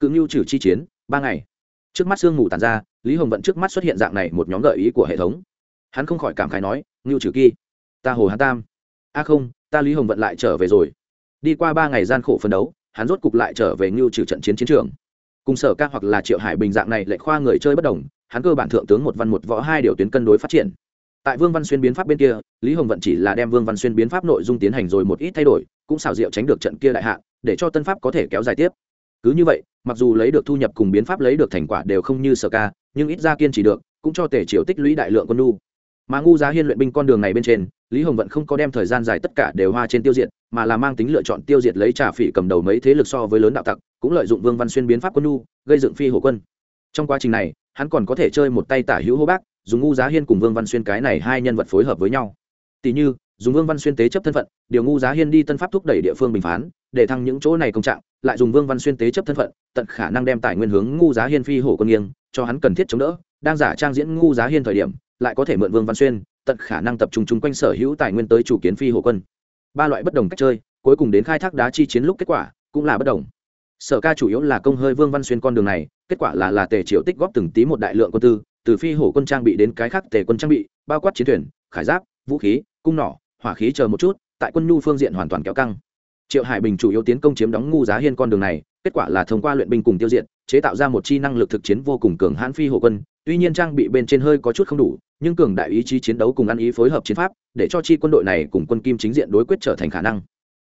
Cự ngưu trừ chi chiến, ba ngày. Trước mắt sương ngủ tàn ra, lý hồng vận trước mắt xuất hiện dạng này một nhóm gợi ý của hệ thống. Hắn không khỏi cảm khái nói, ngưu trừ kỳ ta hồ hán tam. A không, ta lý hồng vận lại trở về rồi. Đi qua ba ngày gian khổ phấn đấu, hắn rốt cục lại trở về ngưu trừ trận chiến chiến trường. Cùng sở ca hoặc là triệu hải bình dạng này lệ khoa người chơi bất đồng, hắn cơ bản thượng tướng một văn một võ hai điều tuyến cân đối phát triển. Tại vương văn xuyên biến pháp bên kia, lý hồng vận chỉ là đem vương văn xuyên biến pháp nội dung tiến hành rồi một ít thay đổi, cũng xảo diệu tránh được trận kia đại hạn, để cho tân pháp có thể kéo dài tiếp. Cứ như vậy, mặc dù lấy được thu nhập cùng biến pháp lấy được thành quả đều không như sở ca, nhưng ít ra kiên trì được, cũng cho tể triều tích lũy đại lượng quân nu mà ngu giá hiên luyện binh con đường này bên trên lý hồng vận không có đem thời gian dài tất cả đều hoa trên tiêu diệt, mà là mang tính lựa chọn tiêu diệt lấy trà phỉ cầm đầu mấy thế lực so với lớn đạo tặc, cũng lợi dụng vương văn xuyên biến pháp quân nu gây dựng phi hổ quân. Trong quá trình này, hắn còn có thể chơi một tay tả hữu hô bác, dùng ngu giá hiên cùng vương văn xuyên cái này hai nhân vật phối hợp với nhau. Tỷ như, dùng vương văn xuyên tế chấp thân phận, điều ngu giá hiên đi tân pháp thúc đẩy địa phương bình phán, để thăng những chỗ này công trạng, lại dùng vương văn xuyên tế chấp thân phận, tận khả năng đem tài nguyên hướng ngu giá hiên phi hổ quân nghiêng, cho hắn cần thiết chống đỡ. Đang giả trang diễn ngu giá hiên thời điểm, lại có thể mượn vương văn xuyên tận khả năng tập trung chung quanh sở hữu tài nguyên tới chủ kiến phi hồ quân. Ba loại bất đồng cách chơi, cuối cùng đến khai thác đá chi chiến lúc kết quả cũng là bất đồng. Sở ca chủ yếu là công hơi vương văn xuyên con đường này, kết quả là là tề triệu tích góp từng tí một đại lượng quân tư, từ phi hổ quân trang bị đến cái khác tề quân trang bị, bao quát chiến thuyền, khải giáp, vũ khí, cung nỏ, hỏa khí chờ một chút, tại quân nhu phương diện hoàn toàn kéo căng triệu hải bình chủ yếu tiến công chiếm đóng ngu giá hiên con đường này, kết quả là thông qua luyện binh cùng tiêu diệt, chế tạo ra một chi năng lực thực chiến vô cùng cường hãn phi hổ quân, tuy nhiên trang bị bên trên hơi có chút không đủ, nhưng cường đại ý chí chiến đấu cùng ăn ý phối hợp chiến pháp, để cho chi quân đội này cùng quân kim chính diện đối quyết trở thành khả năng.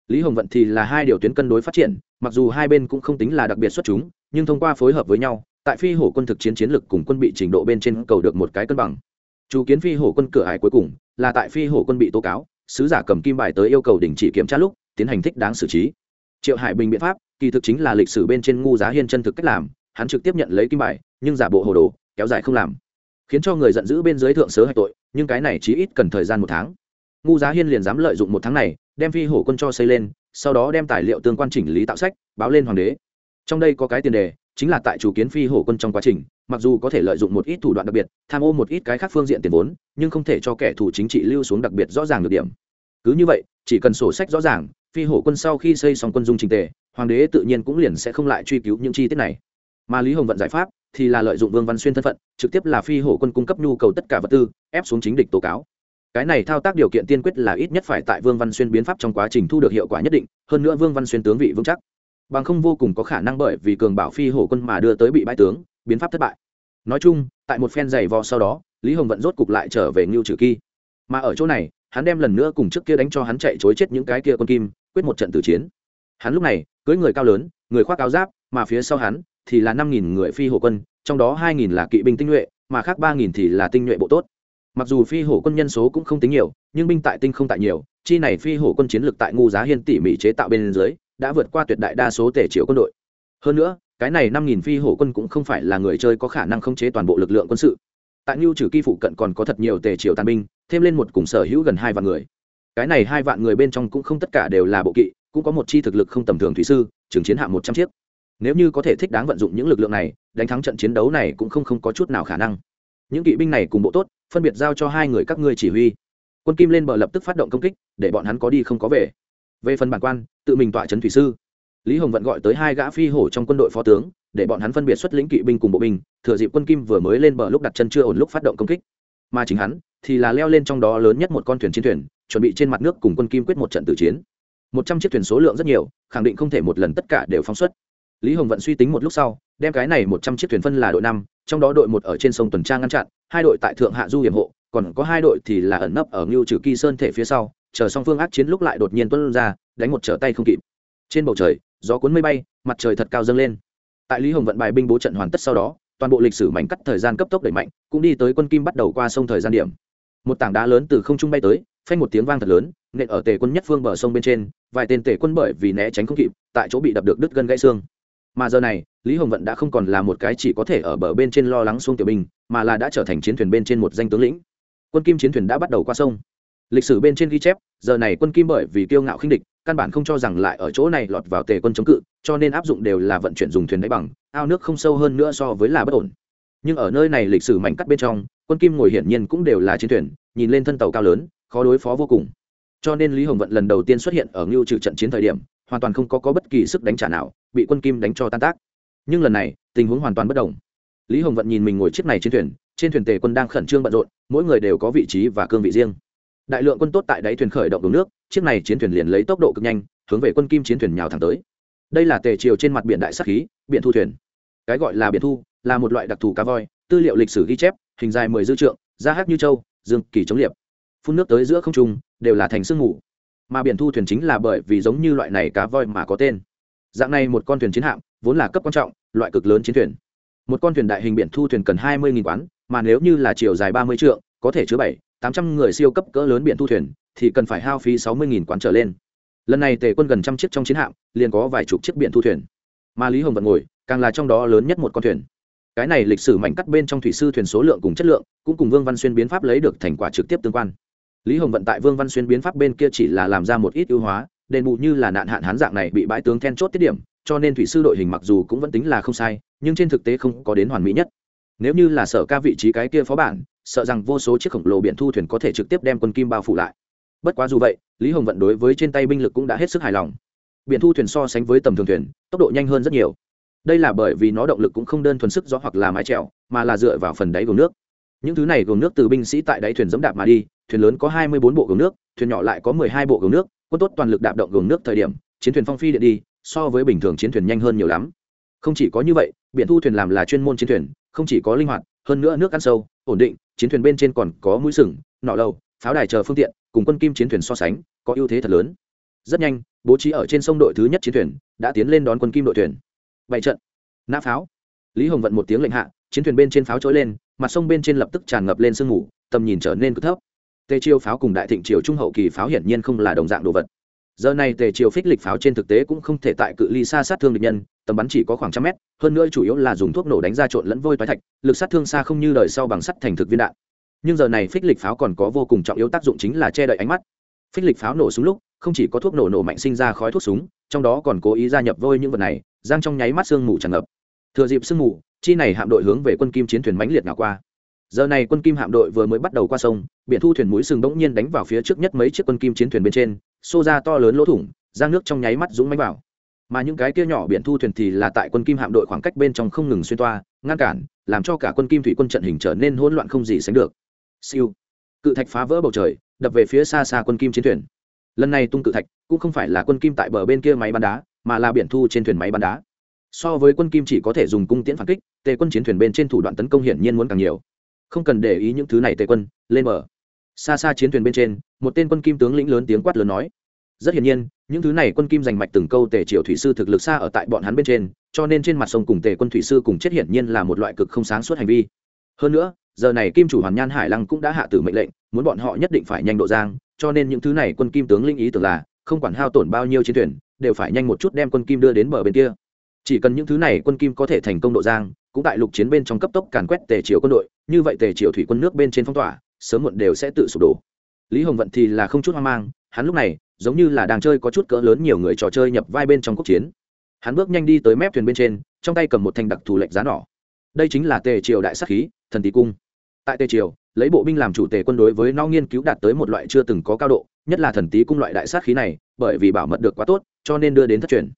Lý hồng vận thì là hai điều tuyến cân đối phát triển, mặc dù hai bên cũng không tính là đặc biệt xuất chúng, nhưng thông qua phối hợp với nhau, tại phi hổ quân thực chiến chiến lực cùng quân bị trình độ bên trên cầu được một cái cân bằng. Chủ kiến phi hổ quân cửa hải cuối cùng là tại phi hổ quân bị tố cáo, sứ giả cầm kim bài tới yêu cầu đình chỉ kiểm tra lúc tiến hành thích đáng xử trí. Triệu hải bình biện pháp, kỳ thực chính là lịch sử bên trên ngu giá hiên chân thực cách làm, hắn trực tiếp nhận lấy kim bài, nhưng giả bộ hồ đồ, kéo dài không làm. Khiến cho người giận dữ bên dưới thượng sớ hạch tội, nhưng cái này chỉ ít cần thời gian một tháng. Ngu giá hiên liền dám lợi dụng một tháng này, đem phi hổ quân cho xây lên, sau đó đem tài liệu tương quan chỉnh lý tạo sách, báo lên hoàng đế. Trong đây có cái tiền đề, chính là tại chủ kiến phi hổ quân trong quá trình, mặc dù có thể lợi dụng một ít thủ đoạn đặc biệt, tham ô một ít cái khác phương diện tiền vốn, nhưng không thể cho kẻ thù chính trị lưu xuống đặc biệt rõ ràng được điểm. Cứ như vậy, chỉ cần sổ sách rõ ràng phi hổ quân sau khi xây xong quân dung trình tề, hoàng đế tự nhiên cũng liền sẽ không lại truy cứu những chi tiết này. Mà lý hồng vận giải pháp thì là lợi dụng vương văn xuyên thân phận, trực tiếp là phi hổ quân cung cấp nhu cầu tất cả vật tư, ép xuống chính địch tố cáo. Cái này thao tác điều kiện tiên quyết là ít nhất phải tại vương văn xuyên biến pháp trong quá trình thu được hiệu quả nhất định, hơn nữa vương văn xuyên tướng vị vững chắc. Bằng không vô cùng có khả năng bởi vì cường bảo phi hổ quân mà đưa tới bị bãi tướng, biến pháp thất bại. Nói chung, tại một phen giày vò sau đó, lý hồng vận rốt cục lại trở về ngưu trừ kỳ. Mà ở chỗ này, hắn đem lần nữa cùng trước kia đánh cho hắn chạy chối chết những cái kia quân kim quyết một trận tử chiến. Hắn lúc này, cưới người cao lớn, người khoác áo giáp, mà phía sau hắn thì là năm nghìn người phi hổ quân, trong đó hai nghìn là kỵ binh tinh nhuệ, mà khác ba nghìn thì là tinh nhuệ bộ tốt. Mặc dù phi hổ quân nhân số cũng không tính nhiều, nhưng binh tại tinh không tại nhiều, chi này phi hổ quân chiến lược tại ngu giá hiên tỉ mỉ chế tạo bên dưới, đã vượt qua tuyệt đại đa số tể triệu quân đội. Hơn nữa, cái này năm nghìn phi hổ quân cũng không phải là người chơi có khả năng khống chế toàn bộ lực lượng quân sự. Tại ngưu trừ kỳ phụ cận còn có thật nhiều tề triều tàn binh, thêm lên một cùng sở hữu gần hai vạn người cái này hai vạn người bên trong cũng không tất cả đều là bộ kỵ cũng có một chi thực lực không tầm thường thủy sư trường chiến hạm một trăm chiếc. Nếu như có thể thích đáng vận dụng những lực lượng này đánh thắng trận chiến đấu này cũng không, không có chút nào khả năng. Những kỵ binh này cùng bộ tốt phân biệt giao cho hai người các ngươi chỉ huy. Quân kim lên bờ lập tức phát động công kích để bọn hắn có đi không có về. Về phần bản quan tự mình tọa trấn thủy sư. Lý hồng vận gọi tới hai gã phi hổ trong quân đội phó tướng để bọn hắn phân biệt xuất lĩnh kỵ binh cùng bộ binh thừa dịp quân kim vừa mới lên bờ lúc đặt chân chưa ổn lúc phát động công kích. Mà chính hắn thì là leo lên trong đó lớn nhất một con thuyền chiến thuyền chuẩn bị trên mặt nước cùng quân kim quyết một trận tử chiến. Một trăm chiếc thuyền số lượng rất nhiều, khẳng định không thể một lần tất cả đều phóng xuất. Lý hồng vận suy tính một lúc sau, đem cái này một trăm chiếc thuyền phân là đội năm, trong đó đội một ở trên sông tuần tra ngăn chặn, hai đội tại thượng hạ du hiểm hộ, còn có hai đội thì là ẩn nấp ở ngưu trừ kỳ sơn thể phía sau, chờ song phương ác chiến lúc lại đột nhiên tuân ra, đánh một trở tay không kịp. Trên bầu trời, gió cuốn mây bay, mặt trời thật cao dâng lên. Tại lý hồng vận bài binh bố trận hoàn tất sau đó, toàn bộ lịch sử mảnh cắt thời gian cấp tốc đẩy mạnh, cũng đi tới quân kim bắt đầu qua sông thời gian điểm. Một tảng đá lớn từ không trung bay tới phanh một tiếng vang thật lớn, nện ở tề quân nhất phương bờ sông bên trên, vài tên tề quân bởi vì né tránh không kịp, tại chỗ bị đập được đứt gân gãy xương. Mà giờ này, lý hồng vận đã không còn là một cái chỉ có thể ở bờ bên trên lo lắng xuống tiểu binh, mà là đã trở thành chiến thuyền bên trên một danh tướng lĩnh. Quân kim chiến thuyền đã bắt đầu qua sông. Lịch sử bên trên ghi chép, giờ này quân kim bởi vì kiêu ngạo khinh địch, căn bản không cho rằng lại ở chỗ này lọt vào tề quân chống cự, cho nên áp dụng đều là vận chuyển dùng thuyền đáy bằng, ao nước không sâu hơn nữa so với là bất ổn. Nhưng ở nơi này lịch sử mảnh cắt bên trong, quân kim ngồi hiển nhiên cũng đều là chiến thuyền, nhìn lên thân tàu cao lớn khó đối phó vô cùng. Cho nên lý hồng vận lần đầu tiên xuất hiện ở ngưu trừ trận chiến thời điểm hoàn toàn không có, có bất kỳ sức đánh trả nào bị quân kim đánh cho tan tác. Nhưng lần này tình huống hoàn toàn bất đồng. Lý hồng vận nhìn mình ngồi chiếc này trên thuyền trên thuyền tề quân đang khẩn trương bận rộn mỗi người đều có vị trí và cương vị riêng. Đại lượng quân tốt tại đáy thuyền khởi động đường nước chiếc này chiến thuyền liền lấy tốc độ cực nhanh hướng về quân kim chiến thuyền nhào thẳng tới. Đây là tề triều trên mặt biển đại sắc khí biển thu thuyền. Cái gọi là biển thu là một loại đặc thù cá voi tư liệu lịch sử ghi chép hình dài mười dư trượng da hắc như châu dương kỳ chống liệp phun nước tới giữa không trung, đều là thành sương mù. Mà biển thu thuyền chính là bởi vì giống như loại này cá voi mà có tên. Dạng này một con thuyền chiến hạm, vốn là cấp quan trọng, loại cực lớn chiến thuyền. Một con thuyền đại hình biển thu thuyền cần hai mươi quán, mà nếu như là chiều dài ba mươi trượng, có thể chứa bảy, tám trăm người siêu cấp cỡ lớn biển thu thuyền, thì cần phải hao phí sáu mươi quán trở lên. Lần này tề quân gần trăm chiếc trong chiến hạm, liền có vài chục chiếc biển thu thuyền. Mà lý hồng vận ngồi, càng là trong đó lớn nhất một con thuyền. Cái này lịch sử mảnh cắt bên trong thủy sư thuyền số lượng cùng chất lượng, cũng cùng vương văn xuyên biến pháp lấy được thành quả trực tiếp tương quan lý hồng vận tại vương văn xuyên biến pháp bên kia chỉ là làm ra một ít ưu hóa, đền bù như là nạn hạn hán dạng này bị bãi tướng then chốt tiết điểm, cho nên thủy sư đội hình mặc dù cũng vẫn tính là không sai, nhưng trên thực tế không có đến hoàn mỹ nhất. Nếu như là sở ca vị trí cái kia phó bản, sợ rằng vô số chiếc khổng lồ biển thu thuyền có thể trực tiếp đem quân kim bao phủ lại. Bất quá dù vậy, lý hồng vận đối với trên tay binh lực cũng đã hết sức hài lòng. Biển thu thuyền so sánh với tầm thường thuyền, tốc độ nhanh hơn rất nhiều. Đây là bởi vì nó động lực cũng không đơn thuần sức gió hoặc là mái trèo mà là dựa vào phần đáy vùng nước. Những thứ này gồm nước từ binh sĩ tại đáy thuyền dẫm đạp mà đi thuyền lớn có hai mươi bốn bộ gồng nước, thuyền nhỏ lại có mười hai bộ gồng nước, quân tốt toàn lực đạp động gồng nước thời điểm, chiến thuyền phong phi điện đi, so với bình thường chiến thuyền nhanh hơn nhiều lắm. Không chỉ có như vậy, biển thu thuyền làm là chuyên môn chiến thuyền, không chỉ có linh hoạt, hơn nữa nước ăn sâu, ổn định, chiến thuyền bên trên còn có mũi sừng nọ lâu pháo đài chờ phương tiện, cùng quân kim chiến thuyền so sánh, có ưu thế thật lớn. Rất nhanh, bố trí ở trên sông đội thứ nhất chiến thuyền, đã tiến lên đón quân kim đội thuyền. Bảy trận, nã pháo. Lý hồng vận một tiếng lệnh hạ, chiến thuyền bên trên pháo trỗi lên, mặt sông bên trên lập tức tràn ngập lên sương mù, tầm nhìn trở nên cực thấp tề chiêu pháo cùng đại thịnh triều trung hậu kỳ pháo hiển nhiên không là đồng dạng đồ vật. Giờ này tề chiều phích lịch pháo trên thực tế cũng không thể tại cự ly xa sát thương địch nhân, tầm bắn chỉ có khoảng trăm mét, hơn nữa chủ yếu là dùng thuốc nổ đánh ra trộn lẫn vôi toái thạch, lực sát thương xa không như đời sau bằng sắt thành thực viên đạn. Nhưng giờ này phích lịch pháo còn có vô cùng trọng yếu tác dụng chính là che đậy ánh mắt. Phích lịch pháo nổ súng lúc, không chỉ có thuốc nổ nổ mạnh sinh ra khói thuốc súng, trong đó còn cố ý gia nhập vôi những vật này, giang trong nháy mắt sương mù tràn ngập. Thừa dịp sương mù, chi này hạm đội hướng về quân kim chiến thuyền mãnh liệt nào qua giờ này quân kim hạm đội vừa mới bắt đầu qua sông, biển thu thuyền mũi sừng bỗng nhiên đánh vào phía trước nhất mấy chiếc quân kim chiến thuyền bên trên, xô ra to lớn lỗ thủng giang nước trong nháy mắt dũng mánh vào. Mà những cái kia nhỏ biển thu thuyền thì là tại quân kim hạm đội khoảng cách bên trong không ngừng xuyên toa, ngăn cản, làm cho cả quân kim thủy quân trận hình trở nên hỗn loạn không gì sánh được. Siêu. Cự thạch phá vỡ bầu trời, đập về phía xa xa quân kim chiến thuyền. Lần này tung cự thạch cũng không phải là quân kim tại bờ bên kia máy bắn đá, mà là biển thu trên thuyền máy bắn đá. So với quân kim chỉ có thể dùng cung tiễn phản kích, tề quân chiến thuyền bên trên thủ đoạn tấn công hiển nhiên muốn càng nhiều không cần để ý những thứ này tề quân, lên mở xa xa chiến thuyền bên trên, một tên quân kim tướng lĩnh lớn tiếng quát lớn nói. Rất hiển nhiên, những thứ này quân kim giành mạch từng câu tề triều thủy sư thực lực xa ở tại bọn hắn bên trên, cho nên trên mặt sông cùng tề quân thủy sư cùng chết hiển nhiên là một loại cực không sáng suốt hành vi. Hơn nữa, giờ này kim chủ hoàn nhan hải lăng cũng đã hạ tử mệnh lệnh, muốn bọn họ nhất định phải nhanh độ giang, cho nên những thứ này quân kim tướng linh ý tưởng là, không quản hao tổn bao nhiêu chiến thuyền, đều phải nhanh một chút đem quân kim đưa đến bờ bên kia. Chỉ cần những thứ này quân kim có thể thành công độ giang, cũng tại lục chiến bên trong cấp tốc càn quét tề triều quân đội như vậy tề triều thủy quân nước bên trên phong tỏa, sớm muộn đều sẽ tự sụp đổ. Lý hồng vận thì là không chút hoang mang, hắn lúc này, giống như là đang chơi có chút cỡ lớn nhiều người trò chơi nhập vai bên trong quốc chiến. Hắn bước nhanh đi tới mép thuyền bên trên, trong tay cầm một thanh đặc thù lệnh giá nỏ. Đây chính là tề triều đại sắc khí, thần tý cung. Tại tề triều, lấy bộ binh làm chủ tề quân đối với nó nghiên cứu đạt tới một loại chưa từng có cao độ, nhất là thần tý cung loại đại sát khí này, bởi vì bảo mật được quá tốt, cho nên đưa đến thất truyền.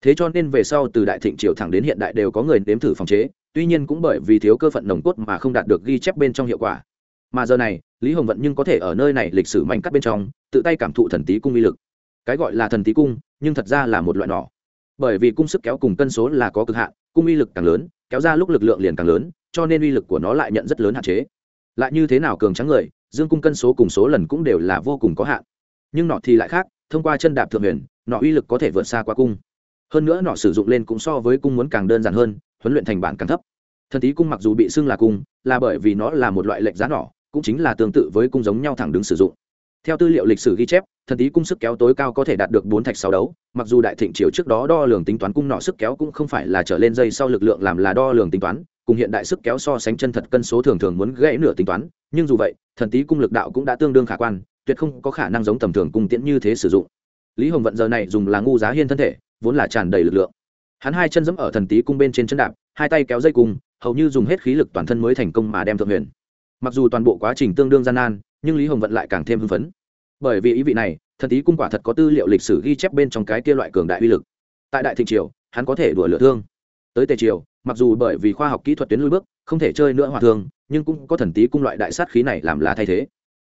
Thế cho nên về sau từ đại thịnh triều thẳng đến hiện đại đều có người nếm thử phòng chế tuy nhiên cũng bởi vì thiếu cơ phận nồng cốt mà không đạt được ghi chép bên trong hiệu quả. Mà giờ này, lý hồng vận nhưng có thể ở nơi này lịch sử mảnh cắt bên trong, tự tay cảm thụ thần tý cung uy lực. Cái gọi là thần tý cung, nhưng thật ra là một loại nỏ. Bởi vì cung sức kéo cùng cân số là có cực hạn, cung uy lực càng lớn, kéo ra lúc lực lượng liền càng lớn, cho nên uy lực của nó lại nhận rất lớn hạn chế. Lại như thế nào cường trắng người, dương cung cân số cùng số lần cũng đều là vô cùng có hạn. Nhưng nọ thì lại khác, thông qua chân đạp thượng huyền nọ uy lực có thể vượt xa qua cung. Hơn nữa nọ sử dụng lên cũng so với cung muốn càng đơn giản hơn huấn luyện thành bản càng thấp. Thần tí cung mặc dù bị xưng là cung, là bởi vì nó là một loại lệch giá nỏ cũng chính là tương tự với cung giống nhau thẳng đứng sử dụng. Theo tư liệu lịch sử ghi chép, thần tí cung sức kéo tối cao có thể đạt được bốn thạch sáu đấu, mặc dù đại thịnh triều trước đó đo lường tính toán cung nọ sức kéo cũng không phải là trở lên dây sau lực lượng làm là đo lường tính toán, cùng hiện đại sức kéo so sánh chân thật cân số thường thường muốn gãy nửa tính toán, nhưng dù vậy, thần tí cung lực đạo cũng đã tương đương khả quan, tuyệt không có khả năng giống tầm thường cung tiễn như thế sử dụng. Lý hồng vận giờ này dùng là ngu giá hiên thân thể, vốn là tràn đầy lực lượng hắn hai chân giẫm ở thần tí cung bên trên chân đạp, hai tay kéo dây cung, hầu như dùng hết khí lực toàn thân mới thành công mà đem thượng huyền. Mặc dù toàn bộ quá trình tương đương gian nan, nhưng lý hồng vận lại càng thêm hưng phấn. Bởi vì ý vị này, thần tí cung quả thật có tư liệu lịch sử ghi chép bên trong cái kia loại cường đại uy lực. Tại đại thịnh triều, hắn có thể đùa lửa thương. Tới tề triều, mặc dù bởi vì khoa học kỹ thuật tuyến lui bước, không thể chơi nữa hòa thương, nhưng cũng có thần tí cung loại đại sát khí này làm lá thay thế.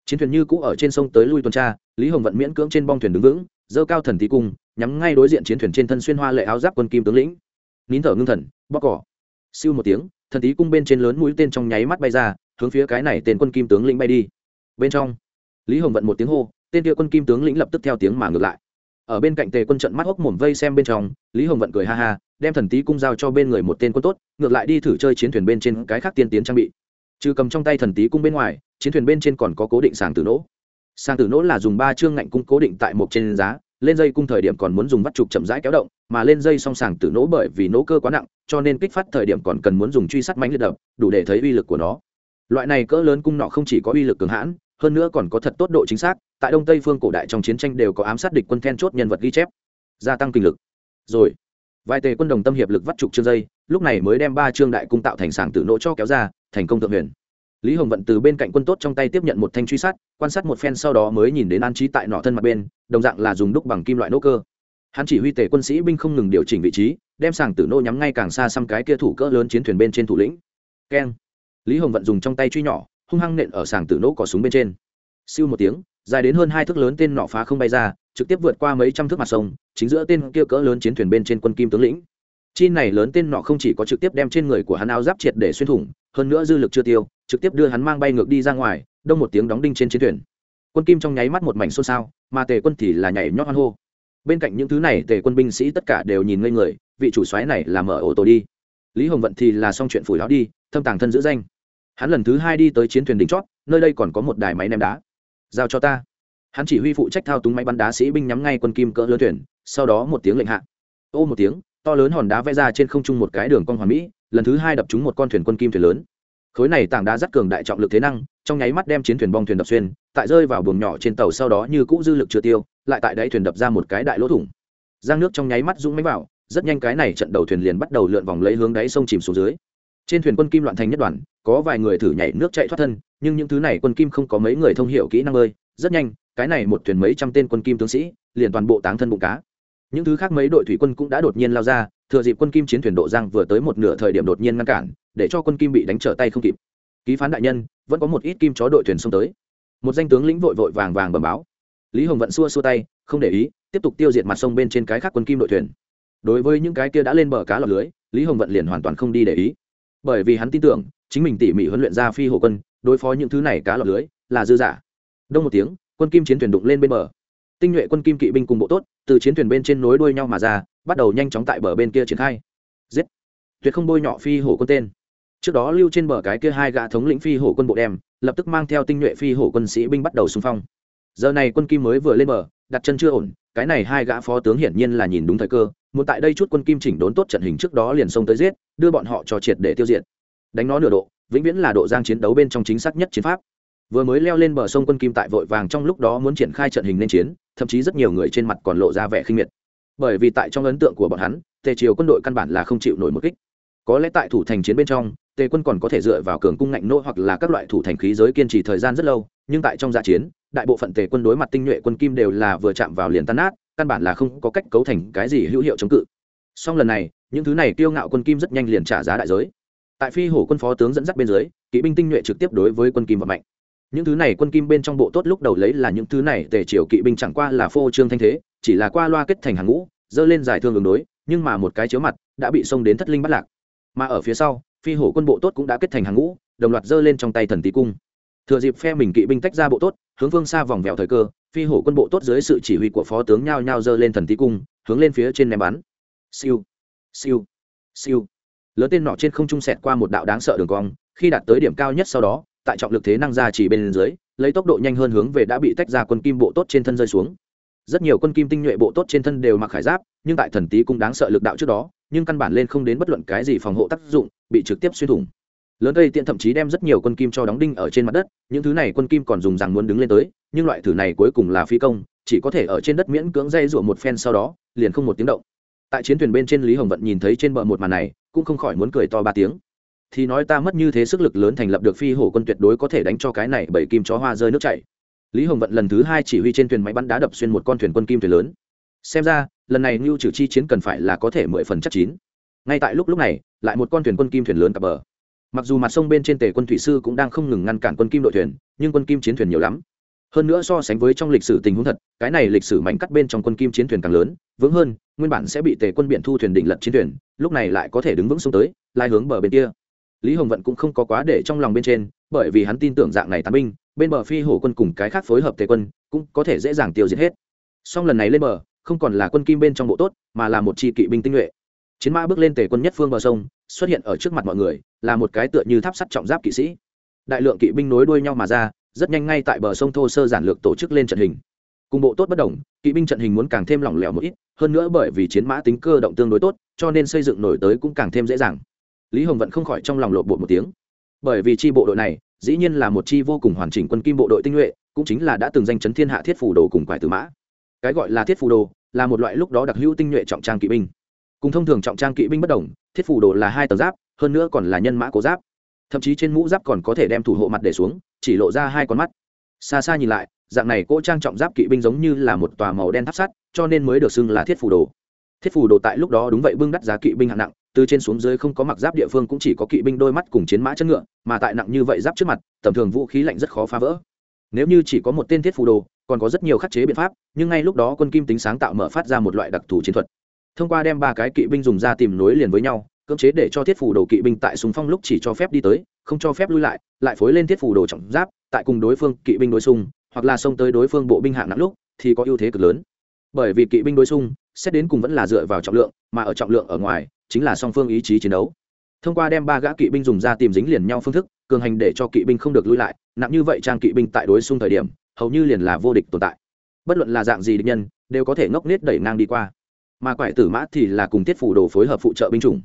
Chiến thuyền như cũ ở trên sông tới lui tuần tra, lý hồng vận miễn cưỡng trên bong thuyền đứng vững dơ cao thần tí cung, nhắm ngay đối diện chiến thuyền trên thân xuyên hoa lệ áo giáp quân kim tướng lĩnh. Nín thở ngưng thần bóc cỏ. Siêu một tiếng, thần tí cung bên trên lớn mũi tên trong nháy mắt bay ra, hướng phía cái này tên quân kim tướng lĩnh bay đi. Bên trong, lý hồng vận một tiếng hô, tên kia quân kim tướng lĩnh lập tức theo tiếng mà ngược lại. Ở bên cạnh tề quân trận mắt hốc mồm vây xem bên trong, lý hồng vận cười ha ha, đem thần tí cung giao cho bên người một tên quân tốt, ngược lại đi thử chơi chiến thuyền bên trên cái khác tiên tiến trang bị. Trừ cầm trong tay thần tí cung bên ngoài, chiến thuyền bên trên còn có cố định sàng tử nỗ. Sang tử nỗ là dùng ba chương ngạnh cung cố định tại một trên giá, lên dây cung thời điểm còn muốn dùng vắt trục chậm rãi kéo động, mà lên dây song sàng tử nỗ bởi vì nỗ cơ quá nặng, cho nên kích phát thời điểm còn cần muốn dùng truy sát mánh liệt đập, đủ để thấy uy lực của nó. Loại này cỡ lớn cung nọ không chỉ có uy lực cường hãn, hơn nữa còn có thật tốt độ chính xác, tại đông tây phương cổ đại trong chiến tranh đều có ám sát địch quân then chốt nhân vật ghi chép. Gia tăng kinh lực. Rồi, vài tề quân đồng tâm hiệp lực vắt trục chương dây, lúc này mới đem ba trương đại cung tạo thành sàng tử nỗ cho kéo ra, thành công thượng huyền lý hồng vận từ bên cạnh quân tốt trong tay tiếp nhận một thanh truy sát, quan sát một phen sau đó mới nhìn đến an trí tại nọ thân mặt bên, đồng dạng là dùng đúc bằng kim loại nỗ cơ. Hắn chỉ huy tề quân sĩ binh không ngừng điều chỉnh vị trí, đem sàng tử nô nhắm ngay càng xa xăm cái kia thủ cỡ lớn chiến thuyền bên trên thủ lĩnh. Keng. Lý hồng vận dùng trong tay truy nhỏ, hung hăng nện ở sàng tử nỗ cỏ súng bên trên. Siêu một tiếng, dài đến hơn hai thước lớn tên nọ phá không bay ra, trực tiếp vượt qua mấy trăm thước mặt sông, chính giữa tên kia cỡ lớn chiến thuyền bên trên quân kim tướng lĩnh. Chi này lớn tên nọ không chỉ có trực tiếp đem trên người của hắn áo giáp triệt để xuyên thủng, hơn nữa dư lực chưa tiêu trực tiếp đưa hắn mang bay ngược đi ra ngoài, đông một tiếng đóng đinh trên chiến thuyền. Quân kim trong nháy mắt một mảnh xôn xao, mà tề quân thì là nhảy nhót hoan hô. Bên cạnh những thứ này, tề quân binh sĩ tất cả đều nhìn ngây người, vị chủ soái này là mở ô tô đi. Lý hồng vận thì là xong chuyện phủi đó đi, thâm tàng thân giữ danh. Hắn lần thứ hai đi tới chiến thuyền đỉnh chót, nơi đây còn có một đài máy ném đá. Giao cho ta. Hắn chỉ huy phụ trách thao túng máy bắn đá sĩ binh nhắm ngay quân kim cỡ lớn thuyền, sau đó một tiếng lệnh hạ. Ô một tiếng, to lớn hòn đá vẽ ra trên không trung một cái đường cong hoàn mỹ, lần thứ hai đập trúng một con thuyền quân kim thuyền lớn khối này tảng đá rất cường đại trọng lực thế năng, trong nháy mắt đem chiến thuyền bong thuyền đập xuyên, tại rơi vào buồng nhỏ trên tàu sau đó như cũ dư lực chưa tiêu, lại tại đáy thuyền đập ra một cái đại lỗ thủng. Giang nước trong nháy mắt dũng máy vào, rất nhanh cái này trận đầu thuyền liền bắt đầu lượn vòng lấy hướng đáy sông chìm xuống dưới. Trên thuyền quân kim loạn thành nhất đoàn, có vài người thử nhảy nước chạy thoát thân, nhưng những thứ này quân kim không có mấy người thông hiểu kỹ năng ơi, rất nhanh, cái này một thuyền mấy trăm tên quân kim tướng sĩ, liền toàn bộ táng thân bụng cá. Những thứ khác mấy đội thủy quân cũng đã đột nhiên lao ra thừa dịp quân kim chiến thuyền độ giang vừa tới một nửa thời điểm đột nhiên ngăn cản, để cho quân kim bị đánh trở tay không kịp. Ký phán đại nhân, vẫn có một ít kim chó đội thuyền xông tới. Một danh tướng lĩnh vội vội vàng vàng bẩm báo. Lý hồng vận xua xua tay, không để ý, tiếp tục tiêu diệt mặt sông bên trên cái khác quân kim đội thuyền. Đối với những cái kia đã lên bờ cá lọc lưới, lý hồng vận liền hoàn toàn không đi để ý. Bởi vì hắn tin tưởng, chính mình tỉ mỉ huấn luyện ra phi hộ quân, đối phó những thứ này cá lọc lưới là dư giả đông một tiếng, quân kim chiến thuyền đụng lên bên bờ tinh nhuệ quân kim kỵ binh cùng bộ tốt, từ chiến thuyền bên trên nối đuôi nhau mà ra, bắt đầu nhanh chóng tại bờ bên kia triển khai. Giết! Tuyệt không bôi nhọ phi hổ quân tên. Trước đó lưu trên bờ cái kia hai gã thống lĩnh phi hổ quân bộ đem, lập tức mang theo tinh nhuệ phi hổ quân sĩ binh bắt đầu xung phong. Giờ này quân kim mới vừa lên bờ, đặt chân chưa ổn, cái này hai gã phó tướng hiển nhiên là nhìn đúng thời cơ, muốn tại đây chút quân kim chỉnh đốn tốt trận hình trước đó liền xông tới giết, đưa bọn họ cho triệt để tiêu diệt. Đánh nó nửa độ, vĩnh viễn là độ giang chiến đấu bên trong chính xác nhất chiến pháp. Vừa mới leo lên bờ sông quân kim tại vội vàng trong lúc đó muốn triển khai trận hình nên chiến thậm chí rất nhiều người trên mặt còn lộ ra vẻ khinh miệt. Bởi vì tại trong ấn tượng của bọn hắn, tề triều quân đội căn bản là không chịu nổi một kích. Có lẽ tại thủ thành chiến bên trong, tề quân còn có thể dựa vào cường cung ngạnh nỗ hoặc là các loại thủ thành khí giới kiên trì thời gian rất lâu, nhưng tại trong dạ chiến, đại bộ phận tề quân đối mặt tinh nhuệ quân kim đều là vừa chạm vào liền tan nát, căn bản là không có cách cấu thành cái gì hữu hiệu chống cự. Song lần này, những thứ này kiêu ngạo quân kim rất nhanh liền trả giá đại giới. Tại phi hổ quân phó tướng dẫn dắt bên dưới, kỵ binh tinh nhuệ trực tiếp đối với quân kim và mạnh những thứ này quân kim bên trong bộ tốt lúc đầu lấy là những thứ này tề triều kỵ binh chẳng qua là phô trương thanh thế, chỉ là qua loa kết thành hàng ngũ, dơ lên giải thương đường đối, nhưng mà một cái chiếu mặt đã bị xông đến thất linh bắt lạc. Mà ở phía sau, phi hổ quân bộ tốt cũng đã kết thành hàng ngũ, đồng loạt dơ lên trong tay thần tí cung. Thừa dịp phe mình kỵ binh tách ra bộ tốt, hướng phương xa vòng vèo thời cơ, phi hổ quân bộ tốt dưới sự chỉ huy của phó tướng nhao nhao dơ lên thần tí cung, hướng lên phía trên ném bắn. Siêu siêu siêu. Lớn tên nọ trên không trung sẹt qua một đạo đáng sợ đường cong, khi đạt tới điểm cao nhất sau đó tại trọng lực thế năng ra chỉ bên dưới, lấy tốc độ nhanh hơn hướng về đã bị tách ra quân kim bộ tốt trên thân rơi xuống. Rất nhiều quân kim tinh nhuệ bộ tốt trên thân đều mặc khải giáp, nhưng tại thần tý cũng đáng sợ lực đạo trước đó, nhưng căn bản lên không đến bất luận cái gì phòng hộ tác dụng, bị trực tiếp xuyên thủng. Lớn cây tiện thậm chí đem rất nhiều quân kim cho đóng đinh ở trên mặt đất, những thứ này quân kim còn dùng rằng muốn đứng lên tới, nhưng loại thử này cuối cùng là phi công, chỉ có thể ở trên đất miễn cưỡng dây rụa một phen sau đó, liền không một tiếng động. Tại chiến thuyền bên trên lý hồng vận nhìn thấy trên bờ một màn này, cũng không khỏi muốn cười to ba tiếng thì nói ta mất như thế sức lực lớn thành lập được phi hổ quân tuyệt đối có thể đánh cho cái này bảy kim chó hoa rơi nước chảy. Lý hồng vận lần thứ hai chỉ huy trên thuyền máy bắn đá đập xuyên một con thuyền quân kim thuyền lớn. Xem ra, lần này ngưu trừ chi chiến cần phải là có thể mười phần chắc chín. Ngay tại lúc lúc này, lại một con thuyền quân kim thuyền lớn cập bờ. Mặc dù mặt sông bên trên tề quân thủy sư cũng đang không ngừng ngăn cản quân kim đội thuyền, nhưng quân kim chiến thuyền nhiều lắm. Hơn nữa so sánh với trong lịch sử tình huống thật, cái này lịch sử mảnh cắt bên trong quân kim chiến thuyền càng lớn, vững hơn, nguyên bản sẽ bị tề quân biển thu thuyền đỉnh lật chiến thuyền, lúc này lại có thể đứng vững xuống tới, lai hướng bờ bên kia lý hồng vận cũng không có quá để trong lòng bên trên, bởi vì hắn tin tưởng dạng này tàn binh, bên bờ phi hổ quân cùng cái khác phối hợp tề quân, cũng có thể dễ dàng tiêu diệt hết. Song lần này lên bờ, không còn là quân kim bên trong bộ tốt, mà là một chi kỵ binh tinh nhuệ. Chiến mã bước lên tề quân nhất phương bờ sông, xuất hiện ở trước mặt mọi người, là một cái tựa như tháp sắt trọng giáp kỵ sĩ. Đại lượng kỵ binh nối đuôi nhau mà ra, rất nhanh ngay tại bờ sông thô sơ giản lược tổ chức lên trận hình. Cùng bộ tốt bất đồng, kỵ binh trận hình muốn càng thêm lỏng lẻo một ít, hơn nữa bởi vì chiến mã tính cơ động tương đối tốt, cho nên xây dựng nổi tới cũng càng thêm dễ dàng lý hồng vẫn không khỏi trong lòng lộn bộ một tiếng. Bởi vì chi bộ đội này, dĩ nhiên là một chi vô cùng hoàn chỉnh quân kim bộ đội tinh nhuệ, cũng chính là đã từng danh chấn thiên hạ thiết phủ đồ cùng quải tử mã. Cái gọi là thiết phủ đồ, là một loại lúc đó đặc hữu tinh nhuệ trọng trang kỵ binh. Cùng thông thường trọng trang kỵ binh bất đồng, thiết phủ đồ là hai tầng giáp, hơn nữa còn là nhân mã cố giáp. Thậm chí trên mũ giáp còn có thể đem thủ hộ mặt để xuống, chỉ lộ ra hai con mắt. Xa xa nhìn lại, dạng này cỗ trang trọng giáp kỵ binh giống như là một tòa màu đen tháp sắt, cho nên mới được xưng là thiết phủ đồ. Thiết phủ đồ tại lúc đó đúng vậy bưng đắt giá kỵ binh hạng nặng từ trên xuống dưới không có mặc giáp địa phương cũng chỉ có kỵ binh đôi mắt cùng chiến mã chân ngựa, mà tại nặng như vậy giáp trước mặt, tầm thường vũ khí lạnh rất khó phá vỡ. Nếu như chỉ có một tên thiết phù đồ, còn có rất nhiều khắc chế biện pháp, nhưng ngay lúc đó quân kim tính sáng tạo mở phát ra một loại đặc thù chiến thuật. Thông qua đem ba cái kỵ binh dùng ra tìm nối liền với nhau, cưỡng chế để cho thiết phù đồ kỵ binh tại súng phong lúc chỉ cho phép đi tới, không cho phép lui lại lại phối lên thiết phù đồ trọng giáp, tại cùng đối phương kỵ binh đối xung, hoặc là xông tới đối phương bộ binh hạng nặng lúc, thì có ưu thế cực lớn. Bởi vì kỵ binh đối xung, xét đến cùng vẫn là dựa vào trọng lượng, mà ở trọng lượng ở ngoài chính là song phương ý chí chiến đấu. Thông qua đem ba gã kỵ binh dùng ra tìm dính liền nhau phương thức, cường hành để cho kỵ binh không được lui lại, nặng như vậy trang kỵ binh tại đối xung thời điểm, hầu như liền là vô địch tồn tại. Bất luận là dạng gì địch nhân, đều có thể ngốc nết đẩy ngang đi qua. Mà quải tử mã thì là cùng tiết phủ đồ phối hợp phụ trợ binh chủng.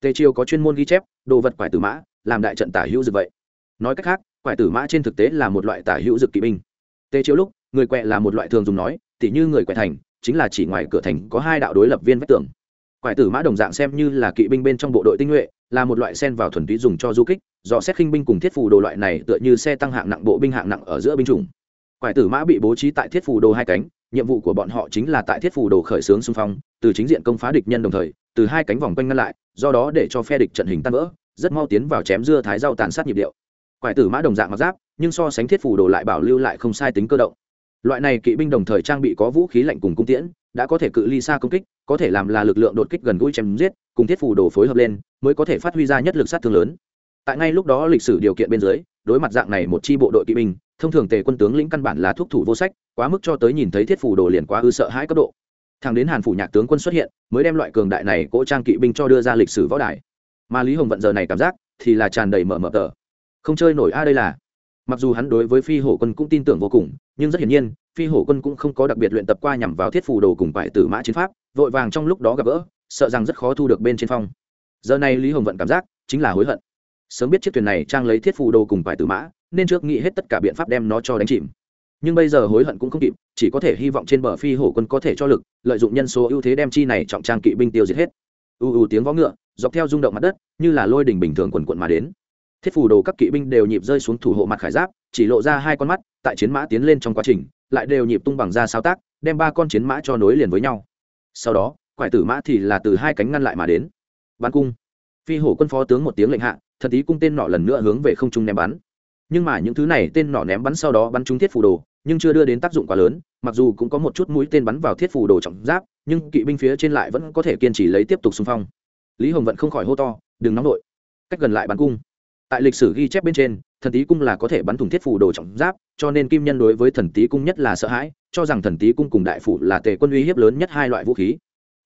Tề triều có chuyên môn ghi chép, đồ vật quải tử mã, làm đại trận tả hữu dực vậy. Nói cách khác, quải tử mã trên thực tế là một loại tả hữu dực kỵ binh. Tề triều lúc, người quẹ là một loại thường dùng nói, tỉ như người quẹ thành, chính là chỉ ngoài cửa thành có hai đạo đối lập viên vách tường quải tử mã đồng dạng xem như là kỵ binh bên trong bộ đội tinh nhuệ, là một loại sen vào thuần túy dùng cho du kích do xét khinh binh cùng thiết phù đồ loại này tựa như xe tăng hạng nặng, bộ binh hạng nặng ở giữa binh chủng. Quải tử mã bị bố trí tại thiết phù đồ hai cánh, nhiệm vụ của bọn họ chính là tại thiết phù đồ khởi xướng xung phong, từ chính diện công phá địch nhân đồng thời, từ hai cánh vòng quanh ngăn lại, do đó để cho phe địch trận hình tan vỡ, rất mau tiến vào chém dưa thái rau tàn sát nhịp điệu. Quải tử mã đồng dạng mặc giáp, nhưng so sánh thiết phù đồ lại bảo lưu lại không sai tính cơ động. Loại này kỵ binh đồng thời trang bị có vũ khí lạnh cùng cung tiễn đã có thể cự ly xa công kích, có thể làm là lực lượng đột kích gần gũi chém giết, cùng thiết phù đồ phối hợp lên, mới có thể phát huy ra nhất lực sát thương lớn. Tại ngay lúc đó lịch sử điều kiện bên dưới, đối mặt dạng này một chi bộ đội kỵ binh, thông thường tề quân tướng lĩnh căn bản là thuốc thủ vô sách, quá mức cho tới nhìn thấy thiết phù đồ liền quá ư sợ hãi cấp độ. Thằng đến hàn phủ nhạc tướng quân xuất hiện, mới đem loại cường đại này cỗ trang kỵ binh cho đưa ra lịch sử võ đài. Mà lý hồng vận giờ này cảm giác, thì là tràn đầy mở mở tờ. Không chơi nổi a à đây là. Mặc dù hắn đối với phi hổ quân cũng tin tưởng vô cùng, nhưng rất hiển nhiên phi hổ quân cũng không có đặc biệt luyện tập qua nhằm vào thiết phù đồ cùng phải tử mã chiến pháp, vội vàng trong lúc đó gặp gỡ, sợ rằng rất khó thu được bên trên phong. Giờ này lý hồng vận cảm giác chính là hối hận. Sớm biết chiếc thuyền này trang lấy thiết phù đồ cùng phải tử mã, nên trước nghĩ hết tất cả biện pháp đem nó cho đánh chìm. Nhưng bây giờ hối hận cũng không kịp, chỉ có thể hy vọng trên bờ phi hổ quân có thể cho lực, lợi dụng nhân số ưu thế đem chi này trọng trang kỵ binh tiêu diệt hết. Ưu ưu tiếng vó ngựa, dọc theo rung động mặt đất, như là lôi đỉnh bình thường quần quận mà đến. Thiết phù đồ các kỵ binh đều nhịp rơi xuống thủ hộ mặt khải giáp, chỉ lộ ra hai con mắt, tại chiến mã tiến lên trong quá trình lại đều nhịp tung bằng ra sao tác, đem ba con chiến mã cho nối liền với nhau. Sau đó, quải tử mã thì là từ hai cánh ngăn lại mà đến. Bắn cung. Phi hổ quân phó tướng một tiếng lệnh hạ thần tí cung tên nọ lần nữa hướng về không trung ném bắn. Nhưng mà những thứ này tên nỏ ném bắn sau đó bắn trúng thiết phù đồ, nhưng chưa đưa đến tác dụng quá lớn, mặc dù cũng có một chút mũi tên bắn vào thiết phù đồ trọng giáp, nhưng kỵ binh phía trên lại vẫn có thể kiên trì lấy tiếp tục xung phong. Lý hồng vẫn không khỏi hô to, đừng nóng nổi cách gần lại bắn cung. Tại lịch sử ghi chép bên trên thần tý cung là có thể bắn thủng thiết Phủ đồ trọng giáp, cho nên kim nhân đối với thần tý cung nhất là sợ hãi, cho rằng thần tý cung cùng đại phủ là tề quân uy hiếp lớn nhất hai loại vũ khí.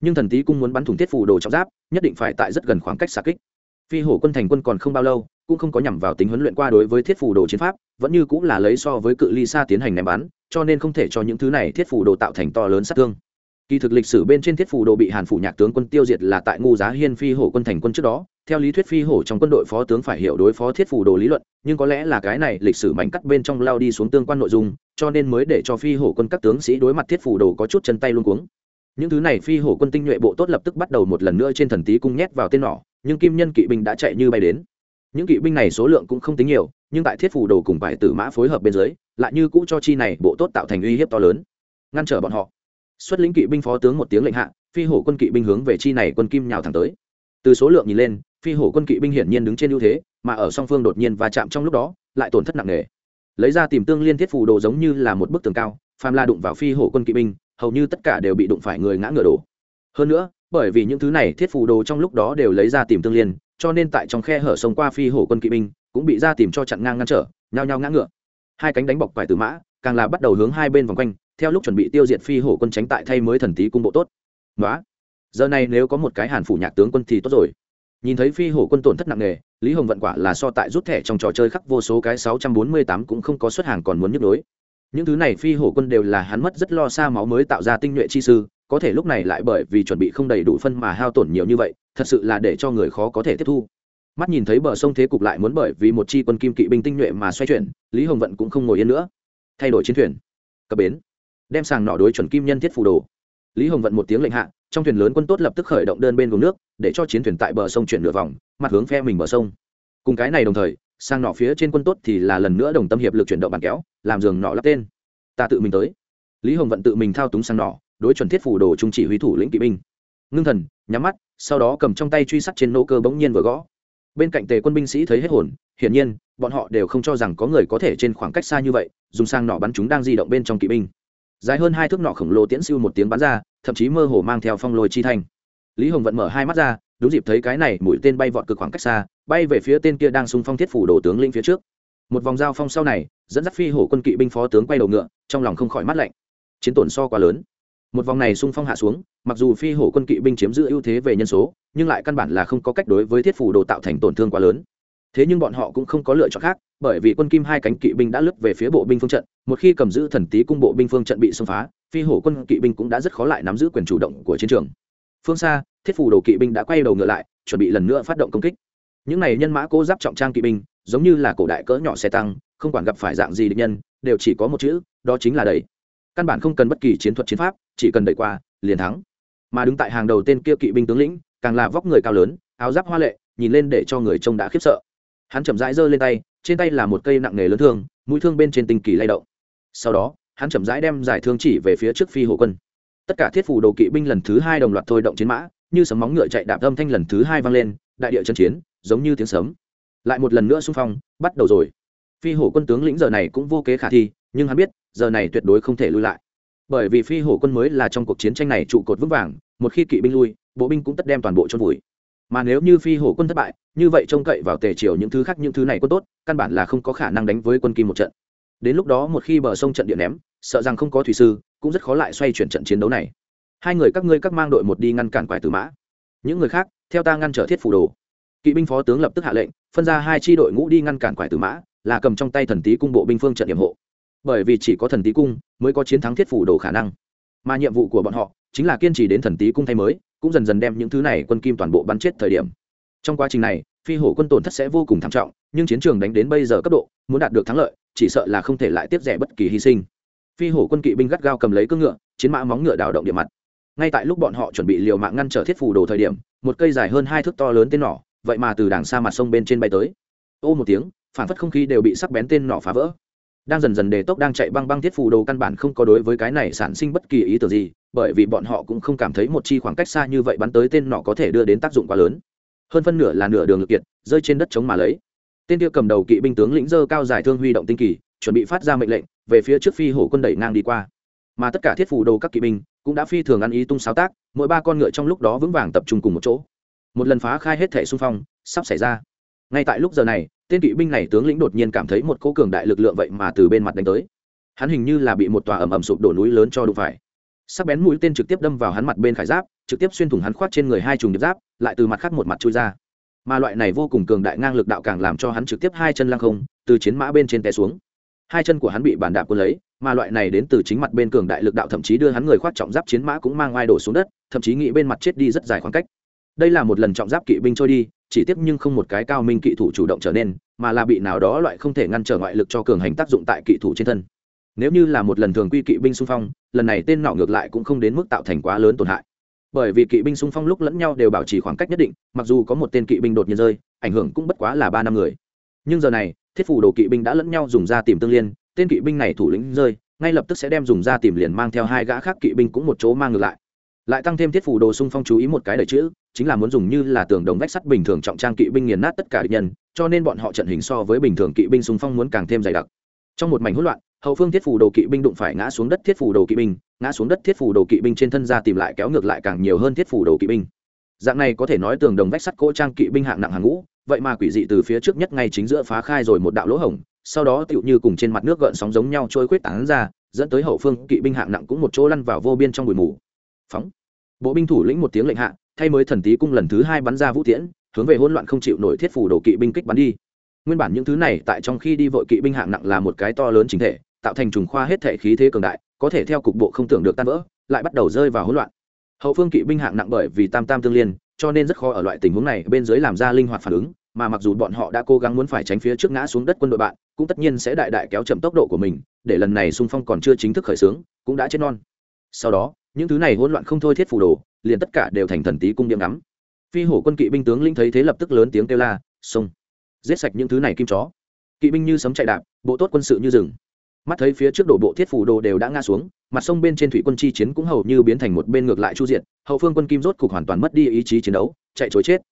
Nhưng thần tý cung muốn bắn thủng thiết Phủ đồ trọng giáp, nhất định phải tại rất gần khoảng cách xa kích. Phi hổ quân thành quân còn không bao lâu, cũng không có nhằm vào tính huấn luyện qua đối với thiết Phủ đồ chiến pháp, vẫn như cũng là lấy so với cự ly xa tiến hành ném bắn, cho nên không thể cho những thứ này thiết Phủ đồ tạo thành to lớn sát thương. Kỳ thực lịch sử bên trên thiết Phủ đồ bị hàn phủ nhạc tướng quân tiêu diệt là tại ngu giá hiên phi hổ quân thành quân trước đó theo lý thuyết phi hổ trong quân đội phó tướng phải hiểu đối phó thiết phủ đồ lý luận, nhưng có lẽ là cái này lịch sử mảnh cắt bên trong lao đi xuống tương quan nội dung, cho nên mới để cho phi hổ quân các tướng sĩ đối mặt thiết phủ đồ có chút chân tay luôn cuống. Những thứ này phi hổ quân tinh nhuệ bộ tốt lập tức bắt đầu một lần nữa trên thần tý cung nhét vào tên nỏ, nhưng kim nhân kỵ binh đã chạy như bay đến. Những kỵ binh này số lượng cũng không tính nhiều, nhưng tại thiết phủ đồ cùng vải tử mã phối hợp bên dưới, lại như cũ cho chi này bộ tốt tạo thành uy hiếp to lớn. Ngăn trở bọn họ. Xuất lĩnh kỵ binh phó tướng một tiếng lệnh hạ, phi hổ quân kỵ binh hướng về chi này quân kim nhào thẳng tới. Từ số lượng nhìn lên phi hổ quân kỵ binh hiển nhiên đứng trên ưu thế, mà ở song phương đột nhiên va chạm trong lúc đó, lại tổn thất nặng nề. Lấy ra tìm tương liên thiết phù đồ giống như là một bức tường cao, phàm la đụng vào phi hổ quân kỵ binh, hầu như tất cả đều bị đụng phải người ngã ngựa đổ. Hơn nữa, bởi vì những thứ này thiết phù đồ trong lúc đó đều lấy ra tìm tương liên, cho nên tại trong khe hở sông qua phi hổ quân kỵ binh, cũng bị ra tìm cho chặn ngang ngăn trở, nhao nhao ngã ngựa. Hai cánh đánh bọc phải từ mã, càng là bắt đầu hướng hai bên vòng quanh, theo lúc chuẩn bị tiêu diệt phi hổ quân tránh tại thay mới thần tý cung bộ tốt. Nói giờ này nếu có một cái hàn phủ nhạc tướng quân thì tốt rồi nhìn thấy phi hổ quân tổn thất nặng nề, lý hồng vận quả là so tại rút thẻ trong trò chơi khắc vô số cái sáu trăm bốn mươi tám cũng không có xuất hàng còn muốn nhức đối những thứ này phi hổ quân đều là hắn mất rất lo xa máu mới tạo ra tinh nhuệ chi sư, có thể lúc này lại bởi vì chuẩn bị không đầy đủ phân mà hao tổn nhiều như vậy, thật sự là để cho người khó có thể tiếp thu. Mắt nhìn thấy bờ sông thế cục lại muốn bởi vì một chi quân kim kỵ binh tinh nhuệ mà xoay chuyển, lý hồng vận cũng không ngồi yên nữa. Thay đổi chiến thuyền. Cập bến. Đem sàng nỏ đối chuẩn kim nhân thiết phù đồ lý hồng vận một tiếng lệnh hạ, trong thuyền lớn quân tốt lập tức khởi động đơn bên vùng nước, để cho chiến thuyền tại bờ sông chuyển nửa vòng, mặt hướng phe mình bờ sông. Cùng cái này đồng thời, sang nọ phía trên quân tốt thì là lần nữa đồng tâm hiệp lực chuyển động bàn kéo, làm giường nọ lắp tên. Ta tự mình tới. Lý hồng vận tự mình thao túng sang nọ, đối chuẩn thiết phủ đồ trung chỉ huy thủ lĩnh kỵ binh. Ngưng thần, nhắm mắt, sau đó cầm trong tay truy sát trên nỗ cơ bỗng nhiên vừa gõ. Bên cạnh tề quân binh sĩ thấy hết hồn, hiển nhiên, bọn họ đều không cho rằng có người có thể trên khoảng cách xa như vậy, dùng sang nọ bắn chúng đang di động bên trong kỵ binh dài hơn hai thước nọ khổng lồ tiễn siêu một tiếng bắn ra, thậm chí mơ hồ mang theo phong lôi chi thanh. Lý hồng vận mở hai mắt ra, đúng dịp thấy cái này, mũi tên bay vọt cực khoảng cách xa, bay về phía tên kia đang xung phong thiết phủ đồ tướng linh phía trước. Một vòng giao phong sau này, dẫn dắt phi hổ quân kỵ binh phó tướng quay đầu ngựa, trong lòng không khỏi mắt lạnh. Chiến tổn so quá lớn. Một vòng này xung phong hạ xuống, mặc dù phi hổ quân kỵ binh chiếm giữ ưu thế về nhân số, nhưng lại căn bản là không có cách đối với thiết phủ đồ tạo thành tổn thương quá lớn thế nhưng bọn họ cũng không có lựa chọn khác, bởi vì quân kim hai cánh kỵ binh đã lướt về phía bộ binh phương trận, một khi cầm giữ thần tý cung bộ binh phương trận bị xâm phá, phi hổ quân kỵ binh cũng đã rất khó lại nắm giữ quyền chủ động của chiến trường. Phương xa, thiết phủ đồ kỵ binh đã quay đầu ngựa lại, chuẩn bị lần nữa phát động công kích. Những này nhân mã cố giáp trọng trang kỵ binh, giống như là cổ đại cỡ nhỏ xe tăng, không quản gặp phải dạng gì địch nhân, đều chỉ có một chữ, đó chính là đẩy. Căn bản không cần bất kỳ chiến thuật chiến pháp, chỉ cần đẩy qua, liền thắng. Mà đứng tại hàng đầu tên kia kỵ binh tướng lĩnh, càng là vóc người cao lớn, áo giáp hoa lệ, nhìn lên để cho người trông đã khiếp sợ hắn chậm rãi giơ lên tay, trên tay là một cây nặng nề lớn thương, mũi thương bên trên tinh kỳ lay động. Sau đó, hắn chậm rãi đem giải thương chỉ về phía trước phi hộ quân. Tất cả thiết phủ đồ kỵ binh lần thứ hai đồng loạt thôi động chiến mã, như sấm móng ngựa chạy đạp âm thanh lần thứ hai vang lên, đại địa chân chiến, giống như tiếng sấm. Lại một lần nữa xung phong, bắt đầu rồi. Phi hổ quân tướng lĩnh giờ này cũng vô kế khả thi, nhưng hắn biết, giờ này tuyệt đối không thể lui lại. Bởi vì phi hổ quân mới là trong cuộc chiến tranh này trụ cột vững vàng, một khi kỵ binh lui, bộ binh cũng tất đem toàn bộ chôn vùi mà nếu như phi hổ quân thất bại, như vậy trông cậy vào tề triều những thứ khác, những thứ này quân tốt, căn bản là không có khả năng đánh với quân kim một trận. Đến lúc đó một khi bờ sông trận điện ném, sợ rằng không có thủy sư, cũng rất khó lại xoay chuyển trận chiến đấu này. Hai người các ngươi các mang đội một đi ngăn cản quải tử mã. Những người khác, theo ta ngăn trở thiết phủ đồ. Kỵ binh phó tướng lập tức hạ lệnh, phân ra hai tri đội ngũ đi ngăn cản quải tử mã, là cầm trong tay thần tý cung bộ binh phương trận nhiệm hộ. Bởi vì chỉ có thần tý cung mới có chiến thắng thiết phủ đồ khả năng. Mà nhiệm vụ của bọn họ chính là kiên trì đến thần tý cung thay mới cũng dần dần đem những thứ này quân kim toàn bộ bắn chết thời điểm. Trong quá trình này, phi hổ quân tổn thất sẽ vô cùng thảm trọng, nhưng chiến trường đánh đến bây giờ cấp độ, muốn đạt được thắng lợi, chỉ sợ là không thể lại tiếp rẻ bất kỳ hy sinh. Phi hổ quân kỵ binh gắt gao cầm lấy cưỡng ngựa, chiến mã móng ngựa đào động địa mặt. Ngay tại lúc bọn họ chuẩn bị liều mạng ngăn trở thiết phủ đồ thời điểm, một cây dài hơn hai thước to lớn tên nỏ, vậy mà từ đàng xa mặt sông bên trên bay tới. Ô một tiếng, phản phất không khí đều bị sắc bén tên nỏ phá vỡ. Đang dần dần đề tốc đang chạy băng băng thiết phù đồ căn bản không có đối với cái này sản sinh bất kỳ ý tưởng gì bởi vì bọn họ cũng không cảm thấy một chi khoảng cách xa như vậy bắn tới tên nọ có thể đưa đến tác dụng quá lớn. Hơn phân nửa là nửa đường lực kiệt, rơi trên đất chống mà lấy. Tên kia cầm đầu kỵ binh tướng lĩnh dơ cao giải thương huy động tinh kỳ, chuẩn bị phát ra mệnh lệnh, về phía trước phi hổ quân đẩy ngang đi qua. Mà tất cả thiết phủ đồ các kỵ binh cũng đã phi thường ăn ý tung sáng tác, mỗi ba con ngựa trong lúc đó vững vàng tập trung cùng một chỗ. Một lần phá khai hết thể xung phong, sắp xảy ra. Ngay tại lúc giờ này, tên kỵ binh này tướng lĩnh đột nhiên cảm thấy một cỗ cường đại lực lượng vậy mà từ bên mặt đánh tới. Hắn hình như là bị một tòa ẩm ẩm sụp đổ núi lớn cho đụng phải sắc bén mũi tên trực tiếp đâm vào hắn mặt bên khải giáp, trực tiếp xuyên thủng hắn khoát trên người hai trùng điệp giáp, lại từ mặt khác một mặt chui ra. Mà loại này vô cùng cường đại ngang lực đạo càng làm cho hắn trực tiếp hai chân lăng không, từ chiến mã bên trên té xuống. Hai chân của hắn bị bàn đạp quân lấy, mà loại này đến từ chính mặt bên cường đại lực đạo thậm chí đưa hắn người khoát trọng giáp chiến mã cũng mang ai đổ xuống đất, thậm chí nghĩ bên mặt chết đi rất dài khoảng cách. Đây là một lần trọng giáp kỵ binh trôi đi, chỉ tiếp nhưng không một cái cao minh kỵ thủ chủ động trở nên, mà là bị nào đó loại không thể ngăn trở ngoại lực cho cường hành tác dụng tại kỵ thủ trên thân nếu như là một lần thường quy kỵ binh xung phong, lần này tên nọ ngược lại cũng không đến mức tạo thành quá lớn tổn hại. Bởi vì kỵ binh xung phong lúc lẫn nhau đều bảo trì khoảng cách nhất định, mặc dù có một tên kỵ binh đột nhiên rơi, ảnh hưởng cũng bất quá là ba năm người. Nhưng giờ này, thiết phủ đồ kỵ binh đã lẫn nhau dùng ra tìm tương liên, tên kỵ binh này thủ lĩnh rơi, ngay lập tức sẽ đem dùng ra tìm liền mang theo hai gã khác kỵ binh cũng một chỗ mang ngược lại. Lại tăng thêm thiết phủ đồ xung phong chú ý một cái đời chữ, chính là muốn dùng như là tường đồng vách sắt bình thường trọng trang kỵ binh nghiền nát tất cả địch nhân, cho nên bọn họ trận hình so với bình thường kỵ binh xung phong muốn càng thêm dày đặc. Trong một mảnh hỗn loạn hậu phương thiết phủ đồ kỵ binh đụng phải ngã xuống đất thiết phủ đồ kỵ binh, ngã xuống đất thiết phủ đồ kỵ binh trên thân ra tìm lại kéo ngược lại càng nhiều hơn thiết phủ đồ kỵ binh. Dạng này có thể nói tường đồng vách sắt cỗ trang kỵ binh hạng nặng hàng ngũ, vậy mà quỷ dị từ phía trước nhất ngay chính giữa phá khai rồi một đạo lỗ hổng, sau đó tựu như cùng trên mặt nước gợn sóng giống nhau trôi quét tán ra, dẫn tới hậu phương kỵ binh hạng nặng cũng một chỗ lăn vào vô biên trong bụi mù. Phóng. Bộ binh thủ lĩnh một tiếng lệnh hạ, thay mới thần tý cung lần thứ hai bắn ra vũ tiễn, hướng về hỗn loạn không chịu nổi thiết phủ đồ kỵ binh kích bắn đi. Nguyên bản những thứ này tại trong khi đi vội kỵ binh hạng nặng là một cái to lớn chính thể tạo thành trùng khoa hết thể khí thế cường đại, có thể theo cục bộ không tưởng được tan vỡ, lại bắt đầu rơi vào hỗn loạn. Hậu phương kỵ binh hạng nặng bởi vì tam tam tương liên, cho nên rất khó ở loại tình huống này bên dưới làm ra linh hoạt phản ứng, mà mặc dù bọn họ đã cố gắng muốn phải tránh phía trước ngã xuống đất quân đội bạn, cũng tất nhiên sẽ đại đại kéo chậm tốc độ của mình, để lần này xung phong còn chưa chính thức khởi xướng, cũng đã chết non. Sau đó, những thứ này hỗn loạn không thôi thiết phù đồ, liền tất cả đều thành thần tí cung điểm ngắm. Phi hổ quân kỵ binh tướng linh thấy thế lập tức lớn tiếng kêu la, xông! Giết sạch những thứ này kim chó! Kỵ binh như sấm chạy đạp, bộ tốt quân sự như rừng mắt thấy phía trước đổ bộ thiết phủ đồ đều đã ngã xuống, mặt sông bên trên thủy quân chi chiến cũng hầu như biến thành một bên ngược lại chu diện hậu phương quân kim rốt cục hoàn toàn mất đi ý chí chiến đấu, chạy chối chết.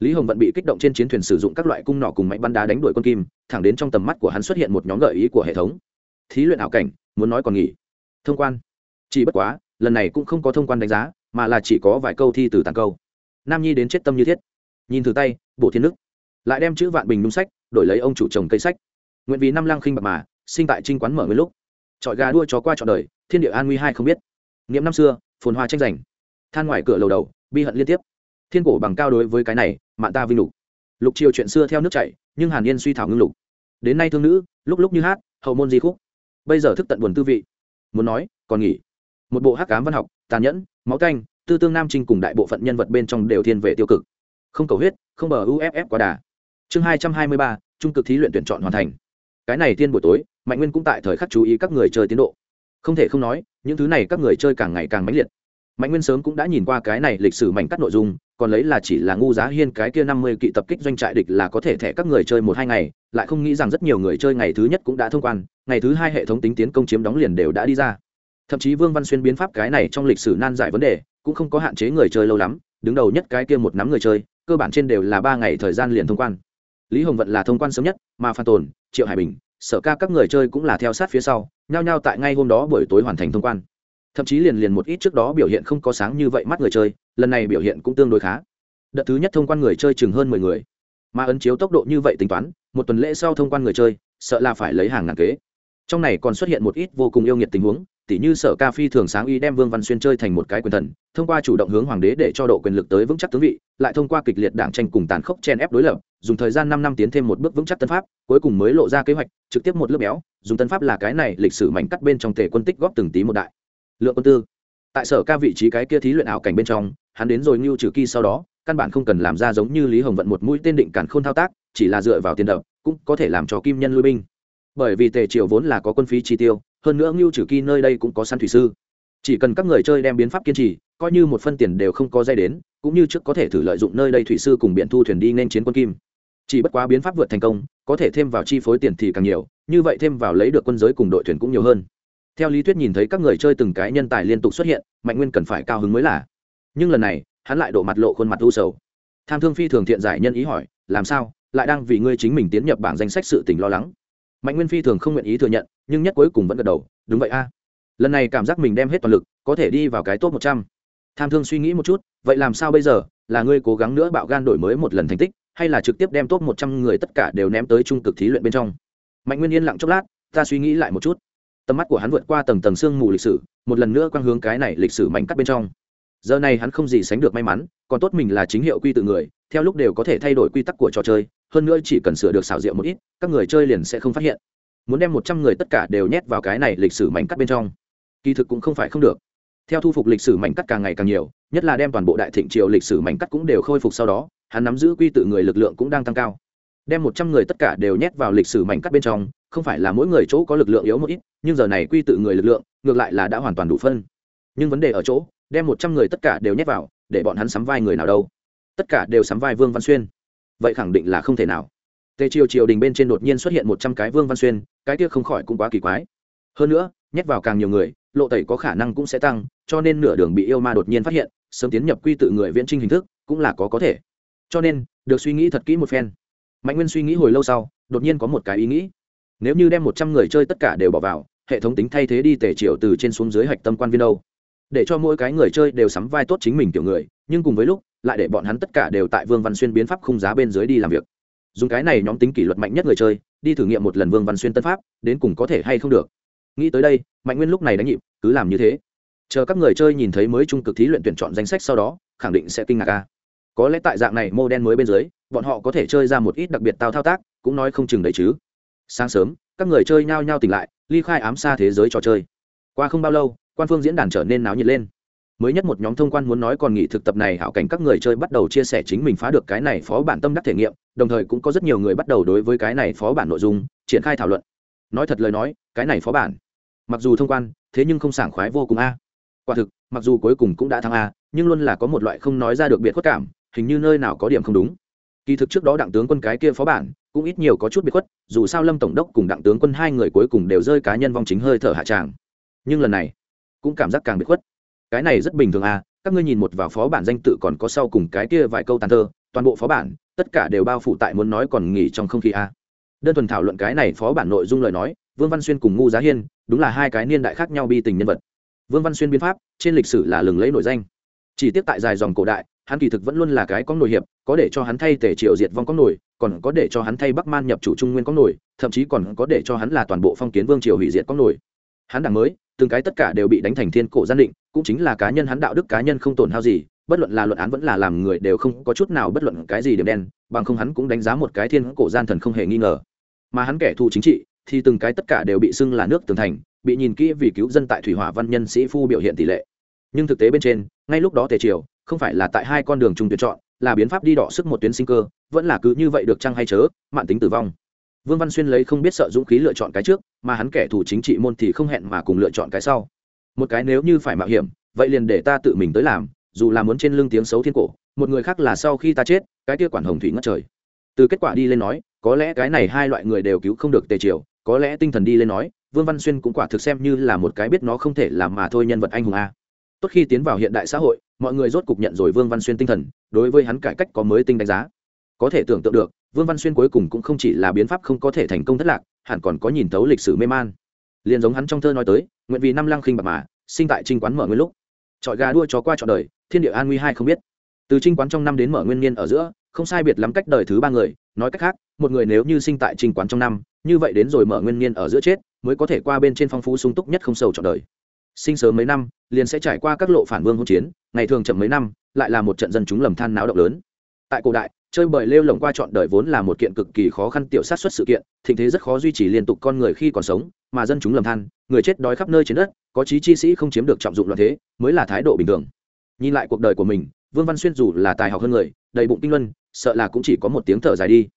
Lý hồng vận bị kích động trên chiến thuyền sử dụng các loại cung nỏ cùng mạnh bắn đá đánh đuổi quân kim, thẳng đến trong tầm mắt của hắn xuất hiện một nhóm gợi ý của hệ thống. Thí luyện ảo cảnh, muốn nói còn nghỉ. Thông quan. Chỉ bất quá, lần này cũng không có thông quan đánh giá, mà là chỉ có vài câu thi từ tàn câu. Nam nhi đến chết tâm như thiết. Nhìn từ tay bộ thiên nước. Lại đem chữ vạn bình đúng sách, đổi lấy ông chủ trồng cây sách. Nguyện vì năm lăng khinh bạc mà sinh tại trinh quán mở nguyên lúc. Trọi gà đua chó qua trọn đời, thiên địa an nguy hai không biết. Niệm năm xưa, phồn hoa tranh giành. Than ngoài cửa lầu đầu, bi hận liên tiếp. Thiên cổ bằng cao đối với cái này mạn ta vinh lục. Lục triều chuyện xưa theo nước chảy, nhưng hàn yên suy thảo ngưng lục. Đến nay thương nữ, lúc lúc như hát, hậu môn di khúc. Bây giờ thức tận buồn tư vị. Muốn nói, còn nghỉ. Một bộ hát cám văn học, tàn nhẫn, máu canh, tư tương nam trinh cùng đại bộ phận nhân vật bên trong đều thiên về tiêu cực. Không cầu huyết, không bờ uff quá đà. Chương hai trăm hai mươi ba, trung cực thí luyện tuyển chọn hoàn thành. Cái này tiên buổi tối mạnh nguyên cũng tại thời khắc chú ý các người chơi tiến độ. Không thể không nói, những thứ này các người chơi càng ngày càng mãnh liệt. Mạnh nguyên sớm cũng đã nhìn qua cái này lịch sử mảnh cắt nội dung, còn lấy là chỉ là ngu giá hiên cái kia năm mươi kỵ tập kích doanh trại địch là có thể thẻ các người chơi một hai ngày, lại không nghĩ rằng rất nhiều người chơi ngày thứ nhất cũng đã thông quan, ngày thứ hai hệ thống tính tiến công chiếm đóng liền đều đã đi ra. Thậm chí vương văn xuyên biến pháp cái này trong lịch sử nan giải vấn đề, cũng không có hạn chế người chơi lâu lắm, đứng đầu nhất cái kia một nắm người chơi, cơ bản trên đều là ba ngày thời gian liền thông quan. Lý hồng vận là thông quan sớm nhất, mà phan tồn, triệu hải bình sở ca các người chơi cũng là theo sát phía sau, nhao nhao tại ngay hôm đó buổi tối hoàn thành thông quan. Thậm chí liền liền một ít trước đó biểu hiện không có sáng như vậy mắt người chơi, lần này biểu hiện cũng tương đối khá. Đợt thứ nhất thông quan người chơi chừng hơn mười người. Mà ấn chiếu tốc độ như vậy tính toán, một tuần lễ sau thông quan người chơi, sợ là phải lấy hàng ngàn kế. Trong này còn xuất hiện một ít vô cùng yêu nghiệt tình huống tỉ như sở ca phi thường sáng y đem vương văn xuyên chơi thành một cái quyền thần, thông qua chủ động hướng hoàng đế để cho độ quyền lực tới vững chắc tướng vị, lại thông qua kịch liệt đảng tranh cùng tàn khốc chen ép đối lập, dùng thời gian năm năm tiến thêm một bước vững chắc tân pháp, cuối cùng mới lộ ra kế hoạch, trực tiếp một lớp béo, dùng tân pháp là cái này lịch sử mảnh cắt bên trong thể quân tích góp từng tí một đại. Lượng quân tư. Tại sở ca vị trí cái kia thí luyện ảo cảnh bên trong, hắn đến rồi ngưu trừ kỳ sau đó, căn bản không cần làm ra giống như lý hồng vận một mũi tên định cản k h ô n thao tác, chỉ là dựa vào tiền đập, cũng có thể làm cho kim nhân lui binh. Bởi vì tề triều vốn là có quân phí chi tiêu hơn nữa ngưu trừ kỳ nơi đây cũng có săn thủy sư. Chỉ cần các người chơi đem biến pháp kiên trì, coi như một phân tiền đều không có dây đến, cũng như trước có thể thử lợi dụng nơi đây thủy sư cùng biện thu thuyền đi nên chiến quân kim. Chỉ bất quá biến pháp vượt thành công, có thể thêm vào chi phối tiền thì càng nhiều, như vậy thêm vào lấy được quân giới cùng đội thuyền cũng nhiều hơn. Theo lý thuyết nhìn thấy các người chơi từng cái nhân tài liên tục xuất hiện, mạnh nguyên cần phải cao hứng mới là. Nhưng lần này, hắn lại đổ mặt lộ khuôn mặt u sầu. Tham thương phi thường thiện giải nhân ý hỏi, làm sao? Lại đang vì ngươi chính mình tiến nhập bảng danh sách sự tình lo lắng? Mạnh nguyên phi thường không nguyện ý thừa nhận, nhưng nhất cuối cùng vẫn gật đầu, đúng vậy a. Lần này cảm giác mình đem hết toàn lực, có thể đi vào cái top một trăm. Tham thương suy nghĩ một chút, vậy làm sao bây giờ? Là ngươi cố gắng nữa bạo gan đổi mới một lần thành tích, hay là trực tiếp đem top một trăm người tất cả đều ném tới trung cực thí luyện bên trong? Mạnh nguyên yên lặng chốc lát, ta suy nghĩ lại một chút. Tầm mắt của hắn vượt qua tầng tầng sương mù lịch sử, một lần nữa quang hướng cái này lịch sử mảnh cắt bên trong giờ này hắn không gì sánh được may mắn, còn tốt mình là chính hiệu quy tự người, theo lúc đều có thể thay đổi quy tắc của trò chơi, hơn nữa chỉ cần sửa được xảo diệu một ít, các người chơi liền sẽ không phát hiện. Muốn đem một trăm người tất cả đều nhét vào cái này lịch sử mảnh cắt bên trong, kỳ thực cũng không phải không được. Theo thu phục lịch sử mảnh cắt càng ngày càng nhiều, nhất là đem toàn bộ đại thịnh triều lịch sử mảnh cắt cũng đều khôi phục sau đó, hắn nắm giữ quy tự người lực lượng cũng đang tăng cao. Đem một trăm người tất cả đều nhét vào lịch sử mảnh cắt bên trong, không phải là mỗi người chỗ có lực lượng yếu một ít, nhưng giờ này quy tự người lực lượng, ngược lại là đã hoàn toàn đủ phân. Nhưng vấn đề ở chỗ đem một trăm người tất cả đều nhét vào, để bọn hắn sắm vai người nào đâu. Tất cả đều sắm vai vương văn xuyên. Vậy khẳng định là không thể nào. Tề triều triều đình bên trên đột nhiên xuất hiện một trăm cái vương văn xuyên, cái kia không khỏi cũng quá kỳ quái. Hơn nữa, nhét vào càng nhiều người, lộ tẩy có khả năng cũng sẽ tăng, cho nên nửa đường bị yêu ma đột nhiên phát hiện, sớm tiến nhập quy tự người viễn trinh hình thức, cũng là có có thể. Cho nên, được suy nghĩ thật kỹ một phen. Mạnh nguyên suy nghĩ hồi lâu sau, đột nhiên có một cái ý nghĩ. Nếu như đem một trăm người chơi tất cả đều bỏ vào, hệ thống tính thay thế đi tể triều từ trên xuống dưới hạch tâm quan viên đâu? Để cho mỗi cái người chơi đều sắm vai tốt chính mình kiểu người, nhưng cùng với lúc, lại để bọn hắn tất cả đều tại vương văn xuyên biến pháp khung giá bên dưới đi làm việc. Dùng cái này nhóm tính kỷ luật mạnh nhất người chơi, đi thử nghiệm một lần vương văn xuyên tân pháp, đến cùng có thể hay không được. Nghĩ tới đây, mạnh nguyên lúc này đánh nhịp, cứ làm như thế. Chờ các người chơi nhìn thấy mới trung cực thí luyện tuyển chọn danh sách sau đó, khẳng định sẽ kinh ngạc ca có lẽ tại dạng này mô đen mới bên dưới, bọn họ có thể chơi ra một ít đặc biệt tao thao tác, cũng nói không chừng đấy chứ. Sáng sớm, các người chơi nhao nhao tỉnh lại, ly khai ám xa thế giới trò chơi. Qua không bao lâu quan phương diễn đàn trở nên náo nhiệt lên. Mới nhất một nhóm thông quan muốn nói còn nghị thực tập này hảo cảnh các người chơi bắt đầu chia sẻ chính mình phá được cái này phó bản tâm đắc thể nghiệm, đồng thời cũng có rất nhiều người bắt đầu đối với cái này phó bản nội dung triển khai thảo luận. Nói thật lời nói, cái này phó bản, mặc dù thông quan, thế nhưng không sảng khoái vô cùng a. Quả thực, mặc dù cuối cùng cũng đã thắng a, nhưng luôn là có một loại không nói ra được biệt khuất cảm, hình như nơi nào có điểm không đúng. Kỳ thực trước đó đặng tướng quân cái kia phó bản, cũng ít nhiều có chút biệt khuất, dù sao lâm tổng đốc cùng đặng tướng quân hai người cuối cùng đều rơi cá nhân vong chính hơi thở hạ tràng. Nhưng lần này cũng cảm giác càng bị khuất. Cái này rất bình thường à các ngươi nhìn một vào phó bản danh tự còn có sau cùng cái kia vài câu tàn thơ, toàn bộ phó bản, tất cả đều bao phủ tại muốn nói còn nghỉ trong không khí à. đơn thuần thảo luận cái này phó bản nội dung lời nói, vương văn xuyên cùng ngu giá hiên, đúng là hai cái niên đại khác nhau bi tình nhân vật. Vương văn xuyên biên pháp, trên lịch sử là lừng lẫy nổi danh. Chỉ tiếc tại dài dòng cổ đại, hắn kỳ thực vẫn luôn là cái có nổi hiệp, có để cho hắn thay tể triệu diệt vong có nổi, còn có để cho hắn thay bắc man nhập chủ trung nguyên có nổi, thậm chí còn có để cho hắn là toàn bộ phong kiến vương triều hủy diệt có nổi. Hắn đảng mới từng cái tất cả đều bị đánh thành thiên cổ gian định, cũng chính là cá nhân hắn đạo đức cá nhân không tổn hao gì, bất luận là luận án vẫn là làm người đều không có chút nào bất luận cái gì điểm đen, bằng không hắn cũng đánh giá một cái thiên cổ gian thần không hề nghi ngờ. Mà hắn kẻ thù chính trị thì từng cái tất cả đều bị xưng là nước tường thành, bị nhìn kỹ vì cứu dân tại thủy hỏa văn nhân sĩ phu biểu hiện tỷ lệ. Nhưng thực tế bên trên, ngay lúc đó tề triều, không phải là tại hai con đường chung tuyển chọn, là biến pháp đi đỏ sức một tuyến sinh cơ, vẫn là cứ như vậy được chăng hay chớ mạng tính tử vong vương văn xuyên lấy không biết sợ dũng khí lựa chọn cái trước, mà hắn kẻ thù chính trị môn thì không hẹn mà cùng lựa chọn cái sau. Một cái nếu như phải mạo hiểm, vậy liền để ta tự mình tới làm, dù là muốn trên lưng tiếng xấu thiên cổ, một người khác là sau khi ta chết, cái kia quản hồng thủy ngất trời. Từ kết quả đi lên nói, có lẽ cái này hai loại người đều cứu không được tề triều, có lẽ tinh thần đi lên nói, vương văn xuyên cũng quả thực xem như là một cái biết nó không thể làm mà thôi nhân vật anh hùng a. Tốt khi tiến vào hiện đại xã hội, mọi người rốt cục nhận rồi vương văn xuyên tinh thần, đối với hắn cải cách có mới tinh đánh giá. Có thể tưởng tượng được vương văn xuyên cuối cùng cũng không chỉ là biến pháp không có thể thành công thất lạc, hẳn còn có nhìn thấu lịch sử mê man. Liền giống hắn trong thơ nói tới, nguyện vì năm lăng khinh bạc mà, sinh tại trinh quán mở nguyên lúc. Trọi gà đua chó qua trọn đời, thiên địa an nguy hai không biết. Từ trinh quán trong năm đến mở nguyên niên ở giữa, không sai biệt lắm cách đời thứ ba người, nói cách khác, một người nếu như sinh tại trinh quán trong năm, như vậy đến rồi mở nguyên niên ở giữa chết, mới có thể qua bên trên phong phú sung túc nhất không sầu trọn đời. Sinh sớm mấy năm, liền sẽ trải qua các lộ phản vương hỗn chiến, ngày thường chậm mấy năm, lại là một trận dân chúng lầm than náo động lớn. Tại cổ đại chơi bời lêu lồng qua trọn đời vốn là một kiện cực kỳ khó khăn tiểu sát xuất sự kiện, thịnh thế rất khó duy trì liên tục con người khi còn sống, mà dân chúng lầm than, người chết đói khắp nơi trên đất, có chí chi sĩ không chiếm được trọng dụng loạn thế, mới là thái độ bình thường. Nhìn lại cuộc đời của mình, vương văn xuyên dù là tài học hơn người, đầy bụng kinh luân, sợ là cũng chỉ có một tiếng thở dài đi.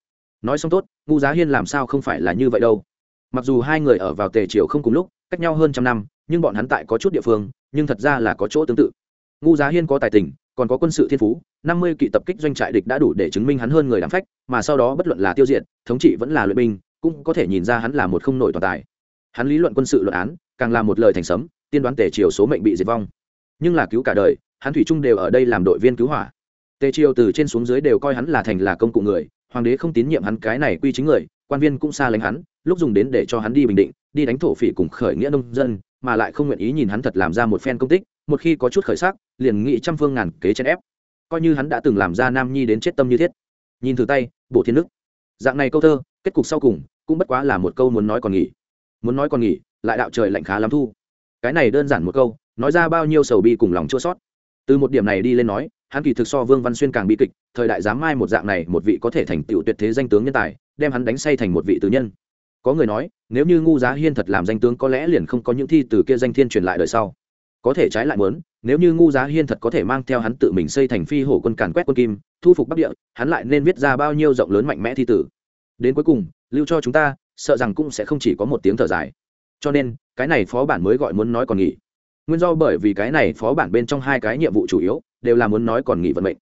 Nói xong tốt ngu giá hiên làm sao không phải là như vậy đâu. Mặc dù hai người ở vào tề triều không cùng lúc, cách nhau hơn trăm năm, nhưng bọn hắn tại có chút địa phương, nhưng thật ra là có chỗ tương tự. Ngu giá hiên có tài tình còn có quân sự thiên phú, năm mươi kỵ tập kích doanh trại địch đã đủ để chứng minh hắn hơn người đáng phách, mà sau đó bất luận là tiêu diệt, thống trị vẫn là luyện binh, cũng có thể nhìn ra hắn là một không nổi toàn tài. Hắn lý luận quân sự luận án, càng là một lời thành sấm, tiên đoán tề triều số mệnh bị diệt vong. Nhưng là cứu cả đời, hắn thủy trung đều ở đây làm đội viên cứu hỏa. Tề triều từ trên xuống dưới đều coi hắn là thành là công cụ người, hoàng đế không tín nhiệm hắn cái này quy chính người, quan viên cũng xa lánh hắn, lúc dùng đến để cho hắn đi bình định, đi đánh thổ phỉ cùng khởi nghĩa nông dân, mà lại không nguyện ý nhìn hắn thật làm ra một phen công tích một khi có chút khởi sắc, liền nghĩ trăm phương ngàn kế chèn ép. Coi như hắn đã từng làm ra nam nhi đến chết tâm như thiết. Nhìn thử tay bộ thiên đức dạng này câu thơ, kết cục sau cùng, cũng bất quá là một câu muốn nói còn nghỉ. Muốn nói còn nghỉ, lại đạo trời lạnh khá lắm thu. Cái này đơn giản một câu, nói ra bao nhiêu sầu bi cùng lòng chua sót từ một điểm này đi lên nói, hắn kỳ thực so vương văn xuyên càng bi kịch, thời đại giám mai một dạng này, một vị có thể thành tựu tuyệt thế danh tướng nhân tài, đem hắn đánh say thành một vị tử nhân. Có người nói, nếu như ngu giá hiên thật làm danh tướng có lẽ liền không có những thi từ kia danh thiên truyền lại đời sau có thể trái lại muốn, nếu như ngu giá hiên thật có thể mang theo hắn tự mình xây thành phi hổ quân càn quét quân kim, thu phục bắc địa, hắn lại nên viết ra bao nhiêu rộng lớn mạnh mẽ thi tử. Đến cuối cùng, lưu cho chúng ta, sợ rằng cũng sẽ không chỉ có một tiếng thở dài. Cho nên, cái này phó bản mới gọi muốn nói còn nghỉ. Nguyên do bởi vì cái này phó bản bên trong hai cái nhiệm vụ chủ yếu, đều là muốn nói còn nghỉ vận mệnh.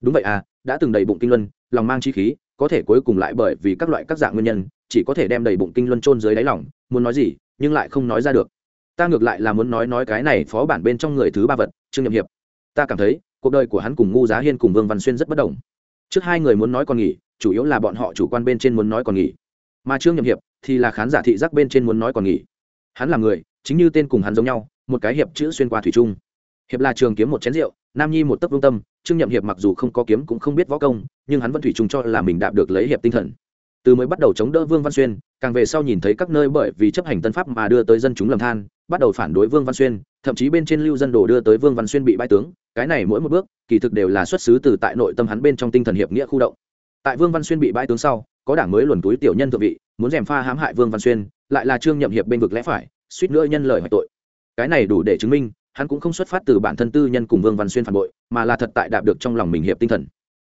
Đúng vậy à đã từng đầy bụng kinh luân, lòng mang chi khí, có thể cuối cùng lại bởi vì các loại các dạng nguyên nhân, chỉ có thể đem đầy bụng kinh luân trôn dưới đáy lòng, muốn nói gì, nhưng lại không nói ra được ta ngược lại là muốn nói nói cái này phó bản bên trong người thứ ba vật, trương nhậm hiệp. Ta cảm thấy, cuộc đời của hắn cùng ngu giá hiên cùng vương văn xuyên rất bất đồng. Trước hai người muốn nói còn nghỉ, chủ yếu là bọn họ chủ quan bên trên muốn nói còn nghỉ. Mà trương nhậm hiệp thì là khán giả thị giác bên trên muốn nói còn nghỉ. Hắn là người, chính như tên cùng hắn giống nhau, một cái hiệp chữ xuyên qua thủy trung hiệp là trường kiếm một chén rượu, nam nhi một tấc vương tâm, trương nhậm hiệp mặc dù không có kiếm cũng không biết võ công, nhưng hắn vẫn thủy chung cho là mình đạp được lấy hiệp tinh thần từ mới bắt đầu chống đỡ vương văn xuyên, càng về sau nhìn thấy các nơi bởi vì chấp hành tân pháp mà đưa tới dân chúng lầm than, bắt đầu phản đối vương văn xuyên, thậm chí bên trên lưu dân đồ đưa tới vương văn xuyên bị bãi tướng. Cái này mỗi một bước, kỳ thực đều là xuất xứ từ tại nội tâm hắn bên trong tinh thần hiệp nghĩa khu động. Tại vương văn xuyên bị bãi tướng sau, có đảng mới luồn túi tiểu nhân thượng vị, muốn dèm pha hãm hại vương văn xuyên, lại là trương nhậm hiệp bên vực lẽ phải, suýt nữa nhân lời hỏi tội. Cái này đủ để chứng minh, hắn cũng không xuất phát từ bản thân tư nhân cùng vương văn xuyên phản bội, mà là thật tại đạt được trong lòng mình hiệp tinh thần.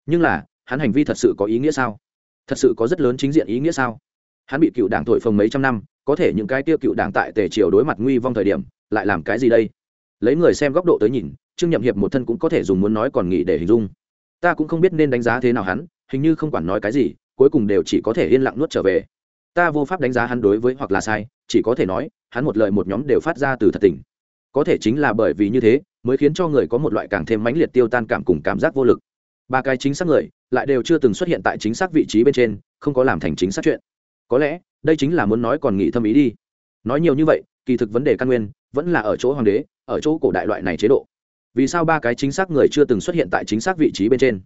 Nhưng là, hắn hành vi thật sự có ý nghĩa sao? Thật sự có rất lớn chính diện ý nghĩa sao? Hắn bị cựu đảng thổi phồng mấy trăm năm, có thể những cái tiêu cựu đảng tại tề triều đối mặt nguy vong thời điểm, lại làm cái gì đây? Lấy người xem góc độ tới nhìn, trương nhậm hiệp một thân cũng có thể dùng muốn nói còn nghĩ để hình dung. Ta cũng không biết nên đánh giá thế nào hắn, hình như không quản nói cái gì, cuối cùng đều chỉ có thể yên lặng nuốt trở về. Ta vô pháp đánh giá hắn đối với hoặc là sai, chỉ có thể nói, hắn một lời một nhóm đều phát ra từ thật tình. Có thể chính là bởi vì như thế, mới khiến cho người có một loại càng thêm mãnh liệt tiêu tan cảm cùng cảm giác vô lực ba cái chính xác người, lại đều chưa từng xuất hiện tại chính xác vị trí bên trên, không có làm thành chính xác chuyện. Có lẽ, đây chính là muốn nói còn nghĩ thâm ý đi. Nói nhiều như vậy, kỳ thực vấn đề căn nguyên, vẫn là ở chỗ hoàng đế, ở chỗ cổ đại loại này chế độ. Vì sao ba cái chính xác người chưa từng xuất hiện tại chính xác vị trí bên trên?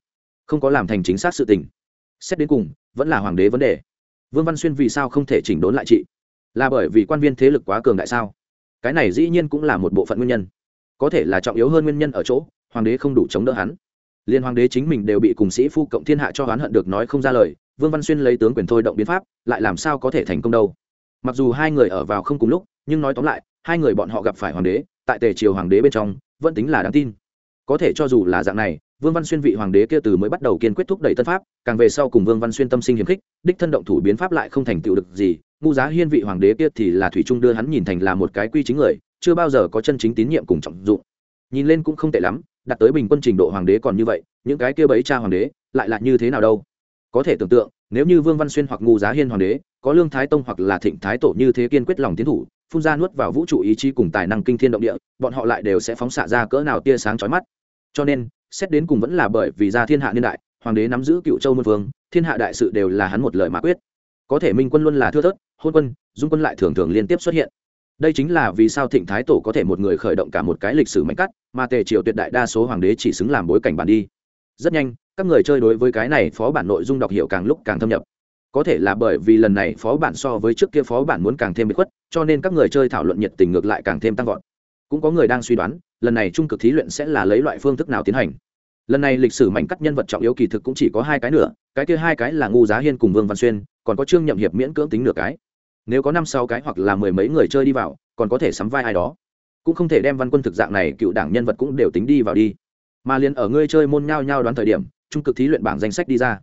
Không có làm thành chính xác sự tình. Xét đến cùng, vẫn là hoàng đế vấn đề. Vương văn xuyên vì sao không thể chỉnh đốn lại chị? là bởi vì quan viên thế lực quá cường đại sao? Cái này dĩ nhiên cũng là một bộ phận nguyên nhân. Có thể là trọng yếu hơn nguyên nhân ở chỗ, hoàng đế không đủ chống đỡ hắn liên hoàng đế chính mình đều bị cùng sĩ phu cộng thiên hạ cho oán hận được nói không ra lời, vương văn xuyên lấy tướng quyền thôi động biến pháp, lại làm sao có thể thành công đâu. Mặc dù hai người ở vào không cùng lúc, nhưng nói tóm lại, hai người bọn họ gặp phải hoàng đế, tại tề triều hoàng đế bên trong, vẫn tính là đáng tin. Có thể cho dù là dạng này, vương văn xuyên vị hoàng đế kia từ mới bắt đầu kiên quyết thúc đẩy tân pháp, càng về sau cùng vương văn xuyên tâm sinh hiềm khích, đích thân động thủ biến pháp lại không thành tựu được gì ngu giá hiên vị hoàng đế kia thì là thủy trung đưa hắn nhìn thành là một cái quy chính người, chưa bao giờ có chân chính tín nhiệm cùng trọng dụng. Nhìn lên cũng không tệ lắm đặt tới bình quân trình độ hoàng đế còn như vậy, những cái kia bấy cha hoàng đế lại là như thế nào đâu? Có thể tưởng tượng, nếu như vương văn xuyên hoặc ngu giá hiên hoàng đế, có lương thái tông hoặc là thịnh thái tổ như thế kiên quyết lòng tiến thủ, phun ra nuốt vào vũ trụ ý chí cùng tài năng kinh thiên động địa, bọn họ lại đều sẽ phóng xạ ra cỡ nào tia sáng chói mắt. Cho nên, xét đến cùng vẫn là bởi vì ra thiên hạ niên đại, hoàng đế nắm giữ cựu châu môn vương, thiên hạ đại sự đều là hắn một lời mà quyết. Có thể minh quân luôn là thưa thớt, hôn quân, dung quân lại thường thường liên tiếp xuất hiện đây chính là vì sao thịnh thái tổ có thể một người khởi động cả một cái lịch sử mạnh cắt, mà tề triều tuyệt đại đa số hoàng đế chỉ xứng làm bối cảnh bản đi. Rất nhanh, các người chơi đối với cái này phó bản nội dung đọc hiểu càng lúc càng thâm nhập. Có thể là bởi vì lần này phó bản so với trước kia phó bản muốn càng thêm bị khuất, cho nên các người chơi thảo luận nhiệt tình ngược lại càng thêm tăng vọt. Cũng có người đang suy đoán, lần này trung cực thí luyện sẽ là lấy loại phương thức nào tiến hành. Lần này lịch sử mảnh cắt nhân vật trọng yếu kỳ thực cũng chỉ có hai cái nữa, cái kia hai cái là ngu giá hiên cùng vương văn xuyên, còn có trương nhậm hiệp miễn cưỡng tính nửa cái nếu có năm, sáu cái hoặc là mười mấy người chơi đi vào, còn có thể sắm vai ai đó. Cũng không thể đem văn quân thực dạng này, cựu đảng nhân vật cũng đều tính đi vào đi. Mà liền ở ngươi chơi môn nhau nhau đoán thời điểm, trung cực thí luyện bảng danh sách đi ra.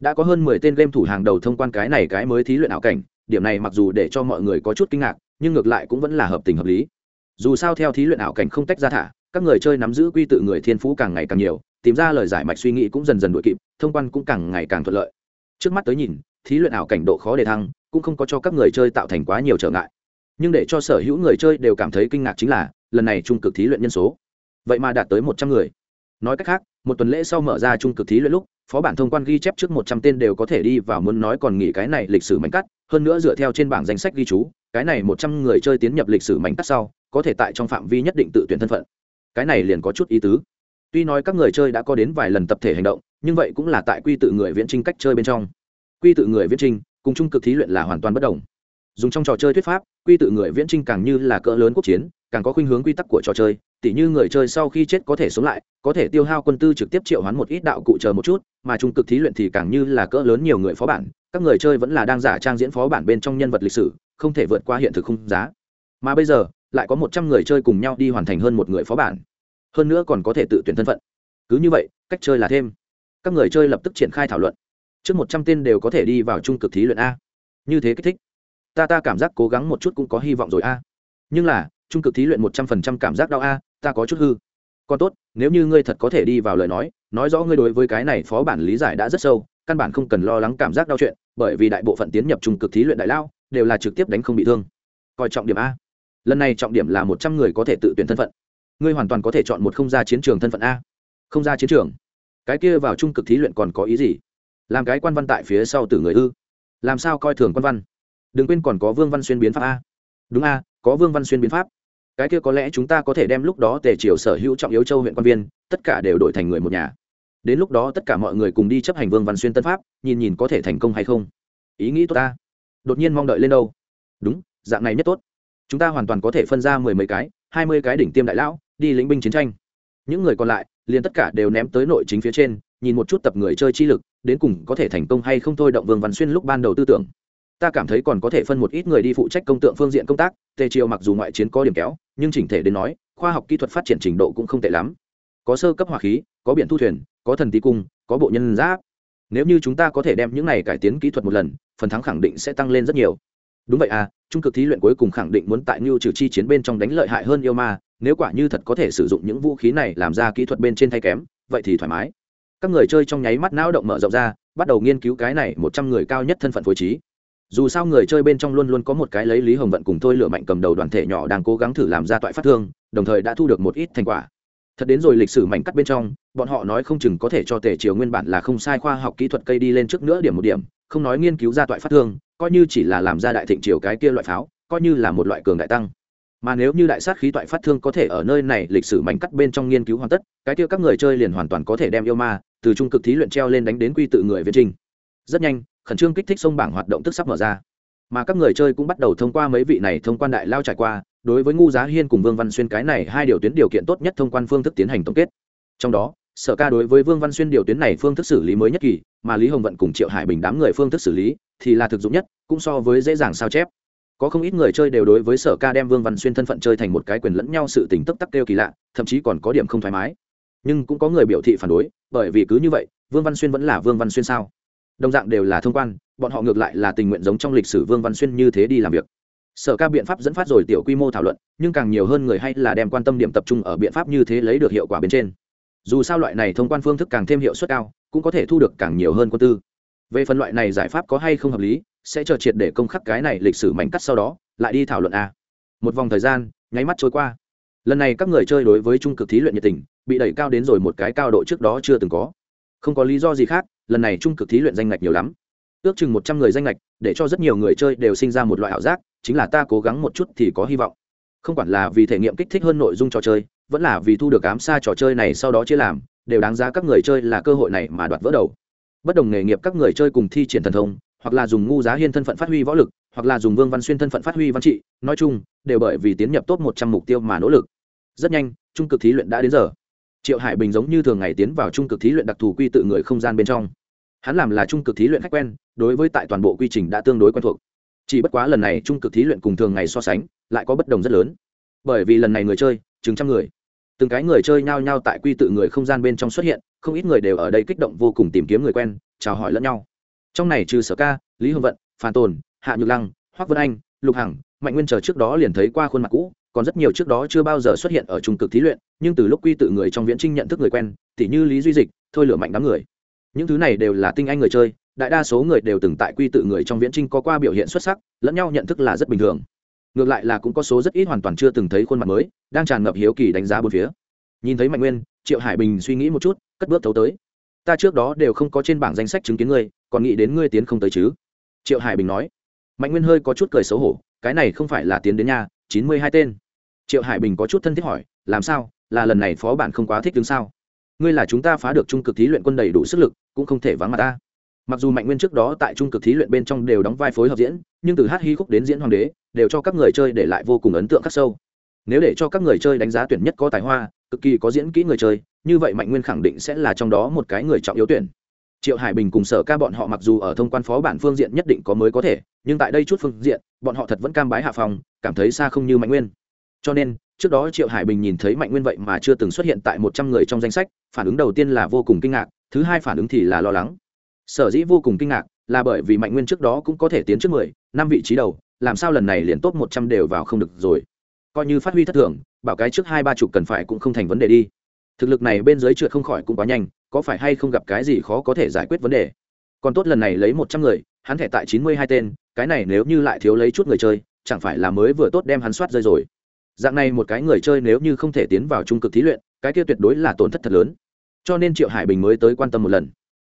Đã có hơn mười tên game thủ hàng đầu thông quan cái này cái mới thí luyện ảo cảnh, điểm này mặc dù để cho mọi người có chút kinh ngạc, nhưng ngược lại cũng vẫn là hợp tình hợp lý. Dù sao theo thí luyện ảo cảnh không tách ra thả, các người chơi nắm giữ quy tự người thiên phú càng ngày càng nhiều, tìm ra lời giải mạch suy nghĩ cũng dần dần đuổi kịp, thông quan cũng càng ngày càng thuận lợi. Trước mắt tới nhìn, thí luyện ảo cảnh độ khó đề thăng cũng không có cho các người chơi tạo thành quá nhiều trở ngại. Nhưng để cho sở hữu người chơi đều cảm thấy kinh ngạc chính là, lần này trung cực thí luyện nhân số. Vậy mà đạt tới một trăm người. Nói cách khác, một tuần lễ sau mở ra trung cực thí luyện lúc, phó bản thông quan ghi chép trước một trăm tên đều có thể đi vào muốn nói còn nghỉ cái này lịch sử mảnh cắt, hơn nữa dựa theo trên bảng danh sách ghi chú, cái này một trăm người chơi tiến nhập lịch sử mảnh cắt sau, có thể tại trong phạm vi nhất định tự tuyển thân phận. Cái này liền có chút ý tứ. Tuy nói các người chơi đã có đến vài lần tập thể hành động, nhưng vậy cũng là tại quy tự người viễn trinh cách chơi bên trong. Quy tự người viễn trinh cùng trung cực thí luyện là hoàn toàn bất đồng. Dùng trong trò chơi thuyết pháp, quy tự người viễn trinh càng như là cỡ lớn quốc chiến, càng có khuynh hướng quy tắc của trò chơi, tỉ như người chơi sau khi chết có thể sống lại, có thể tiêu hao quân tư trực tiếp triệu hoán một ít đạo cụ chờ một chút, mà trung cực thí luyện thì càng như là cỡ lớn nhiều người phó bản, các người chơi vẫn là đang giả trang diễn phó bản bên trong nhân vật lịch sử, không thể vượt qua hiện thực không giá. Mà bây giờ, lại có một trăm người chơi cùng nhau đi hoàn thành hơn một người phó bản. Hơn nữa còn có thể tự tuyển thân phận. Cứ như vậy, cách chơi là thêm. Các người chơi lập tức triển khai thảo luận trước một trăm tên đều có thể đi vào trung cực thí luyện a. Như thế kích thích, ta ta cảm giác cố gắng một chút cũng có hy vọng rồi a. Nhưng là, trung cực thí luyện một trăm phần trăm cảm giác đau a, ta có chút hư. Còn tốt, nếu như ngươi thật có thể đi vào lời nói nói rõ ngươi đối với cái này phó bản lý giải đã rất sâu, căn bản không cần lo lắng cảm giác đau chuyện, bởi vì đại bộ phận tiến nhập trung cực thí luyện đại lao, đều là trực tiếp đánh không bị thương. Coi trọng điểm a. Lần này trọng điểm là một trăm người có thể tự tuyển thân phận. Ngươi hoàn toàn có thể chọn một không gian chiến trường thân phận a. Không gian chiến trường. Cái kia vào trung cực thí luyện còn có ý gì? Làm cái quan văn tại phía sau tử người ư? Làm sao coi thường quan văn? Đừng quên còn có vương văn xuyên biến pháp a. Đúng a, có vương văn xuyên biến pháp. Cái kia có lẽ chúng ta có thể đem lúc đó tề triều sở hữu trọng yếu châu huyện quan viên, tất cả đều đổi thành người một nhà. Đến lúc đó tất cả mọi người cùng đi chấp hành vương văn xuyên tân pháp, nhìn nhìn có thể thành công hay không. Ý nghĩ tốt ta. Đột nhiên mong đợi lên đâu? Đúng, dạng này nhất tốt. Chúng ta hoàn toàn có thể phân ra mười mấy cái, hai mươi cái đỉnh tiêm đại lão, đi lính binh chiến tranh. Những người còn lại, liền tất cả đều ném tới nội chính phía trên, nhìn một chút tập người chơi chi lực đến cùng có thể thành công hay không thôi động vương văn xuyên lúc ban đầu tư tưởng. Ta cảm thấy còn có thể phân một ít người đi phụ trách công tượng phương diện công tác, tề triều mặc dù ngoại chiến có điểm kéo, nhưng chỉnh thể đến nói, khoa học kỹ thuật phát triển trình độ cũng không tệ lắm. Có sơ cấp hỏa khí, có biển thu thuyền, có thần tí cung, có bộ nhân giáp. Nếu như chúng ta có thể đem những này cải tiến kỹ thuật một lần, phần thắng khẳng định sẽ tăng lên rất nhiều. Đúng vậy à trung cực thí luyện cuối cùng khẳng định muốn tại ngưu trừ chi chiến bên trong đánh lợi hại hơn yêu ma, nếu quả như thật có thể sử dụng những vũ khí này làm ra kỹ thuật bên trên thay kém, vậy thì thoải mái các người chơi trong nháy mắt não động mở rộng ra, bắt đầu nghiên cứu cái này một trăm người cao nhất thân phận phối trí. Dù sao người chơi bên trong luôn luôn có một cái lấy lý hồng vận cùng thôi lửa mạnh cầm đầu đoàn thể nhỏ đang cố gắng thử làm ra toại phát thương, đồng thời đã thu được một ít thành quả. Thật đến rồi lịch sử mảnh cắt bên trong, bọn họ nói không chừng có thể cho tể chiều nguyên bản là không sai khoa học kỹ thuật cây đi lên trước nữa điểm một điểm, không nói nghiên cứu ra toại phát thương, coi như chỉ là làm ra đại thịnh triều cái kia loại pháo, coi như là một loại cường đại tăng. Mà nếu như đại sát khí toại phát thương có thể ở nơi này lịch sử mảnh cắt bên trong nghiên cứu hoàn tất, cái kia các người chơi liền hoàn toàn có thể đem yêu ma từ trung cực thí luyện treo lên đánh đến quy tự người viên trình. Rất nhanh, khẩn trương kích thích sông bảng hoạt động tức sắp mở ra. Mà các người chơi cũng bắt đầu thông qua mấy vị này thông quan đại lao trải qua, đối với ngu giá hiên cùng vương văn xuyên cái này hai điều tuyến điều kiện tốt nhất thông quan phương thức tiến hành tổng kết. Trong đó, sở ca đối với vương văn xuyên điều tuyến này phương thức xử lý mới nhất kỳ, mà lý hồng vận cùng triệu hải bình đám người phương thức xử lý thì là thực dụng nhất, cũng so với dễ dàng sao chép. Có không ít người chơi đều đối với sở ca đem vương văn xuyên thân phận chơi thành một cái quyền lẫn nhau sự tình tức tắc kêu kỳ lạ, thậm chí còn có điểm không thoải mái nhưng cũng có người biểu thị phản đối, bởi vì cứ như vậy, vương văn xuyên vẫn là vương văn xuyên sao? Đồng dạng đều là thông quan, bọn họ ngược lại là tình nguyện giống trong lịch sử vương văn xuyên như thế đi làm việc. Sở ca biện pháp dẫn phát rồi tiểu quy mô thảo luận, nhưng càng nhiều hơn người hay là đem quan tâm điểm tập trung ở biện pháp như thế lấy được hiệu quả bên trên. Dù sao loại này thông quan phương thức càng thêm hiệu suất cao, cũng có thể thu được càng nhiều hơn quân tư. Về phần loại này giải pháp có hay không hợp lý, sẽ chờ triệt để công khắc cái này lịch sử mảnh cắt sau đó, lại đi thảo luận a. Một vòng thời gian, nháy mắt trôi qua. Lần này các người chơi đối với trung cực thí luyện nhiệt tình bị đẩy cao đến rồi một cái cao độ trước đó chưa từng có. Không có lý do gì khác, lần này trung cực thí luyện danh ngạch nhiều lắm. Ước chừng một trăm người danh ngạch, để cho rất nhiều người chơi đều sinh ra một loại ảo giác, chính là ta cố gắng một chút thì có hy vọng. Không quản là vì thể nghiệm kích thích hơn nội dung trò chơi, vẫn là vì thu được ám xa trò chơi này sau đó chia làm, đều đáng giá các người chơi là cơ hội này mà đoạt vỡ đầu. Bất đồng nghề nghiệp các người chơi cùng thi triển thần thông, hoặc là dùng ngu giá hiên thân phận phát huy võ lực, hoặc là dùng vương văn xuyên thân phận phát huy văn trị, nói chung, đều bởi vì tiến nhập top một trăm mục tiêu mà nỗ lực. Rất nhanh, trung cực thí luyện đã đến giờ triệu hải bình giống như thường ngày tiến vào trung cực thí luyện đặc thù quy tự người không gian bên trong. Hắn làm là trung cực thí luyện khách quen, đối với tại toàn bộ quy trình đã tương đối quen thuộc. Chỉ bất quá lần này trung cực thí luyện cùng thường ngày so sánh, lại có bất đồng rất lớn. Bởi vì lần này người chơi, chừng trăm người. Từng cái người chơi nhao nhao tại quy tự người không gian bên trong xuất hiện, không ít người đều ở đây kích động vô cùng tìm kiếm người quen, chào hỏi lẫn nhau. Trong này trừ sở ca, lý hương vận, phan tồn, hạ nhược lăng, hoác vân anh, lục hằng, mạnh nguyên chờ trước đó liền thấy qua khuôn mặt cũ còn rất nhiều trước đó chưa bao giờ xuất hiện ở trung cực thí luyện, nhưng từ lúc quy tự người trong viễn trinh nhận thức người quen thì như lý duy dịch, thôi lửa mạnh đám người. Những thứ này đều là tinh anh người chơi, đại đa số người đều từng tại quy tự người trong viễn trinh có qua biểu hiện xuất sắc, lẫn nhau nhận thức là rất bình thường. Ngược lại là cũng có số rất ít hoàn toàn chưa từng thấy khuôn mặt mới, đang tràn ngập hiếu kỳ đánh giá bốn phía. Nhìn thấy mạnh nguyên, triệu hải bình suy nghĩ một chút, cất bước thấu tới. Ta trước đó đều không có trên bảng danh sách chứng kiến ngươi, còn nghĩ đến ngươi tiến không tới chứ? Triệu hải bình nói. Mạnh nguyên hơi có chút cười xấu hổ, cái này không phải là tiến đến nhà chín mươi hai tên triệu hải bình có chút thân thiết hỏi, làm sao? Là lần này phó bản không quá thích đứng sao? Ngươi là chúng ta phá được trung cực thí luyện quân đầy đủ sức lực, cũng không thể vắng mặt ta. Mặc dù mạnh nguyên trước đó tại trung cực thí luyện bên trong đều đóng vai phối hợp diễn, nhưng từ hát hy khúc đến diễn hoàng đế, đều cho các người chơi để lại vô cùng ấn tượng khắc sâu. Nếu để cho các người chơi đánh giá tuyển nhất có tài hoa, cực kỳ có diễn kỹ người chơi, như vậy mạnh nguyên khẳng định sẽ là trong đó một cái người trọng yếu tuyển. Triệu hải bình cùng sở ca bọn họ mặc dù ở thông quan phó bản phương diện nhất định có mới có thể, nhưng tại đây chút phương diện, bọn họ thật vẫn cam bái hạ phòng cảm thấy xa không như mạnh nguyên cho nên, trước đó triệu hải bình nhìn thấy mạnh nguyên vậy mà chưa từng xuất hiện tại một trăm người trong danh sách, phản ứng đầu tiên là vô cùng kinh ngạc, thứ hai phản ứng thì là lo lắng. Sở dĩ vô cùng kinh ngạc là bởi vì mạnh nguyên trước đó cũng có thể tiến trước mười, năm vị trí đầu, làm sao lần này liền tốt một trăm đều vào không được rồi. Coi như phát huy thất thường, bảo cái trước hai ba chục cần phải cũng không thành vấn đề đi. Thực lực này bên dưới trượt không khỏi cũng quá nhanh, có phải hay không gặp cái gì khó có thể giải quyết vấn đề? Còn tốt lần này lấy một trăm người, hắn thẻ tại chín mươi hai tên, cái này nếu như lại thiếu lấy chút người chơi, chẳng phải là mới vừa tốt đem hắn soát rơi rồi dạng này một cái người chơi nếu như không thể tiến vào trung cực thí luyện, cái kia tuyệt đối là tổn thất thật lớn. Cho nên triệu hải bình mới tới quan tâm một lần.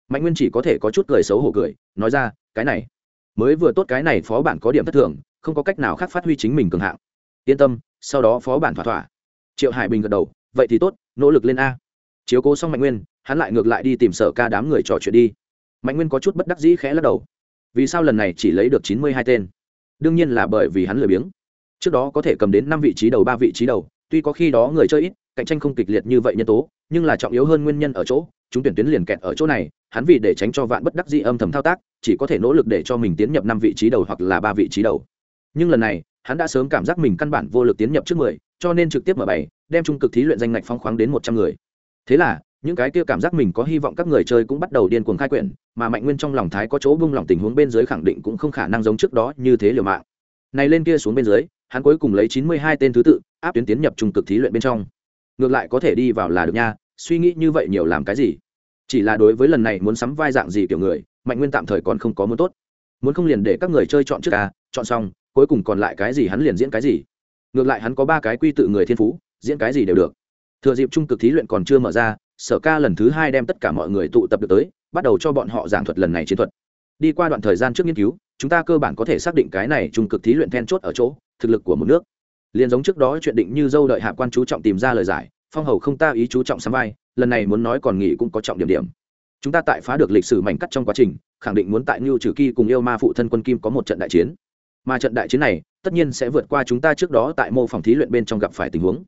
Mạnh nguyên chỉ có thể có chút cười xấu hổ cười, nói ra, cái này, mới vừa tốt cái này phó bản có điểm thất thường, không có cách nào khác phát huy chính mình cường hạng. Yên tâm, sau đó phó bản thỏa thỏa. Triệu hải bình gật đầu, vậy thì tốt, nỗ lực lên a. Chiếu cố xong mạnh nguyên, hắn lại ngược lại đi tìm sở ca đám người trò chuyện đi. Mạnh nguyên có chút bất đắc dĩ khẽ lắc đầu. Vì sao lần này chỉ lấy được chín mươi hai tên? Đương nhiên là bởi vì hắn lười biếng trước đó có thể cầm đến năm vị trí đầu, ba vị trí đầu, tuy có khi đó người chơi ít, cạnh tranh không kịch liệt như vậy nhân tố, nhưng là trọng yếu hơn nguyên nhân ở chỗ, chúng tuyển tuyến liền kẹt ở chỗ này, hắn vì để tránh cho vạn bất đắc dĩ âm thầm thao tác, chỉ có thể nỗ lực để cho mình tiến nhập năm vị trí đầu hoặc là ba vị trí đầu. Nhưng lần này, hắn đã sớm cảm giác mình căn bản vô lực tiến nhập trước mười, cho nên trực tiếp mở bảy, đem trung cực thí luyện danh ngạch phong khoáng đến một trăm người. Thế là, những cái kia cảm giác mình có hy vọng các người chơi cũng bắt đầu điên cuồng khai quyển, mà mạnh nguyên trong lòng thái có chỗ bung lòng tình huống bên dưới khẳng định cũng không khả năng giống trước đó như thế liều mạng. Này lên kia xuống bên dưới hắn cuối cùng lấy chín mươi hai tên thứ tự, áp tuyến tiến nhập trung cực thí luyện bên trong. Ngược lại có thể đi vào là được nha, suy nghĩ như vậy nhiều làm cái gì? Chỉ là đối với lần này muốn sắm vai dạng gì kiểu người, mạnh nguyên tạm thời còn không có muốn tốt. Muốn không liền để các người chơi chọn trước ca chọn xong, cuối cùng còn lại cái gì hắn liền diễn cái gì. Ngược lại hắn có ba cái quy tự người thiên phú, diễn cái gì đều được. Thừa dịp trung cực thí luyện còn chưa mở ra, sở ca lần thứ hai đem tất cả mọi người tụ tập được tới, bắt đầu cho bọn họ giảng thuật lần này chiến thuật. Đi qua đoạn thời gian trước nghiên cứu, chúng ta cơ bản có thể xác định cái này trung cực thí luyện then chốt ở chỗ thực lực của một nước. Liền giống trước đó chuyện định như dâu đợi hạ quan chú trọng tìm ra lời giải, phong hầu không ta ý chú trọng sắm vai, lần này muốn nói còn nghĩ cũng có trọng điểm điểm. Chúng ta tại phá được lịch sử mảnh cắt trong quá trình, khẳng định muốn tại ngưu trừ kỳ cùng yêu ma phụ thân quân kim có một trận đại chiến. Mà trận đại chiến này, tất nhiên sẽ vượt qua chúng ta trước đó tại mô phòng thí luyện bên trong gặp phải tình huống.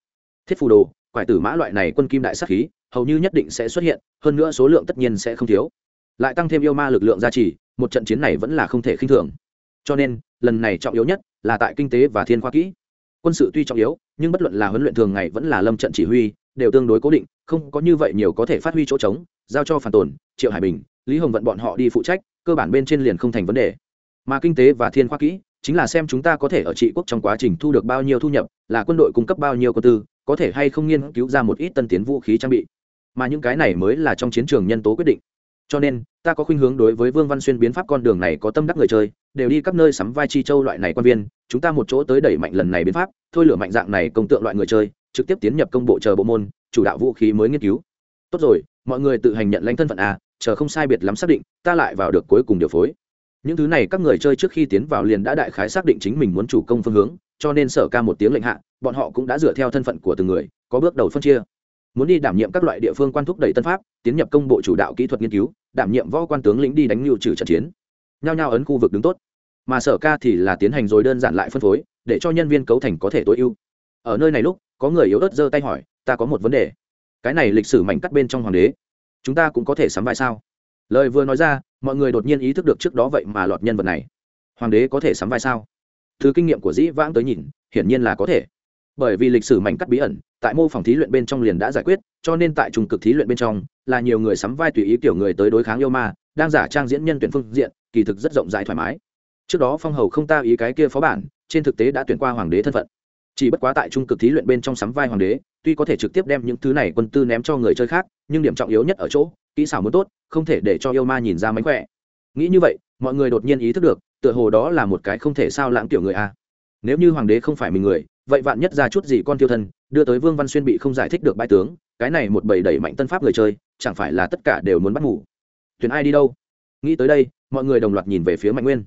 Thiết phù đồ, quải tử mã loại này quân kim đại sắc khí, hầu như nhất định sẽ xuất hiện, hơn nữa số lượng tất nhiên sẽ không thiếu. Lại tăng thêm yêu ma lực lượng gia trì, một trận chiến này vẫn là không thể khinh thường. Cho nên, lần này trọng yếu nhất là tại kinh tế và thiên khoa kỹ. Quân sự tuy trọng yếu, nhưng bất luận là huấn luyện thường ngày vẫn là lâm trận chỉ huy, đều tương đối cố định, không có như vậy nhiều có thể phát huy chỗ trống, giao cho phản tồn triệu hải bình, lý hồng vận bọn họ đi phụ trách, cơ bản bên trên liền không thành vấn đề. Mà kinh tế và thiên khoa kỹ, chính là xem chúng ta có thể ở trị quốc trong quá trình thu được bao nhiêu thu nhập, là quân đội cung cấp bao nhiêu quân tư, có thể hay không nghiên cứu ra một ít tân tiến vũ khí trang bị. Mà những cái này mới là trong chiến trường nhân tố quyết định cho nên, ta có khuynh hướng đối với vương văn xuyên biến pháp con đường này có tâm đắc người chơi, đều đi các nơi sắm vai chi châu loại này quan viên, chúng ta một chỗ tới đẩy mạnh lần này biến pháp, thôi lửa mạnh dạng này công tượng loại người chơi, trực tiếp tiến nhập công bộ chờ bộ môn, chủ đạo vũ khí mới nghiên cứu. Tốt rồi, mọi người tự hành nhận lãnh thân phận a chờ không sai biệt lắm xác định, ta lại vào được cuối cùng điều phối. Những thứ này các người chơi trước khi tiến vào liền đã đại khái xác định chính mình muốn chủ công phương hướng, cho nên sở ca một tiếng lệnh hạ, bọn họ cũng đã dựa theo thân phận của từng người, có bước đầu phân chia muốn đi đảm nhiệm các loại địa phương quan thúc đẩy tân pháp, tiến nhập công bộ chủ đạo kỹ thuật nghiên cứu, đảm nhiệm võ quan tướng lĩnh đi đánh lưu trừ trận chiến. Nhao nhao ấn khu vực đứng tốt. Mà sở ca thì là tiến hành rồi đơn giản lại phân phối, để cho nhân viên cấu thành có thể tối ưu. Ở nơi này lúc, có người yếu ớt giơ tay hỏi, ta có một vấn đề. Cái này lịch sử mảnh cắt bên trong hoàng đế, chúng ta cũng có thể sắm vai sao? Lời vừa nói ra, mọi người đột nhiên ý thức được trước đó vậy mà lọt nhân vật này. Hoàng đế có thể sắm vai sao? Từ kinh nghiệm của dĩ vãng tới nhìn, hiển nhiên là có thể bởi vì lịch sử mảnh cắt bí ẩn, tại mô phỏng thí luyện bên trong liền đã giải quyết, cho nên tại trung cực thí luyện bên trong, là nhiều người sắm vai tùy ý kiểu người tới đối kháng yêu ma, đang giả trang diễn nhân tuyển phương diện, kỳ thực rất rộng rãi thoải mái. Trước đó phong hầu không ta ý cái kia phó bản, trên thực tế đã tuyển qua hoàng đế thân phận. Chỉ bất quá tại trung cực thí luyện bên trong sắm vai hoàng đế, tuy có thể trực tiếp đem những thứ này quân tư ném cho người chơi khác, nhưng điểm trọng yếu nhất ở chỗ, kỹ xảo muốn tốt, không thể để cho yêu ma nhìn ra mánh khỏe. Nghĩ như vậy, mọi người đột nhiên ý thức được, tựa hồ đó là một cái không thể sao lãng tiểu người a. Nếu như hoàng đế không phải mình người vậy vạn nhất ra chút gì con tiêu thân, đưa tới vương văn xuyên bị không giải thích được bãi tướng, cái này một bầy đẩy mạnh tân pháp người chơi, chẳng phải là tất cả đều muốn bắt ngủ thuyền ai đi đâu? Nghĩ tới đây, mọi người đồng loạt nhìn về phía mạnh nguyên.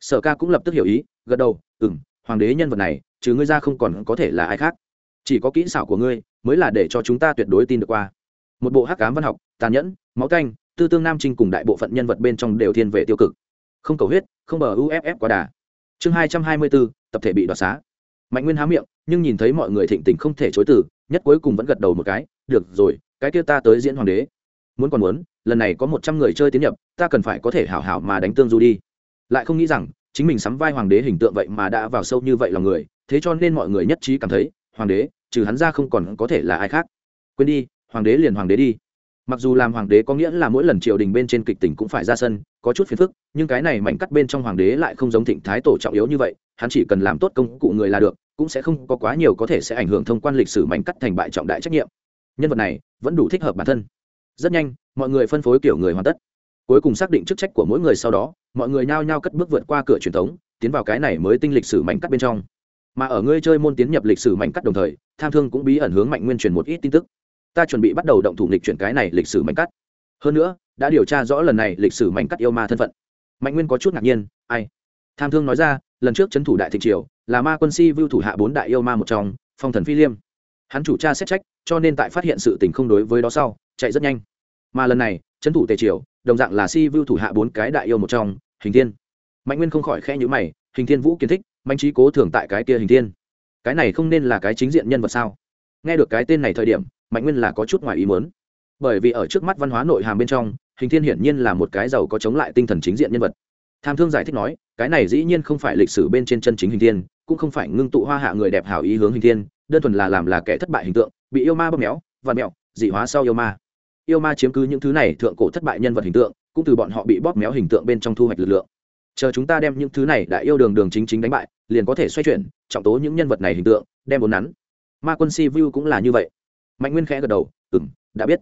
Sở ca cũng lập tức hiểu ý, gật đầu ừ m hoàng đế nhân vật này chứ ngươi ra không còn có thể là ai khác. Chỉ có kỹ xảo của ngươi mới là để cho chúng ta tuyệt đối tin được qua. Một bộ hắc cám văn học, tàn nhẫn, máu canh, tư tương nam trinh cùng đại bộ phận nhân vật bên trong đều thiên về tiêu cực. Không cầu huyết, không bờ uff quá đà. Chương hai trăm hai mươi bốn tập thể bị đoạt xá mạnh nguyên há miệng, nhưng nhìn thấy mọi người thịnh tình không thể chối từ, nhất cuối cùng vẫn gật đầu một cái, được rồi, cái kia ta tới diễn hoàng đế. Muốn còn muốn, lần này có một trăm người chơi tiến nhập, ta cần phải có thể hảo hảo mà đánh tương du đi. Lại không nghĩ rằng, chính mình sắm vai hoàng đế hình tượng vậy mà đã vào sâu như vậy lòng người, thế cho nên mọi người nhất trí cảm thấy, hoàng đế, trừ hắn ra không còn có thể là ai khác. Quên đi, hoàng đế liền hoàng đế đi mặc dù làm hoàng đế có nghĩa là mỗi lần triều đình bên trên kịch tỉnh cũng phải ra sân, có chút phiền phức, nhưng cái này mảnh cắt bên trong hoàng đế lại không giống thịnh thái tổ trọng yếu như vậy, hắn chỉ cần làm tốt công cụ người là được, cũng sẽ không có quá nhiều có thể sẽ ảnh hưởng thông quan lịch sử mảnh cắt thành bại trọng đại trách nhiệm. Nhân vật này vẫn đủ thích hợp bản thân. Rất nhanh, mọi người phân phối kiểu người hoàn tất. Cuối cùng xác định chức trách của mỗi người sau đó, mọi người nhao nhao cất bước vượt qua cửa truyền thống, tiến vào cái này mới tinh lịch sử mảnh cắt bên trong. Mà ở ngươi chơi môn tiến nhập lịch sử mảnh cắt đồng thời, tham thương cũng bí ẩn hướng mạnh nguyên truyền một ít tin tức ta chuẩn bị bắt đầu động thủ lịch chuyển cái này lịch sử mảnh cắt. Hơn nữa, đã điều tra rõ lần này lịch sử mảnh cắt yêu ma thân phận. Mạnh nguyên có chút ngạc nhiên, ai? Tham thương nói ra, lần trước trấn thủ đại thịnh triều, là ma quân si vưu thủ hạ bốn đại yêu ma một trong, phong thần phi liêm. Hắn chủ tra xét trách, cho nên tại phát hiện sự tình không đối với đó sau, chạy rất nhanh. Mà lần này trấn thủ tề triều, đồng dạng là si vưu thủ hạ bốn cái đại yêu một trong, hình thiên. Mạnh nguyên không khỏi khẽ nhữ mày, hình thiên vũ kiến thích, mạnh trí cố thường tại cái kia hình thiên. Cái này không nên là cái chính diện nhân vật sao? Nghe được cái tên này thời điểm mạnh nguyên là có chút ngoài ý muốn, bởi vì ở trước mắt văn hóa nội hàm bên trong hình thiên hiển nhiên là một cái giàu có chống lại tinh thần chính diện nhân vật. Tham thương giải thích nói cái này dĩ nhiên không phải lịch sử bên trên chân chính hình thiên cũng không phải ngưng tụ hoa hạ người đẹp hảo ý hướng hình thiên đơn thuần là làm là kẻ thất bại hình tượng bị yêu ma bóp méo và mẹo dị hóa sau yêu ma. Yêu ma chiếm cứ những thứ này thượng cổ thất bại nhân vật hình tượng cũng từ bọn họ bị bóp méo hình tượng bên trong thu hoạch lực lượng. Chờ chúng ta đem những thứ này đại yêu đường đường chính chính đánh bại liền có thể xoay chuyển trọng tố những nhân vật này hình tượng đem vốn nắn. Ma quân si vu cũng là như vậy mạnh nguyên khẽ gật đầu ừ m đã biết.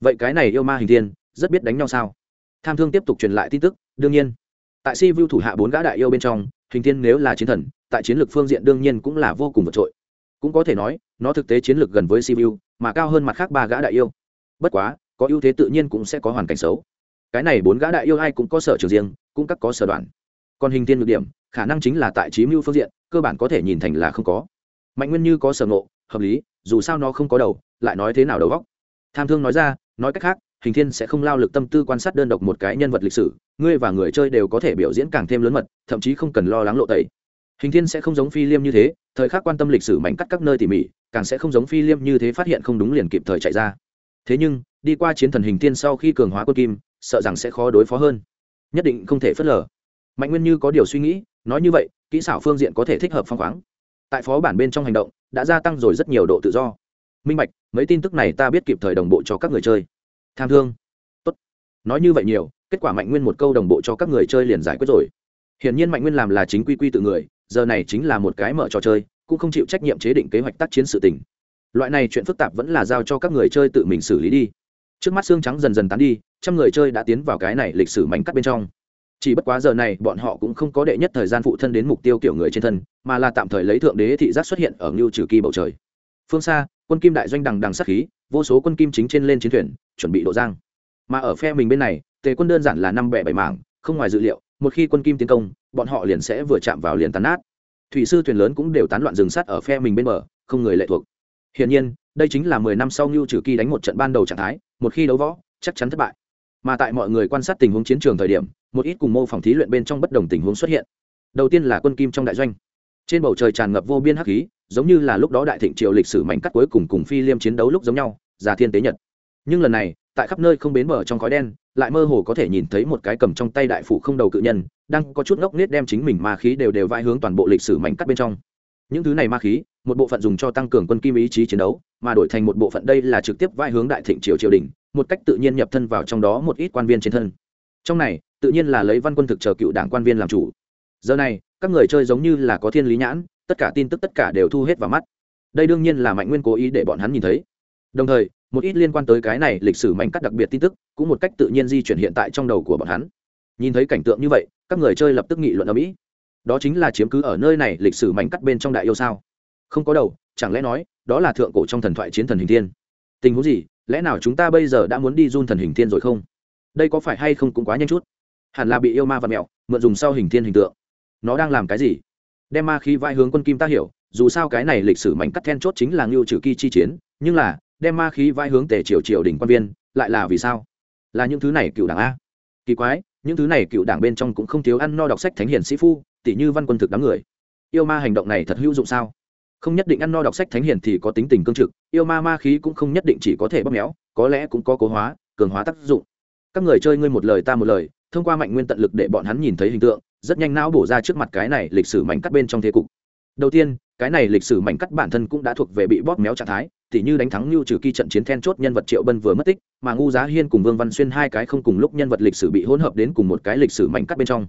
Vậy cái này yêu ma hình thiên, rất biết đánh nhau sao? Tham thương tiếp tục truyền lại tin tức, đương nhiên. Tại si vu thủ hạ bốn gã đại yêu bên trong, hình thiên nếu là chiến thần, tại chiến lược phương diện đương nhiên cũng là vô cùng vượt trội. Cũng có thể nói, nó thực tế chiến lược gần với si vu mà cao hơn mặt khác ba gã đại yêu. Bất quá, có ưu thế tự nhiên cũng sẽ có hoàn cảnh xấu. Cái này bốn gã đại yêu ai cũng có sở trường riêng, cũng các có sở đoạn. Còn hình thiên ngược điểm, khả năng chính là tại trí mưu phương diện, cơ bản có thể nhìn thành là không có. Mạnh nguyên như có sở ngộ, hợp lý dù sao nó không có đầu, lại nói thế nào đầu góc. Tham thương nói ra, nói cách khác, hình thiên sẽ không lao lực tâm tư quan sát đơn độc một cái nhân vật lịch sử, ngươi và người chơi đều có thể biểu diễn càng thêm lớn mật, thậm chí không cần lo lắng lộ tẩy. Hình thiên sẽ không giống phi liêm như thế, thời khắc quan tâm lịch sử mảnh cắt các nơi tỉ mỉ, càng sẽ không giống phi liêm như thế phát hiện không đúng liền kịp thời chạy ra. Thế nhưng, đi qua chiến thần hình thiên sau khi cường hóa quân kim, sợ rằng sẽ khó đối phó hơn. Nhất định không thể phớt lờ. Mạnh nguyên như có điều suy nghĩ, nói như vậy, kỹ xảo phương diện có thể thích hợp phong khoáng. Tại phó bản bên trong hành động đã gia tăng rồi rất nhiều độ tự do. Minh bạch, mấy tin tức này ta biết kịp thời đồng bộ cho các người chơi. Tham thương. Tốt. Nói như vậy nhiều, kết quả mạnh nguyên một câu đồng bộ cho các người chơi liền giải quyết rồi. Hiển nhiên mạnh nguyên làm là chính quy quy tự người, giờ này chính là một cái mở trò chơi, cũng không chịu trách nhiệm chế định kế hoạch tác chiến sự tình. Loại này chuyện phức tạp vẫn là giao cho các người chơi tự mình xử lý đi. Trước mắt xương trắng dần dần tán đi, trăm người chơi đã tiến vào cái này lịch sử mảnh cắt bên trong chỉ bất quá giờ này, bọn họ cũng không có đệ nhất thời gian phụ thân đến mục tiêu kiểu người trên thân, mà là tạm thời lấy thượng đế thị giác xuất hiện ở ngưu trừ kỳ bầu trời. Phương xa, quân kim đại doanh đằng đằng sát khí, vô số quân kim chính trên lên chiến thuyền, chuẩn bị độ giang. Mà ở phe mình bên này, tề quân đơn giản là năm bẻ bảy mảng, không ngoài dự liệu, một khi quân kim tiến công, bọn họ liền sẽ vừa chạm vào liền tàn nát. Thủy sư thuyền lớn cũng đều tán loạn rừng sắt ở phe mình bên bờ, không người lệ thuộc. Hiển nhiên, đây chính là mười năm sau ngưu trừ kỳ đánh một trận ban đầu trạng thái, một khi đấu võ, chắc chắn thất bại mà tại mọi người quan sát tình huống chiến trường thời điểm, một ít cùng mô phỏng thí luyện bên trong bất đồng tình huống xuất hiện. Đầu tiên là quân kim trong đại doanh. Trên bầu trời tràn ngập vô biên hắc khí, giống như là lúc đó đại thịnh triều lịch sử mảnh cắt cuối cùng cùng phi liêm chiến đấu lúc giống nhau, già thiên tế nhật. Nhưng lần này, tại khắp nơi không bến bờ trong khói đen, lại mơ hồ có thể nhìn thấy một cái cầm trong tay đại phủ không đầu cự nhân, đang có chút ngốc nết đem chính mình ma khí đều đều vai hướng toàn bộ lịch sử mảnh cắt bên trong. Những thứ này ma khí, một bộ phận dùng cho tăng cường quân kim ý chí chiến đấu, mà đổi thành một bộ phận đây là trực tiếp vai hướng đại thịnh triều triều đình một cách tự nhiên nhập thân vào trong đó một ít quan viên trên thân. Trong này, tự nhiên là lấy văn quân thực chờ cựu đảng quan viên làm chủ. Giờ này, các người chơi giống như là có thiên lý nhãn, tất cả tin tức tất cả đều thu hết vào mắt. Đây đương nhiên là mạnh nguyên cố ý để bọn hắn nhìn thấy. Đồng thời, một ít liên quan tới cái này lịch sử mảnh cắt đặc biệt tin tức, cũng một cách tự nhiên di chuyển hiện tại trong đầu của bọn hắn. Nhìn thấy cảnh tượng như vậy, các người chơi lập tức nghị luận ở mỹ. Đó chính là chiếm cứ ở nơi này lịch sử mảnh cắt bên trong đại yêu sao. Không có đầu, chẳng lẽ nói, đó là thượng cổ trong thần thoại chiến thần hình thiên? Tình huống gì lẽ nào chúng ta bây giờ đã muốn đi run thần hình thiên rồi không? Đây có phải hay không cũng quá nhanh chút. Hẳn là bị yêu ma và mẹo, mượn dùng sau hình thiên hình tượng. Nó đang làm cái gì? Đem ma khí vai hướng quân kim ta hiểu, dù sao cái này lịch sử mảnh cắt then chốt chính là ngưu trừ kỳ chi chiến, nhưng là, đem ma khí vai hướng tề triều triều đỉnh quan viên, lại là vì sao? Là những thứ này cựu đảng a. Kỳ quái, những thứ này cựu đảng bên trong cũng không thiếu ăn no đọc sách thánh hiền sĩ phu tỷ như văn quân thực đám người. Yêu ma hành động này thật hữu dụng sao? Không nhất định ăn no đọc sách thánh hiền thì có tính tình cương trực, yêu ma ma khí cũng không nhất định chỉ có thể bóp méo, có lẽ cũng có cố hóa, cường hóa tác dụng. Các người chơi ngươi một lời ta một lời, thông qua mạnh nguyên tận lực để bọn hắn nhìn thấy hình tượng, rất nhanh não bổ ra trước mặt cái này lịch sử mảnh cắt bên trong thế cục. Đầu tiên, cái này lịch sử mảnh cắt bản thân cũng đã thuộc về bị bóp méo trạng thái, tỉ như đánh thắng lưu trừ kỳ trận chiến then chốt nhân vật triệu bân vừa mất tích, mà ngu giá hiên cùng vương văn xuyên hai cái không cùng lúc nhân vật lịch sử bị hỗn hợp đến cùng một cái lịch sử mảnh cắt bên trong.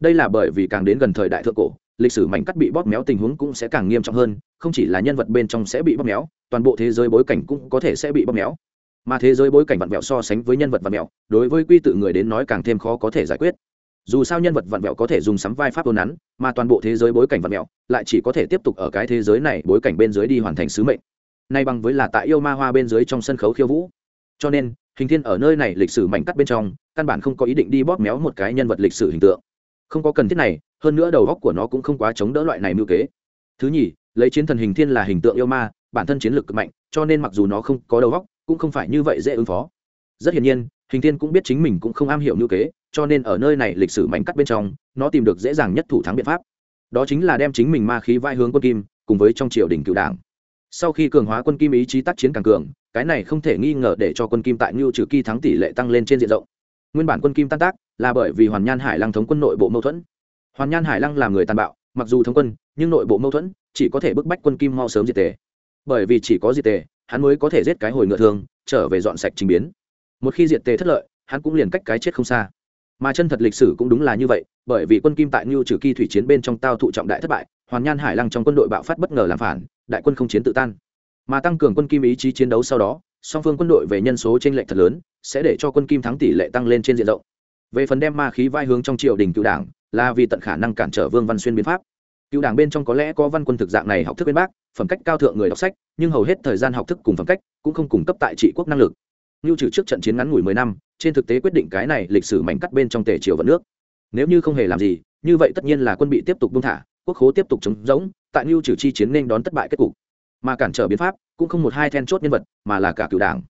Đây là bởi vì càng đến gần thời đại thượng cổ lịch sử mảnh cắt bị bóp méo tình huống cũng sẽ càng nghiêm trọng hơn, không chỉ là nhân vật bên trong sẽ bị bóp méo, toàn bộ thế giới bối cảnh cũng có thể sẽ bị bóp méo. Mà thế giới bối cảnh vặn vẹo so sánh với nhân vật vặn vẹo, đối với quy tự người đến nói càng thêm khó có thể giải quyết. Dù sao nhân vật vặn vẹo có thể dùng sắm vai pháp tôn nắn, mà toàn bộ thế giới bối cảnh vặn vẹo lại chỉ có thể tiếp tục ở cái thế giới này bối cảnh bên dưới đi hoàn thành sứ mệnh. Nay bằng với là tại yêu ma hoa bên dưới trong sân khấu khiêu vũ. Cho nên, hình thiên ở nơi này lịch sử mảnh cắt bên trong, căn bản không có ý định đi bóp méo một cái nhân vật lịch sử hình tượng. Không có cần thiết này hơn nữa đầu góc của nó cũng không quá chống đỡ loại này mưu kế. Thứ nhì, lấy chiến thần hình thiên là hình tượng yêu ma, bản thân chiến lược cực mạnh, cho nên mặc dù nó không có đầu góc, cũng không phải như vậy dễ ứng phó. Rất hiển nhiên, hình thiên cũng biết chính mình cũng không am hiểu mưu kế, cho nên ở nơi này lịch sử mảnh cắt bên trong, nó tìm được dễ dàng nhất thủ thắng biện pháp. Đó chính là đem chính mình ma khí vai hướng quân kim, cùng với trong triều đình cựu đảng. Sau khi cường hóa quân kim ý chí tác chiến càng cường, cái này không thể nghi ngờ để cho quân kim tại ngưu trừ kỳ thắng tỷ lệ tăng lên trên diện rộng. Nguyên bản quân kim tan tác là bởi vì hoàn nhan hải lăng thống quân nội bộ mâu thuẫn hoàn nhan hải lăng là người tàn bạo, mặc dù thống quân, nhưng nội bộ mâu thuẫn chỉ có thể bức bách quân kim mau sớm diệt tề. Bởi vì chỉ có diệt tề, hắn mới có thể giết cái hồi ngựa thương trở về dọn sạch trình biến. Một khi diệt tề thất lợi, hắn cũng liền cách cái chết không xa. Mà chân thật lịch sử cũng đúng là như vậy, bởi vì quân kim tại ngưu trừ kỳ thủy chiến bên trong tao thụ trọng đại thất bại, hoàn nhan hải lăng trong quân đội bạo phát bất ngờ làm phản, đại quân không chiến tự tan. Mà tăng cường quân kim ý chí chiến đấu sau đó, song phương quân đội về nhân số trên lệch thật lớn, sẽ để cho quân kim thắng tỷ lệ tăng lên trên diện rộng. Về phần đem ma khí vai hướng trong triều đình cựu đảng là vì tận khả năng cản trở vương văn xuyên biến pháp. Cựu đảng bên trong có lẽ có văn quân thực dạng này học thức bên bác, phẩm cách cao thượng người đọc sách, nhưng hầu hết thời gian học thức cùng phẩm cách cũng không cung cấp tại trị quốc năng lực. Như trừ trước trận chiến ngắn ngủi mười năm, trên thực tế quyết định cái này lịch sử mảnh cắt bên trong tề triều vận nước. Nếu như không hề làm gì, như vậy tất nhiên là quân bị tiếp tục buông thả, quốc khố tiếp tục chống rỗng, tại như trừ chi chiến nên đón thất bại kết cục. Mà cản trở biến pháp cũng không một hai then chốt nhân vật, mà là cả cựu đảng.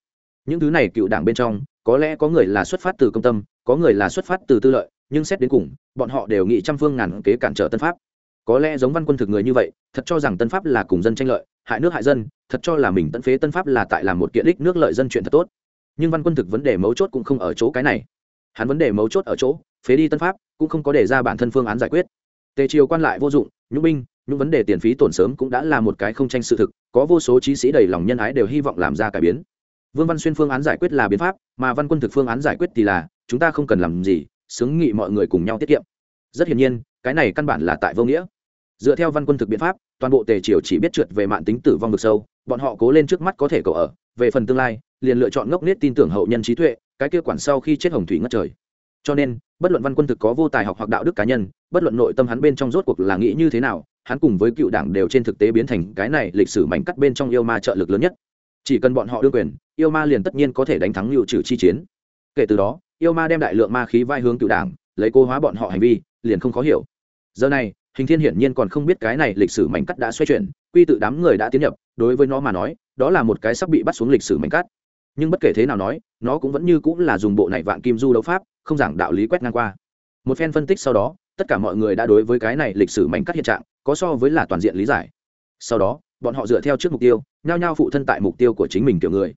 Những thứ này cựu đảng bên trong, có lẽ có người là xuất phát từ công tâm, có người là xuất phát từ tư lợi nhưng xét đến cùng, bọn họ đều nghĩ trăm phương ngàn kế cản trở tân pháp. Có lẽ giống văn quân thực người như vậy, thật cho rằng tân pháp là cùng dân tranh lợi, hại nước hại dân, thật cho là mình tận phế tân pháp là tại làm một kiện ích nước lợi dân chuyện thật tốt. Nhưng văn quân thực vấn đề mấu chốt cũng không ở chỗ cái này. Hắn vấn đề mấu chốt ở chỗ, phế đi tân pháp, cũng không có đề ra bản thân phương án giải quyết. Tề triều quan lại vô dụng, nhũ binh những vấn đề tiền phí tổn sớm cũng đã là một cái không tranh sự thực, có vô số trí sĩ đầy lòng nhân ái đều hy vọng làm ra cải biến. Vương văn xuyên phương án giải quyết là biến pháp, mà văn quân thực phương án giải quyết thì là, chúng ta không cần làm gì xứng nghị mọi người cùng nhau tiết kiệm. Rất hiển nhiên, cái này căn bản là tại vô nghĩa. Dựa theo văn quân thực biện pháp, toàn bộ tề triều chỉ biết trượt về mạng tính tử vong vực sâu, bọn họ cố lên trước mắt có thể cầu ở. Về phần tương lai, liền lựa chọn ngốc nết tin tưởng hậu nhân trí tuệ, cái kia quản sau khi chết hồng thủy ngất trời. Cho nên, bất luận văn quân thực có vô tài học hoặc đạo đức cá nhân, bất luận nội tâm hắn bên trong rốt cuộc là nghĩ như thế nào, hắn cùng với cựu đảng đều trên thực tế biến thành cái này lịch sử mảnh cắt bên trong yêu ma trợ lực lớn nhất. Chỉ cần bọn họ đương quyền, yêu ma liền tất nhiên có thể đánh thắng lưu trừ chi chiến. Kể từ đó yêu ma đem đại lượng ma khí vai hướng cựu đảng, lấy cô hóa bọn họ hành vi, liền không khó hiểu. Giờ này, hình thiên hiển nhiên còn không biết cái này lịch sử mảnh cắt đã xoay chuyển, quy tự đám người đã tiến nhập, đối với nó mà nói, đó là một cái sắp bị bắt xuống lịch sử mảnh cắt. Nhưng bất kể thế nào nói, nó cũng vẫn như cũng là dùng bộ này vạn kim du đấu pháp, không giảng đạo lý quét ngang qua. Một phen phân tích sau đó, tất cả mọi người đã đối với cái này lịch sử mảnh cắt hiện trạng, có so với là toàn diện lý giải. Sau đó, bọn họ dựa theo trước mục tiêu, nhao nhao phụ thân tại mục tiêu của chính mình kiểu người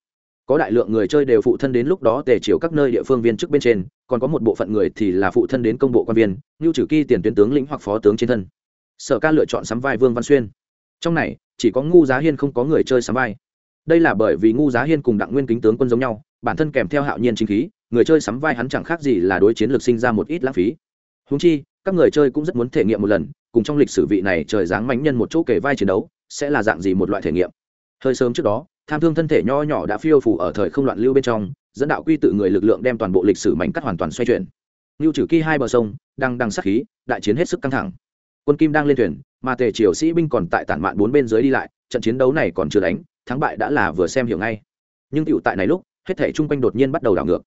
có đại lượng người chơi đều phụ thân đến lúc đó tề chiều các nơi địa phương viên chức bên trên, còn có một bộ phận người thì là phụ thân đến công bộ quan viên như trừ kỳ tiền tuyến tướng lĩnh hoặc phó tướng trên thân. Sở ca lựa chọn sắm vai vương văn xuyên. Trong này, chỉ có ngu giá hiên không có người chơi sắm vai. Đây là bởi vì ngu giá hiên cùng đặng nguyên kính tướng quân giống nhau, bản thân kèm theo hạo nhiên chính khí, người chơi sắm vai hắn chẳng khác gì là đối chiến lược sinh ra một ít lãng phí. Húng chi, các người chơi cũng rất muốn thể nghiệm một lần, cùng trong lịch sử vị này trời dáng mánh nhân một chỗ kể vai chiến đấu, sẽ là dạng gì một loại thể nghiệm? Hơi sớm trước đó tham thương thân thể nho nhỏ đã phiêu phủ ở thời không loạn lưu bên trong, dẫn đạo quy tự người lực lượng đem toàn bộ lịch sử mảnh cắt hoàn toàn xoay chuyển. Lưu trừ kỳ hai bờ sông, đang đang sát khí, đại chiến hết sức căng thẳng. Quân kim đang lên thuyền, mà tề triều sĩ binh còn tại tản mạn bốn bên dưới đi lại, trận chiến đấu này còn chưa đánh, thắng bại đã là vừa xem hiểu ngay. Nhưng tựu tại này lúc, hết thể chung quanh đột nhiên bắt đầu đảo ngược.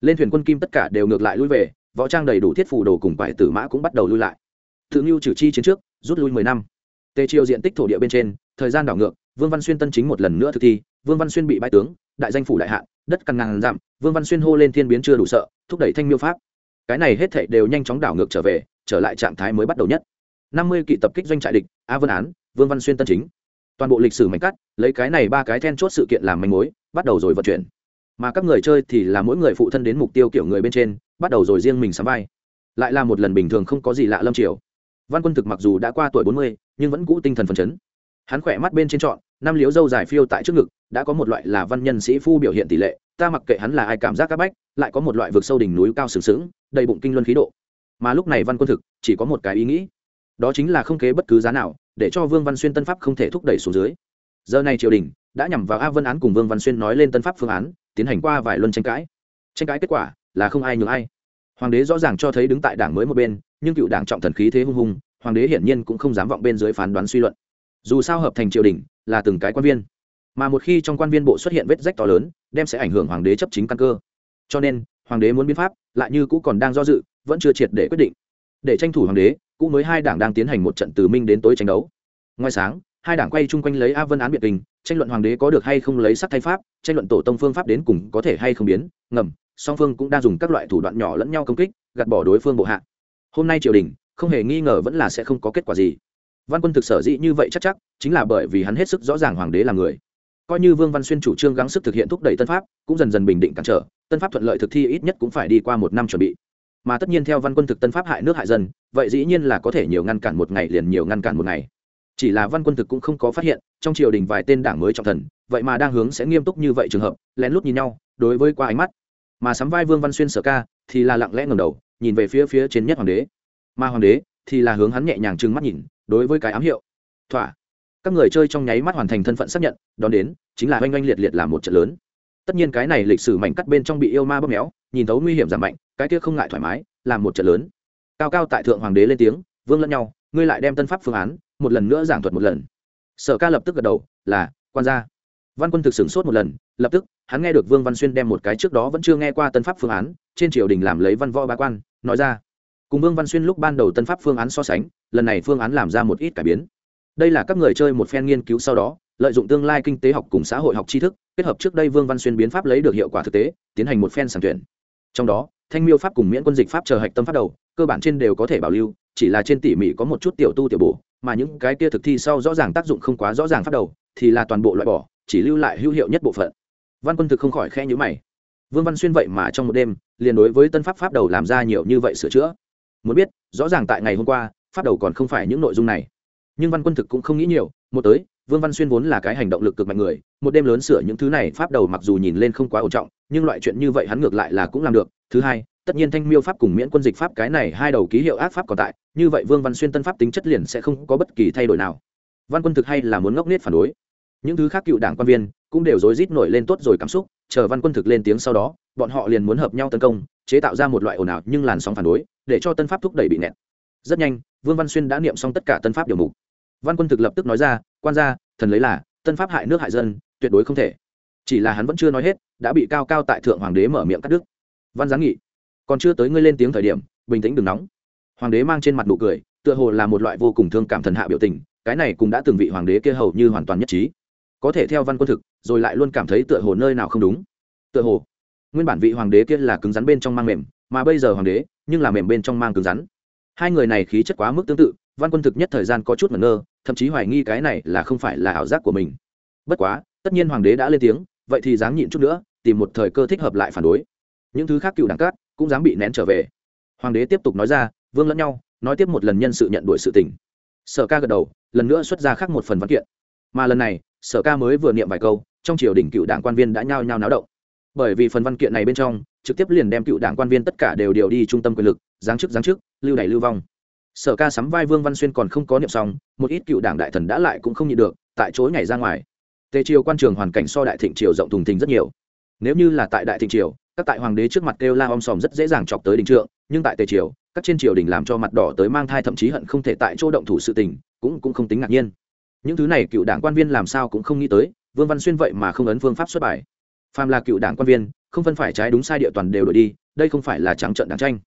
Lên thuyền quân kim tất cả đều ngược lại lui về, võ trang đầy đủ thiết phủ đồ cùng quải tử mã cũng bắt đầu lui lại. Thượng lưu trừ chi chiến trước, rút lui mười năm. Tề triều diện tích thổ địa bên trên, thời gian đảo ngược, vương văn xuyên tân chính một lần nữa thực thi vương văn xuyên bị bãi tướng, đại danh phủ đại hạ, đất căn ngàn dặm, vương văn xuyên hô lên thiên biến chưa đủ sợ, thúc đẩy thanh miêu pháp. Cái này hết thảy đều nhanh chóng đảo ngược trở về, trở lại trạng thái mới bắt đầu nhất. Năm mươi kỵ tập kích doanh trại địch, a vân án, vương văn xuyên tân chính. Toàn bộ lịch sử mảnh cắt, lấy cái này ba cái then chốt sự kiện làm manh mối, bắt đầu rồi vận chuyển. Mà các người chơi thì là mỗi người phụ thân đến mục tiêu kiểu người bên trên, bắt đầu rồi riêng mình sắm vai. Lại là một lần bình thường không có gì lạ lâm triều. Văn quân thực mặc dù đã qua tuổi bốn mươi, nhưng vẫn cũ tinh thần phấn chấn. Hắn khỏe mắt bên trên trọn năm liếu dâu dài phiêu tại trước ngực, đã có một loại là văn nhân sĩ phu biểu hiện tỷ lệ, ta mặc kệ hắn là ai cảm giác các bách, lại có một loại vực sâu đỉnh núi cao sừng sững, đầy bụng kinh luân khí độ. Mà lúc này văn quân thực, chỉ có một cái ý nghĩ. Đó chính là không kế bất cứ giá nào, để cho vương văn xuyên tân pháp không thể thúc đẩy xuống dưới. Giờ này triều đình, đã nhằm vào a vân án cùng vương văn xuyên nói lên tân pháp phương án, tiến hành qua vài luân tranh cãi. Tranh cãi kết quả, là không ai nhường ai. Hoàng đế rõ ràng cho thấy đứng tại đảng mới một bên, nhưng cựu đảng trọng thần khí thế hung hùng, hoàng đế hiển nhiên cũng không dám vọng bên dưới phán đoán suy luận dù sao hợp thành triều đình là từng cái quan viên. Mà một khi trong quan viên bộ xuất hiện vết rách to lớn, đem sẽ ảnh hưởng hoàng đế chấp chính căn cơ. Cho nên, hoàng đế muốn biến pháp, lại như cũ còn đang do dự, vẫn chưa triệt để quyết định. Để tranh thủ hoàng đế, cũ mới hai đảng đang tiến hành một trận từ minh đến tối tranh đấu. Ngoài sáng, hai đảng quay chung quanh lấy a vân án biệt kinh tranh luận hoàng đế có được hay không lấy sắc thay pháp, tranh luận tổ tông phương pháp đến cùng có thể hay không biến, ngầm, song phương cũng đang dùng các loại thủ đoạn nhỏ lẫn nhau công kích, gạt bỏ đối phương bộ hạ. Hôm nay triều đình, không hề nghi ngờ vẫn là sẽ không có kết quả gì văn quân thực sở dĩ như vậy chắc chắc, chính là bởi vì hắn hết sức rõ ràng hoàng đế là người. Coi như vương văn xuyên chủ trương gắng sức thực hiện thúc đẩy tân pháp, cũng dần dần bình định cản trở, tân pháp thuận lợi thực thi ít nhất cũng phải đi qua một năm chuẩn bị. Mà tất nhiên theo văn quân thực tân pháp hại nước hại dân, vậy dĩ nhiên là có thể nhiều ngăn cản một ngày liền nhiều ngăn cản một ngày. Chỉ là văn quân thực cũng không có phát hiện, trong triều đình vài tên đảng mới trọng thần, vậy mà đang hướng sẽ nghiêm túc như vậy trường hợp, lén lút nhìn nhau, đối với qua ánh mắt. Mà sắm vai vương văn xuyên sở ca, thì là lặng lẽ ngầm đầu, nhìn về phía phía trên nhất hoàng đế. Mà hoàng đế thì là hướng hắn nhẹ nhàng trừng mắt nhìn đối với cái ám hiệu. Thỏa. Các người chơi trong nháy mắt hoàn thành thân phận xác nhận, đón đến, chính là oanh oanh liệt liệt làm một trận lớn. Tất nhiên cái này lịch sử mảnh cắt bên trong bị yêu ma bóp méo, nhìn thấu nguy hiểm giảm mạnh, cái kia không ngại thoải mái làm một trận lớn. Cao cao tại thượng hoàng đế lên tiếng, vương lẫn nhau, ngươi lại đem tân pháp phương án, một lần nữa giảng thuật một lần. Sở ca lập tức gật đầu, là, quan gia. Văn quân thực sửng sốt một lần, lập tức, hắn nghe được vương văn xuyên đem một cái trước đó vẫn chưa nghe qua tân pháp phương án, trên triều đình làm lấy văn võ ba quan, nói ra cùng vương văn xuyên lúc ban đầu tân pháp phương án so sánh, lần này phương án làm ra một ít cải biến. Đây là các người chơi một phen nghiên cứu sau đó, lợi dụng tương lai kinh tế học cùng xã hội học tri thức, kết hợp trước đây vương văn xuyên biến pháp lấy được hiệu quả thực tế, tiến hành một phen sàng tuyển. Trong đó, thanh miêu pháp cùng miễn quân dịch pháp chờ hạch tâm pháp đầu, cơ bản trên đều có thể bảo lưu, chỉ là trên tỉ mỉ có một chút tiểu tu tiểu bổ, mà những cái kia thực thi sau rõ ràng tác dụng không quá rõ ràng pháp đầu, thì là toàn bộ loại bỏ, chỉ lưu lại hữu hiệu nhất bộ phận. Văn quân thực không khỏi khe nhữ mày. Vương văn xuyên vậy mà trong một đêm, liền đối với tân pháp pháp đầu làm ra nhiều như vậy sửa chữa muốn biết, rõ ràng tại ngày hôm qua, pháp đầu còn không phải những nội dung này. Nhưng văn quân thực cũng không nghĩ nhiều, một tới, vương văn xuyên vốn là cái hành động lực cực mạnh người, một đêm lớn sửa những thứ này, pháp đầu mặc dù nhìn lên không quá ổn trọng, nhưng loại chuyện như vậy hắn ngược lại là cũng làm được. Thứ hai, tất nhiên thanh miêu pháp cùng miễn quân dịch pháp cái này hai đầu ký hiệu ác pháp còn tại, như vậy vương văn xuyên tân pháp tính chất liền sẽ không có bất kỳ thay đổi nào. Văn quân thực hay là muốn ngốc nết phản đối. Những thứ khác cựu đảng quan viên cũng đều rối rít nổi lên tốt rồi cảm xúc, chờ văn quân thực lên tiếng sau đó, bọn họ liền muốn hợp nhau tấn công, chế tạo ra một loại ồn ào nhưng làn sóng phản đối để cho tân pháp thúc đẩy bị nẹt rất nhanh, vương văn xuyên đã niệm xong tất cả tân pháp điều mục. Văn quân thực lập tức nói ra, quan gia, thần lấy là, tân pháp hại nước hại dân, tuyệt đối không thể. Chỉ là hắn vẫn chưa nói hết, đã bị cao cao tại thượng hoàng đế mở miệng cắt đứt. Văn giáng nghị, còn chưa tới ngươi lên tiếng thời điểm, bình tĩnh đừng nóng. Hoàng đế mang trên mặt nụ cười, tựa hồ là một loại vô cùng thương cảm thần hạ biểu tình, cái này cũng đã từng vị hoàng đế kia hầu như hoàn toàn nhất trí. Có thể theo văn quân thực, rồi lại luôn cảm thấy tựa hồ nơi nào không đúng. Tựa hồ, nguyên bản vị hoàng đế kia là cứng rắn bên trong mang mềm, mà bây giờ hoàng đế nhưng là mềm bên trong mang cứng rắn. Hai người này khí chất quá mức tương tự, văn quân thực nhất thời gian có chút mẩn ngơ, thậm chí hoài nghi cái này là không phải là ảo giác của mình. Bất quá, tất nhiên hoàng đế đã lên tiếng, vậy thì dáng nhịn chút nữa, tìm một thời cơ thích hợp lại phản đối. Những thứ khác cựu đẳng cát cũng dám bị nén trở về. Hoàng đế tiếp tục nói ra, vương lẫn nhau, nói tiếp một lần nhân sự nhận đuổi sự tình. Sở ca gật đầu, lần nữa xuất ra khác một phần văn kiện. Mà lần này, sở ca mới vừa niệm vài câu, trong triều đình cựu đảng quan viên đã nhao nhao náo động bởi vì phần văn kiện này bên trong, trực tiếp liền đem cựu đảng quan viên tất cả đều điều đi trung tâm quyền lực, giáng chức giáng chức, lưu đày, lưu vong. Sở ca sắm vai vương văn xuyên còn không có niệm xong, một ít cựu đảng đại thần đã lại cũng không nhịn được, tại chối nhảy ra ngoài. Tề triều quan trường hoàn cảnh so đại thịnh triều rộng thùng thình rất nhiều. Nếu như là tại đại thịnh triều, các tại hoàng đế trước mặt kêu la om sòm rất dễ dàng chọc tới đình trượng, nhưng tại tề triều, các trên triều đình làm cho mặt đỏ tới mang thai thậm chí hận không thể tại chỗ động thủ sự tình, cũng cũng không tính ngạc nhiên. Những thứ này cựu đảng quan viên làm sao cũng không nghĩ tới, vương văn xuyên vậy mà không ấn phương pháp xuất bài phàm là cựu đảng quan viên, không phân phải trái đúng sai địa toàn đều đổi đi, đây không phải là trắng trận đảng tranh.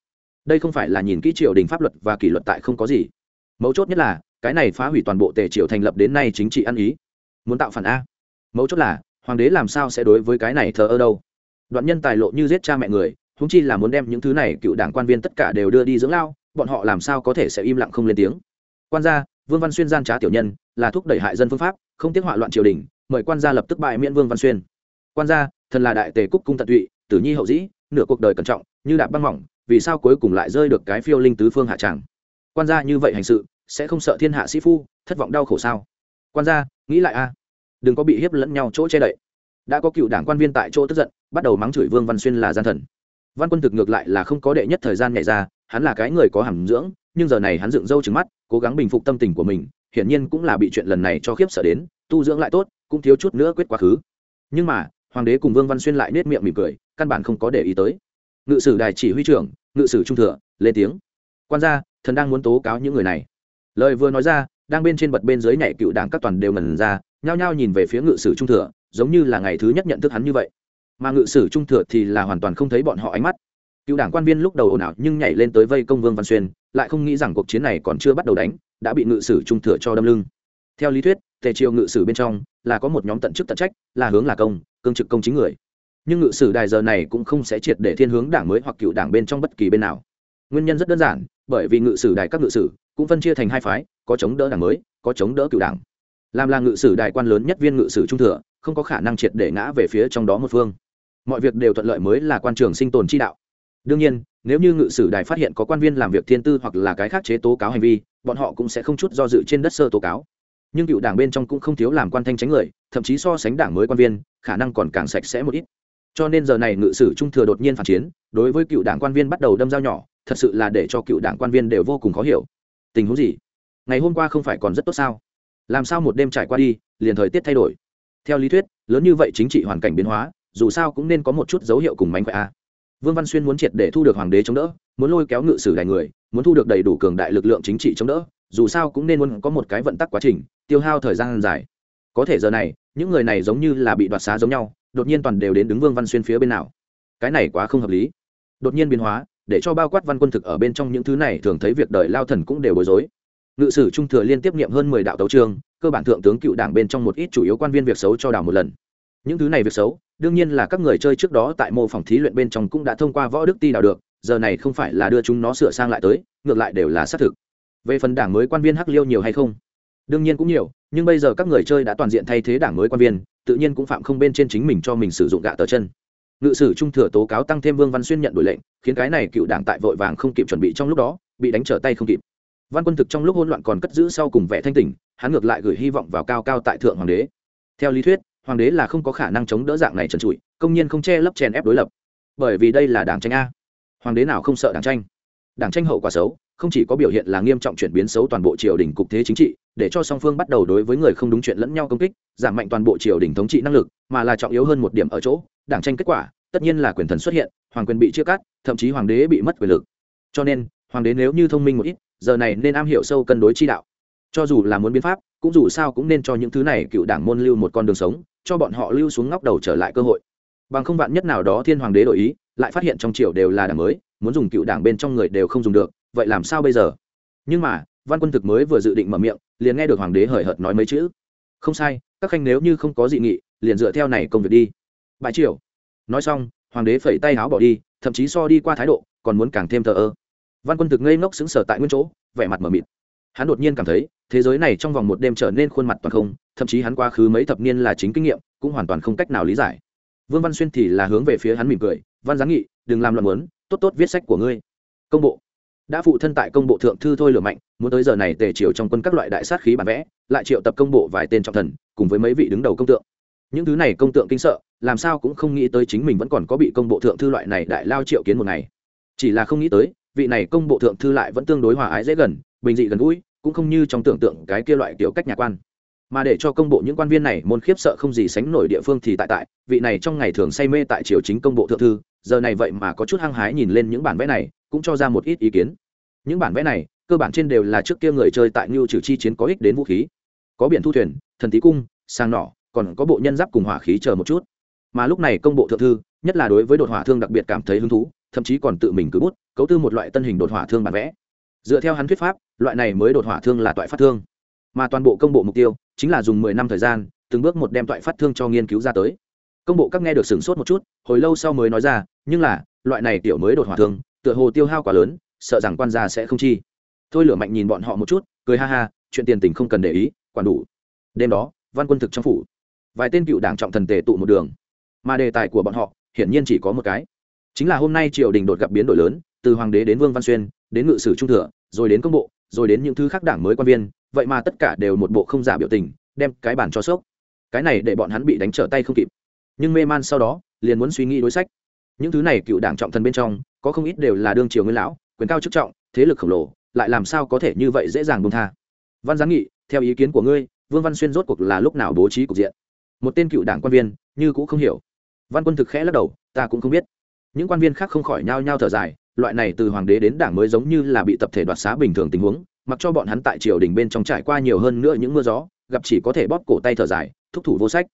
Đây không phải là nhìn kỹ triều đình pháp luật và kỷ luật tại không có gì. Mấu chốt nhất là, cái này phá hủy toàn bộ tề triều thành lập đến nay chính trị ăn ý. Muốn tạo phản a. Mấu chốt là, hoàng đế làm sao sẽ đối với cái này thờ ơ đâu? Đoạn nhân tài lộ như giết cha mẹ người húng chi là muốn đem những thứ này cựu đảng quan viên tất cả đều đưa đi dưỡng lao, bọn họ làm sao có thể sẽ im lặng không lên tiếng? Quan gia, vương văn xuyên gian trá tiểu nhân, là thúc đẩy hại dân phương pháp, không tiếc họa loạn triều đình, mời quan gia lập tức bại miễn vương văn xuyên quan gia, thần là đại tề cúc cung tận tụy, tử nhi hậu dĩ, nửa cuộc đời cẩn trọng, như đạp băng mỏng, vì sao cuối cùng lại rơi được cái phiêu linh tứ phương hạ tràng? Quan gia như vậy hành sự, sẽ không sợ thiên hạ sĩ phu, thất vọng đau khổ sao? Quan gia, nghĩ lại a. Đừng có bị hiếp lẫn nhau chỗ che đậy. Đã có cựu đảng quan viên tại chỗ tức giận, bắt đầu mắng chửi vương văn xuyên là gian thần. Văn quân thực ngược lại là không có đệ nhất thời gian nhảy ra, hắn là cái người có hàm dưỡng, nhưng giờ này hắn dựng râu trứng mắt, cố gắng bình phục tâm tình của mình, hiển nhiên cũng là bị chuyện lần này cho khiếp sợ đến, tu dưỡng lại tốt, cũng thiếu chút nữa quyết quá khứ. Nhưng mà hoàng đế cùng vương văn xuyên lại nết miệng mỉm cười, căn bản không có để ý tới. Ngự sử đài chỉ huy trưởng, ngự sử trung thừa, lên tiếng. Quan gia, thần đang muốn tố cáo những người này. Lời vừa nói ra, đang bên trên bật bên dưới nhảy cựu đảng các toàn đều ngần ra, nhao nhao nhìn về phía ngự sử trung thừa, giống như là ngày thứ nhất nhận thức hắn như vậy. Mà ngự sử trung thừa thì là hoàn toàn không thấy bọn họ ánh mắt. Cựu đảng quan viên lúc đầu ồn ào nhưng nhảy lên tới vây công vương văn xuyên, lại không nghĩ rằng cuộc chiến này còn chưa bắt đầu đánh, đã bị ngự sử trung thừa cho đâm lưng. Theo lý thuyết, tề triều ngự sử bên trong là có một nhóm tận chức tận trách, là hướng là công, cương trực công chính người. Nhưng ngự sử đài giờ này cũng không sẽ triệt để thiên hướng đảng mới hoặc cựu đảng bên trong bất kỳ bên nào. Nguyên nhân rất đơn giản, bởi vì ngự sử đài các ngự sử cũng phân chia thành hai phái, có chống đỡ đảng mới, có chống đỡ cựu đảng. Làm là ngự sử đài quan lớn nhất viên ngự sử trung thừa, không có khả năng triệt để ngã về phía trong đó một phương. Mọi việc đều thuận lợi mới là quan trường sinh tồn chi đạo. Đương nhiên, nếu như ngự sử đài phát hiện có quan viên làm việc thiên tư hoặc là cái khác chế tố cáo hành vi, bọn họ cũng sẽ không chút do dự trên đất sơ tố cáo nhưng cựu đảng bên trong cũng không thiếu làm quan thanh tránh người, thậm chí so sánh đảng mới quan viên, khả năng còn càng sạch sẽ một ít. Cho nên giờ này ngự sử trung thừa đột nhiên phản chiến, đối với cựu đảng quan viên bắt đầu đâm dao nhỏ, thật sự là để cho cựu đảng quan viên đều vô cùng khó hiểu. Tình huống gì? Ngày hôm qua không phải còn rất tốt sao? Làm sao một đêm trải qua đi, liền thời tiết thay đổi? Theo lý thuyết, lớn như vậy chính trị hoàn cảnh biến hóa, dù sao cũng nên có một chút dấu hiệu cùng mánh khỏe a. Vương văn xuyên muốn triệt để thu được hoàng đế chống đỡ, muốn lôi kéo ngự sử đại người muốn thu được đầy đủ cường đại lực lượng chính trị chống đỡ, dù sao cũng nên muốn có một cái vận tắc quá trình, tiêu hao thời gian dài. Có thể giờ này, những người này giống như là bị đoạt xá giống nhau, đột nhiên toàn đều đến đứng vương văn xuyên phía bên nào. Cái này quá không hợp lý. Đột nhiên biến hóa, để cho bao quát văn quân thực ở bên trong những thứ này thường thấy việc đời lao thần cũng đều bối rối. Ngự sử trung thừa liên tiếp nghiệm hơn mười đạo tấu trương cơ bản thượng tướng cựu đảng bên trong một ít chủ yếu quan viên việc xấu cho đảo một lần. Những thứ này việc xấu, đương nhiên là các người chơi trước đó tại mô phòng thí luyện bên trong cũng đã thông qua võ đức ti đào được giờ này không phải là đưa chúng nó sửa sang lại tới, ngược lại đều là xác thực. Về phần đảng mới quan viên hắc liêu nhiều hay không? Đương nhiên cũng nhiều, nhưng bây giờ các người chơi đã toàn diện thay thế đảng mới quan viên, tự nhiên cũng phạm không bên trên chính mình cho mình sử dụng gạ tờ chân. Ngự sử trung thừa tố cáo tăng thêm vương văn xuyên nhận đổi lệnh, khiến cái này cựu đảng tại vội vàng không kịp chuẩn bị trong lúc đó, bị đánh trở tay không kịp. Văn quân thực trong lúc hỗn loạn còn cất giữ sau cùng vẻ thanh tỉnh, hắn ngược lại gửi hy vọng vào cao cao tại thượng hoàng đế. Theo lý thuyết, hoàng đế là không có khả năng chống đỡ dạng này trần trụi, công nhiên không che lấp chèn ép đối lập. Bởi vì đây là đảng tranh a hoàng đế nào không sợ đảng tranh? Đảng tranh hậu quả xấu, không chỉ có biểu hiện là nghiêm trọng chuyển biến xấu toàn bộ triều đình cục thế chính trị, để cho song phương bắt đầu đối với người không đúng chuyện lẫn nhau công kích, giảm mạnh toàn bộ triều đình thống trị năng lực, mà là trọng yếu hơn một điểm ở chỗ, đảng tranh kết quả, tất nhiên là quyền thần xuất hiện, hoàng quyền bị chia cắt, thậm chí hoàng đế bị mất quyền lực. Cho nên, hoàng đế nếu như thông minh một ít, giờ này nên am hiểu sâu cân đối chi đạo. Cho dù là muốn biến pháp, cũng dù sao cũng nên cho những thứ này cựu đảng môn lưu một con đường sống, cho bọn họ lưu xuống ngóc đầu trở lại cơ hội bằng không vạn nhất nào đó thiên hoàng đế đổi ý, lại phát hiện trong triều đều là đảng mới, muốn dùng cựu đảng bên trong người đều không dùng được, vậy làm sao bây giờ? Nhưng mà, văn quân thực mới vừa dự định mở miệng, liền nghe được hoàng đế hời hợt nói mấy chữ. Không sai, các khanh nếu như không có dị nghị, liền dựa theo này công việc đi. Bãi triều. Nói xong, hoàng đế phẩy tay áo bỏ đi, thậm chí so đi qua thái độ, còn muốn càng thêm thờ ơ. Văn quân thực ngây ngốc xứng sở tại nguyên chỗ, vẻ mặt mờ mịt. Hắn đột nhiên cảm thấy, thế giới này trong vòng một đêm trở nên khuôn mặt toàn không, thậm chí hắn quá khứ mấy thập niên là chính kinh nghiệm, cũng hoàn toàn không cách nào lý giải vương văn xuyên thì là hướng về phía hắn mỉm cười, văn giáng nghị, đừng làm loạn muốn, tốt tốt viết sách của ngươi. Công bộ. Đã phụ thân tại công bộ thượng thư thôi lửa mạnh, muốn tới giờ này tề triều trong quân các loại đại sát khí bản vẽ, lại triệu tập công bộ vài tên trọng thần, cùng với mấy vị đứng đầu công tượng. Những thứ này công tượng kinh sợ, làm sao cũng không nghĩ tới chính mình vẫn còn có bị công bộ thượng thư loại này đại lao triệu kiến một ngày. Chỉ là không nghĩ tới, vị này công bộ thượng thư lại vẫn tương đối hòa ái dễ gần, bình dị gần gũi, cũng không như trong tưởng tượng cái kia loại kiểu cách nhà quan mà để cho công bộ những quan viên này môn khiếp sợ không gì sánh nổi địa phương thì tại tại, vị này trong ngày thường say mê tại triều chính công bộ thượng thư, giờ này vậy mà có chút hăng hái nhìn lên những bản vẽ này, cũng cho ra một ít ý kiến. Những bản vẽ này, cơ bản trên đều là trước kia người chơi tại ngưu trừ chi chiến có ích đến vũ khí. Có biển thu thuyền, thần tí cung sang nỏ, còn có bộ nhân giáp cùng hỏa khí chờ một chút. Mà lúc này công bộ thượng thư, nhất là đối với đột hỏa thương đặc biệt cảm thấy hứng thú, thậm chí còn tự mình cứ bút, cấu tư một loại tân hình đột hỏa thương bản vẽ. Dựa theo hắn thuyết pháp, loại này mới đột hỏa thương là toại phát thương. Mà toàn bộ công bộ mục tiêu chính là dùng mười năm thời gian, từng bước một đem toại phát thương cho nghiên cứu ra tới. Công bộ các nghe được sửng sốt một chút, hồi lâu sau mới nói ra, nhưng là, loại này tiểu mới đột hỏa thương, tựa hồ tiêu hao quá lớn, sợ rằng quan gia sẽ không chi. Thôi lửa mạnh nhìn bọn họ một chút, cười ha ha, chuyện tiền tình không cần để ý, quản đủ. Đêm đó, văn quân thực trong phủ. Vài tên cựu đảng trọng thần tề tụ một đường. Mà đề tài của bọn họ, hiển nhiên chỉ có một cái. Chính là hôm nay triều đình đột gặp biến đổi lớn, từ hoàng đế đến vương văn xuyên, đến ngự sử trung thừa, rồi đến công bộ rồi đến những thứ khác đảng mới quan viên, vậy mà tất cả đều một bộ không giả biểu tình, đem cái bản cho sốc. Cái này để bọn hắn bị đánh trở tay không kịp. Nhưng mê man sau đó, liền muốn suy nghĩ đối sách. Những thứ này cựu đảng trọng thần bên trong, có không ít đều là đương triều nguyên lão, quyền cao chức trọng, thế lực khổng lồ, lại làm sao có thể như vậy dễ dàng bông tha. Văn giáng nghị, theo ý kiến của ngươi, vương văn xuyên rốt cuộc là lúc nào bố trí cục diện? Một tên cựu đảng quan viên, như cũng không hiểu. Văn quân thực khẽ lắc đầu, ta cũng không biết. Những quan viên khác không khỏi nhao nhao thở dài loại này từ hoàng đế đến đảng mới giống như là bị tập thể đoạt xá bình thường tình huống, mặc cho bọn hắn tại triều đình bên trong trải qua nhiều hơn nữa những mưa gió, gặp chỉ có thể bóp cổ tay thở dài, thúc thủ vô sách.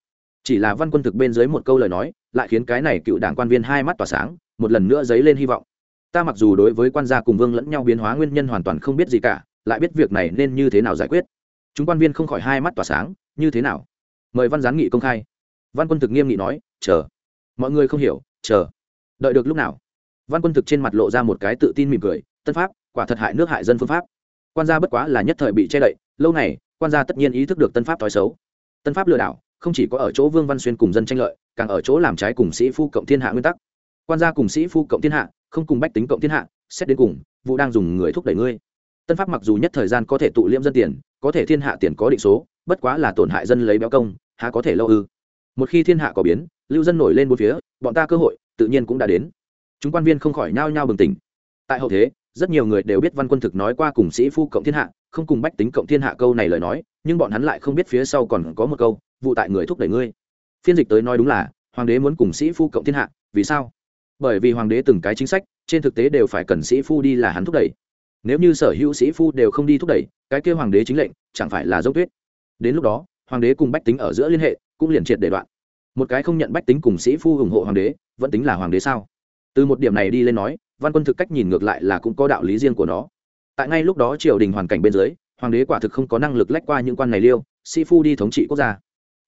Chỉ là văn quân thực bên dưới một câu lời nói, lại khiến cái này cựu đảng quan viên hai mắt tỏa sáng, một lần nữa dấy lên hy vọng. Ta mặc dù đối với quan gia cùng vương lẫn nhau biến hóa nguyên nhân hoàn toàn không biết gì cả, lại biết việc này nên như thế nào giải quyết. Chúng quan viên không khỏi hai mắt tỏa sáng, như thế nào? Mời văn gián nghị công khai. Văn quân thực nghiêm nghị nói, chờ. Mọi người không hiểu, chờ. Đợi được lúc nào? Văn quân thực trên mặt lộ ra một cái tự tin mỉm cười, tân pháp, quả thật hại nước hại dân phương pháp. Quan gia bất quá là nhất thời bị che đậy, lâu này quan gia tất nhiên ý thức được tân pháp thói xấu. Tân pháp lừa đảo, không chỉ có ở chỗ vương văn xuyên cùng dân tranh lợi, càng ở chỗ làm trái cùng sĩ phu cộng thiên hạ nguyên tắc. Quan gia cùng sĩ phu cộng thiên hạ, không cùng bách tính cộng thiên hạ, xét đến cùng, vụ đang dùng người thúc đẩy ngươi. Tân pháp mặc dù nhất thời gian có thể tụ liễm dân tiền, có thể thiên hạ tiền có định số, bất quá là tổn hại dân lấy béo công, há có thể lâu ư. Một khi thiên hạ có biến, lưu dân nổi lên bốn phía, bọn ta cơ hội, tự nhiên cũng đã đến chúng quan viên không khỏi nhao nhao bừng tỉnh. Tại hậu thế, rất nhiều người đều biết văn quân thực nói qua cùng sĩ phu cộng thiên hạ, không cùng bách tính cộng thiên hạ câu này lời nói, nhưng bọn hắn lại không biết phía sau còn có một câu, vụ tại người thúc đẩy ngươi. Phiên dịch tới nói đúng là, hoàng đế muốn cùng sĩ phu cộng thiên hạ, vì sao? Bởi vì hoàng đế từng cái chính sách, trên thực tế đều phải cần sĩ phu đi là hắn thúc đẩy. Nếu như sở hữu sĩ phu đều không đi thúc đẩy, cái kêu hoàng đế chính lệnh, chẳng phải là dốc tuyết. Đến lúc đó, hoàng đế cùng bách tính ở giữa liên hệ, cũng liền triệt để đoạn. Một cái không nhận bách tính cùng sĩ phu ủng hộ hoàng đế, vẫn tính là hoàng đế sao? Từ một điểm này đi lên nói, văn quân thực cách nhìn ngược lại là cũng có đạo lý riêng của nó. Tại ngay lúc đó triều đình hoàn cảnh bên dưới, hoàng đế quả thực không có năng lực lách qua những quan này liêu sĩ phu đi thống trị quốc gia.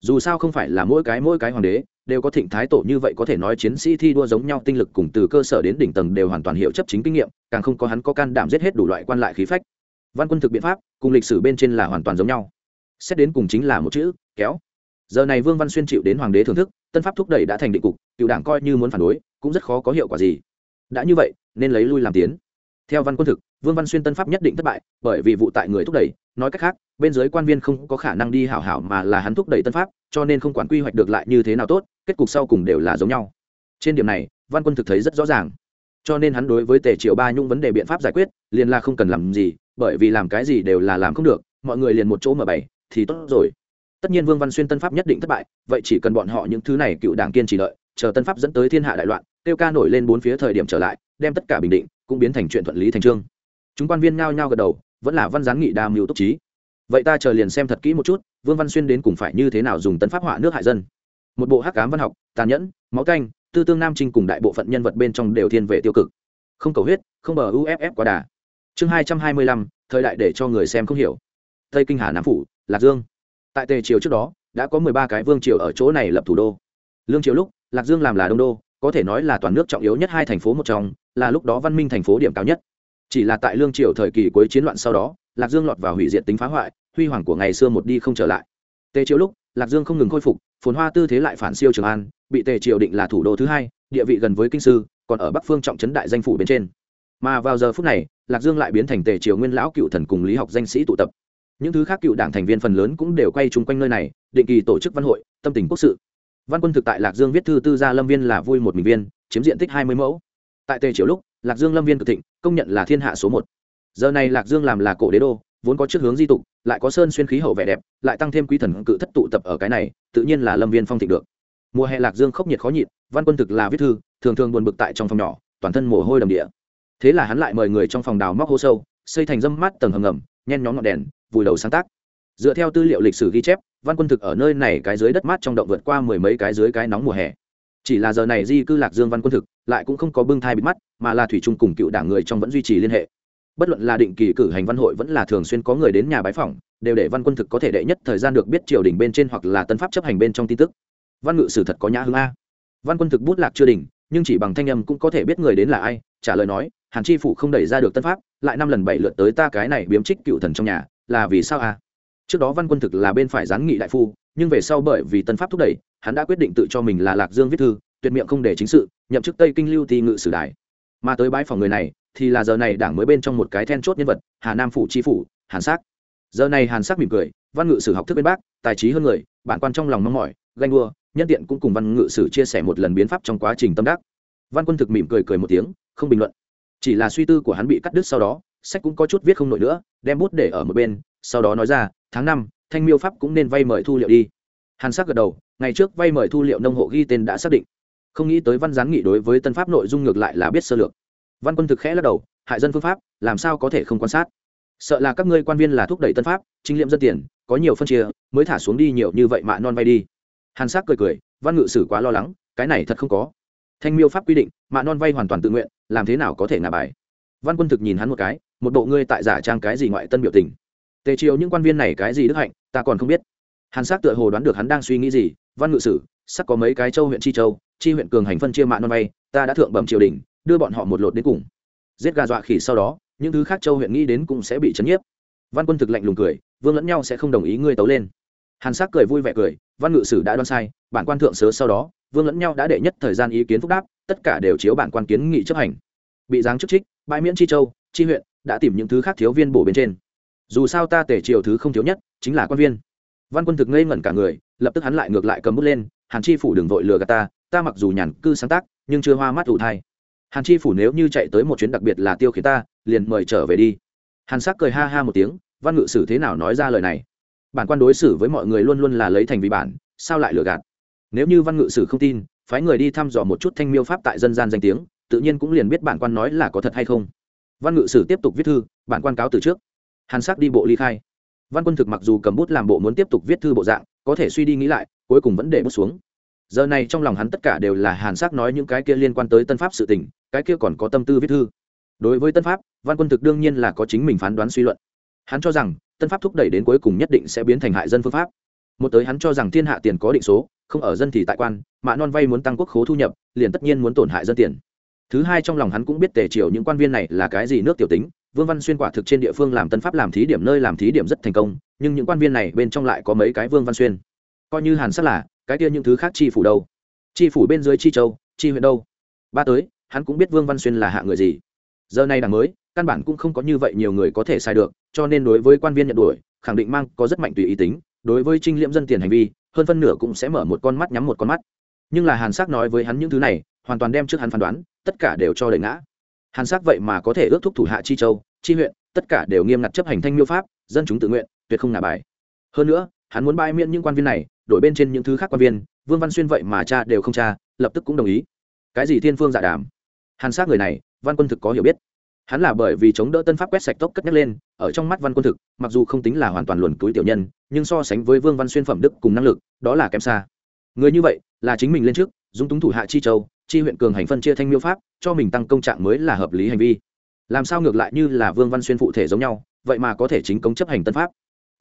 Dù sao không phải là mỗi cái mỗi cái hoàng đế, đều có thịnh thái tổ như vậy có thể nói chiến sĩ thi đua giống nhau tinh lực cùng từ cơ sở đến đỉnh tầng đều hoàn toàn hiệu chấp chính kinh nghiệm, càng không có hắn có can đảm giết hết đủ loại quan lại khí phách. Văn quân thực biện pháp, cùng lịch sử bên trên là hoàn toàn giống nhau. Xét đến cùng chính là một chữ, kéo. Giờ này vương văn xuyên chịu đến hoàng đế thưởng thức, tân pháp thúc đẩy đã thành định cục, cựu đảng coi như muốn phản đối cũng rất khó có hiệu quả gì. Đã như vậy, nên lấy lui làm tiến. Theo văn quân thực, vương văn xuyên tân pháp nhất định thất bại, bởi vì vụ tại người thúc đẩy, nói cách khác, bên dưới quan viên không có khả năng đi hảo hảo mà là hắn thúc đẩy tân pháp, cho nên không quản quy hoạch được lại như thế nào tốt, kết cục sau cùng đều là giống nhau. Trên điểm này, văn quân thực thấy rất rõ ràng. Cho nên hắn đối với tề triệu ba nhung vấn đề biện pháp giải quyết, liền là không cần làm gì, bởi vì làm cái gì đều là làm không được, mọi người liền một chỗ mở bày, thì tốt rồi. Tất nhiên vương văn xuyên tân pháp nhất định thất bại, vậy chỉ cần bọn họ những thứ này cựu đảng kiên trì lợi chờ tân pháp dẫn tới thiên hạ đại loạn, tiêu ca nổi lên bốn phía thời điểm trở lại, đem tất cả bình định cũng biến thành chuyện thuận lý thành trương. Chúng quan viên nhao nhao gật đầu, vẫn là văn gián nghị đa mưu túc trí. Vậy ta chờ liền xem thật kỹ một chút, vương văn xuyên đến cùng phải như thế nào dùng tân pháp họa nước hại dân. Một bộ hắc cám văn học, tàn nhẫn, máu canh, tư tương nam trinh cùng đại bộ phận nhân vật bên trong đều thiên về tiêu cực. Không cầu huyết, không bờ uff quá đà. Chương hai trăm hai mươi lăm, thời đại để cho người xem không hiểu. Tây kinh hà nam phủ, lạc dương. Tại tề triều trước đó, đã có mười ba cái vương triều ở chỗ này lập thủ đô. Lương triều lúc lạc dương làm là đông đô, có thể nói là toàn nước trọng yếu nhất hai thành phố một trong, là lúc đó văn minh thành phố điểm cao nhất. Chỉ là tại lương triều thời kỳ cuối chiến loạn sau đó, lạc dương lọt vào hủy diệt tính phá hoại, huy hoàng của ngày xưa một đi không trở lại. Tề triều lúc, lạc dương không ngừng khôi phục, phồn hoa tư thế lại phản siêu trường an, bị tề triều định là thủ đô thứ hai, địa vị gần với kinh sư, còn ở bắc phương trọng trấn đại danh phủ bên trên. Mà vào giờ phút này, lạc dương lại biến thành tề triều nguyên lão cựu thần cùng lý học danh sĩ tụ tập. Những thứ khác cựu đảng thành viên phần lớn cũng đều quay chung quanh nơi này, định kỳ tổ chức văn hội, tâm tình quốc sự văn quân thực tại lạc dương viết thư tư gia lâm viên là vui một mình viên, chiếm diện tích hai mươi mẫu. Tại tề triều lúc, lạc dương lâm viên cực thịnh, công nhận là thiên hạ số một. Giờ này lạc dương làm là cổ đế đô, vốn có trước hướng di tục, lại có sơn xuyên khí hậu vẻ đẹp, lại tăng thêm quý thần cự thất tụ tập ở cái này, tự nhiên là lâm viên phong thịnh được. Mùa hè lạc dương khốc nhiệt khó nhịn, văn quân thực là viết thư, thường thường buồn bực tại trong phòng nhỏ, toàn thân mồ hôi đầm địa. Thế là hắn lại mời người trong phòng đào móc hố sâu, xây thành dâm mát tầng hầm ngầm, nhen nhóm ngọn đèn, vùi đầu sáng tác dựa theo tư liệu lịch sử ghi chép, văn quân thực ở nơi này cái dưới đất mát trong động vượt qua mười mấy cái dưới cái nóng mùa hè. Chỉ là giờ này di cư lạc dương văn quân thực lại cũng không có bưng thai bịt mắt, mà là thủy chung cùng cựu đảng người trong vẫn duy trì liên hệ. Bất luận là định kỳ cử hành văn hội vẫn là thường xuyên có người đến nhà bái phỏng, đều để văn quân thực có thể đệ nhất thời gian được biết triều đình bên trên hoặc là tân pháp chấp hành bên trong tin tức. Văn ngự sử thật có nhã hương a. Văn quân thực bút lạc chưa đỉnh, nhưng chỉ bằng thanh âm cũng có thể biết người đến là ai, trả lời nói, hàn chi phủ không đẩy ra được tân pháp, lại năm lần bảy lượt tới ta cái này biếm trích cựu thần trong nhà, là vì sao a? Trước đó văn quân thực là bên phải gián nghị đại phu, nhưng về sau bởi vì tân pháp thúc đẩy, hắn đã quyết định tự cho mình là lạc dương viết thư, tuyệt miệng không để chính sự, nhậm chức tây kinh lưu thì ngự sử đài. Mà tới bãi phòng người này, thì là giờ này đảng mới bên trong một cái then chốt nhân vật, hà nam phủ tri phủ, hàn sắc. Giờ này hàn sắc mỉm cười, văn ngự sử học thức bên bác, tài trí hơn người, bản quan trong lòng mong mỏi, ganh đua, nhân tiện cũng cùng văn ngự sử chia sẻ một lần biến pháp trong quá trình tâm đắc. Văn quân thực mỉm cười cười một tiếng, không bình luận. Chỉ là suy tư của hắn bị cắt đứt sau đó, sách cũng có chút viết không nổi nữa, đem bút để ở một bên, sau đó nói ra tháng năm, thanh miêu pháp cũng nên vay mời thu liệu đi. Hàn sắc gật đầu, ngày trước vay mời thu liệu nông hộ ghi tên đã xác định. Không nghĩ tới văn gián nghị đối với tân pháp nội dung ngược lại là biết sơ lược. Văn quân thực khẽ lắc đầu, hại dân phương pháp, làm sao có thể không quan sát? Sợ là các ngươi quan viên là thúc đẩy tân pháp chính liệm dân tiền, có nhiều phân chia, mới thả xuống đi nhiều như vậy mạ non vay đi. Hàn sắc cười cười, văn ngự sử quá lo lắng, cái này thật không có. Thanh miêu pháp quy định mạ non vay hoàn toàn tự nguyện, làm thế nào có thể ngả bài? Văn quân thực nhìn hắn một cái, một bộ ngươi tại giả trang cái gì ngoại tân biểu tình tề triều những quan viên này cái gì đức hạnh, ta còn không biết. Hàn sắc tựa hồ đoán được hắn đang suy nghĩ gì, văn ngự sử sắc có mấy cái châu huyện chi châu, chi huyện cường hành phân chia mạng non vay, ta đã thượng bẩm triều đình, đưa bọn họ một lột đến cùng. Giết gà dọa khỉ sau đó, những thứ khác châu huyện nghĩ đến cũng sẽ bị chấn nhiếp. Văn quân thực lạnh lùng cười, vương lẫn nhau sẽ không đồng ý ngươi tấu lên. Hàn sắc cười vui vẻ cười, văn ngự sử đã đoan sai, bản quan thượng sớ sau đó, vương lẫn nhau đã đệ nhất thời gian ý kiến phúc đáp, tất cả đều chiếu bản quan kiến nghị chấp hành. Bị giáng chức trích, bãi miễn chi châu, chi huyện, đã tìm những thứ khác thiếu viên bổ bên trên dù sao ta tể triều thứ không thiếu nhất, chính là quan viên. Văn quân thực ngây ngẩn cả người, lập tức hắn lại ngược lại cầm bút lên, hàn chi phủ đừng vội lừa gạt ta ta mặc dù nhàn cư sáng tác, nhưng chưa hoa mắt ủ thai. Hàn chi phủ nếu như chạy tới một chuyến đặc biệt là tiêu khiến ta, liền mời trở về đi. Hàn sắc cười ha ha một tiếng, văn ngự sử thế nào nói ra lời này? Bản quan đối xử với mọi người luôn luôn là lấy thành vì bản, sao lại lừa gạt? Nếu như văn ngự sử không tin, phái người đi thăm dò một chút thanh miêu pháp tại dân gian danh tiếng, tự nhiên cũng liền biết bản quan nói là có thật hay không. Văn ngự sử tiếp tục viết thư, bản quan cáo từ trước hàn sắc đi bộ ly khai. Văn quân thực mặc dù cầm bút làm bộ muốn tiếp tục viết thư bộ dạng, có thể suy đi nghĩ lại, cuối cùng vẫn để bút xuống. Giờ này trong lòng hắn tất cả đều là hàn sắc nói những cái kia liên quan tới tân pháp sự tình, cái kia còn có tâm tư viết thư. Đối với tân pháp, văn quân thực đương nhiên là có chính mình phán đoán suy luận. Hắn cho rằng, tân pháp thúc đẩy đến cuối cùng nhất định sẽ biến thành hại dân phương pháp. Một tới hắn cho rằng thiên hạ tiền có định số, không ở dân thì tại quan mạ non vay muốn tăng quốc khố thu nhập, liền tất nhiên muốn tổn hại dân tiền. Thứ hai trong lòng hắn cũng biết tề triều những quan viên này là cái gì nước tiểu tính vương văn xuyên quả thực trên địa phương làm tân pháp làm thí điểm nơi làm thí điểm rất thành công, nhưng những quan viên này bên trong lại có mấy cái vương văn xuyên. Coi như hàn sắt là, cái kia những thứ khác chi phủ đâu? Chi phủ bên dưới chi châu, chi huyện đâu? Ba tới, hắn cũng biết vương văn xuyên là hạ người gì. Giờ này đảng mới, căn bản cũng không có như vậy nhiều người có thể sai được, cho nên đối với quan viên nhận đuổi, khẳng định mang có rất mạnh tùy ý tính, đối với trinh liễm dân tiền hành vi, hơn phân nửa cũng sẽ mở một con mắt nhắm một con mắt. Nhưng là hàn sắc nói với hắn những thứ này, hoàn toàn đem trước hắn phán đoán, tất cả đều cho đẩy ngã hàn sắc vậy mà có thể ước thúc thủ hạ chi châu, chi huyện, tất cả đều nghiêm ngặt chấp hành thanh miêu pháp, dân chúng tự nguyện, tuyệt không ngả bài. Hơn nữa, hắn muốn bãi miễn những quan viên này, đổi bên trên những thứ khác quan viên, vương văn xuyên vậy mà cha đều không cha, lập tức cũng đồng ý. Cái gì thiên phương giả đàm? Hàn sát người này, văn quân thực có hiểu biết. Hắn là bởi vì chống đỡ tân pháp quét sạch tốc cất nhắc lên, ở trong mắt văn quân thực, mặc dù không tính là hoàn toàn luồn túi tiểu nhân, nhưng so sánh với vương văn xuyên phẩm đức cùng năng lực, đó là kém xa. Người như vậy, là chính mình lên trước, dung túng thủ hạ chi châu chi huyện cường hành phân chia thanh miêu pháp, cho mình tăng công trạng mới là hợp lý hành vi. Làm sao ngược lại như là vương văn xuyên phụ thể giống nhau, vậy mà có thể chính công chấp hành tân pháp?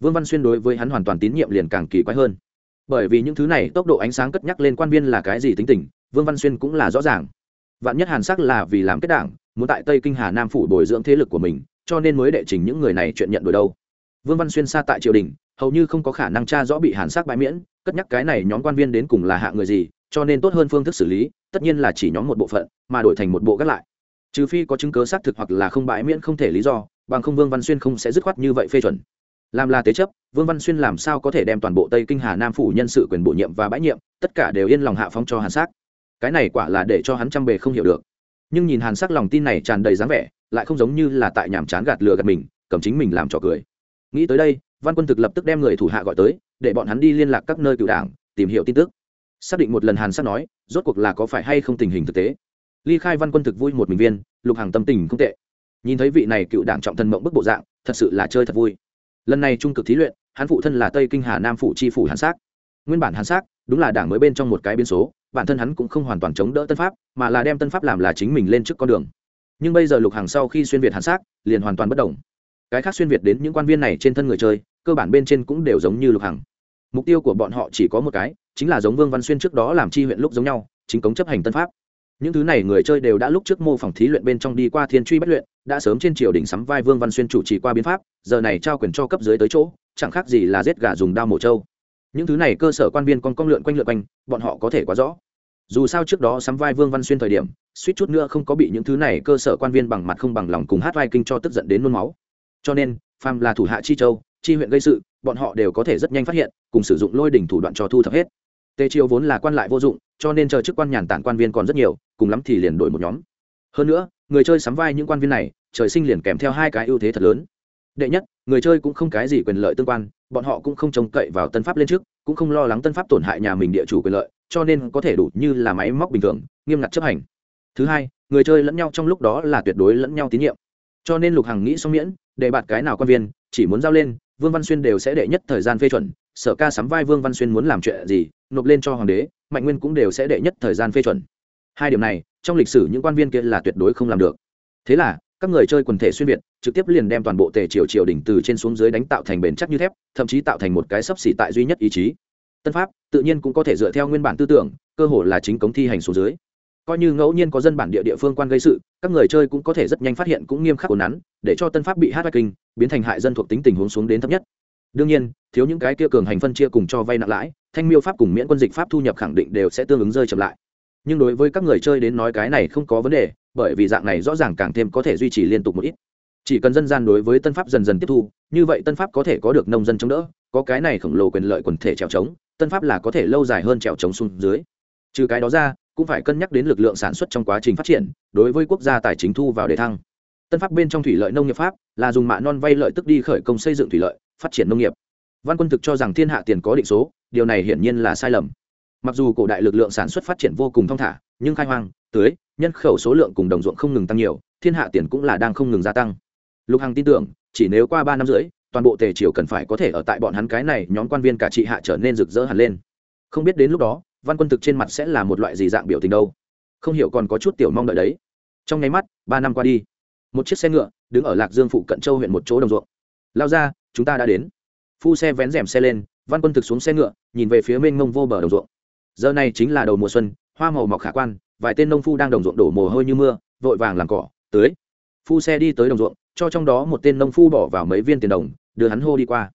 Vương văn xuyên đối với hắn hoàn toàn tín nhiệm liền càng kỳ quái hơn. Bởi vì những thứ này tốc độ ánh sáng cất nhắc lên quan viên là cái gì tính tình, vương văn xuyên cũng là rõ ràng. Vạn nhất hàn sắc là vì làm kết đảng, muốn tại tây kinh hà nam phủ bồi dưỡng thế lực của mình, cho nên mới đệ trình những người này chuyện nhận đổi đâu. Vương văn xuyên xa tại triều đình, hầu như không có khả năng tra rõ bị hàn sắc bãi miễn, cất nhắc cái này nhóm quan viên đến cùng là hạ người gì cho nên tốt hơn phương thức xử lý, tất nhiên là chỉ nhóm một bộ phận, mà đổi thành một bộ gác lại. Trừ phi có chứng cớ xác thực hoặc là không bãi miễn không thể lý do, bằng không vương văn xuyên không sẽ dứt khoát như vậy phê chuẩn. Làm là tế chấp, vương văn xuyên làm sao có thể đem toàn bộ tây kinh hà nam phủ nhân sự quyền bổ nhiệm và bãi nhiệm, tất cả đều yên lòng hạ phong cho hàn sắc. Cái này quả là để cho hắn trăm bề không hiểu được. Nhưng nhìn hàn sắc lòng tin này tràn đầy dáng vẻ, lại không giống như là tại nhàm chán gạt lừa gạt mình, cầm chính mình làm trò cười. Nghĩ tới đây, văn quân thực lập tức đem người thủ hạ gọi tới, để bọn hắn đi liên lạc các nơi cựu đảng, tìm hiểu tin tức xác định một lần hàn sắc nói, rốt cuộc là có phải hay không tình hình thực tế. Ly khai văn quân thực vui một mình viên, lục hàng tâm tình không tệ. Nhìn thấy vị này cựu đảng trọng thân mộng bức bộ dạng, thật sự là chơi thật vui. Lần này trung cực thí luyện, hắn phụ thân là tây kinh hà nam phụ chi phủ hàn sắc nguyên bản hàn sắc đúng là đảng mới bên trong một cái biến số, bản thân hắn cũng không hoàn toàn chống đỡ tân pháp, mà là đem tân pháp làm là chính mình lên trước con đường. Nhưng bây giờ lục hàng sau khi xuyên việt hàn sắc liền hoàn toàn bất đồng cái khác xuyên việt đến những quan viên này trên thân người chơi, cơ bản bên trên cũng đều giống như lục hằng. Mục tiêu của bọn họ chỉ có một cái chính là giống vương văn xuyên trước đó làm chi huyện lúc giống nhau, chính cống chấp hành tân pháp. Những thứ này người chơi đều đã lúc trước mô phỏng thí luyện bên trong đi qua thiên truy bất luyện, đã sớm trên triều đình sắm vai vương văn xuyên chủ trì qua biến pháp, giờ này trao quyền cho cấp dưới tới chỗ, chẳng khác gì là giết gà dùng đao mổ trâu. Những thứ này cơ sở quan viên con công lượn quanh lượn quanh, bọn họ có thể quá rõ. Dù sao trước đó sắm vai vương văn xuyên thời điểm, suýt chút nữa không có bị những thứ này cơ sở quan viên bằng mặt không bằng lòng cùng hát vai kinh cho tức giận đến nôn máu. Cho nên, phàm là thủ hạ chi châu, chi huyện gây sự, bọn họ đều có thể rất nhanh phát hiện, cùng sử dụng lôi đỉnh thủ đoạn cho thu thập hết tề triều vốn là quan lại vô dụng, cho nên chờ chức quan nhàn tản quan viên còn rất nhiều, cùng lắm thì liền đổi một nhóm. Hơn nữa, người chơi sắm vai những quan viên này, trời sinh liền kèm theo hai cái ưu thế thật lớn. Đệ nhất, người chơi cũng không cái gì quyền lợi tương quan, bọn họ cũng không trông cậy vào tân pháp lên trước, cũng không lo lắng tân pháp tổn hại nhà mình địa chủ quyền lợi, cho nên có thể đủ như là máy móc bình thường, nghiêm ngặt chấp hành. Thứ hai, người chơi lẫn nhau trong lúc đó là tuyệt đối lẫn nhau tín nhiệm. Cho nên lục hằng nghĩ xong miễn, để bạt cái nào quan viên, chỉ muốn giao lên, vương văn xuyên đều sẽ đệ nhất thời gian phê chuẩn sở ca sắm vai vương văn xuyên muốn làm chuyện gì, nộp lên cho hoàng đế, mạnh nguyên cũng đều sẽ đệ nhất thời gian phê chuẩn. Hai điểm này, trong lịch sử những quan viên kia là tuyệt đối không làm được. Thế là, các người chơi quần thể xuyên việt, trực tiếp liền đem toàn bộ tề triều triều đỉnh từ trên xuống dưới đánh tạo thành bền chắc như thép, thậm chí tạo thành một cái sấp xỉ tại duy nhất ý chí. Tân pháp, tự nhiên cũng có thể dựa theo nguyên bản tư tưởng, cơ hội là chính cống thi hành xuống dưới. Coi như ngẫu nhiên có dân bản địa địa phương quan gây sự, các người chơi cũng có thể rất nhanh phát hiện cũng nghiêm khắc ổn nắn, để cho tân pháp bị hát vai kinh, biến thành hại dân thuộc tính tình huống xuống đến thấp nhất đương nhiên, thiếu những cái kia cường hành phân chia cùng cho vay nặng lãi, thanh miêu pháp cùng miễn quân dịch pháp thu nhập khẳng định đều sẽ tương ứng rơi chậm lại. Nhưng đối với các người chơi đến nói cái này không có vấn đề, bởi vì dạng này rõ ràng càng thêm có thể duy trì liên tục một ít. Chỉ cần dân gian đối với tân pháp dần dần tiếp thu, như vậy tân pháp có thể có được nông dân chống đỡ, có cái này khổng lồ quyền lợi quần thể trèo trống, tân pháp là có thể lâu dài hơn trèo trống xuống dưới. Trừ cái đó ra, cũng phải cân nhắc đến lực lượng sản xuất trong quá trình phát triển, đối với quốc gia tài chính thu vào đề thăng. Tân pháp bên trong thủy lợi nông nghiệp pháp là dùng mạ non vay lợi tức đi khởi công xây dựng thủy lợi phát triển nông nghiệp. Văn quân thực cho rằng thiên hạ tiền có định số, điều này hiển nhiên là sai lầm. Mặc dù cổ đại lực lượng sản xuất phát triển vô cùng thong thả, nhưng khai hoang, tưới, nhân khẩu số lượng cùng đồng ruộng không ngừng tăng nhiều, thiên hạ tiền cũng là đang không ngừng gia tăng. Lục hằng tin tưởng, chỉ nếu qua ba năm rưỡi, toàn bộ tề triều cần phải có thể ở tại bọn hắn cái này nhóm quan viên cả trị hạ trở nên rực rỡ hẳn lên. Không biết đến lúc đó, văn quân thực trên mặt sẽ là một loại gì dạng biểu tình đâu. Không hiểu còn có chút tiểu mong đợi đấy. Trong nháy mắt, ba năm qua đi, một chiếc xe ngựa đứng ở lạc dương phụ cận châu huyện một chỗ đồng ruộng. Lao ra chúng ta đã đến. Phu xe vén rèm xe lên, văn quân thực xuống xe ngựa, nhìn về phía mênh mông vô bờ đồng ruộng. Giờ này chính là đầu mùa xuân, hoa màu mọc khả quan, vài tên nông phu đang đồng ruộng đổ mồ hôi như mưa, vội vàng làm cỏ, tưới. Phu xe đi tới đồng ruộng, cho trong đó một tên nông phu bỏ vào mấy viên tiền đồng, đưa hắn hô đi qua.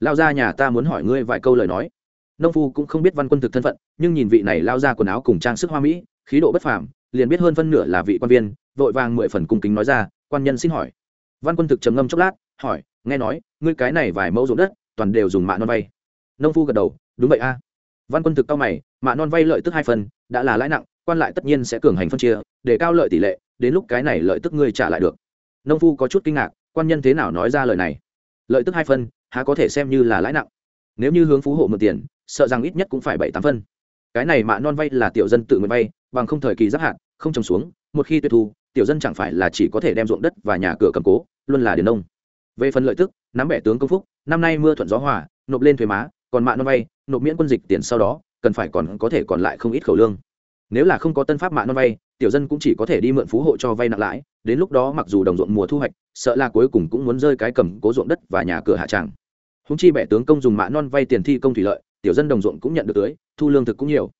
Lao ra nhà ta muốn hỏi ngươi vài câu lời nói. Nông phu cũng không biết văn quân thực thân phận, nhưng nhìn vị này lao ra quần áo cùng trang sức hoa mỹ, khí độ bất phàm, liền biết hơn phân nửa là vị quan viên, vội vàng mười phần cung kính nói ra, quan nhân xin hỏi. Văn quân thực trầm ngâm chốc lát, hỏi nghe nói, ngươi cái này vài mẫu ruộng đất, toàn đều dùng mạ non vay. Nông phu gật đầu, đúng vậy a. Văn quân thực cao mày, mạ non vay lợi tức hai phần, đã là lãi nặng, quan lại tất nhiên sẽ cường hành phân chia, để cao lợi tỷ lệ, đến lúc cái này lợi tức ngươi trả lại được. Nông phu có chút kinh ngạc, quan nhân thế nào nói ra lời này? Lợi tức hai phân há có thể xem như là lãi nặng? Nếu như hướng phú hộ mượn tiền, sợ rằng ít nhất cũng phải bảy tám phân cái này mạ non vay là tiểu dân tự nguyện vay, bằng không thời kỳ giáp hạn, không trồng xuống, một khi tuyệt thu, tiểu dân chẳng phải là chỉ có thể đem ruộng đất và nhà cửa cầm cố, luôn là điền nông về phần lợi tức, nắm bẻ tướng công phúc, năm nay mưa thuận gió hòa, nộp lên thuế má, còn mạ non vay, nộp miễn quân dịch tiền sau đó, cần phải còn có thể còn lại không ít khẩu lương. Nếu là không có tân pháp mạ non vay, tiểu dân cũng chỉ có thể đi mượn phú hộ cho vay nặng lãi, đến lúc đó mặc dù đồng ruộng mùa thu hoạch, sợ là cuối cùng cũng muốn rơi cái cầm cố ruộng đất và nhà cửa hạ tràng. Húng chi bẻ tướng công dùng mạ non vay tiền thi công thủy lợi, tiểu dân đồng ruộng cũng nhận được tưới, thu lương thực cũng nhiều.